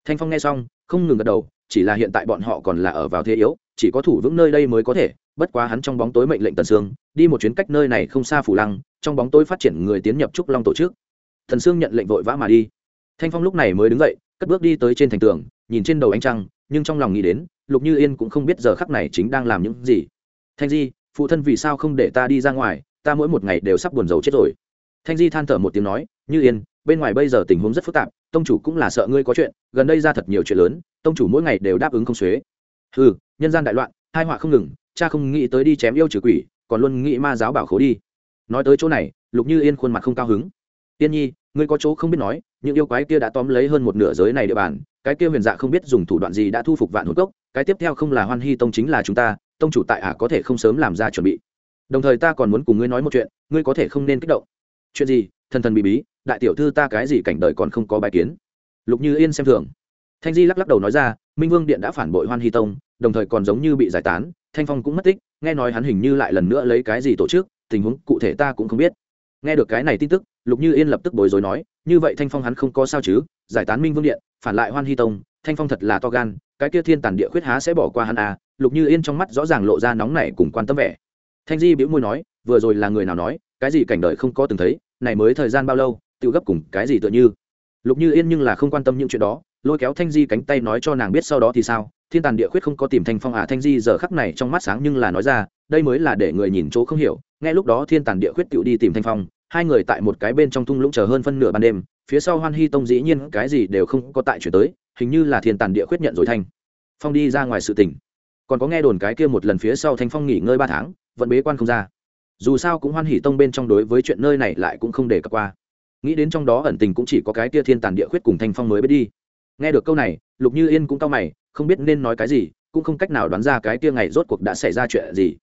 Thanh phong nghe xong, không ngừng gật đầu, chỉ là hiện tại bọn họ còn là ở vào thế yếu, chỉ có thủ vững nơi đây mới có thể, bất quá hắn trong bóng tối mệnh lệnh tần sương, đi một chuyến cách nơi này không xa phủ lăng, trong bóng tối phát triển người tiến nhập trúc long tổ chức. Thần sương nhận lệnh vội vã mà đi. Thanh phong lúc này mới đứng dậy, cất bước đi tới trên thành tường, nhìn trên đầu ánh trăng, nhưng trong lòng nghĩ đến, lục như yên cũng không biết giờ khắc này chính đang làm những gì. Thanh di phụ thân vì sao không để ta đi ra ngoài, ta mỗi một ngày đều sắp buồn rầu chết rồi. Thanh di than thở một tiếng nói, như yên, bên ngoài bây giờ tình huống rất phức tạp, tông chủ cũng là sợ ngươi có chuyện, gần đây ra thật nhiều chuyện lớn, tông chủ mỗi ngày đều đáp ứng không xuế. Ừ nhân gian đại loạn, hai họa không ngừng, cha không nghĩ tới đi chém yêu trừ quỷ, còn luôn nghĩ ma giáo bảo khố đi. Nói tới chỗ này, lục như yên khuôn mặt không cao hứng. Tiên nhi, ngươi có chỗ không biết nói, những yêu quái kia đã tóm lấy hơn một nửa giới này địa bàn, cái kia huyền dạ không biết dùng thủ đoạn gì đã thu phục vạn hồn cốc, cái tiếp theo không là hoan hy tông chính là chúng ta tông chủ tại ả có thể không sớm làm ra chuẩn bị. Đồng thời ta còn muốn cùng ngươi nói một chuyện, ngươi có thể không nên kích động. Chuyện gì? Thần thần bị bí, đại tiểu thư ta cái gì cảnh đời còn không có bài kiến? Lục như yên xem thường. Thanh di lắc lắc đầu nói ra, minh vương điện đã phản bội hoan hy tông, đồng thời còn giống như bị giải tán, thanh phong cũng mất tích, nghe nói hắn hình như lại lần nữa lấy cái gì tổ chức, tình huống cụ thể ta cũng không biết. Nghe được cái này tin tức, lục như yên lập tức bối rối nói, như vậy thanh phong hắn không có sao chứ, giải tán minh vương điện, phản lại hoan hy tông, thanh phong thật là to gan, cái kia thiên tản địa khuyết há sẽ bỏ qua hắn à lục như yên trong mắt rõ ràng lộ ra nóng này cùng quan tâm vẻ. Thanh di bĩu môi nói, vừa rồi là người nào nói, cái gì cảnh đời không có từng thấy, này mới thời gian bao lâu, tự gấp cùng cái gì tựa như. Lục như yên nhưng là không quan tâm những chuyện đó, lôi kéo thanh di cánh tay nói cho nàng biết sau đó thì sao, thiên tàn địa khuyết không có tìm thanh phong à thanh di giờ khắc này trong mắt sáng nhưng là nói ra, đây mới là để người nhìn chỗ không hiểu ngay lúc đó thiên tàn địa khuyết tự đi tìm thanh phong, hai người tại một cái bên trong thung lũng chờ hơn phân nửa ban đêm, phía sau hoan hy tông dĩ nhiên cái gì đều không có tại chuyển tới, hình như là thiên tàn địa khuyết nhận rồi thanh phong đi ra ngoài sự tỉnh còn có nghe đồn cái kia một lần phía sau thanh phong nghỉ ngơi ba tháng, vẫn bế quan không ra. Dù sao cũng hoan hỉ tông bên trong đối với chuyện nơi này lại cũng không để cập qua. Nghĩ đến trong đó ẩn tình cũng chỉ có cái kia thiên tàn địa khuyết cùng thanh phong mới biết đi. Nghe được câu này, lục như yên cũng cau mày, không biết nên nói cái gì, cũng không cách nào đoán ra cái kia ngày rốt cuộc đã xảy ra chuyện gì.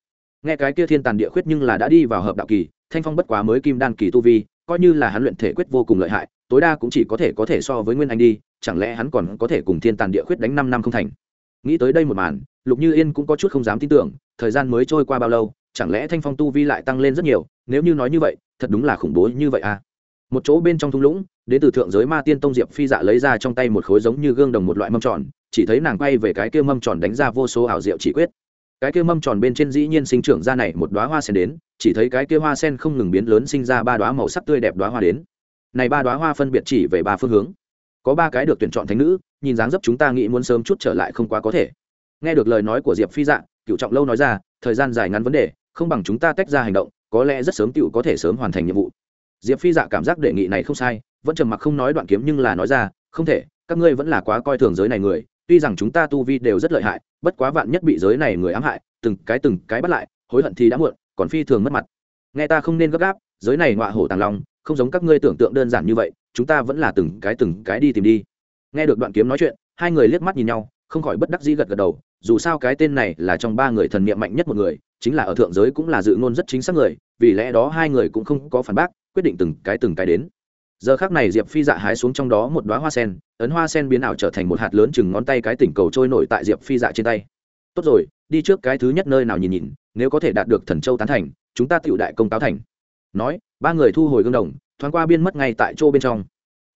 Nghe cái kia thiên tàn địa khuyết nhưng là đã đi vào hợp đạo kỳ, thanh phong bất quá mới kim đan kỳ tu vi, coi như là hắn luyện thể quyết vô cùng lợi hại, tối đa cũng chỉ có thể có thể so với nguyên anh đi, chẳng lẽ hắn còn có thể cùng thiên tàn địa khuyết đánh năm năm không thành? Nghĩ tới đây một màn, lục như yên cũng có chút không dám tin tưởng, thời gian mới trôi qua bao lâu, chẳng lẽ thanh phong tu vi lại tăng lên rất nhiều, nếu như nói như vậy, thật đúng là khủng bố như vậy à? Một chỗ bên trong thung lũng, đến từ thượng giới ma tiên tông diệp phi dạ lấy ra trong tay một khối giống như gương đồng một loại mâm tròn, chỉ thấy nàng quay về cái kia mâm tròn đánh ra vô số ảo diệu chỉ quyết. Cái kia mâm tròn bên trên dĩ nhiên sinh trưởng ra này một đoá hoa sen đến, chỉ thấy cái kia hoa sen không ngừng biến lớn sinh ra ba đoá màu sắc tươi đẹp đoá hoa đến. Này ba đoá hoa phân biệt chỉ về ba phương hướng. Có ba cái được tuyển chọn thánh nữ nhìn dáng dấp chúng ta nghĩ muốn sớm chút trở lại không quá có thể. Nghe được lời nói của diệp phi dạ cựu trọng lâu nói ra, thời gian dài ngắn vấn đề, không bằng chúng ta tách ra hành động, có lẽ rất sớm cựu có thể sớm hoàn thành nhiệm vụ. Diệp phi dạ cảm giác đề nghị này không sai, vẫn trầm mặc không nói đoạn kiếm nhưng là nói ra, không thể, các ngươi vẫn là quá coi thường giới này người, tuy rằng chúng ta tu vi đều rất lợi hại, bất quá vạn nhất bị giới này người ám hại, từng cái từng cái bắt lại, hối hận thì đã muộn, còn phi thường mất mặt. Nghe ta không nên gấp gáp, giới này ngọa hổ tàng long, không giống các ngươi tưởng tượng đơn giản như vậy, chúng ta vẫn là từng cái từng cái đi tìm đi nghe được đoạn kiếm nói chuyện, hai người liếc mắt nhìn nhau, không khỏi bất đắc dĩ gật gật đầu, dù sao cái tên này là trong ba người thần niệm mạnh nhất một người, chính là ở thượng giới cũng là dự ngôn rất chính xác người, vì lẽ đó hai người cũng không có phản bác, quyết định từng cái từng cái đến. Giờ khác này diệp phi dạ hái xuống trong đó một đoá hoa sen, ấn hoa sen biến ảo trở thành một hạt lớn chừng ngón tay cái tỉnh cầu trôi nổi tại diệp phi dạ trên tay. Tốt rồi, đi trước cái thứ nhất nơi nào nhìn nhìn, nếu có thể đạt được thần châu tán thành, chúng ta tựu đại công táo thành. Nói, ba người thu hồi gương đồng, thoáng qua biên mất ngay tại chỗ bên trong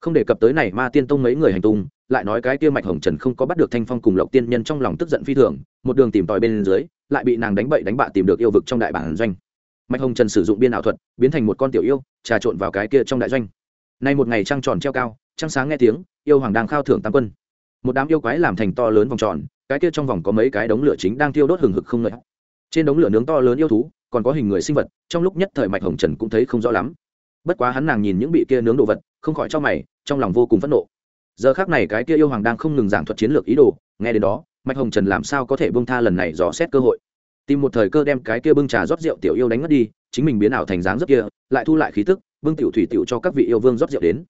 không đề cập tới này ma tiên tông mấy người hành tung, lại nói cái kia mạch hồng trần không có bắt được thanh phong cùng lộc tiên nhân trong lòng tức giận phi thường, một đường tìm tòi bên dưới, lại bị nàng đánh bậy đánh bạ tìm được yêu vực trong đại bản doanh. Mạch hồng trần sử dụng biên ảo thuật, biến thành một con tiểu yêu, trà trộn vào cái kia trong đại doanh. Nay một ngày trăng tròn treo cao, trăng sáng nghe tiếng, yêu hoàng đang khao thưởng tam quân. Một đám yêu quái làm thành to lớn vòng tròn, cái kia trong vòng có mấy cái đống lửa chính đang tiêu đốt hừng hực không ngợi. Trên đống lửa nướng to lớn yêu thú, còn có hình người sinh vật, trong lúc nhất thời mạch hồng trần cũng thấy không rõ lắm. Bất quá hắn nàng nhìn những bị kia nướng đồ vật không khỏi cho mày, trong lòng vô cùng phẫn nộ. Giờ khác này cái kia yêu hoàng đang không ngừng giảng thuật chiến lược ý đồ, nghe đến đó, mạch hồng trần làm sao có thể bông tha lần này dò xét cơ hội? Tìm một thời cơ đem cái kia bưng trà rót rượu tiểu yêu đánh mất đi, chính mình biến ảo thành dáng rất kia, lại thu lại khí tức, bưng tiểu thủy tiểu cho các vị yêu vương rót rượu đến.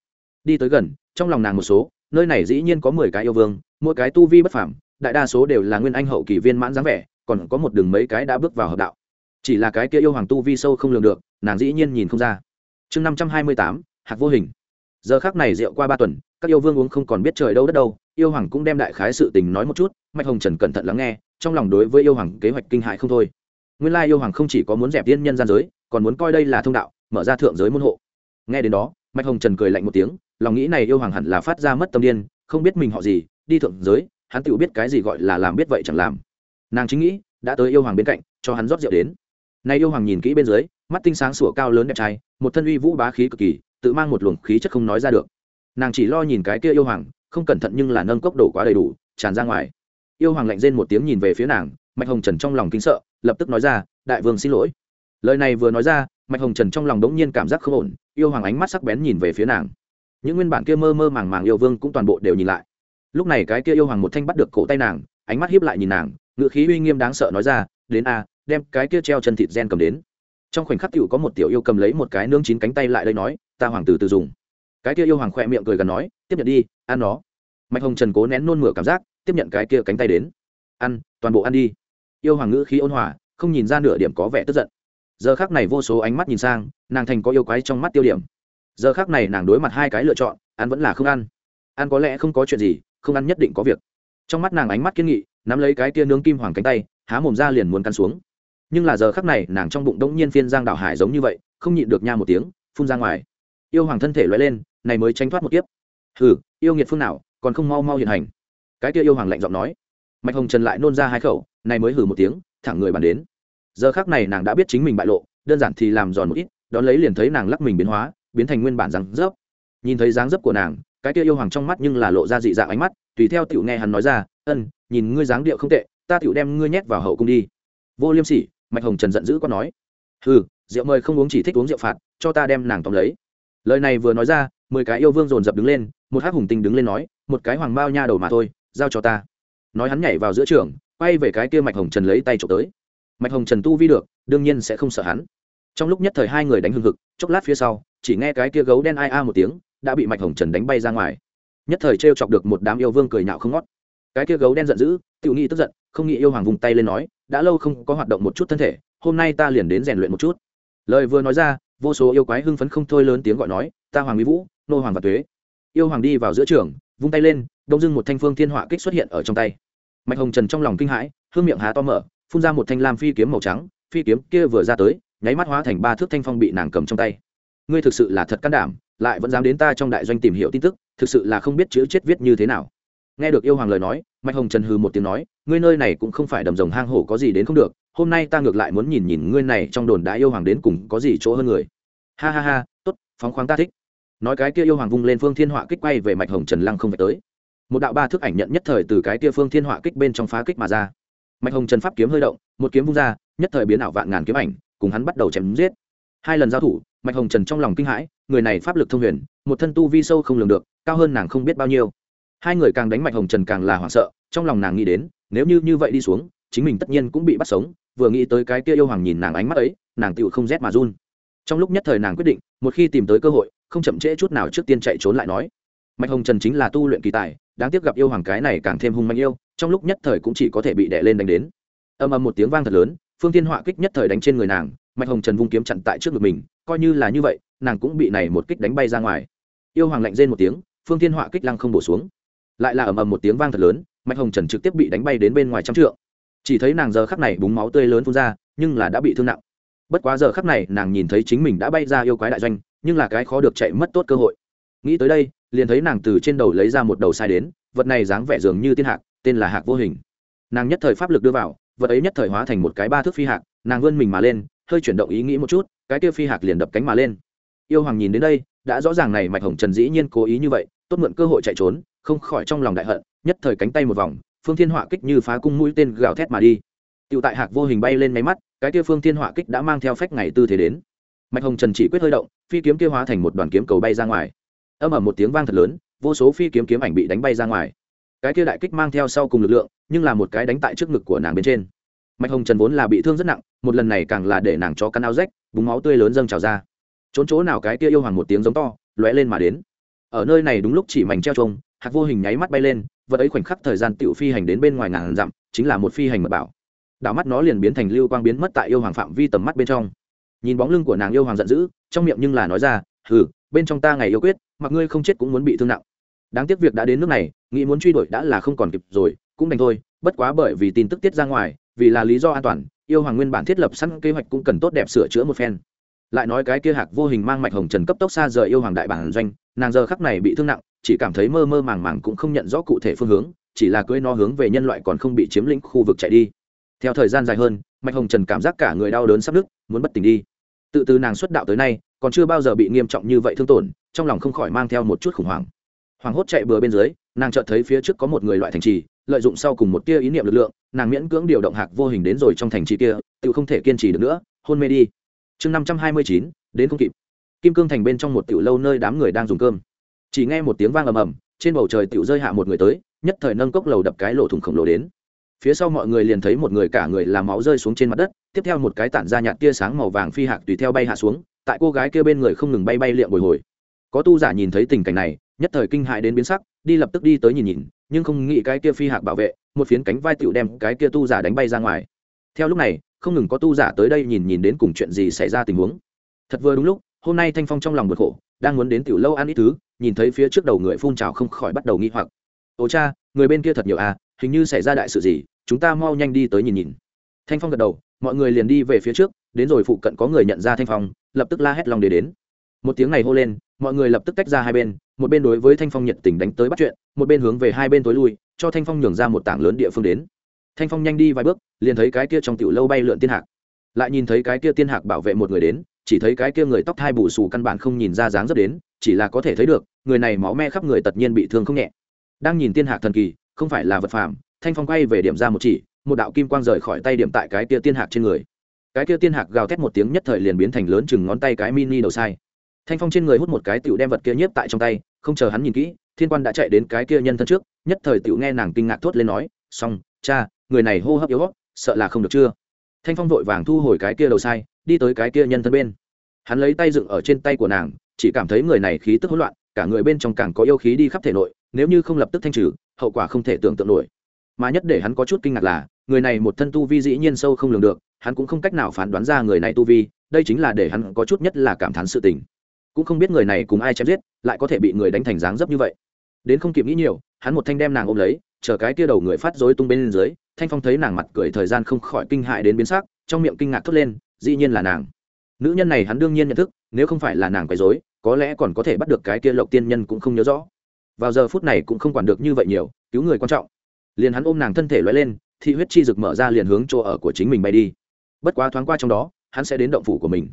Đi tới gần, trong lòng nàng một số, nơi này dĩ nhiên có mười cái yêu vương, mỗi cái tu vi bất phảm đại đa số đều là nguyên anh hậu kỳ viên mãn dáng vẻ, còn có một đường mấy cái đã bước vào hợp đạo. Chỉ là cái kia yêu hoàng tu vi sâu không lường được, nàng dĩ nhiên nhìn không ra. Chương năm trăm hai mươi tám hạt vô hình giờ khác này rượu qua ba tuần, các yêu vương uống không còn biết trời đâu đất đâu, yêu hoàng cũng đem đại khái sự tình nói một chút, mạch hồng trần cẩn thận lắng nghe, trong lòng đối với yêu hoàng kế hoạch kinh hại không thôi. Nguyên lai yêu hoàng không chỉ có muốn dẹp tiên nhân gian giới, còn muốn coi đây là thông đạo, mở ra thượng giới môn hộ. Nghe đến đó, mạch hồng trần cười lạnh một tiếng, lòng nghĩ này yêu hoàng hẳn là phát ra mất tâm điên, không biết mình họ gì, đi thượng giới, hắn tự biết cái gì gọi là làm biết vậy chẳng làm. Nàng chính nghĩ, đã tới yêu hoàng bên cạnh, cho hắn rót rượu đến. Nay yêu hoàng nhìn kỹ bên dưới, mắt tinh sáng sủa cao lớn đẹp trai, một thân uy vũ bá khí cực kỳ tự mang một luồng khí chất không nói ra được. Nàng chỉ lo nhìn cái kia yêu hoàng, không cẩn thận nhưng là nâng cốc đổ quá đầy đủ, tràn ra ngoài. Yêu hoàng lạnh rên một tiếng nhìn về phía nàng, mạch hồng trần trong lòng kinh sợ, lập tức nói ra, đại vương xin lỗi. Lời này vừa nói ra, mạch hồng trần trong lòng đống nhiên cảm giác không ổn, yêu hoàng ánh mắt sắc bén nhìn về phía nàng. Những nguyên bản kia mơ mơ màng màng yêu vương cũng toàn bộ đều nhìn lại. Lúc này cái kia yêu hoàng một thanh bắt được cổ tay nàng, ánh mắt hiếp lại nhìn nàng ngự khí uy nghiêm đáng sợ nói ra, đến a, đem cái kia treo chân thịt gen cầm đến. Trong khoảnh khắc cựu có một tiểu yêu cầm lấy một cái nương chín cánh tay lại đây nói ta hoàng tử từ dùng. Cái kia yêu hoàng khỏe miệng cười gần nói, tiếp nhận đi, ăn nó. Mạch hồng trần cố nén nôn mửa cảm giác, tiếp nhận cái kia cánh tay đến. Ăn, toàn bộ ăn đi. Yêu hoàng ngữ khí ôn hòa, không nhìn ra nửa điểm có vẻ tức giận. Giờ khác này vô số ánh mắt nhìn sang, nàng thành có yêu quái trong mắt tiêu điểm. Giờ khác này nàng đối mặt hai cái lựa chọn, ăn vẫn là không ăn. Ăn có lẽ không có chuyện gì, không ăn nhất định có việc. Trong mắt nàng ánh mắt kiên nghị, nắm lấy cái kia nướng kim hoàng cánh tay, há mồm ra liền muốn căn xuống. Nhưng là giờ khắc này nàng trong bụng đông nhiên phiên giang đạo hải giống như vậy, không nhịn được nha một tiếng, phun ra ngoài yêu hoàng thân thể loại lên, này mới tránh thoát một kiếp. Hừ, yêu nghiệt phương nào, còn không mau mau hiện hành. Cái kia yêu hoàng lạnh giọng nói. Mạch hồng trần lại nôn ra hai khẩu, này mới hừ một tiếng, thẳng người bàn đến. Giờ khác này nàng đã biết chính mình bại lộ, đơn giản thì làm giòn một ít, đón lấy liền thấy nàng lắc mình biến hóa, biến thành nguyên bản dáng dấp. Nhìn thấy dáng dấp của nàng, cái kia yêu hoàng trong mắt nhưng là lộ ra dị dạng ánh mắt, tùy theo tiểu nghe hắn nói ra, ân, nhìn ngươi dáng điệu không tệ, ta tiểu đem ngươi nhét vào hậu cung đi. Vô liêm sỉ, mạch hồng trần giận dữ quát nói. Hừ, rượu mời không uống chỉ thích uống rượu phạt, cho ta đem nàng tóm lấy lời này vừa nói ra, mười cái yêu vương dồn dập đứng lên, một hắc hùng tinh đứng lên nói, một cái hoàng bao nha đầu mà thôi, giao cho ta. Nói hắn nhảy vào giữa trường, quay về cái kia mạch hồng trần lấy tay trộm tới. Mạch hồng trần tu vi được, đương nhiên sẽ không sợ hắn. Trong lúc nhất thời hai người đánh hưng hực, chốc lát phía sau, chỉ nghe cái kia gấu đen ai a một tiếng, đã bị mạch hồng trần đánh bay ra ngoài. Nhất thời t r e o chọc được một đám yêu vương cười nhạo không ngót. Cái kia gấu đen giận dữ tự nghi tức giận, không nghĩ yêu hoàng vùng tay lên nói, đã lâu không có hoạt động một chút thân thể, hôm nay ta liền đến rèn luyện một chút. Lời vừa nói ra vô số yêu quái hưng phấn không thôi lớn tiếng gọi nói, ta hoàng mỹ vũ, nô hoàng và tuế. Yêu hoàng đi vào giữa trường, vung tay lên, đông dưng một thanh phương thiên họa kích xuất hiện ở trong tay. Mạch hồng trần trong lòng kinh hãi, hương miệng há to mở, phun ra một thanh lam phi kiếm màu trắng, phi kiếm kia vừa ra tới, nháy mắt hóa thành ba thước thanh phong bị nàng cầm trong tay. Ngươi thực sự là thật can đảm, lại vẫn dám đến ta trong đại doanh tìm hiểu tin tức, thực sự là không biết chữ chết viết như thế nào. Nghe được yêu hoàng lời nói, mạch hồng trần hừ một tiếng nói, ngươi nơi này cũng không phải đầm rồng hang hổ có gì đến không được hôm nay ta ngược lại muốn nhìn nhìn ngươi này trong đồn đã yêu hoàng đến cùng có gì chỗ hơn người. Ha ha ha, tốt, phóng khoáng ta thích. Nói cái kia yêu hoàng vung lên phương thiên họa kích quay về mạch hồng trần lăng không phải tới. Một đạo ba thức ảnh nhận nhất thời từ cái kia phương thiên họa kích bên trong phá kích mà ra. Mạch hồng trần pháp kiếm hơi động, một kiếm vung ra, nhất thời biến ảo vạn ngàn kiếm ảnh, cùng hắn bắt đầu chém giết. Hai lần giao thủ, mạch hồng trần trong lòng kinh hãi, người này pháp lực thông huyền, một thân tu vi sâu không lường được, cao hơn nàng không biết bao nhiêu. Hai người càng đánh mạch hồng trần càng là hoảng sợ, trong lòng nàng nghĩ đến, nếu như như vậy đi xuống, chính mình tất nhiên cũng bị bắt sống vừa nghĩ tới cái kia yêu hoàng nhìn nàng ánh mắt ấy, nàng tựu không rét mà run. Trong lúc nhất thời nàng quyết định, một khi tìm tới cơ hội, không chậm trễ chút nào trước tiên chạy trốn lại nói. Mạch hồng trần chính là tu luyện kỳ tài, đáng tiếc gặp yêu hoàng cái này càng thêm hung mạnh yêu, trong lúc nhất thời cũng chỉ có thể bị đè lên đánh đến. Âm âm một tiếng vang thật lớn, phương tiên họa kích nhất thời đánh trên người nàng, mạch hồng trần vung kiếm chặn tại trước ngực mình, coi như là như vậy, nàng cũng bị này một kích đánh bay ra ngoài. Yêu hoàng lạnh rên một tiếng, phương tiên họa kích lăng không bổ xuống. Lại là ầm ầm một tiếng vang thật lớn, mạch hồng trần trực tiếp bị đánh bay đến bên ngoài trăm trượng chỉ thấy nàng giờ khắc này búng máu tươi lớn phun ra, nhưng là đã bị thương nặng. Bất quá giờ khắc này, nàng nhìn thấy chính mình đã bay ra yêu quái đại doanh, nhưng là cái khó được chạy mất tốt cơ hội. Nghĩ tới đây, liền thấy nàng từ trên đầu lấy ra một đầu sai đến, vật này dáng vẻ dường như tiên hạc, tên là hạc vô hình. Nàng nhất thời pháp lực đưa vào, vật ấy nhất thời hóa thành một cái ba thước phi hạc, nàng vươn mình mà lên, hơi chuyển động ý nghĩ một chút, cái kia phi hạc liền đập cánh mà lên. Yêu hoàng nhìn đến đây, đã rõ ràng này mạch hồng trần dĩ nhiên cố ý như vậy, tốt mượn cơ hội chạy trốn, không khỏi trong lòng đại hận, nhất thời cánh tay một vòng phương thiên họa kích như phá cung mũi tên gào thét mà đi. Tựu tại hạc vô hình bay lên máy mắt, cái kia phương thiên họa kích đã mang theo phách ngày tư thế đến. Mạch hồng trần chỉ quyết hơi động, phi kiếm kia hóa thành một đoàn kiếm cầu bay ra ngoài. Âm ẩm một tiếng vang thật lớn, vô số phi kiếm kiếm ảnh bị đánh bay ra ngoài. Cái kia đại kích mang theo sau cùng lực lượng, nhưng là một cái đánh tại trước ngực của nàng bên trên. Mạch hồng trần vốn là bị thương rất nặng, một lần này càng là để nàng cho căn áo rách, búng máu tươi lớn dâng trào ra. Trốn chỗ nào cái kia yêu hoàng một tiếng giống to, lóe lên mà đến. Ở nơi này đúng lúc chỉ mảnh treo trông hạc vô hình nháy mắt bay lên, vật ấy khoảnh khắc thời gian tựu phi hành đến bên ngoài ngàn dặm, chính là một phi hành mật bảo. Đảo mắt nó liền biến thành lưu quang biến mất tại yêu hoàng phạm vi tầm mắt bên trong. Nhìn bóng lưng của nàng yêu hoàng giận dữ, trong miệng nhưng là nói ra, hừ, bên trong ta ngày yêu quyết, mặc ngươi không chết cũng muốn bị thương nặng. Đáng tiếc việc đã đến nước này, nghĩ muốn truy đuổi đã là không còn kịp rồi, cũng đành thôi, bất quá bởi vì tin tức tiết ra ngoài, vì là lý do an toàn, yêu hoàng nguyên bản thiết lập sẵn kế hoạch cũng cần tốt đẹp sửa chữa một phen. Lại nói cái kia hạc vô hình mang mạch hồng trần cấp tốc xa rời yêu hoàng đại bản doanh, nàng giờ khắc này bị thương nặng chỉ cảm thấy mơ mơ màng màng cũng không nhận rõ cụ thể phương hướng chỉ là cưỡi nó hướng về nhân loại còn không bị chiếm lĩnh khu vực chạy đi. Theo thời gian dài hơn mạch hồng trần cảm giác cả người đau đớn sắp đứt, muốn bất tỉnh đi. Tự từ nàng xuất đạo tới nay còn chưa bao giờ bị nghiêm trọng như vậy thương tổn trong lòng không khỏi mang theo một chút khủng hoảng. Hoàng hốt chạy bừa bên dưới nàng chợt thấy phía trước có một người loại thành trì lợi dụng sau cùng một tia ý niệm lực lượng nàng miễn cưỡng điều động hạc vô hình đến rồi trong thành trì kia tự không thể kiên trì được nữa hôn mê đi. Chương năm trăm hai mươi chín đến không kịp. Kim cương thành bên trong một tiểu lâu nơi đám người đang dùng cơm chỉ nghe một tiếng vang ầm ầm, trên bầu trời tiểu rơi hạ một người tới, nhất thời nâng cốc lầu đập cái lỗ thủng khổng lồ đến. Phía sau mọi người liền thấy một người cả người làm máu rơi xuống trên mặt đất, tiếp theo một cái tản ra nhạt tia sáng màu vàng phi hạc tùy theo bay hạ xuống, tại cô gái kia bên người không ngừng bay bay liệm bồi hồi. Có tu giả nhìn thấy tình cảnh này, nhất thời kinh hại đến biến sắc, đi lập tức đi tới nhìn nhìn, nhưng không nghĩ cái kia phi hạc bảo vệ, một phiến cánh vai tựu đem cái kia tu giả đánh bay ra ngoài. Theo lúc này, không ngừng có tu giả tới đây nhìn nhìn đến cùng chuyện gì xảy ra tình huống. Thật vừa đúng lúc, hôm nay thanh phong trong lòng bực khổ đang muốn đến tiểu lâu ăn ít thứ, nhìn thấy phía trước đầu người phun trào không khỏi bắt đầu nghi hoặc. Ồ cha, người bên kia thật nhiều à hình như xảy ra đại sự gì, chúng ta mau nhanh đi tới nhìn nhìn. Thanh phong gật đầu, mọi người liền đi về phía trước, đến rồi phụ cận có người nhận ra thanh phong, lập tức la hét lòng để đến. Một tiếng này hô lên, mọi người lập tức tách ra hai bên, một bên đối với thanh phong nhiệt tình đánh tới bắt chuyện, một bên hướng về hai bên tối lui, cho thanh phong nhường ra một tảng lớn địa phương đến. Thanh phong nhanh đi vài bước, liền thấy cái kia trong tiểu lâu bay lượn tiên hạc. Lại nhìn thấy cái kia tiên hạc bảo vệ một người đến chỉ thấy cái kia người tóc thai bù xù căn bản không nhìn ra dáng rất đến, chỉ là có thể thấy được, người này máu me khắp người tất nhiên bị thương không nhẹ. Đang nhìn tiên hạc thần kỳ, không phải là vật phàm, thanh phong quay về điểm ra một chỉ, một đạo kim quang rời khỏi tay điểm tại cái kia tiên hạc trên người. Cái kia tiên hạc gào thét một tiếng nhất thời liền biến thành lớn chừng ngón tay cái mini đầu sai. Thanh phong trên người hút một cái tiểu đem vật kia nhiếp tại trong tay, không chờ hắn nhìn kỹ, thiên quan đã chạy đến cái kia nhân thân trước, nhất thời tiểu nghe nàng kinh ngạc thốt lên nói, xong, cha, người này hô hấp yếu sợ là không được chưa? Thanh phong vội vàng thu hồi cái kia đầu sai, đi tới cái kia nhân thân bên hắn lấy tay dựng ở trên tay của nàng, chỉ cảm thấy người này khí tức hỗn loạn, cả người bên trong càng có yêu khí đi khắp thể nội, nếu như không lập tức thanh trừ, hậu quả không thể tưởng tượng nổi. Mà nhất để hắn có chút kinh ngạc là, người này một thân tu vi dĩ nhiên sâu không lường được, hắn cũng không cách nào phán đoán ra người này tu vi, đây chính là để hắn có chút nhất là cảm thán sự tình. Cũng không biết người này cùng ai chém giết, lại có thể bị người đánh thành dáng dấp như vậy. Đến không kịp nghĩ nhiều, hắn một thanh đem nàng ôm lấy, chờ cái kia đầu người phát rối tung bên dưới, thanh phong thấy nàng mặt cười thời gian không khỏi kinh hại đến biến sắc, trong miệng kinh ngạc thốt lên, dĩ nhiên là nàng nữ nhân này hắn đương nhiên nhận thức, nếu không phải là nàng quấy rối, có lẽ còn có thể bắt được cái kia lộc tiên nhân cũng không nhớ rõ. Vào giờ phút này cũng không quản được như vậy nhiều, cứu người quan trọng. Liền hắn ôm nàng thân thể loay lên, thị huyết chi rực mở ra liền hướng chỗ ở của chính mình bay đi. Bất quá thoáng qua trong đó, hắn sẽ đến động phủ của mình.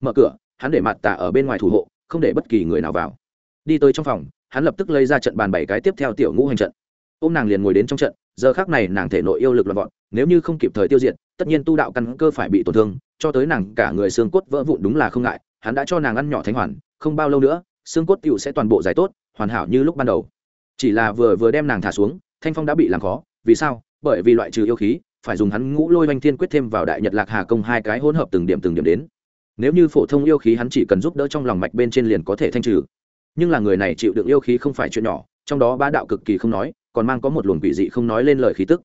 Mở cửa, hắn để mặt tà ở bên ngoài thủ hộ, không để bất kỳ người nào vào. Đi tới trong phòng, hắn lập tức lấy ra trận bàn bảy cái tiếp theo tiểu ngũ hành trận. Ôm nàng liền ngồi đến trong trận, giờ khác này nàng thể nội yêu lực loạn vọt, nếu như không kịp thời tiêu diệt tất nhiên tu đạo căn cơ phải bị tổn thương, cho tới nàng cả người xương cốt vỡ vụn đúng là không ngại, hắn đã cho nàng ăn nhỏ thánh hoàn, không bao lâu nữa, xương cốt tựu sẽ toàn bộ giải tốt, hoàn hảo như lúc ban đầu. Chỉ là vừa vừa đem nàng thả xuống, thanh phong đã bị làm khó, vì sao? Bởi vì loại trừ yêu khí, phải dùng hắn ngũ lôi oanh thiên quyết thêm vào đại nhật lạc hà công hai cái hỗn hợp từng điểm từng điểm đến. Nếu như phổ thông yêu khí hắn chỉ cần giúp đỡ trong lòng mạch bên trên liền có thể thanh trừ. Nhưng là người này chịu đựng yêu khí không phải chuyện nhỏ, trong đó bá đạo cực kỳ không nói, còn mang có một luồng quỷ dị không nói lên lời khí tức.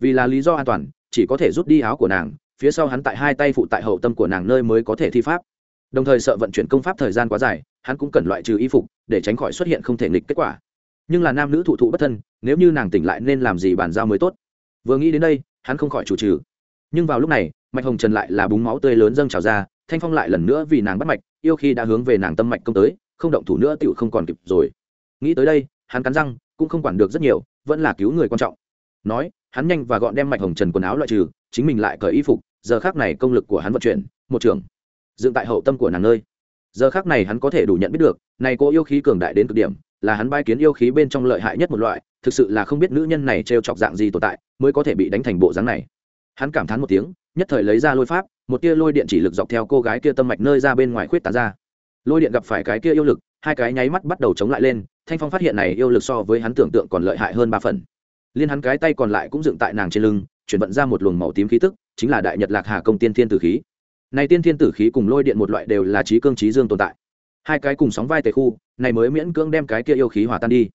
Vì là lý do an toàn chỉ có thể rút đi áo của nàng, phía sau hắn tại hai tay phụ tại hậu tâm của nàng nơi mới có thể thi pháp. Đồng thời sợ vận chuyển công pháp thời gian quá dài, hắn cũng cần loại trừ y phục, để tránh khỏi xuất hiện không thể nghịch kết quả. Nhưng là nam nữ thụ thụ bất thân, nếu như nàng tỉnh lại nên làm gì bàn giao mới tốt? Vừa nghĩ đến đây, hắn không khỏi chủ trừ. Nhưng vào lúc này, mạch hồng trần lại là búng máu tươi lớn dâng trào ra, thanh phong lại lần nữa vì nàng bắt mạch, yêu khi đã hướng về nàng tâm mạch công tới, không động thủ nữa tựu không còn kịp rồi. Nghĩ tới đây, hắn cắn răng, cũng không quản được rất nhiều, vẫn là cứu người quan trọng. Nói hắn nhanh và gọn đem mạch hồng trần quần áo loại trừ, chính mình lại cởi y phục, giờ khác này công lực của hắn vận chuyển, một trường. Dựng tại hậu tâm của nàng nơi. Giờ khác này hắn có thể đủ nhận biết được, này cô yêu khí cường đại đến cực điểm, là hắn bai kiến yêu khí bên trong lợi hại nhất một loại, thực sự là không biết nữ nhân này t chọc dạng gì tồn tại, mới có thể bị đánh thành bộ dáng này. Hắn cảm thán một tiếng, nhất thời lấy ra lôi pháp, một tia lôi điện chỉ lực dọc theo cô gái kia tâm mạch nơi ra bên ngoài khuyết tán ra. Lôi điện gặp phải cái kia yêu lực, hai cái nháy mắt bắt đầu chống lại lên, thanh phong phát hiện này yêu lực so với hắn tưởng tượng còn lợi hại hơn ba phần liên hắn cái tay còn lại cũng dựng tại nàng trên lưng, chuyển vận ra một luồng màu tím khí tức, chính là đại nhật lạc hà công tiên thiên tử khí. Này tiên thiên tử khí cùng lôi điện một loại đều là trí cương trí dương tồn tại. Hai cái cùng sóng vai tề khu, này mới miễn cưỡng đem cái kia yêu khí hòa tan đi.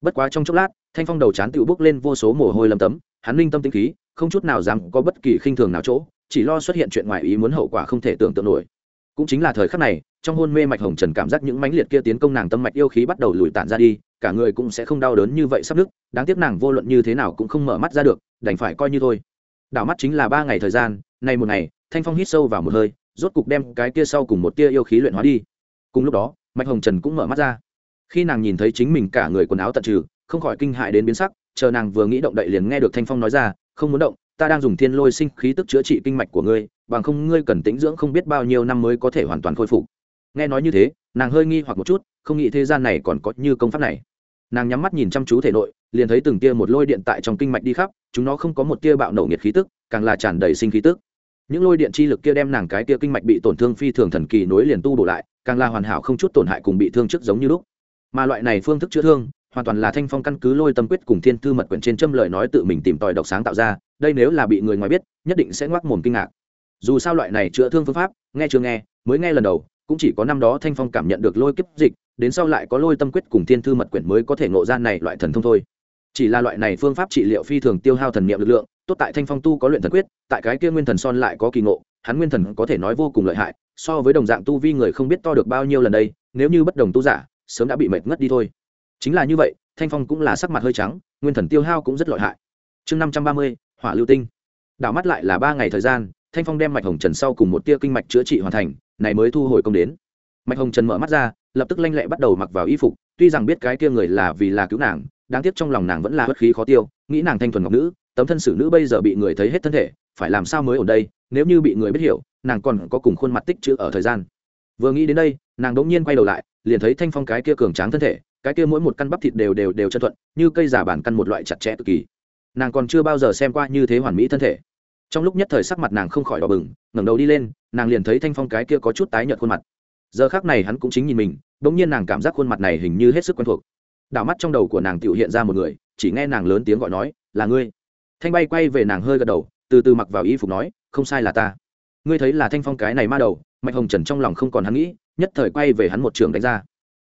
Bất quá trong chốc lát, thanh phong đầu chán tựu bốc lên vô số mồ hôi lầm tấm, hắn linh tâm tinh khí, không chút nào dám có bất kỳ khinh thường nào chỗ, chỉ lo xuất hiện chuyện ngoài ý muốn hậu quả không thể tưởng tượng nổi. Cũng chính là thời khắc này, trong hôn mê mạch hồng trần cảm giác những mãnh liệt kia tiến công nàng tâm mạch yêu khí bắt đầu lùi tản ra đi, cả người cũng sẽ không đau đớn như vậy sắp nứt đáng tiếc nàng vô luận như thế nào cũng không mở mắt ra được, đành phải coi như thôi. Đảo mắt chính là ba ngày thời gian, nay một ngày, thanh phong hít sâu vào một hơi, rốt cục đem cái kia sau cùng một tia yêu khí luyện hóa đi. Cùng lúc đó, mạch hồng trần cũng mở mắt ra. Khi nàng nhìn thấy chính mình cả người quần áo tận trừ, không khỏi kinh hại đến biến sắc, chờ nàng vừa nghĩ động đậy liền nghe được thanh phong nói ra, không muốn động, ta đang dùng thiên lôi sinh khí tức chữa trị kinh mạch của ngươi, bằng không ngươi cần tĩnh dưỡng không biết bao nhiêu năm mới có thể hoàn toàn khôi phục. Nghe nói như thế, nàng hơi nghi hoặc một chút, không nghĩ thế gian này còn có như công pháp này nàng nhắm mắt nhìn chăm chú thể nội, liền thấy từng tia một lôi điện tại trong kinh mạch đi khắp, chúng nó không có một tia bạo nổ nhiệt khí tức, càng là tràn đầy sinh khí tức. Những lôi điện chi lực kia đem nàng cái tia kinh mạch bị tổn thương phi thường thần kỳ nối liền tu bổ lại, càng là hoàn hảo không chút tổn hại cùng bị thương trước giống như lúc. Mà loại này phương thức chữa thương, hoàn toàn là thanh phong căn cứ lôi tâm quyết cùng thiên thư mật quyển trên châm lời nói tự mình tìm tòi độc sáng tạo ra, đây nếu là bị người ngoài biết, nhất định sẽ ngoác mồm kinh ngạc. Dù sao loại này chữa thương phương pháp, nghe chưa nghe, mới nghe lần đầu, cũng chỉ có năm đó thanh phong cảm nhận được lôi kiếp dịch đến sau lại có lôi tâm quyết cùng thiên thư mật quyển mới có thể ngộ ra này loại thần thông thôi. Chỉ là loại này phương pháp trị liệu phi thường tiêu hao thần niệm lực lượng, tốt tại thanh phong tu có luyện thần quyết, tại cái kia nguyên thần son lại có kỳ ngộ, hắn nguyên thần có thể nói vô cùng lợi hại, so với đồng dạng tu vi người không biết to được bao nhiêu lần đây, nếu như bất đồng tu giả, sớm đã bị mệt ngất đi thôi. Chính là như vậy, thanh phong cũng là sắc mặt hơi trắng, nguyên thần tiêu hao cũng rất lợi hại. Chương năm trăm ba mươi, hỏa lưu tinh. Đảo mắt lại là ba ngày thời gian, thanh phong đem mạch hồng trần sau cùng một tia kinh mạch chữa trị hoàn thành, này mới thu hồi công đến. Mạch hồng trần mở mắt ra lập tức lanh lẹ bắt đầu mặc vào y phục, tuy rằng biết cái kia người là vì là cứu nàng, đáng tiếc trong lòng nàng vẫn là bất khí khó tiêu, nghĩ nàng thanh thuần ngọc nữ, tấm thân xử nữ bây giờ bị người thấy hết thân thể, phải làm sao mới ở đây, nếu như bị người biết hiểu, nàng còn có cùng khuôn mặt tích chữ ở thời gian. Vừa nghĩ đến đây, nàng đ ỗ n g nhiên quay đầu lại, liền thấy thanh phong cái kia cường tráng thân thể, cái kia mỗi một căn bắp thịt đều đều đều chân thuận, như cây giả bản căn một loại chặt chẽ cực kỳ. Nàng còn chưa bao giờ xem qua như thế hoàn mỹ thân thể. Trong lúc nhất thời sắc mặt nàng không khỏi đỏ bừng, ngẩng đầu đi lên, nàng liền thấy thanh phong cái kia có chút tái nhợt khuôn mặt giờ khác này hắn cũng chính nhìn mình đ ỗ n g nhiên nàng cảm giác khuôn mặt này hình như hết sức quen thuộc. Đảo mắt trong đầu của nàng tự hiện ra một người, chỉ nghe nàng lớn tiếng gọi nói, là ngươi. Thanh bay quay về nàng hơi gật đầu, từ từ mặc vào y phục nói, không sai là ta. Ngươi thấy là thanh phong cái này ma đầu? Mạch hồng trần trong lòng không còn hắn nghĩ, nhất thời quay về hắn một trường đánh ra.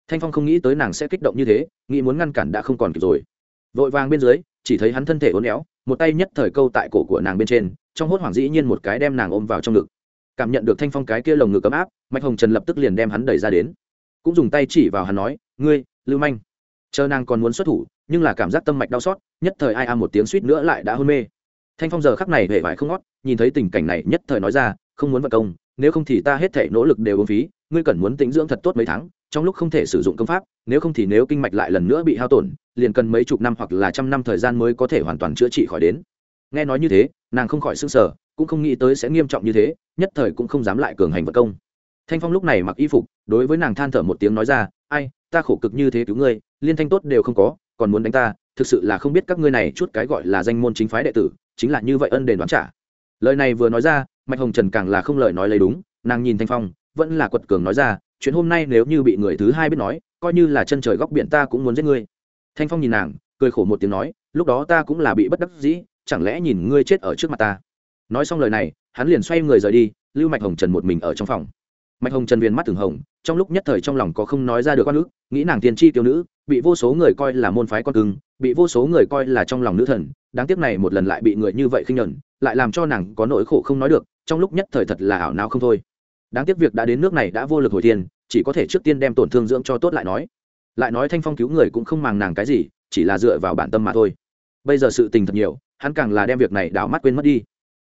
Thanh phong không nghĩ tới nàng sẽ kích động như thế, nghĩ muốn ngăn cản đã không còn kịp rồi. Vội vàng bên dưới, chỉ thấy hắn thân thể uốn éo, một tay nhất thời câu tại cổ của nàng bên trên, trong hốt hoảng dĩ nhiên một cái đem nàng ôm vào trong ngực cảm nhận được thanh phong cái kia lồng ngực ấm áp, mạch hồng trần lập tức liền đem hắn đẩy ra đến. Cũng dùng tay chỉ vào hắn nói, ngươi, lưu manh. Chờ nàng còn muốn xuất thủ, nhưng là cảm giác tâm mạch đau xót, nhất thời ai a một tiếng suýt nữa lại đã hôn mê. Thanh phong giờ khắc này hề vải không ngót, nhìn thấy tình cảnh này nhất thời nói ra, không muốn vận công, nếu không thì ta hết thể nỗ lực đều uống phí, ngươi cần muốn tĩnh dưỡng thật tốt mấy tháng, trong lúc không thể sử dụng công pháp, nếu không thì nếu kinh mạch lại lần nữa bị hao tổn, liền cần mấy chục năm hoặc là trăm năm thời gian mới có thể hoàn toàn chữa trị khỏi đến. Nghe nói như thế, nàng không khỏi s ư n g sở cũng không nghĩ tới sẽ nghiêm trọng như thế nhất thời cũng không dám lại cường hành vật công. Thanh phong lúc này mặc y phục, đối với nàng than thở một tiếng nói ra, ai, ta khổ cực như thế cứu ngươi, liên thanh tốt đều không có, còn muốn đánh ta, thực sự là không biết các ngươi này chút cái gọi là danh môn chính phái đệ tử, chính là như vậy ân đền đoán trả. Lời này vừa nói ra, mạch hồng trần càng là không lời nói lấy đúng, nàng nhìn thanh phong, vẫn là quật cường nói ra, chuyện hôm nay nếu như bị người thứ hai biết nói, coi như là chân trời góc biển ta cũng muốn giết ngươi. Thanh phong nhìn nàng, cười khổ một tiếng nói, lúc đó ta cũng là bị bất đắc dĩ, chẳng lẽ nhìn ngươi chết ở trước mặt ta? Nói xong lời này hắn liền xoay người rời đi, lưu mạch hồng trần một mình ở trong phòng. Mạch hồng trần viên mắt thường hồng, trong lúc nhất thời trong lòng có không nói ra được con nữ nghĩ nàng tiên tri tiêu nữ, bị vô số người coi là môn phái con cưng, bị vô số người coi là trong lòng nữ thần, đáng tiếc này một lần lại bị người như vậy khinh nhẫn, lại làm cho nàng có nỗi khổ không nói được, trong lúc nhất thời thật là ảo não không thôi. Đáng tiếc việc đã đến nước này đã vô lực hồi thiên, chỉ có thể trước tiên đem tổn thương dưỡng cho tốt lại nói. Lại nói thanh phong cứu người cũng không màng nàng cái gì, chỉ là dựa vào bản tâm mà thôi. Bây giờ sự tình thật nhiều, hắn càng là đem việc này đảo mắt quên mất đi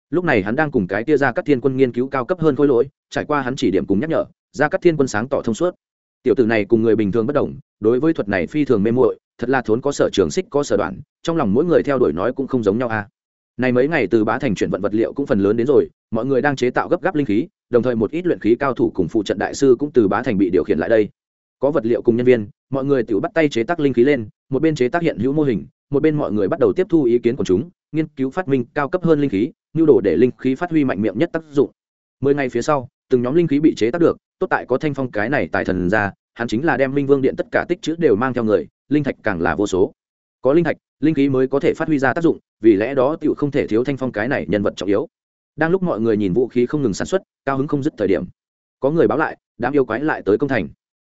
lúc này hắn đang cùng cái tia ra các thiên quân nghiên cứu cao cấp hơn khối lỗi, trải qua hắn chỉ điểm cùng nhắc nhở ra các thiên quân sáng tỏ thông suốt. Tiểu tử này cùng người bình thường bất đồng, đối với thuật này phi thường mê muội, thật là thốn có sở trường xích có sở đoạn, trong lòng mỗi người theo đuổi nói cũng không giống nhau a. À. này mấy ngày từ bá thành chuyển vận vật liệu cũng phần lớn đến rồi, mọi người đang chế tạo gấp gáp linh khí, đồng thời một ít luyện khí cao thủ cùng phụ trận đại sư cũng từ bá thành bị điều khiển lại đây. Có vật liệu cùng nhân viên, mọi người tự bắt tay chế tác linh khí lên, một bên chế tác hiện hữu mô hình, một bên mọi người bắt đầu tiếp thu ý kiến của chúng, nghiên cứu phát minh cao cấp hơn linh khí nhu đồ để linh khí phát huy mạnh miệng nhất tác dụng. Mười ngày phía sau, từng nhóm linh khí bị chế tác được, tốt tại có thanh phong cái này tại thần ra, hắn chính là đem minh vương điện tất cả tích chữ đều mang theo người, linh thạch càng là vô số. Có linh thạch, linh khí mới có thể phát huy ra tác dụng, vì lẽ đó tựu không thể thiếu thanh phong cái này nhân vật trọng yếu. Đang lúc mọi người nhìn vũ khí không ngừng sản xuất, cao hứng không dứt thời điểm, có người báo lại, đám yêu quái lại tới công thành.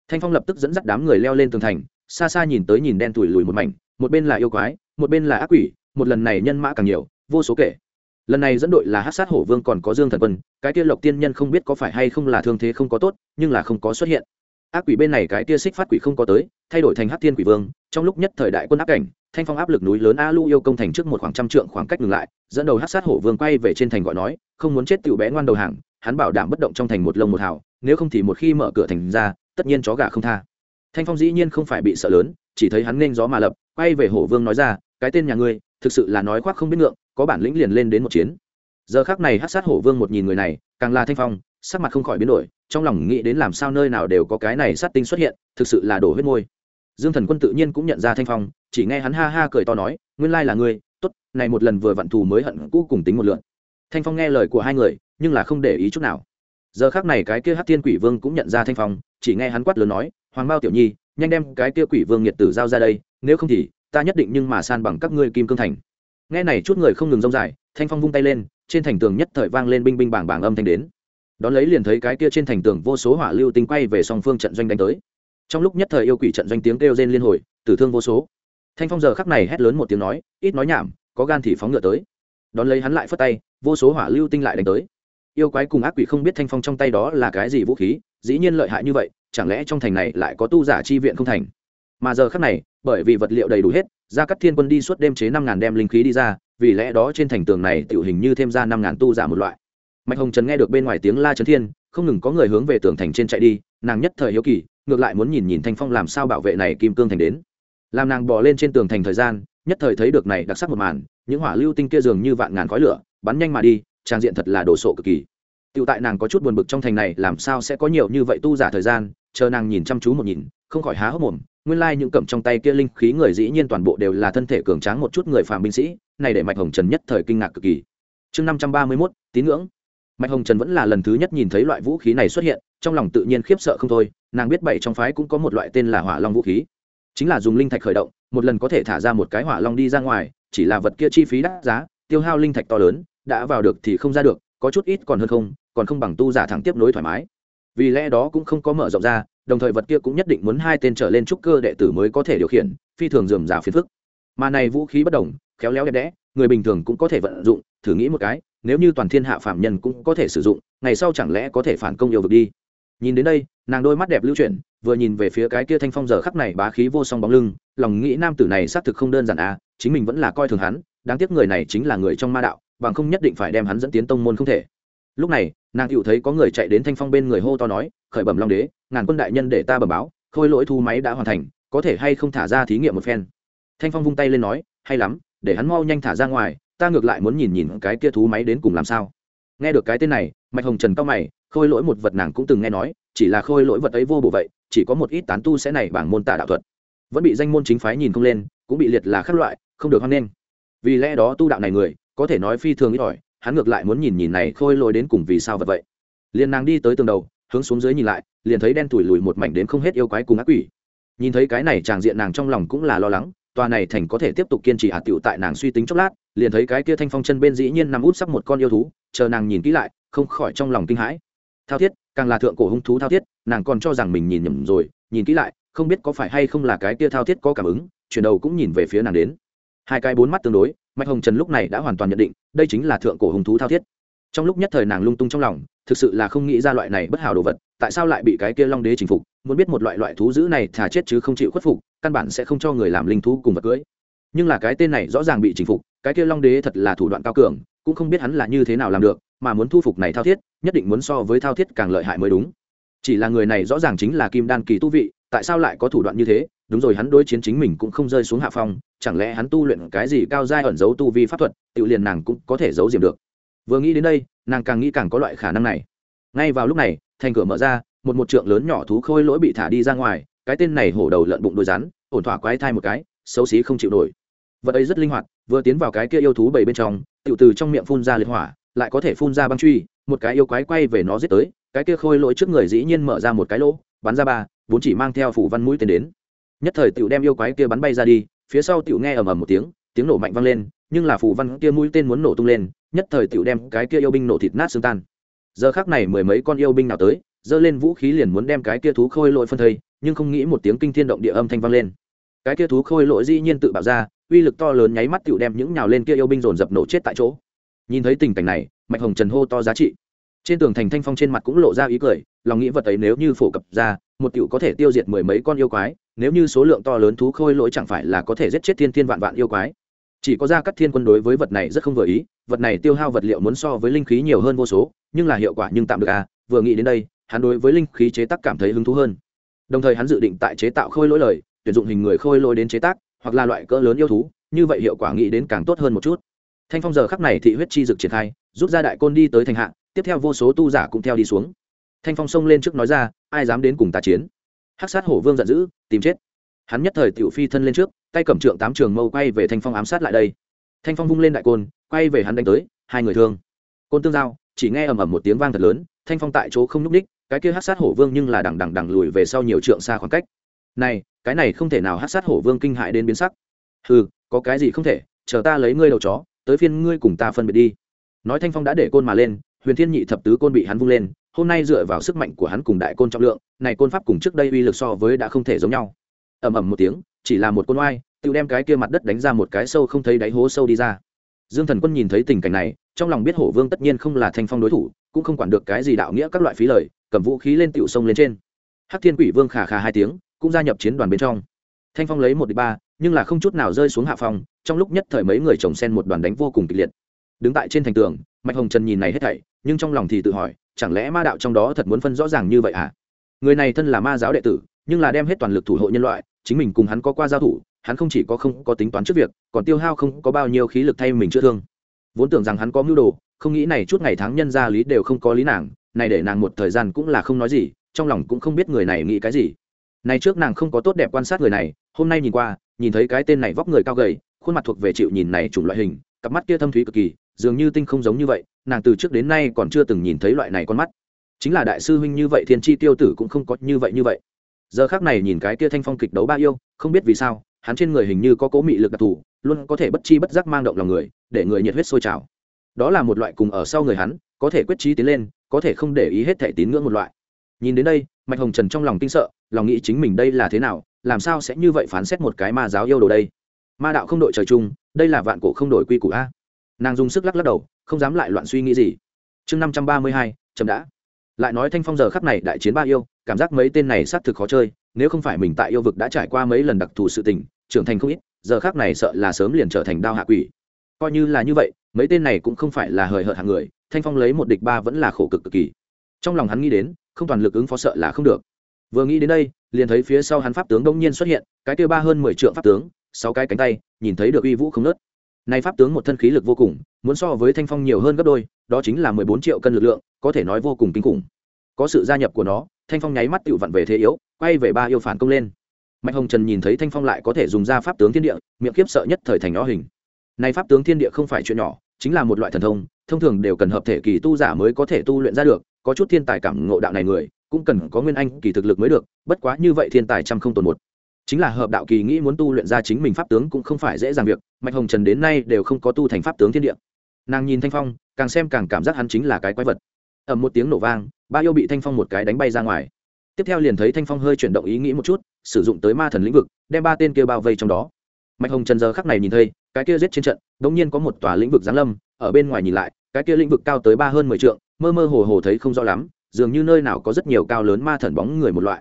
Thanh phong lập tức dẫn dắt đám người leo lên tường thành, xa xa nhìn tới nhìn đen tủi lùi một mảnh, một bên là yêu quái, một bên là ác quỷ, một lần này nhân mã càng nhiều, vô số kể lần này dẫn đội là hát sát hổ vương còn có dương thần quân, cái tia lộc tiên nhân không biết có phải hay không là thương thế không có tốt, nhưng là không có xuất hiện. Ác quỷ bên này cái tia xích phát quỷ không có tới, thay đổi thành hát thiên quỷ vương, trong lúc nhất thời đại quân áp cảnh, thanh phong áp lực núi lớn a lu yêu công thành trước một khoảng trăm trượng khoảng cách ngừng lại, dẫn đầu hát sát hổ vương quay về trên thành gọi nói, không muốn chết tiểu bé ngoan đầu hàng, hắn bảo đảm bất động trong thành một lông một hào, nếu không thì một khi mở cửa thành ra, tất nhiên chó gà không tha. Thanh phong dĩ nhiên không phải bị sợ lớn, chỉ thấy hắn nên gió mà lập, quay về hổ vương nói ra, cái tên nhà ngươi thực sự là nói khoác không biết ngượng, có bản lĩnh liền lên đến một chiến. Giờ khác này hát sát hổ vương một nhìn người này, càng là thanh phong, sắc mặt không khỏi biến đổi, trong lòng nghĩ đến làm sao nơi nào đều có cái này sát tinh xuất hiện, thực sự là đổ huyết môi. Dương thần quân tự nhiên cũng nhận ra thanh phong, chỉ nghe hắn ha ha cười to nói, nguyên lai là ngươi, tốt, này một lần vừa vặn thù mới hận cũ cùng tính một lượn. Thanh phong nghe lời của hai người, nhưng là không để ý chút nào. Giờ khác này cái kia hát thiên quỷ vương cũng nhận ra thanh phong, chỉ nghe hắn quát lớn nói, hoàng bao tiểu nhi, nhanh đem cái kia quỷ vương nhiệt tử giao ra đây, nếu không thì ta nhất định nhưng mà san bằng các ngươi kim cương thành. Nghe này chút người không ngừng rông dài, thanh phong vung tay lên, trên thành tường nhất thời vang lên binh binh bảng bảng âm thanh đến. Đón lấy liền thấy cái kia trên thành tường vô số hỏa lưu tinh quay về song phương trận doanh đánh tới. Trong lúc nhất thời yêu quỷ trận doanh tiếng kêu rên liên hồi, tử thương vô số. Thanh phong giờ khắc này hét lớn một tiếng nói, ít nói nhảm, có gan thì phóng ngựa tới. Đón lấy hắn lại phất tay, vô số hỏa lưu tinh lại đánh tới. Yêu quái cùng ác quỷ không biết thanh phong trong tay đó là cái gì vũ khí, dĩ nhiên lợi hại như vậy, chẳng lẽ trong thành này lại có tu giả chi viện không thành? Mà giờ khắc này, bởi vì vật liệu đầy đủ hết, gia cắt thiên quân đi suốt đêm chế năm ngàn đem linh khí đi ra, vì lẽ đó trên thành tường này tiểu hình như thêm ra năm ngàn tu giả một loại. Mạch hồng trần nghe được bên ngoài tiếng la trấn thiên, không ngừng có người hướng về tường thành trên chạy đi, nàng nhất thời hiếu kỳ, ngược lại muốn nhìn nhìn thanh phong làm sao bảo vệ này kim cương thành đến. Làm nàng bỏ lên trên tường thành thời gian, nhất thời thấy được này đặc sắc một màn, những hỏa lưu tinh kia dường như vạn ngàn khói lửa, bắn nhanh mà đi, trang diện thật là đồ sộ cực kỳ. Tựu tại nàng có chút buồn bực trong thành này, làm sao sẽ có nhiều như vậy tu giả thời gian, chờ nàng nhìn chăm chú một nhìn, không khỏi há hốc mồm nguyên lai những cầm trong tay kia linh khí người dĩ nhiên toàn bộ đều là thân thể cường tráng một chút người phàm binh sĩ, này để mạch hồng trần nhất thời kinh ngạc cực kỳ. Chương năm trăm ba mươi mốt, tín ngưỡng. Mạch hồng trần vẫn là lần thứ nhất nhìn thấy loại vũ khí này xuất hiện, trong lòng tự nhiên khiếp sợ không thôi, nàng biết bảy trong phái cũng có một loại tên là hỏa long vũ khí. Chính là dùng linh thạch khởi động, một lần có thể thả ra một cái hỏa long đi ra ngoài, chỉ là vật kia chi phí đắt giá, tiêu hao linh thạch to lớn, đã vào được thì không ra được, có chút ít còn hơn không, còn không bằng tu giả thẳng tiếp nối thoải mái. Vì lẽ đó cũng không có mở rộng ra đồng thời vật kia cũng nhất định muốn hai tên trở lên trúc cơ đệ tử mới có thể điều khiển, phi thường dườm rà phiền phức. Mà này vũ khí bất đồng, khéo léo đẹp đẽ, người bình thường cũng có thể vận dụng, thử nghĩ một cái, nếu như toàn thiên hạ phạm nhân cũng có thể sử dụng, ngày sau chẳng lẽ có thể phản công yêu vực đi? Nhìn đến đây, nàng đôi mắt đẹp lưu chuyển, vừa nhìn về phía cái kia thanh phong giờ khắc này bá khí vô song bóng lưng, lòng nghĩ nam tử này xác thực không đơn giản à chính mình vẫn là coi thường hắn, đáng tiếc người này chính là người trong ma đạo, bằng không nhất định phải đem hắn dẫn tiến tông môn không thể. Lúc này nàng tựu thấy có người chạy đến thanh phong bên người hô to nói, khởi bẩm long đế, ngàn quân đại nhân để ta bẩm báo, khôi lỗi thu máy đã hoàn thành, có thể hay không thả ra thí nghiệm một phen? Thanh phong vung tay lên nói, hay lắm, để hắn mau nhanh thả ra ngoài, ta ngược lại muốn nhìn nhìn cái kia thú máy đến cùng làm sao. Nghe được cái tên này, mạch hồng trần cao mày, khôi lỗi một vật nàng cũng từng nghe nói, chỉ là khôi lỗi vật ấy vô bổ vậy, chỉ có một ít tán tu sẽ này bảng môn tả đạo thuật. Vẫn bị danh môn chính phái nhìn không lên, cũng bị liệt là khác loại, không được hoan nghênh. Vì lẽ đó tu đạo này người, có thể nói phi thường ít ỏi hắn ngược lại muốn nhìn nhìn này khôi lỗi đến cùng vì sao vật vậy. Liền nàng đi tới tường đầu, hướng xuống dưới nhìn lại, liền thấy đen tủi lùi một mảnh đến không hết yêu quái cùng ác quỷ. Nhìn thấy cái này tràng diện nàng trong lòng cũng là lo lắng, tòa này thành có thể tiếp tục kiên trì hạt tiểu tại nàng suy tính chốc lát, liền thấy cái kia thanh phong chân bên dĩ nhiên nằm út sắp một con yêu thú, chờ nàng nhìn kỹ lại, không khỏi trong lòng kinh hãi. Thao thiết, càng là thượng cổ hung thú thao thiết, nàng còn cho rằng mình nhìn nhầm rồi, nhìn kỹ lại, không biết có phải hay không là cái kia thao thiết có cảm ứng, chuyển đầu cũng nhìn về phía nàng đến. Hai cái bốn mắt tương đối mạch hồng trần lúc này đã hoàn toàn nhận định, đây chính là thượng cổ hùng thú thao thiết. Trong lúc nhất thời nàng lung tung trong lòng, thực sự là không nghĩ ra loại này bất hảo đồ vật, tại sao lại bị cái kia long đế chinh phục, muốn biết một loại loại thú dữ này thà chết chứ không chịu khuất phục, căn bản sẽ không cho người làm linh thú cùng vật cưới. Nhưng là cái tên này rõ ràng bị chinh phục, cái kia long đế thật là thủ đoạn cao cường, cũng không biết hắn là như thế nào làm được, mà muốn thu phục này thao thiết, nhất định muốn so với thao thiết càng lợi hại mới đúng. Chỉ là người này rõ ràng chính là kim đan kỳ tu vị, tại sao lại có thủ đoạn như thế? Đúng rồi, hắn đối chiến chính mình cũng không rơi xuống hạ phong, chẳng lẽ hắn tu luyện cái gì cao giai ẩn giấu tu vi pháp thuật tự liền nàng cũng có thể giấu diệm được. Vừa nghĩ đến đây, nàng càng nghĩ càng có loại khả năng này. Ngay vào lúc này, thành cửa mở ra, một một trượng lớn nhỏ thú khôi lỗi bị thả đi ra ngoài, cái tên này hổ đầu lợn bụng đôi rắn, ổn thỏa quái thai một cái, xấu xí không chịu nổi. Vật ấy rất linh hoạt, vừa tiến vào cái kia yêu thú bảy bên trong tự từ trong miệng phun ra liệt hỏa, lại có thể phun ra băng truy, một cái yêu quái quay về nó giết tới, cái kia khôi lỗi trước người dĩ nhiên mở ra một cái lỗ, bắn ra ba, bốn chỉ mang theo phủ văn mũi tên đến nhất thời tiểu đem yêu quái kia bắn bay ra đi, phía sau tiểu nghe ầm ầm một tiếng tiếng nổ mạnh vang lên, nhưng là phủ văn kia mũi tên muốn nổ tung lên, nhất thời tiểu đem cái kia yêu binh nổ thịt nát xương tan. Giờ khác này mười mấy con yêu binh nào tới, giơ lên vũ khí liền muốn đem cái kia thú khôi lội phân thây, nhưng không nghĩ một tiếng kinh thiên động địa âm thanh vang lên. Cái kia thú khôi lội dĩ nhiên tự bạo ra, uy lực to lớn nháy mắt tiểu đem những nhào lên kia yêu binh dồn dập nổ chết tại chỗ. Nhìn thấy tình cảnh này, mạch hồng trần hô to giá trị. Trên tường thành thanh phong trên mặt cũng lộ ra ý cười, lòng nghĩ vật ấy nếu như phổ cập ra một tiểu có thể tiêu diệt mười mấy con yêu quái, nếu như số lượng to lớn thú khôi lỗi chẳng phải là có thể giết chết thiên thiên vạn vạn yêu quái. Chỉ có ra cắt thiên quân đối với vật này rất không vừa ý, vật này tiêu hao vật liệu muốn so với linh khí nhiều hơn vô số, nhưng là hiệu quả nhưng tạm được à vừa nghĩ đến đây, hắn đối với linh khí chế tác cảm thấy hứng thú hơn. Đồng thời hắn dự định tại chế tạo khôi lỗi lời, tuyển dụng hình người khôi lỗi đến chế tác, hoặc là loại cỡ lớn yêu thú, như vậy hiệu quả nghĩ đến càng tốt hơn một chút. Thanh phong giờ khắc này thị huyết chi dực triển khai, rút ra đại côn đi tới thành hạ, tiếp theo vô số tu giả cũng theo đi xuống thanh phong xông lên trước nói ra, ai dám đến cùng ta chiến? Hắc sát hổ vương giận dữ, tìm chết. Hắn nhất thời tiểu phi thân lên trước, tay cầm trượng tám trường mâu quay về thanh phong ám sát lại đây. Thanh phong vung lên đại côn, quay về hắn đánh tới, hai người thương. Côn tương giao, chỉ nghe ầm ầm một tiếng vang thật lớn, thanh phong tại chỗ không nhúc ních, cái kia hát sát hổ vương nhưng là đằng đằng đằng lùi về sau nhiều trượng xa khoảng cách. Này, cái này không thể nào hát sát hổ vương kinh hại đến biến sắc. Ừ có cái gì không thể, chờ ta lấy ngươi đầu chó, tới phiên ngươi cùng ta phân biệt đi. Nói thanh phong đã để côn mà lên, huyền thiên nhị thập tứ côn bị hắn vung lên hôm nay dựa vào sức mạnh của hắn cùng đại côn trọng lượng, này côn pháp cùng trước đây uy lực so với đã không thể giống nhau. Ầm ầm một tiếng, chỉ là một côn oai, tự đem cái kia mặt đất đánh ra một cái sâu không thấy đáy hố sâu đi ra. Dương thần quân nhìn thấy tình cảnh này, trong lòng biết hổ vương tất nhiên không là thanh phong đối thủ, cũng không quản được cái gì đạo nghĩa các loại phí lời, cầm vũ khí lên tiểu sông lên trên. Hắc thiên quỷ vương khà khà hai tiếng, cũng gia nhập chiến đoàn bên trong. Thanh phong lấy một đi ba, nhưng là không chút nào rơi xuống hạ phòng trong lúc nhất thời mấy người chồng sen một đoàn đánh vô cùng kịch liệt. Đứng tại trên thành tường, mạch hồng trần nhìn này hết thảy, nhưng trong lòng thì tự hỏi chẳng lẽ ma đạo trong đó thật muốn phân rõ ràng như vậy à? Người này thân là ma giáo đệ tử, nhưng là đem hết toàn lực thủ hộ nhân loại, chính mình cùng hắn có qua giao thủ, hắn không chỉ có không có tính toán trước việc, còn tiêu hao không có bao nhiêu khí lực thay mình chữa thương. Vốn tưởng rằng hắn có mưu đồ, không nghĩ này chút ngày tháng nhân gia lý đều không có lý nàng, này để nàng một thời gian cũng là không nói gì, trong lòng cũng không biết người này nghĩ cái gì. Này trước nàng không có tốt đẹp quan sát người này, hôm nay nhìn qua, nhìn thấy cái tên này vóc người cao gầy, khuôn mặt thuộc về chịu nhìn này chủng loại hình, cặp mắt kia thâm thúy cực kỳ, dường như tinh không giống như vậy nàng từ trước đến nay còn chưa từng nhìn thấy loại này con mắt. Chính là đại sư huynh như vậy, thiên tri tiêu tử cũng không có như vậy như vậy. Giờ khác này nhìn cái kia thanh phong kịch đấu ba yêu, không biết vì sao, hắn trên người hình như có cố mị lực đặc thù, luôn có thể bất chi bất giác mang động lòng người, để người nhiệt huyết sôi trào. Đó là một loại cùng ở sau người hắn, có thể quyết trí tiến lên, có thể không để ý hết thể tín ngưỡng một loại. Nhìn đến đây, mạch hồng trần trong lòng kinh sợ, lòng nghĩ chính mình đây là thế nào, làm sao sẽ như vậy phán xét một cái ma giáo yêu đồ đây? Ma đạo không đội trời chung, đây là vạn cổ không đổi quy củ a. Nàng dùng sức lắc lắc đầu không dám lại loạn suy nghĩ gì. Chương năm trăm ba mươi hai, chậm đã. Lại nói thanh phong giờ khắc này đại chiến ba yêu, cảm giác mấy tên này xác thực khó chơi, nếu không phải mình tại yêu vực đã trải qua mấy lần đặc thù sự tình, trưởng thành không ít, giờ khác này sợ là sớm liền trở thành đao hạ quỷ. Coi như là như vậy, mấy tên này cũng không phải là hời hợt hàng người, thanh phong lấy một địch ba vẫn là khổ cực cực kỳ. Trong lòng hắn nghĩ đến, không toàn lực ứng phó sợ là không được. Vừa nghĩ đến đây, liền thấy phía sau hắn pháp tướng đông nhiên xuất hiện, cái kêu ba hơn mười triệu pháp tướng, sáu cái cánh tay, nhìn thấy được uy vũ không nớt này pháp tướng một thân khí lực vô cùng, muốn so với thanh phong nhiều hơn gấp đôi, đó chính là mười bốn triệu cân lực lượng, có thể nói vô cùng kinh khủng. Có sự gia nhập của nó, thanh phong nháy mắt tựu vặn về thế yếu, quay về ba yêu phản công lên. Mạch hồng trần nhìn thấy thanh phong lại có thể dùng ra pháp tướng thiên địa, miệng kiếp sợ nhất thời thành nó hình. Này pháp tướng thiên địa không phải chuyện nhỏ, chính là một loại thần thông thông thường đều cần hợp thể kỳ tu giả mới có thể tu luyện ra được, có chút thiên tài cảm ngộ đạo này người, cũng cần có nguyên anh kỳ thực lực mới được, bất quá như vậy thiên tài trăm không tồn một chính là hợp đạo kỳ nghĩ muốn tu luyện ra chính mình pháp tướng cũng không phải dễ dàng việc, mạch hồng trần đến nay đều không có tu thành pháp tướng thiên địa. Nàng nhìn thanh phong, càng xem càng cảm giác hắn chính là cái quái vật. Ẩm một tiếng nổ vang, ba yêu bị thanh phong một cái đánh bay ra ngoài. Tiếp theo liền thấy thanh phong hơi chuyển động ý nghĩ một chút, sử dụng tới ma thần lĩnh vực, đem ba tên kia bao vây trong đó. Mạch hồng trần giờ khắc này nhìn thấy, cái kia giết trên trận đ ỗ n g nhiên có một tòa lĩnh vực giáng lâm, ở bên ngoài nhìn lại, cái kia lĩnh vực cao tới ba hơn mười t mơ mơ hồ hồ thấy không rõ lắm, dường như nơi nào có rất nhiều cao lớn ma thần bóng người một loại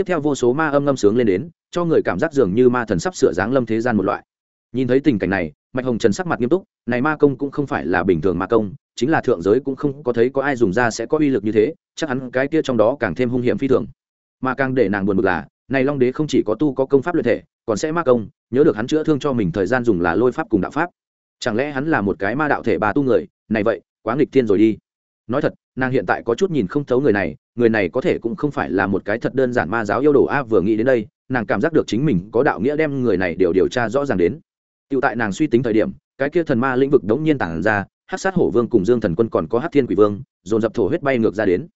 tiếp theo vô số ma âm ngâm sướng lên đến, cho người cảm giác dường như ma thần sắp sửa dáng lâm thế gian một loại. Nhìn thấy tình cảnh này, mạch hồng trần sắc mặt nghiêm túc, này ma công cũng không phải là bình thường ma công, chính là thượng giới cũng không có thấy có ai dùng ra sẽ có uy lực như thế, chắc hẳn cái kia trong đó càng thêm hung hiểm phi thường. Mà càng để nàng buồn bực là, này long đế không chỉ có tu có công pháp luyện thể, còn sẽ ma công, nhớ được hắn chữa thương cho mình thời gian dùng là lôi pháp cùng đạo pháp. Chẳng lẽ hắn là một cái ma đạo thể bà tu người? Này vậy, quá nghịch thiên rồi đi. Nói thật nàng hiện tại có chút nhìn không thấu người này người này có thể cũng không phải là một cái thật đơn giản ma giáo yêu đồ a vừa nghĩ đến đây, nàng cảm giác được chính mình có đạo nghĩa đem người này đều điều tra rõ ràng đến. Tựu tại nàng suy tính thời điểm, cái kia thần ma lĩnh vực đống nhiên tản ra hát sát hổ vương cùng dương thần quân còn có hát thiên quỷ vương, dồn dập thổ huyết bay ngược ra đến.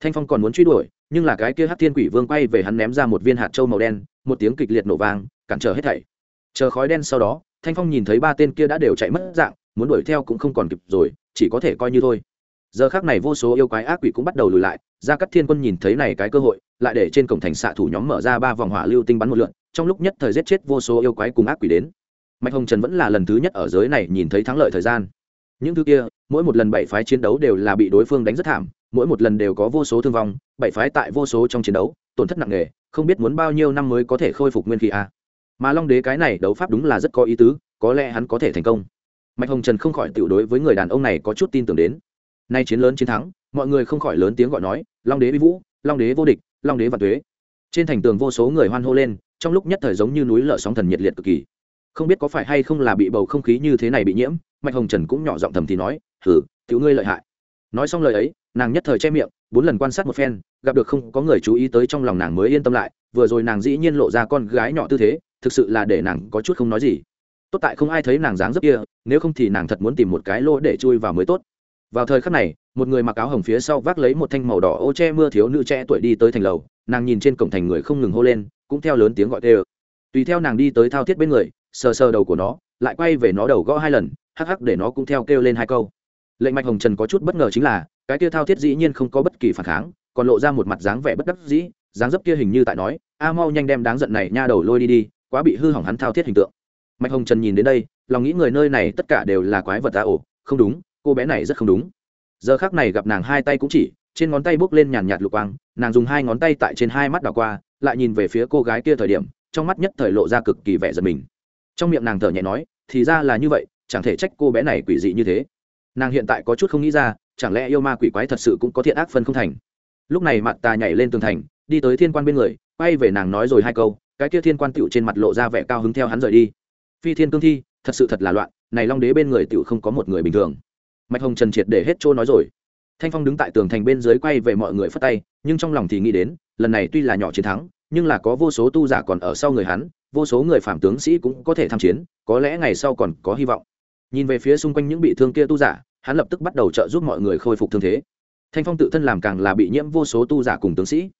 Thanh phong còn muốn truy đuổi, nhưng là cái kia hát thiên quỷ vương quay về hắn ném ra một viên hạt trâu màu đen, một tiếng kịch liệt nổ vang, cản trở hết thảy. Chờ khói đen sau đó, thanh phong nhìn thấy ba tên kia đã đều chạy mất dạng, muốn đuổi theo cũng không còn kịp rồi, chỉ có thể coi như thôi giờ khác này vô số yêu quái ác quỷ cũng bắt đầu lùi lại ra các thiên quân nhìn thấy này cái cơ hội, lại để trên cổng thành xạ thủ nhóm mở ra ba vòng hỏa lưu tinh bắn một lượn, trong lúc nhất thời giết chết vô số yêu quái cùng ác quỷ đến. Mạch hồng trần vẫn là lần thứ nhất ở giới này nhìn thấy thắng lợi thời gian. Những thứ kia, mỗi một lần bảy phái chiến đấu đều là bị đối phương đánh rất thảm, mỗi một lần đều có vô số thương vong, bảy phái tại vô số trong chiến đấu, tổn thất nặng nề, không biết muốn bao nhiêu năm mới có thể khôi phục nguyên khí a. Mà long đế cái này đấu pháp đúng là rất có ý tứ, có lẽ hắn có thể thành công. Mạch hồng trần không khỏi tiểu đối với người đàn ông này có chút tin tưởng đến nay chiến lớn chiến thắng, mọi người không khỏi lớn tiếng gọi nói, long đế uy vũ, long đế vô địch, long đế và tuế. Trên thành tường vô số người hoan hô lên, trong lúc nhất thời giống như núi lở sóng thần nhiệt liệt cực kỳ. Không biết có phải hay không là bị bầu không khí như thế này bị nhiễm, mạch hồng trần cũng nhỏ giọng thầm thì nói hử tiểu ngươi lợi hại. Nói xong lời ấy, nàng nhất thời che miệng, bốn lần quan sát một phen, gặp được không có người chú ý tới trong lòng nàng mới yên tâm lại, vừa rồi nàng dĩ nhiên lộ ra con gái nhỏ tư thế, thực sự là để nàng có chút không nói gì. Tốt tại không ai thấy nàng dáng dấp kia, nếu không thì nàng thật muốn tìm một cái lỗ để chui vào mới tốt vào thời khắc này, một người mặc áo hồng phía sau vác lấy một thanh màu đỏ ô che mưa thiếu nữ trẻ tuổi đi tới thành lầu, nàng nhìn trên cổng thành người không ngừng hô lên, cũng theo lớn tiếng gọi tê ơ. Tùy theo nàng đi tới thao thiết bên người, sờ sờ đầu của nó, lại quay về nó đầu gõ hai lần, hắc hắc để nó cũng theo kêu lên hai câu. Lệnh mạch hồng trần có chút bất ngờ chính là, cái kia thao thiết dĩ nhiên không có bất kỳ phản kháng, còn lộ ra một mặt dáng vẻ bất đắc dĩ, dáng dấp kia hình như tại nói, a, mau nhanh đem đáng giận này nha đầu lôi đi đi, quá bị hư hỏng hắn thao thiết hình tượng. Mạch hồng trần nhìn đến đây, lòng nghĩ người nơi này tất cả đều là quái vật ta ổ, không đúng cô bé này rất không đúng. Giờ khác này gặp nàng hai tay cũng chỉ, trên ngón tay bốc lên nhàn nhạt lục quang, nàng dùng hai ngón tay tại trên hai mắt đảo qua, lại nhìn về phía cô gái kia thời điểm, trong mắt nhất thời lộ ra cực kỳ vẻ giật mình. Trong miệng nàng thở nhẹ nói, thì ra là như vậy, chẳng thể trách cô bé này quỷ dị như thế. Nàng hiện tại có chút không nghĩ ra, chẳng lẽ yêu ma quỷ quái thật sự cũng có thiện ác phân không thành? Lúc này mặt tà nhảy lên tường thành, đi tới thiên quan bên người, quay về nàng nói rồi hai câu, cái kia thiên quan tựu trên mặt lộ ra vẻ cao hứng theo hắn rời đi. Phi thiên cương thi, thật sự thật là loạn, này long đế bên người tựu không có một người bình thường mạch hồng trần triệt để hết trôi nói rồi. Thanh phong đứng tại tường thành bên dưới quay về mọi người phất tay, nhưng trong lòng thì nghĩ đến, lần này tuy là nhỏ chiến thắng, nhưng là có vô số tu giả còn ở sau người hắn, vô số người phạm tướng sĩ cũng có thể tham chiến, có lẽ ngày sau còn có hy vọng. Nhìn về phía xung quanh những bị thương kia tu giả, hắn lập tức bắt đầu trợ giúp mọi người khôi phục thương thế. Thanh phong tự thân làm càng là bị nhiễm vô số tu giả cùng tướng sĩ.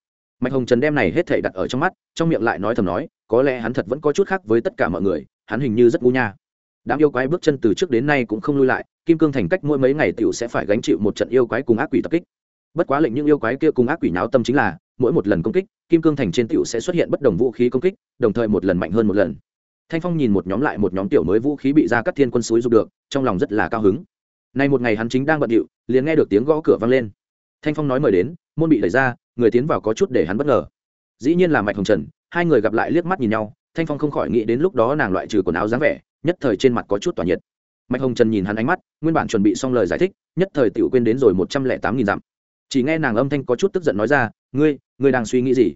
Mạch hồng trần đem này hết thể đặt ở trong mắt, trong miệng lại nói thầm nói, có lẽ hắn thật vẫn có chút khác với tất cả mọi người, hắn hình như rất ngu nha. Đám yêu quái bước chân từ trước đến nay cũng không lui lại kim cương thành cách mỗi mấy ngày tiểu sẽ phải gánh chịu một trận yêu quái cùng ác quỷ tập kích. Bất quá lệnh những yêu quái kia cùng ác quỷ náo tâm chính là, mỗi một lần công kích, kim cương thành trên tiểu sẽ xuất hiện bất đồng vũ khí công kích, đồng thời một lần mạnh hơn một lần. Thanh phong nhìn một nhóm lại một nhóm tiểu mới vũ khí bị ra các thiên quân suối dục được, trong lòng rất là cao hứng. Nay một ngày hắn chính đang bận điệu, liền nghe được tiếng gõ cửa vang lên. Thanh phong nói mời đến, môn bị đẩy ra, người tiến vào có chút để hắn bất ngờ. Dĩ nhiên là mạch hồng trần, hai người gặp lại liếc mắt nhìn nhau, thanh phong không khỏi nghĩ đến lúc đó nàng loại trừ quần áo dáng vẻ, nhất thời trên mặt có chút tỏa nhiệt mạch hồng trần nhìn hắn ánh mắt, nguyên bản chuẩn bị xong lời giải thích, nhất thời tiểu quên đến rồi một trăm lẻ tám nghìn dặm. Chỉ nghe nàng âm thanh có chút tức giận nói ra, ngươi ngươi đang suy nghĩ gì?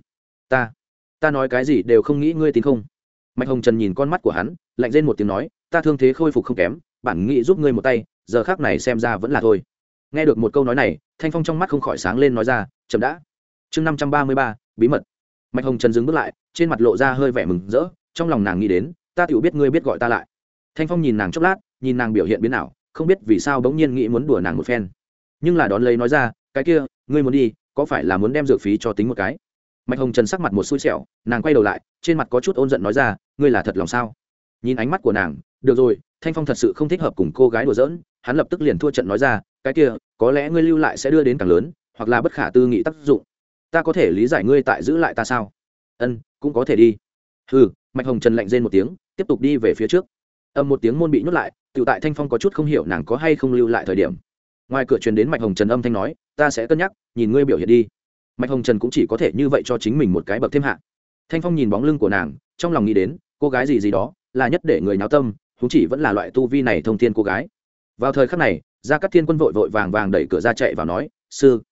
Ta ta nói cái gì đều không nghĩ ngươi tin không? Mạch hồng trần nhìn con mắt của hắn, lạnh lên một tiếng nói, ta thương thế khôi phục không kém, bản nghĩ giúp ngươi một tay, giờ khác này xem ra vẫn là thôi. Nghe được một câu nói này, thanh phong trong mắt không khỏi sáng lên nói ra, chậm đã. Chương năm trăm ba mươi ba, bí mật. Mạch hồng trần dừng bước lại, trên mặt lộ ra hơi vẻ mừng rỡ, trong lòng nàng nghĩ đến, ta tự biết ngươi biết gọi ta lại thanh phong nhìn nàng chốc lát, nhìn nàng biểu hiện biến nào không biết vì sao bỗng nhiên nghĩ muốn đùa nàng một phen. Nhưng là đón lấy nói ra, cái kia, ngươi muốn đi, có phải là muốn đem dược phí cho tính một cái? Mạch hồng trần sắc mặt một xui xẻo, nàng quay đầu lại, trên mặt có chút ôn giận nói ra, ngươi là thật lòng sao? Nhìn ánh mắt của nàng, được rồi, thanh phong thật sự không thích hợp cùng cô gái đùa giỡn. Hắn lập tức liền thua trận nói ra, cái kia, có lẽ ngươi lưu lại sẽ đưa đến càng lớn, hoặc là bất khả tư nghị tác dụng. Ta có thể lý giải ngươi tại giữ lại ta sao? Ân, cũng có thể đi. Ừ mạch hồng trần lạnh rên một tiếng, tiếp tục đi về phía trước âm một tiếng môn bị nhốt lại tự tại thanh phong có chút không hiểu nàng có hay không lưu lại thời điểm. Ngoài cửa truyền đến mạch hồng trần âm thanh nói, ta sẽ cân nhắc, nhìn ngươi biểu hiện đi. Mạch hồng trần cũng chỉ có thể như vậy cho chính mình một cái bậc thêm hạ. Thanh phong nhìn bóng lưng của nàng, trong lòng nghĩ đến, cô gái gì gì đó, là nhất để người náo tâm thú chỉ vẫn là loại tu vi này thông thiên cô gái. Vào thời khắc này, gia cát thiên quân vội vội vàng vàng đẩy cửa ra chạy vào nói, sư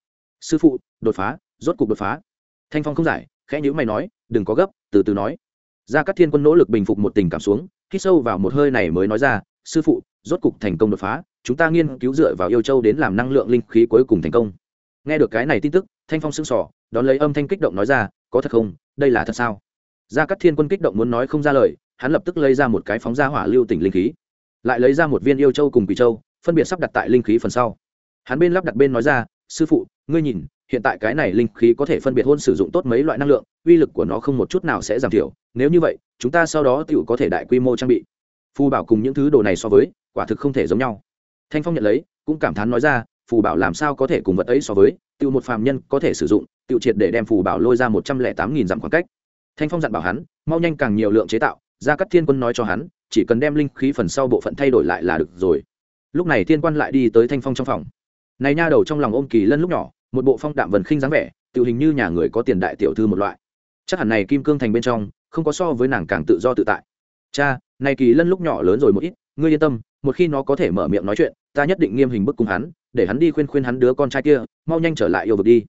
sư phụ, đột phá, rốt cục đột phá. Thanh phong không giải, khẽ nhữ mày nói, đừng có gấp, từ từ nói. Gia cát thiên quân nỗ lực bình phục một tình cảm xuống hít sâu vào một hơi này mới nói ra, sư phụ, rốt cục thành công đột phá, chúng ta nghiên cứu dựa vào yêu châu đến làm năng lượng linh khí cuối cùng thành công. Nghe được cái này tin tức, thanh phong sưng sỏ đón lấy âm thanh kích động nói ra, có thật không? Đây là thật sao? Gia cát thiên quân kích động muốn nói không ra lời, hắn lập tức lấy ra một cái phóng ra hỏa lưu tỉnh linh khí, lại lấy ra một viên yêu châu cùng quỷ châu, phân biệt sắp đặt tại linh khí phần sau. Hắn bên lắp đặt bên nói ra, sư phụ, ngươi nhìn hiện tại cái này linh khí có thể phân biệt hôn sử dụng tốt mấy loại năng lượng, uy lực của nó không một chút nào sẽ giảm thiểu, nếu như vậy, chúng ta sau đó tựu có thể đại quy mô trang bị. Phù bảo cùng những thứ đồ này so với, quả thực không thể giống nhau. Thanh phong nhận lấy, cũng cảm thán nói ra, phù bảo làm sao có thể cùng vật ấy so với tựu một phàm nhân có thể sử dụng tựu triệt để đem phù bảo lôi ra một trăm lẻ tám nghìn dặm khoảng cách. Thanh phong dặn bảo hắn, mau nhanh càng nhiều lượng chế tạo, ra các thiên quân nói cho hắn, chỉ cần đem linh khí phần sau bộ phận thay đổi lại là được rồi. Lúc này thiên quan lại đi tới thanh phong trong phòng. Này nha đầu trong lòng ôm kỳ lân lúc nhỏ một bộ phong đạm vần khinh dáng vẻ, tự hình như nhà người có tiền đại tiểu thư một loại. Chắc hẳn này kim cương thành bên trong, không có so với nàng càng tự do tự tại. Cha, này kỳ lân lúc nhỏ lớn rồi một ít, ngươi yên tâm, một khi nó có thể mở miệng nói chuyện, ta nhất định nghiêm hình bức cung hắn, để hắn đi khuyên khuyên hắn đứa con trai kia, mau nhanh trở lại yêu vực đi.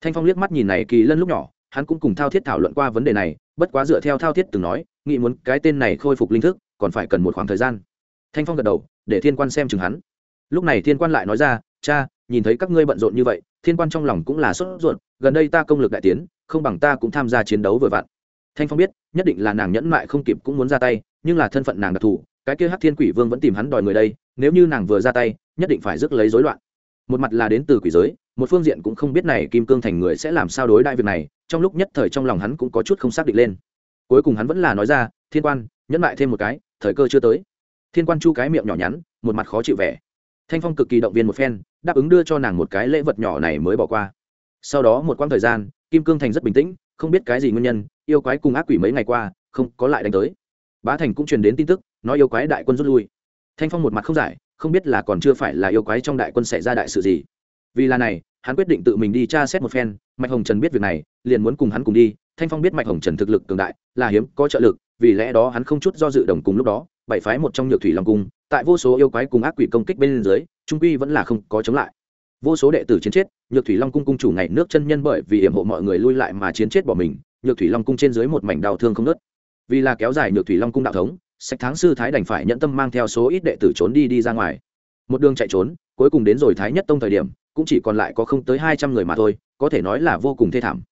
Thanh phong liếc mắt nhìn này kỳ lân lúc nhỏ, hắn cũng cùng thao thiết thảo luận qua vấn đề này, bất quá dựa theo thao thiết từng nói, nghĩ muốn cái tên này khôi phục linh thức, còn phải cần một khoảng thời gian. Thanh phong gật đầu, để thiên quan xem chừng hắn. Lúc này thiên quan lại nói ra cha, nhìn thấy các ngươi bận rộn như vậy, thiên quan trong lòng cũng là sốt ruột, gần đây ta công lực đại tiến, không bằng ta cũng tham gia chiến đấu vừa vặn. Thanh phong biết, nhất định là nàng nhẫn mại không kịp cũng muốn ra tay, nhưng là thân phận nàng đặc thù, cái kia hát thiên quỷ vương vẫn tìm hắn đòi người đây, nếu như nàng vừa ra tay, nhất định phải rước lấy rối loạn. Một mặt là đến từ quỷ giới, một phương diện cũng không biết này kim cương thành người sẽ làm sao đối đại việc này, trong lúc nhất thời trong lòng hắn cũng có chút không xác định lên. Cuối cùng hắn vẫn là nói ra, thiên quan, nhẫn lại thêm một cái, thời cơ chưa tới. Thiên quan chu cái miệng nhỏ nhắn, một mặt khó chịu vẻ. Thanh phong cực kỳ động viên một phen đáp ứng đưa cho nàng một cái lễ vật nhỏ này mới bỏ qua. Sau đó một quãng thời gian, kim cương thành rất bình tĩnh, không biết cái gì nguyên nhân, yêu quái cùng ác quỷ mấy ngày qua, không có lại đánh tới. Bá thành cũng truyền đến tin tức, nói yêu quái đại quân rút lui. Thanh phong một mặt không giải, không biết là còn chưa phải là yêu quái trong đại quân xảy ra đại sự gì. Vì là này, hắn quyết định tự mình đi tra xét một phen, mạch hồng trần biết việc này, liền muốn cùng hắn cùng đi. Thanh phong biết mạch hồng trần thực lực cường đại, là hiếm, có trợ lực, vì lẽ đó hắn không chút do dự đồng cùng lúc đó bảy phái một trong nhược thủy long cung, tại vô số yêu quái cùng ác quỷ công kích bên dưới trung quy vẫn là không có chống lại. Vô số đệ tử chiến chết, nhược thủy long cung cung chủ ngày nước chân nhân bởi vì hiểm hộ mọi người lui lại mà chiến chết bỏ mình, nhược thủy long cung trên dưới một mảnh đau thương không nớt vì là kéo dài nhược thủy long cung đạo thống sách tháng sư thái đành phải nhận tâm mang theo số ít đệ tử trốn đi đi ra ngoài. Một đường chạy trốn, cuối cùng đến rồi thái nhất tông thời điểm, cũng chỉ còn lại có không tới hai trăm người mà thôi, có thể nói là vô cùng thê thảm.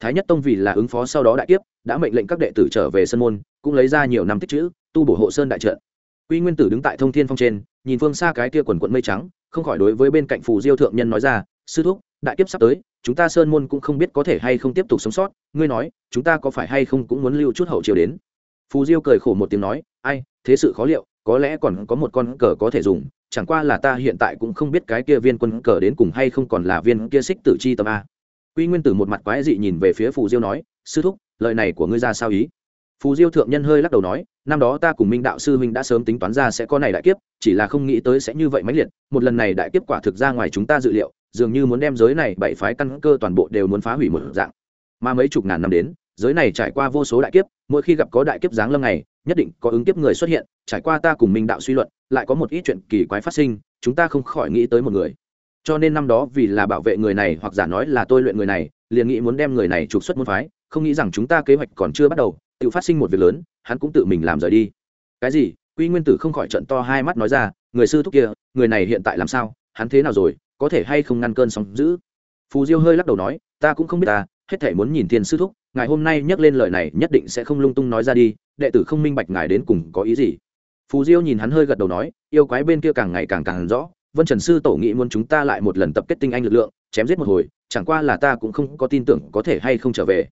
Thái nhất tông vì là ứng phó sau đó đại kiếp, đã mệnh lệnh các đệ tử trở về sân môn, cũng lấy ra nhiều năm tích chữ, tu bổ hộ sơn đại trận. Quy nguyên tử đứng tại thông thiên phong trên nhìn phương xa cái kia quần quận mây trắng, không khỏi đối với bên cạnh phù diêu thượng nhân nói ra, sư thúc, đại kiếp sắp tới, chúng ta sơn môn cũng không biết có thể hay không tiếp tục sống sót, ngươi nói, chúng ta có phải hay không cũng muốn lưu chút hậu chiều đến? Phù diêu cười khổ một tiếng nói, ai, thế sự khó liệu, có lẽ còn có một con cờ có thể dùng, chẳng qua là ta hiện tại cũng không biết cái kia viên quân cờ đến cùng hay không còn là viên kia xích tử chi tâm a. Quy nguyên tử một mặt quái dị nhìn về phía phù diêu nói, sư thúc, lời này của ngươi ra sao ý? Phù diêu thượng nhân hơi lắc đầu nói, năm đó ta cùng minh đạo sư huynh đã sớm tính toán ra sẽ có này đại kiếp, chỉ là không nghĩ tới sẽ như vậy mãnh liệt, một lần này đại kiếp quả thực ra ngoài chúng ta dự liệu, dường như muốn đem giới này bảy phái căn cơ toàn bộ đều muốn phá hủy một dạng. Mà mấy chục ngàn năm đến, giới này trải qua vô số đại kiếp, mỗi khi gặp có đại kiếp giáng lâm này, nhất định có ứng kiếp người xuất hiện, trải qua ta cùng minh đạo suy luận, lại có một ít chuyện kỳ quái phát sinh, chúng ta không khỏi nghĩ tới một người. Cho nên năm đó vì là bảo vệ người này hoặc giả nói là tôi luyện người này, liền nghĩ muốn đem người này trục xuất môn phái, không nghĩ rằng chúng ta kế hoạch còn chưa bắt đầu tự phát sinh một việc lớn, hắn cũng tự mình làm rời đi. Cái gì? Quy nguyên tử không khỏi trận to hai mắt nói ra, người sư thúc kia, người này hiện tại làm sao? Hắn thế nào rồi? Có thể hay không ngăn cơn sóng giữ phù diêu hơi lắc đầu nói, ta cũng không biết ta, hết thể muốn nhìn thiên sư thúc, ngài hôm nay nhắc lên lời này nhất định sẽ không lung tung nói ra đi, đệ tử không minh bạch ngài đến cùng có ý gì. Phù diêu nhìn hắn hơi gật đầu nói, yêu quái bên kia càng ngày càng càng rõ, vân trần sư tổ nghĩ muốn chúng ta lại một lần tập kết tinh anh lực lượng, chém giết một hồi, chẳng qua là ta cũng không có tin tưởng có thể hay không trở về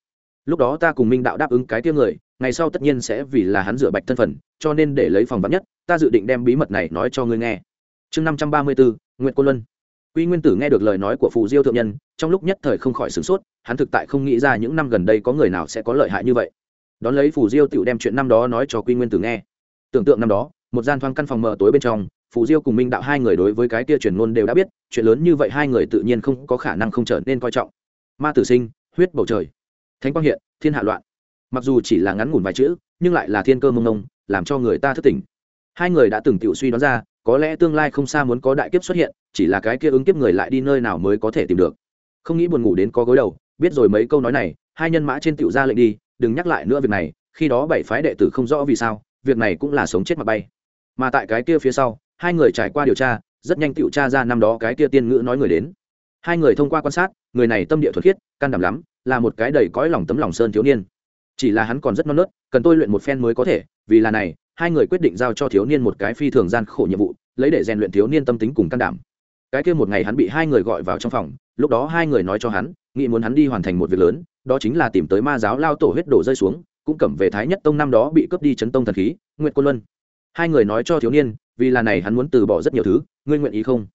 lúc đó ta cùng minh đạo đáp ứng cái kia người, ngày sau tất nhiên sẽ vì là hắn rửa bạch thân phận cho nên để lấy phòng vắn nhất, ta dự định đem bí mật này nói cho ngươi nghe. Chương năm trăm ba mươi bốn nguyễn cô luân. Quy nguyên tử nghe được lời nói của phù diêu thượng nhân, trong lúc nhất thời không khỏi sửng sốt, hắn thực tại không nghĩ ra những năm gần đây có người nào sẽ có lợi hại như vậy. Đón lấy phù diêu tự đem chuyện năm đó nói cho quy nguyên tử nghe. Tưởng tượng năm đó, một gian thoáng căn phòng mở tối bên trong, phù diêu cùng minh đạo hai người đối với cái kia truyền ngôn đều đã biết, chuyện lớn như vậy hai người tự nhiên không có khả năng không trở nên coi trọng. Ma tử sinh, huyết bầu trời thánh quang hiện, thiên hạ loạn. Mặc dù chỉ là ngắn ngủn vài chữ, nhưng lại là thiên cơ mông mông làm cho người ta thức tỉnh hai người đã từng tự suy đoán ra, có lẽ tương lai không xa muốn có đại kiếp xuất hiện, chỉ là cái kia ứng kiếp người lại đi nơi nào mới có thể tìm được. Không nghĩ buồn ngủ đến có gối đầu, biết rồi mấy câu nói này, hai nhân mã trên tiểu ra lệnh đi, đừng nhắc lại nữa việc này, khi đó bảy phái đệ tử không rõ vì sao, việc này cũng là sống chết mà bay. Mà tại cái kia phía sau, hai người trải qua điều tra, rất nhanh tiểu tra ra năm đó cái kia tiên ngữ nói người đến. Hai người thông qua quan sát người này tâm địa thuật khiết, can đảm lắm, là một cái đầy cõi lòng tấm lòng sơn thiếu niên. Chỉ là hắn còn rất non nớt, cần tôi luyện một phen mới có thể, vì là này, hai người quyết định giao cho thiếu niên một cái phi thường gian khổ nhiệm vụ, lấy để rèn luyện thiếu niên tâm tính cùng can đảm. Cái kia một ngày hắn bị hai người gọi vào trong phòng, lúc đó hai người nói cho hắn, nghĩ muốn hắn đi hoàn thành một việc lớn, đó chính là tìm tới ma giáo lao tổ huyết đổ rơi xuống, cũng cầm về thái nhất tông năm đó bị cướp đi chấn tông thần khí, nguyệt quân luân. Hai người nói cho thiếu niên, vì là này hắn muốn từ bỏ rất nhiều thứ, ngươi nguyện ý không?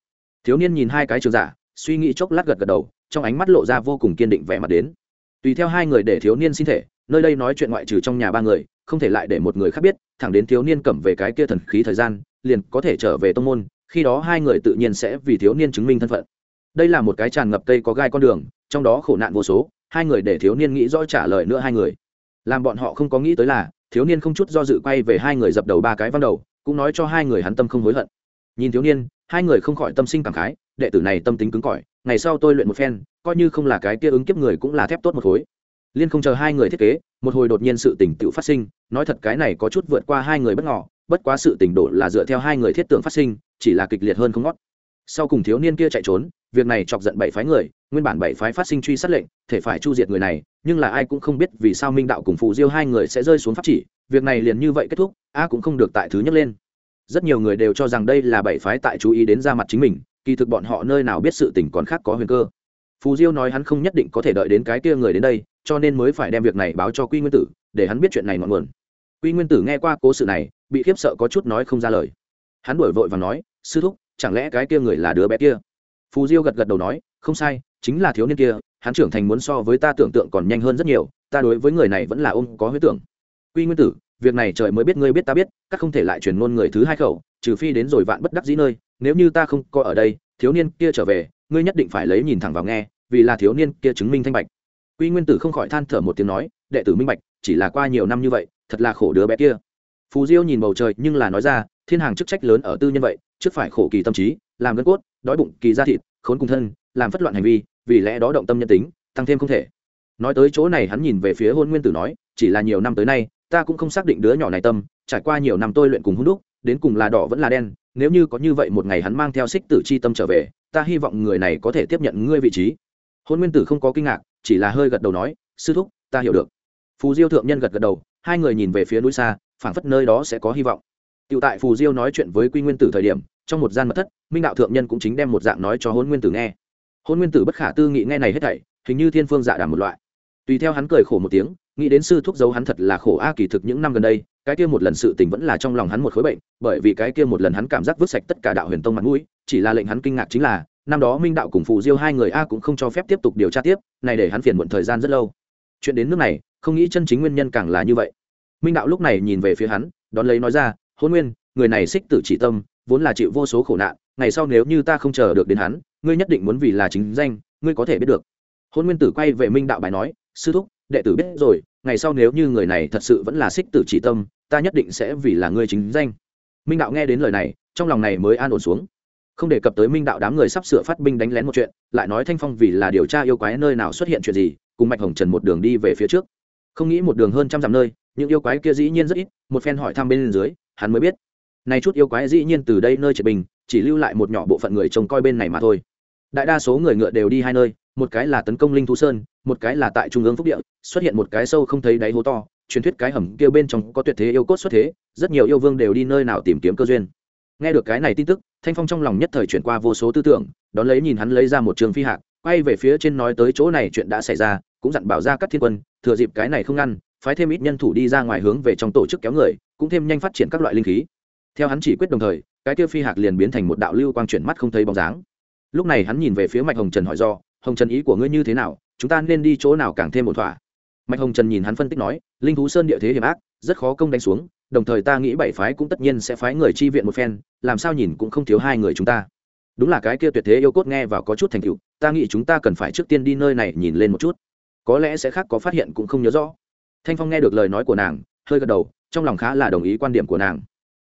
Thiếu niên nhìn hai cái trường giả, suy nghĩ chốc lát gật gật đầu trong ánh mắt lộ ra vô cùng kiên định vẻ mặt đến. Tùy theo hai người để thiếu niên xin thể, nơi đây nói chuyện ngoại trừ trong nhà ba người, không thể lại để một người khác biết, thẳng đến thiếu niên cầm về cái kia thần khí thời gian, liền có thể trở về tông môn, khi đó hai người tự nhiên sẽ vì thiếu niên chứng minh thân phận. Đây là một cái tràn ngập cây có gai con đường, trong đó khổ nạn vô số, hai người để thiếu niên nghĩ rõ trả lời nữa hai người. Làm bọn họ không có nghĩ tới là, thiếu niên không chút do dự quay về hai người dập đầu ba cái văn đầu, cũng nói cho hai người hắn tâm không hối hận. Nhìn thiếu niên, hai người không khỏi tâm sinh cảm khái đệ tử này tâm tính cứng cỏi, ngày sau tôi luyện một phen, coi như không là cái kia ứng kiếp người cũng là thép tốt một khối. Liên không chờ hai người thiết kế, một hồi đột nhiên sự tình tự phát sinh, nói thật cái này có chút vượt qua hai người bất ngỏ bất quá sự tình đổ là dựa theo hai người thiết tưởng phát sinh, chỉ là kịch liệt hơn không ngót. Sau cùng thiếu niên kia chạy trốn, việc này chọc giận bảy phái người, nguyên bản bảy phái phát sinh truy sát lệnh, thể phải chu diệt người này, nhưng là ai cũng không biết vì sao minh đạo cùng phù diêu hai người sẽ rơi xuống pháp chỉ, việc này liền như vậy kết thúc, a cũng không được tại thứ nhất lên. Rất nhiều người đều cho rằng đây là bảy phái tại chú ý đến ra mặt chính mình kỳ thực bọn họ nơi nào biết sự tình còn khác có huyền cơ. Phù diêu nói hắn không nhất định có thể đợi đến cái kia người đến đây, cho nên mới phải đem việc này báo cho quy nguyên tử, để hắn biết chuyện này ngọn nguồn. Quy nguyên tử nghe qua cố sự này, bị khiếp sợ có chút nói không ra lời. Hắn đuổi vội và nói, sư thúc, chẳng lẽ cái kia người là đứa bé kia? Phù diêu gật gật đầu nói, không sai, chính là thiếu niên kia, hắn trưởng thành muốn so với ta tưởng tượng còn nhanh hơn rất nhiều, ta đối với người này vẫn là ôm có huyết tưởng. Quy nguyên tử, việc này trời mới biết ngươi biết ta biết, các không thể lại truyền ngôn người thứ hai khẩu, trừ phi đến rồi vạn bất đắc dĩ nơi nếu như ta không có ở đây, thiếu niên kia trở về, ngươi nhất định phải lấy nhìn thẳng vào nghe, vì là thiếu niên kia chứng minh thanh bạch. Quy nguyên tử không khỏi than thở một tiếng nói, đệ tử minh bạch, chỉ là qua nhiều năm như vậy, thật là khổ đứa bé kia. Phù diêu nhìn bầu trời, nhưng là nói ra, thiên hàng chức trách lớn ở tư nhân vậy, trước phải khổ kỳ tâm trí, làm gân cốt, đói bụng, kỳ da thịt, khốn cùng thân, làm phất loạn hành vi, vì lẽ đó động tâm nhân tính, tăng thêm không thể. Nói tới chỗ này hắn nhìn về phía hôn nguyên tử nói, chỉ là nhiều năm tới nay, ta cũng không xác định đứa nhỏ này tâm, trải qua nhiều năm tôi luyện cùng hôn đúc, đến cùng là đỏ vẫn là đen nếu như có như vậy một ngày hắn mang theo xích tử chi tâm trở về, ta hy vọng người này có thể tiếp nhận ngươi vị trí. Hôn nguyên tử không có kinh ngạc, chỉ là hơi gật đầu nói, sư thúc, ta hiểu được. Phù diêu thượng nhân gật gật đầu, hai người nhìn về phía núi xa, phảng phất nơi đó sẽ có hy vọng. Tiểu tại phù diêu nói chuyện với quy nguyên tử thời điểm, trong một gian mật thất, minh đạo thượng nhân cũng chính đem một dạng nói cho hôn nguyên tử nghe. Hôn nguyên tử bất khả tư nghị nghe này hết thảy, hình như thiên phương dạ đàm một loại. Tùy theo hắn cười khổ một tiếng, nghĩ đến sư thúc giấu hắn thật là khổ a, kỳ thực những năm gần đây cái kia một lần sự tình vẫn là trong lòng hắn một khối bệnh, bởi vì cái kia một lần hắn cảm giác vứt sạch tất cả đạo huyền tông mặt mũi, chỉ là lệnh hắn kinh ngạc chính là, năm đó minh đạo cùng phù diêu hai người a cũng không cho phép tiếp tục điều tra tiếp, này để hắn phiền muộn thời gian rất lâu. Chuyện đến nước này, không nghĩ chân chính nguyên nhân càng là như vậy. Minh đạo lúc này nhìn về phía hắn, đón lấy nói ra hôn nguyên, người này xích tử chỉ tâm, vốn là chịu vô số khổ nạn, ngày sau nếu như ta không chờ được đến hắn, ngươi nhất định muốn vì là chính danh, ngươi có thể biết được. Hôn nguyên tử quay về minh đạo bài nói, sư thúc, đệ tử biết rồi, ngày sau nếu như người này thật sự vẫn là xích tử chỉ tâm ta nhất định sẽ vì là ngươi chính danh. Minh đạo nghe đến lời này, trong lòng này mới an ổn xuống. Không đề cập tới minh đạo đám người sắp sửa phát binh đánh lén một chuyện, lại nói thanh phong vì là điều tra yêu quái nơi nào xuất hiện chuyện gì, cùng mạch hồng trần một đường đi về phía trước. Không nghĩ một đường hơn trăm dặm nơi, những yêu quái kia dĩ nhiên rất ít, một phen hỏi thăm bên dưới, hắn mới biết. Này chút yêu quái dĩ nhiên từ đây nơi triệt bình, chỉ lưu lại một nhỏ bộ phận người trông coi bên này mà thôi. Đại đa số người ngựa đều đi hai nơi, một cái là tấn công linh thú sơn, một cái là tại trung ương phúc địa, xuất hiện một cái sâu không thấy đáy hố to truyền thuyết cái hầm kia bên trong có tuyệt thế yêu cốt xuất thế, rất nhiều yêu vương đều đi nơi nào tìm kiếm cơ duyên. Nghe được cái này tin tức, thanh phong trong lòng nhất thời chuyển qua vô số tư tưởng, đón lấy nhìn hắn lấy ra một trường phi hạc, quay về phía trên nói tới chỗ này chuyện đã xảy ra, cũng dặn bảo ra các thiên quân, thừa dịp cái này không ngăn, phái thêm ít nhân thủ đi ra ngoài hướng về trong tổ chức kéo người, cũng thêm nhanh phát triển các loại linh khí. Theo hắn chỉ quyết đồng thời, cái kia phi hạc liền biến thành một đạo lưu quang chuyển mắt không thấy bóng dáng. Lúc này hắn nhìn về phía mạch hồng trần hỏi do, hồng trần, ý của ngươi như thế nào? Chúng ta nên đi chỗ nào càng thêm một thỏa? Mạch hồng trần nhìn hắn phân tích nói, linh thú sơn địa thế hiểm ác, rất khó công đánh xuống, đồng thời ta nghĩ bảy phái cũng tất nhiên sẽ phái người chi viện một phen, làm sao nhìn cũng không thiếu hai người chúng ta. Đúng là cái kia tuyệt thế yêu cốt nghe và có chút thành tựu, ta nghĩ chúng ta cần phải trước tiên đi nơi này nhìn lên một chút. Có lẽ sẽ khác có phát hiện cũng không nhớ rõ. Thanh phong nghe được lời nói của nàng, hơi gật đầu, trong lòng khá là đồng ý quan điểm của nàng.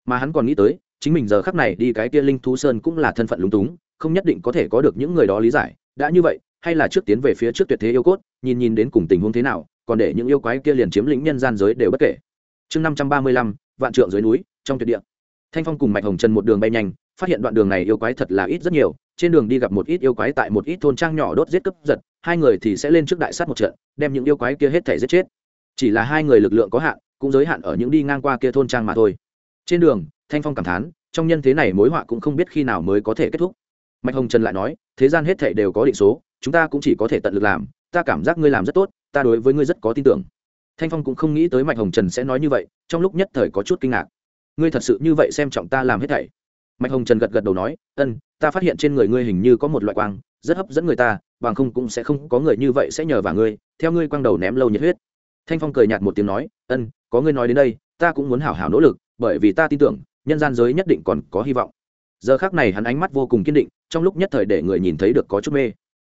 Mà hắn còn nghĩ tới, chính mình giờ khắc này đi cái kia linh thú sơn cũng là thân phận lúng túng, không nhất định có thể có được những người đó lý giải, đã như vậy, hay là trước tiến về phía trước tuyệt thế yêu cốt, nhìn nhìn đến cùng tình huống thế nào còn để những yêu quái kia liền chiếm lĩnh nhân gian giới đều bất kể. Chương năm trăm ba mươi lăm, vạn trượng dưới núi, trong tuyệt địa. Thanh phong cùng mạch hồng trần một đường bay nhanh, phát hiện đoạn đường này yêu quái thật là ít rất nhiều, trên đường đi gặp một ít yêu quái tại một ít thôn trang nhỏ đốt giết cướp giật, hai người thì sẽ lên trước đại sát một trận, đem những yêu quái kia hết thể giết chết. Chỉ là hai người lực lượng có hạn, cũng giới hạn ở những đi ngang qua kia thôn trang mà thôi. Trên đường, thanh phong cảm thán, trong nhân thế này mối họa cũng không biết khi nào mới có thể kết thúc. Mạch hồng trần lại nói, thế gian hết thể đều có định số, chúng ta cũng chỉ có thể tận lực làm, ta cảm giác ngươi làm rất tốt ta đối với ngươi rất có tin tưởng. Thanh phong cũng không nghĩ tới mạch hồng trần sẽ nói như vậy, trong lúc nhất thời có chút kinh ngạc. Ngươi thật sự như vậy xem trọng ta làm hết thảy? Mạch hồng trần gật gật đầu nói, ân, ta phát hiện trên người ngươi hình như có một loại quang, rất hấp dẫn người ta, bằng không cũng sẽ không có người như vậy sẽ nhờ vào ngươi, theo ngươi quang đầu ném lâu nhiệt huyết. Thanh phong cười nhạt một tiếng nói, ân, có ngươi nói đến đây, ta cũng muốn hảo hảo nỗ lực, bởi vì ta tin tưởng, nhân gian giới nhất định còn có hy vọng. Giờ khác này hắn ánh mắt vô cùng kiên định, trong lúc nhất thời để người nhìn thấy được có chút mê.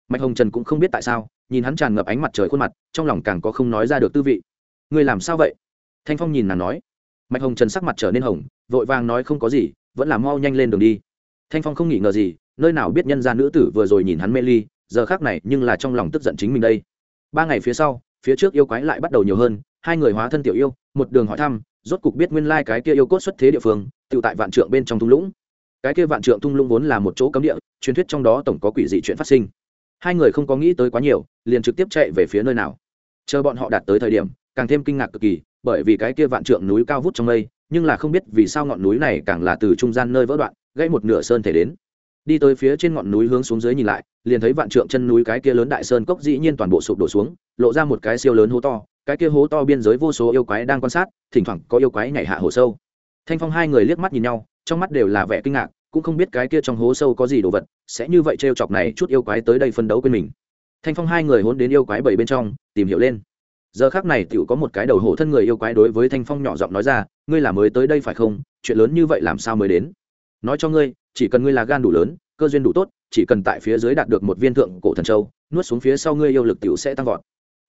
Mạch hồng trần cũng không biết tại sao nhìn hắn tràn ngập ánh mặt trời khuôn mặt, trong lòng càng có không nói ra được tư vị. Ngươi làm sao vậy? Thanh phong nhìn nàng nói. Mạch hồng trần sắc mặt trở nên hồng, vội vàng nói không có gì, vẫn là mau nhanh lên đường đi. Thanh phong không nghĩ ngờ gì, nơi nào biết nhân gia nữ tử vừa rồi nhìn hắn mê ly, giờ khác này nhưng là trong lòng tức giận chính mình đây. Ba ngày phía sau, phía trước yêu quái lại bắt đầu nhiều hơn, hai người hóa thân tiểu yêu, một đường hỏi thăm, rốt cục biết nguyên lai cái kia yêu cốt xuất thế địa phương tự tại vạn trượng bên trong thung lũng. Cái kia vạn trượng thung lũng vốn là một chỗ cấm địa, truyền thuyết trong đó tổng có quỷ dị chuyện phát sinh hai người không có nghĩ tới quá nhiều, liền trực tiếp chạy về phía nơi nào. Chờ bọn họ đạt tới thời điểm, càng thêm kinh ngạc cực kỳ, bởi vì cái kia vạn trượng núi cao vút trong mây, nhưng là không biết vì sao ngọn núi này càng là từ trung gian nơi vỡ đoạn, gãy một nửa sơn thể đến. Đi tới phía trên ngọn núi hướng xuống dưới nhìn lại, liền thấy vạn trượng chân núi cái kia lớn đại sơn cốc dĩ nhiên toàn bộ sụp đổ xuống, lộ ra một cái siêu lớn hố to, cái kia hố to biên giới vô số yêu quái đang quan sát, thỉnh thoảng có yêu quái nhảy hạ hồ sâu. Thanh phong hai người liếc mắt nhìn nhau, trong mắt đều là vẻ kinh ngạc cũng không biết cái kia trong hố sâu có gì đồ vật, sẽ như vậy t chọc này chút yêu quái tới đây phân đấu quên mình. Thanh phong hai người hôn đến yêu quái bảy bên trong, tìm hiểu lên. Giờ khác này tiểu có một cái đầu hổ thân người yêu quái đối với thanh phong nhỏ giọng nói ra, ngươi là mới tới đây phải không? Chuyện lớn như vậy làm sao mới đến? Nói cho ngươi, chỉ cần ngươi là gan đủ lớn, cơ duyên đủ tốt, chỉ cần tại phía dưới đạt được một viên thượng cổ thần châu, nuốt xuống phía sau ngươi yêu lực tiểu sẽ tăng vọt.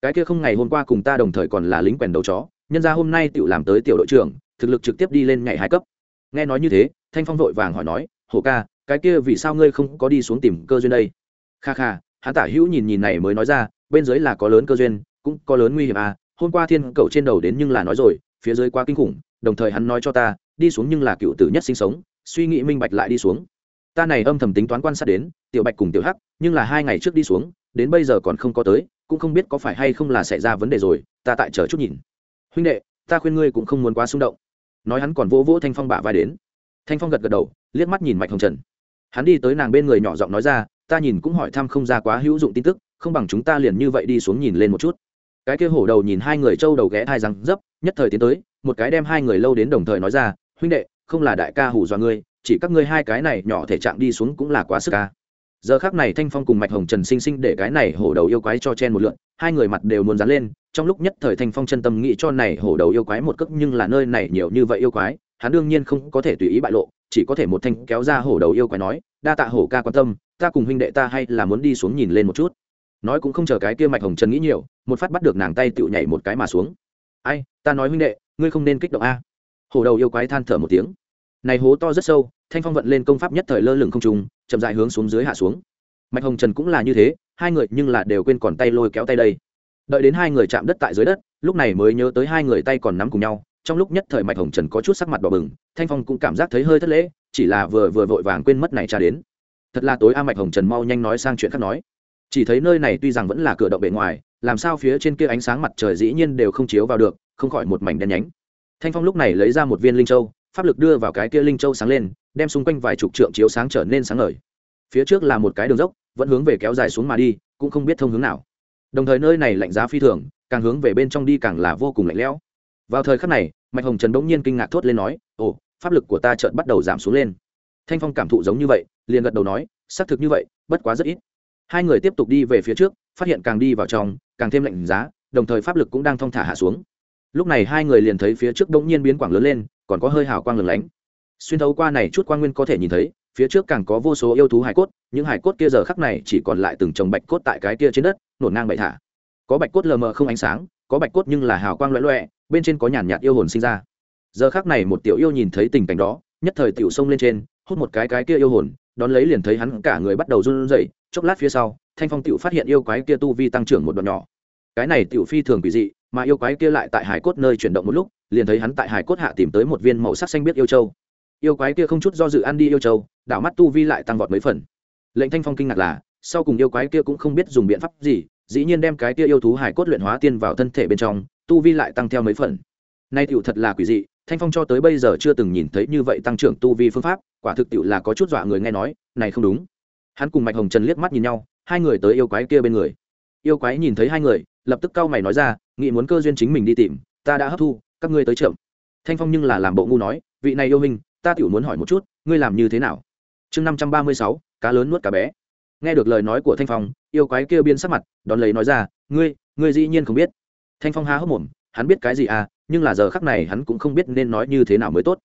Cái kia không ngày hôm qua cùng ta đồng thời còn là lính quèn đầu chó, nhân ra hôm nay tiểu làm tới tiểu đội trưởng, thực lực trực tiếp đi lên ngày hai cấp. Nghe nói như thế, thanh phong vội vàng hỏi nói hổ ca, cái kia vì sao ngươi không có đi xuống tìm cơ duyên đây? Kha kha, hắn tả hữu nhìn nhìn này mới nói ra, bên dưới là có lớn cơ duyên, cũng có lớn nguy hiểm à hôm qua thiên cầu trên đầu đến nhưng là nói rồi, phía dưới quá kinh khủng, đồng thời hắn nói cho ta, đi xuống nhưng là cựu tử nhất sinh sống, suy nghĩ minh bạch lại đi xuống. Ta này âm thầm tính toán quan sát đến, tiểu bạch cùng tiểu hắc, nhưng là hai ngày trước đi xuống, đến bây giờ còn không có tới, cũng không biết có phải hay không là xảy ra vấn đề rồi, ta tại chờ chút nhìn. Huynh đệ, ta khuyên ngươi cũng không muốn quá xung động. Nói hắn còn vỗ vỗ thanh phong bả vai đến thanh phong gật gật đầu, liếc mắt nhìn mạch hồng trần. Hắn đi tới nàng bên người nhỏ giọng nói ra, ta nhìn cũng hỏi thăm không ra quá hữu dụng tin tức, không bằng chúng ta liền như vậy đi xuống nhìn lên một chút. Cái kia hổ đầu nhìn hai người trâu đầu ghé thai răng dấp, nhất thời tiến tới, một cái đem hai người lâu đến đồng thời nói ra, huynh đệ, không là đại ca hủ dọa ngươi, chỉ các ngươi hai cái này nhỏ thể trạng đi xuống cũng là quá sức ca giờ khác này thanh phong cùng mạch hồng trần sinh sinh để cái này hổ đầu yêu quái cho chen một lượn, hai người mặt đều muốn dán lên, trong lúc nhất thời thanh phong chân tâm nghĩ cho này hổ đầu yêu quái một cước, nhưng là nơi này nhiều như vậy yêu quái hắn đương nhiên không có thể tùy ý bại lộ, chỉ có thể một thanh kéo ra hổ đầu yêu quái nói, đa tạ hổ ca quan tâm, ta cùng huynh đệ ta hay là muốn đi xuống nhìn lên một chút. Nói cũng không chờ cái kia mạch hồng trần nghĩ nhiều, một phát bắt được nàng tay tựu nhảy một cái mà xuống. Ai, ta nói huynh đệ, ngươi không nên kích động a. Hổ đầu yêu quái than thở một tiếng. Này hố to rất sâu, thanh phong vận lên công pháp nhất thời lơ lửng không trùng chậm dại hướng xuống dưới hạ xuống. Mạch hồng trần cũng là như thế, hai người nhưng là đều quên còn tay lôi kéo tay đây. Đợi đến hai người chạm đất tại dưới đất, lúc này mới nhớ tới hai người tay còn nắm cùng nhau trong lúc nhất thời mạch hồng trần có chút sắc mặt đỏ bừng, thanh phong cũng cảm giác thấy hơi thất lễ, chỉ là vừa vừa vội vàng quên mất này tra đến. Thật là tối a mạch hồng trần mau nhanh nói sang chuyện khác nói. Chỉ thấy nơi này tuy rằng vẫn là cửa động bề ngoài, làm sao phía trên kia ánh sáng mặt trời dĩ nhiên đều không chiếu vào được, không khỏi một mảnh đen nhánh. Thanh phong lúc này lấy ra một viên linh châu, pháp lực đưa vào cái kia linh châu sáng lên, đem xung quanh vài chục trượng chiếu sáng trở nên sáng ngời. Phía trước là một cái đường dốc, vẫn hướng về kéo dài xuống mà đi, cũng không biết thông hướng nào. Đồng thời nơi này lạnh giá phi thường, càng hướng về bên trong đi càng là vô cùng lạnh lẽo vào thời khắc này, mạch hồng trần bỗng nhiên kinh ngạc thốt lên nói, ồ, pháp lực của ta chợt bắt đầu giảm xuống lên. Thanh phong cảm thụ giống như vậy, liền gật đầu nói, xác thực như vậy, bất quá rất ít. Hai người tiếp tục đi về phía trước, phát hiện càng đi vào trong, càng thêm lạnh giá, đồng thời pháp lực cũng đang thong thả hạ xuống. Lúc này hai người liền thấy phía trước bỗng nhiên biến quảng lớn lên, còn có hơi hào quang lửng lánh. Xuyên thấu qua này chút quan nguyên có thể nhìn thấy, phía trước càng có vô số yêu thú hải cốt, những hải cốt kia giờ khắc này chỉ còn lại từng chồng bạch cốt tại cái kia trên đất nổn ngang bậy thả. Có bạch cốt lờ mờ không ánh sáng, có bạch cốt nhưng là hào quang loẹ loẹ bên trên có nhàn nhạt yêu hồn sinh ra. Giờ khắc này một tiểu yêu nhìn thấy tình cảnh đó, nhất thời tiểu sông lên trên, hút một cái cái kia yêu hồn, đón lấy liền thấy hắn cả người bắt đầu run rẩy, chốc lát phía sau, thanh phong tiểu phát hiện yêu quái kia tu vi tăng trưởng một đoạn nhỏ. Cái này tiểu phi thường quỷ dị, mà yêu quái kia lại tại hải cốt nơi chuyển động một lúc, liền thấy hắn tại hải cốt hạ tìm tới một viên màu sắc xanh biết yêu châu. Yêu quái kia không chút do dự ăn đi yêu châu, đảo mắt tu vi lại tăng vọt mấy phần. Lệnh thanh phong kinh ngạc là, sau cùng yêu quái kia cũng không biết dùng biện pháp gì dĩ nhiên đem cái kia yêu thú hải cốt luyện hóa tiên vào thân thể bên trong, tu vi lại tăng theo mấy phần. Nay tựu thật là quỷ dị, thanh phong cho tới bây giờ chưa từng nhìn thấy như vậy tăng trưởng tu vi phương pháp, quả thực tựu là có chút dọa người nghe nói, này không đúng. Hắn cùng mạch hồng trần liếc mắt nhìn nhau, hai người tới yêu quái kia bên người. Yêu quái nhìn thấy hai người, lập tức cau mày nói ra, nghị muốn cơ duyên chính mình đi tìm, ta đã hấp thu, các ngươi tới chậm. Thanh phong nhưng là làm bộ ngu nói, vị này yêu hình ta tiểu muốn hỏi một chút, ngươi làm như thế nào? Chương năm trăm ba mươi sáu, cá lớn nuốt cá bé nghe được lời nói của thanh phong yêu quái kia biên sắc mặt đón lấy nói ra ngươi ngươi dĩ nhiên không biết. Thanh phong há hốc mồm hắn biết cái gì à? Nhưng là giờ khắc này hắn cũng không biết nên nói như thế nào mới tốt.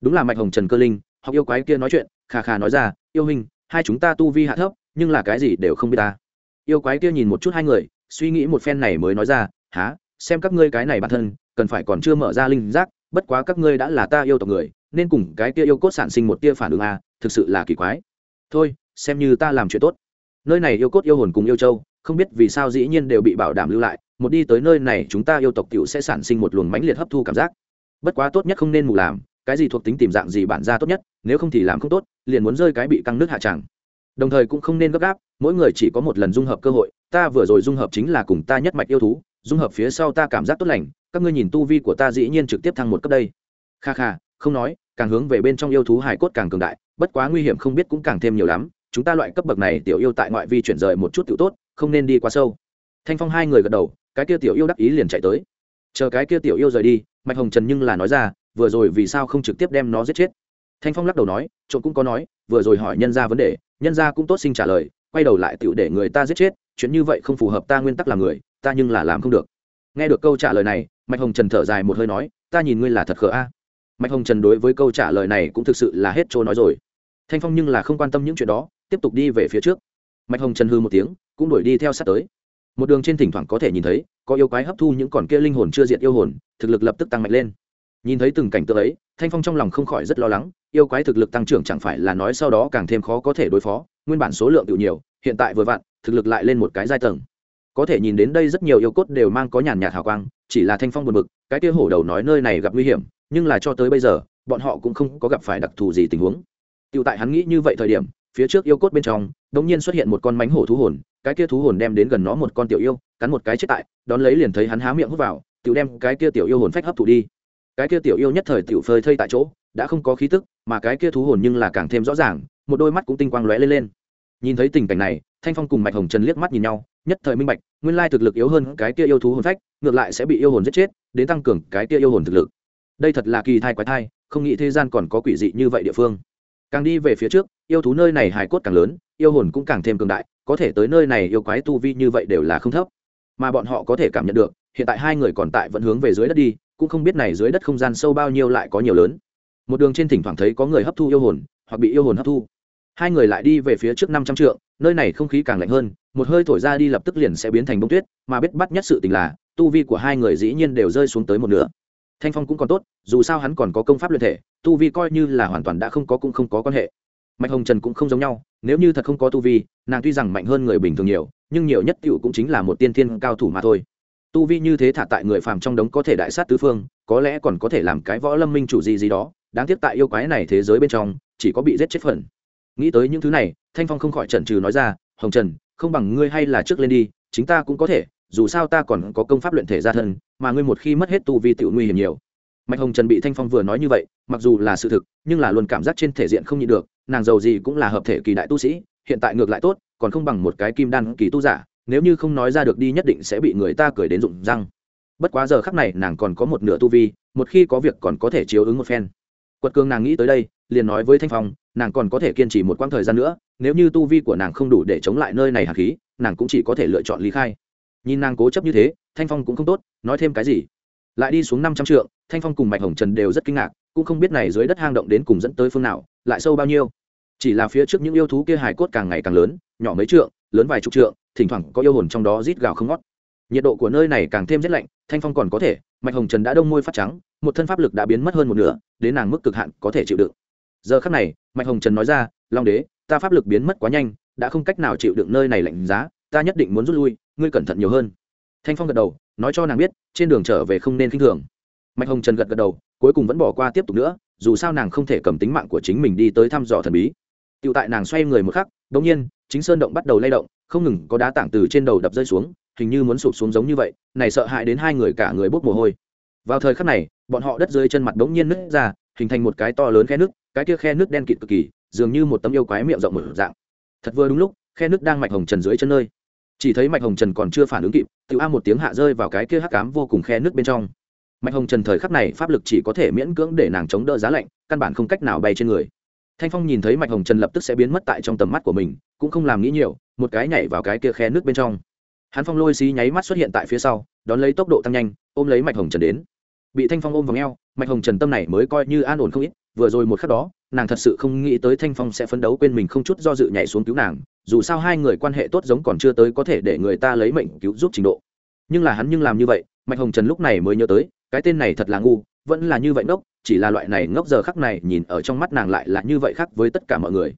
Đúng là mạch hồng trần cơ linh học yêu quái kia nói chuyện khà khà nói ra yêu hình hai chúng ta tu vi hạ thấp nhưng là cái gì đều không biết ta. Yêu quái kia nhìn một chút hai người suy nghĩ một phen này mới nói ra há xem các ngươi cái này bản thân cần phải còn chưa mở ra linh giác bất quá các ngươi đã là ta yêu tộc người nên cùng cái kia yêu cốt sản sinh một tia phản ứng à, thực sự là kỳ quái. Thôi xem như ta làm chuyện tốt. Nơi này yêu cốt yêu hồn cùng yêu châu, không biết vì sao dĩ nhiên đều bị bảo đảm lưu lại, một đi tới nơi này chúng ta yêu tộc tiểu sẽ sản sinh một luồng mãnh liệt hấp thu cảm giác. Bất quá tốt nhất không nên mù làm, cái gì thuộc tính tìm dạng gì bản ra tốt nhất, nếu không thì làm không tốt, liền muốn rơi cái bị căng nước hạ tràng đồng thời cũng không nên gấp gáp, mỗi người chỉ có một lần dung hợp cơ hội, ta vừa rồi dung hợp chính là cùng ta nhất mạch yêu thú, dung hợp phía sau ta cảm giác tốt lành, các ngươi nhìn tu vi của ta dĩ nhiên trực tiếp thăng một cấp đây. Kha kha, không nói, càng hướng về bên trong yêu thú hải cốt càng cường đại, bất quá nguy hiểm không biết cũng càng thêm nhiều lắm chúng ta loại cấp bậc này tiểu yêu tại ngoại vi chuyển rời một chút tiểu tốt, không nên đi quá sâu. Thanh phong hai người gật đầu, cái kia tiểu yêu đắc ý liền chạy tới. Chờ cái kia tiểu yêu rời đi, mạch hồng trần nhưng là nói ra, vừa rồi vì sao không trực tiếp đem nó giết chết? Thanh phong lắc đầu nói, trộm cũng có nói, vừa rồi hỏi nhân ra vấn đề, nhân ra cũng tốt sinh trả lời, quay đầu lại tiểu để người ta giết chết, chuyện như vậy không phù hợp ta nguyên tắc là người, ta nhưng là làm không được. Nghe được câu trả lời này, mạch hồng trần thở dài một hơi nói, ta nhìn ngươi là thật khờ a. Mạch hồng trần đối với câu trả lời này cũng thực sự là hết trôi nói rồi. Thanh phong nhưng là không quan tâm những chuyện đó tiếp tục đi về phía trước. Mạch hồng trần hư một tiếng, cũng đuổi đi theo sát tới. Một đường trên thỉnh thoảng có thể nhìn thấy, có yêu quái hấp thu những còn kia linh hồn chưa diệt yêu hồn, thực lực lập tức tăng mạnh lên. Nhìn thấy từng cảnh tượng ấy, thanh phong trong lòng không khỏi rất lo lắng, yêu quái thực lực tăng trưởng chẳng phải là nói sau đó càng thêm khó có thể đối phó, nguyên bản số lượng tự nhiều, hiện tại vừa vặn, thực lực lại lên một cái giai tầng. Có thể nhìn đến đây rất nhiều yêu cốt đều mang có nhàn nhạt hào quang, chỉ là thanh phong buồn bực, cái kia hổ đầu nói nơi này gặp nguy hiểm, nhưng là cho tới bây giờ, bọn họ cũng không có gặp phải đặc thù gì tình huống. Tựu tại hắn nghĩ như vậy thời điểm phía trước yêu cốt bên trong đống nhiên xuất hiện một con mánh hổ thú hồn, cái kia thú hồn đem đến gần nó một con tiểu yêu, cắn một cái chết tại, đón lấy liền thấy hắn há miệng hút vào, tiểu đem cái kia tiểu yêu hồn phách hấp thụ đi. Cái kia tiểu yêu nhất thời tiểu phơi thây tại chỗ, đã không có khí tức, mà cái kia thú hồn nhưng là càng thêm rõ ràng, một đôi mắt cũng tinh quang lóe lên lên. Nhìn thấy tình cảnh này, thanh phong cùng mạch hồng trần liếc mắt nhìn nhau, nhất thời minh bạch, nguyên lai thực lực yếu hơn cái kia yêu thú hồn phách, ngược lại sẽ bị yêu hồn giết chết, đến tăng cường cái kia yêu hồn thực lực. Đây thật là kỳ thai quái thai, không nghĩ thế gian còn có quỷ dị như vậy địa phương. Càng đi về phía trước yêu thú nơi này hài cốt càng lớn, yêu hồn cũng càng thêm cường đại, có thể tới nơi này yêu quái tu vi như vậy đều là không thấp. Mà bọn họ có thể cảm nhận được, hiện tại hai người còn tại vẫn hướng về dưới đất đi, cũng không biết này dưới đất không gian sâu bao nhiêu lại có nhiều lớn. Một đường trên thỉnh thoảng thấy có người hấp thu yêu hồn, hoặc bị yêu hồn hấp thu. Hai người lại đi về phía trước năm trăm trượng, nơi này không khí càng lạnh hơn, một hơi thổi ra đi lập tức liền sẽ biến thành bông tuyết, mà biết bắt nhất sự tình là, tu vi của hai người dĩ nhiên đều rơi xuống tới một nửa. Thanh phong cũng còn tốt, dù sao hắn còn có công pháp luyện thể, tu vi coi như là hoàn toàn đã không có cũng không có quan hệ mạch hồng trần cũng không giống nhau, nếu như thật không có tu vi, nàng tuy rằng mạnh hơn người bình thường nhiều, nhưng nhiều nhất cựu cũng chính là một tiên thiên cao thủ mà thôi. Tu vi như thế thả tại người phàm trong đống có thể đại sát tứ phương, có lẽ còn có thể làm cái võ lâm minh chủ gì gì đó, đáng tiếc tại yêu quái này thế giới bên trong, chỉ có bị giết chết phần. Nghĩ tới những thứ này, thanh phong không khỏi trần trừ nói ra, hồng trần, không bằng ngươi hay là trước lên đi, chính ta cũng có thể, dù sao ta còn có công pháp luyện thể ra thân, mà ngươi một khi mất hết tu vi tự nguy hiểm nhiều. Mạch hồng trần bị thanh phong vừa nói như vậy, mặc dù là sự thực, nhưng là luôn cảm giác trên thể diện không nhịn được nàng giàu gì cũng là hợp thể kỳ đại tu sĩ, hiện tại ngược lại tốt, còn không bằng một cái kim đan kỳ tu giả, nếu như không nói ra được đi nhất định sẽ bị người ta cười đến rụng răng. Bất quá giờ khắc này nàng còn có một nửa tu vi, một khi có việc còn có thể chiếu ứng một phen. Quật cường nàng nghĩ tới đây, liền nói với thanh phong, nàng còn có thể kiên trì một quãng thời gian nữa, nếu như tu vi của nàng không đủ để chống lại nơi này hạt khí, nàng cũng chỉ có thể lựa chọn lý khai. Nhìn nàng cố chấp như thế, thanh phong cũng không tốt, nói thêm cái gì? Lại đi xuống năm trăm trượng, thanh phong cùng mạch hồng trần đều rất kinh ngạc, cũng không biết này dưới đất hang động đến cùng dẫn tới phương nào, lại sâu bao nhiêu chỉ là phía trước những yêu thú kia hài cốt càng ngày càng lớn, nhỏ mấy trượng, lớn vài chục trượng, thỉnh thoảng có yêu hồn trong đó rít gào không ngót. Nhiệt độ của nơi này càng thêm rét lạnh, thanh phong còn có thể, mạch hồng trần đã đông môi phát trắng, một thân pháp lực đã biến mất hơn một nửa, đến nàng mức cực hạn có thể chịu đựng. Giờ khắc này, mạch hồng trần nói ra, long đế, ta pháp lực biến mất quá nhanh, đã không cách nào chịu đựng nơi này lạnh giá, ta nhất định muốn rút lui, ngươi cẩn thận nhiều hơn. Thanh phong gật đầu, nói cho nàng biết, trên đường trở về không nên k i n h thường. Mạch hồng trần gật gật đầu, cuối cùng vẫn bỏ qua tiếp tục nữa, dù sao nàng không thể cầm tính mạng của chính mình đi tới thăm dò thần bí. Tiểu tại nàng xoay người một khắc, đột nhiên, chính sơn động bắt đầu lay động, không ngừng có đá tảng từ trên đầu đập rơi xuống, hình như muốn sụp xuống giống như vậy, này sợ hãi đến hai người cả người bốc mồ hôi. Vào thời khắc này, bọn họ đất dưới chân mặt đột nhiên nứt ra, hình thành một cái to lớn khe nước cái kia khe nước đen kịt cực kỳ, dường như một tấm yêu quái miệng rộng mở dạng. Thật vừa đúng lúc, khe nước đang mạch hồng trần dưới chân nơi. Chỉ thấy mạch hồng trần còn chưa phản ứng kịp, Tiểu a một tiếng hạ rơi vào cái kia hắc ám vô cùng khe nước bên trong. Mạch hồng trần thời khắc này, pháp lực chỉ có thể miễn cưỡng để nàng chống đỡ giá lạnh, căn bản không cách nào bay trên người thanh phong nhìn thấy mạch hồng trần lập tức sẽ biến mất tại trong tầm mắt của mình, cũng không làm nghĩ nhiều, một cái nhảy vào cái kia khe nước bên trong. Hắn phong lôi xí nháy mắt xuất hiện tại phía sau, đón lấy tốc độ tăng nhanh, ôm lấy mạch hồng trần đến. Bị thanh phong ôm vào ngheo mạch hồng trần tâm này mới coi như an ổn không ít, vừa rồi một khắc đó, nàng thật sự không nghĩ tới thanh phong sẽ phấn đấu quên mình không chút do dự nhảy xuống cứu nàng, dù sao hai người quan hệ tốt giống còn chưa tới có thể để người ta lấy mệnh cứu giúp trình độ. Nhưng là hắn nhưng làm như vậy, mạch hồng trần lúc này mới nhớ tới, cái tên này thật là ngu vẫn là như vậy ngốc, chỉ là loại này ngốc giờ khắc này nhìn ở trong mắt nàng lại là như vậy khác với tất cả mọi người.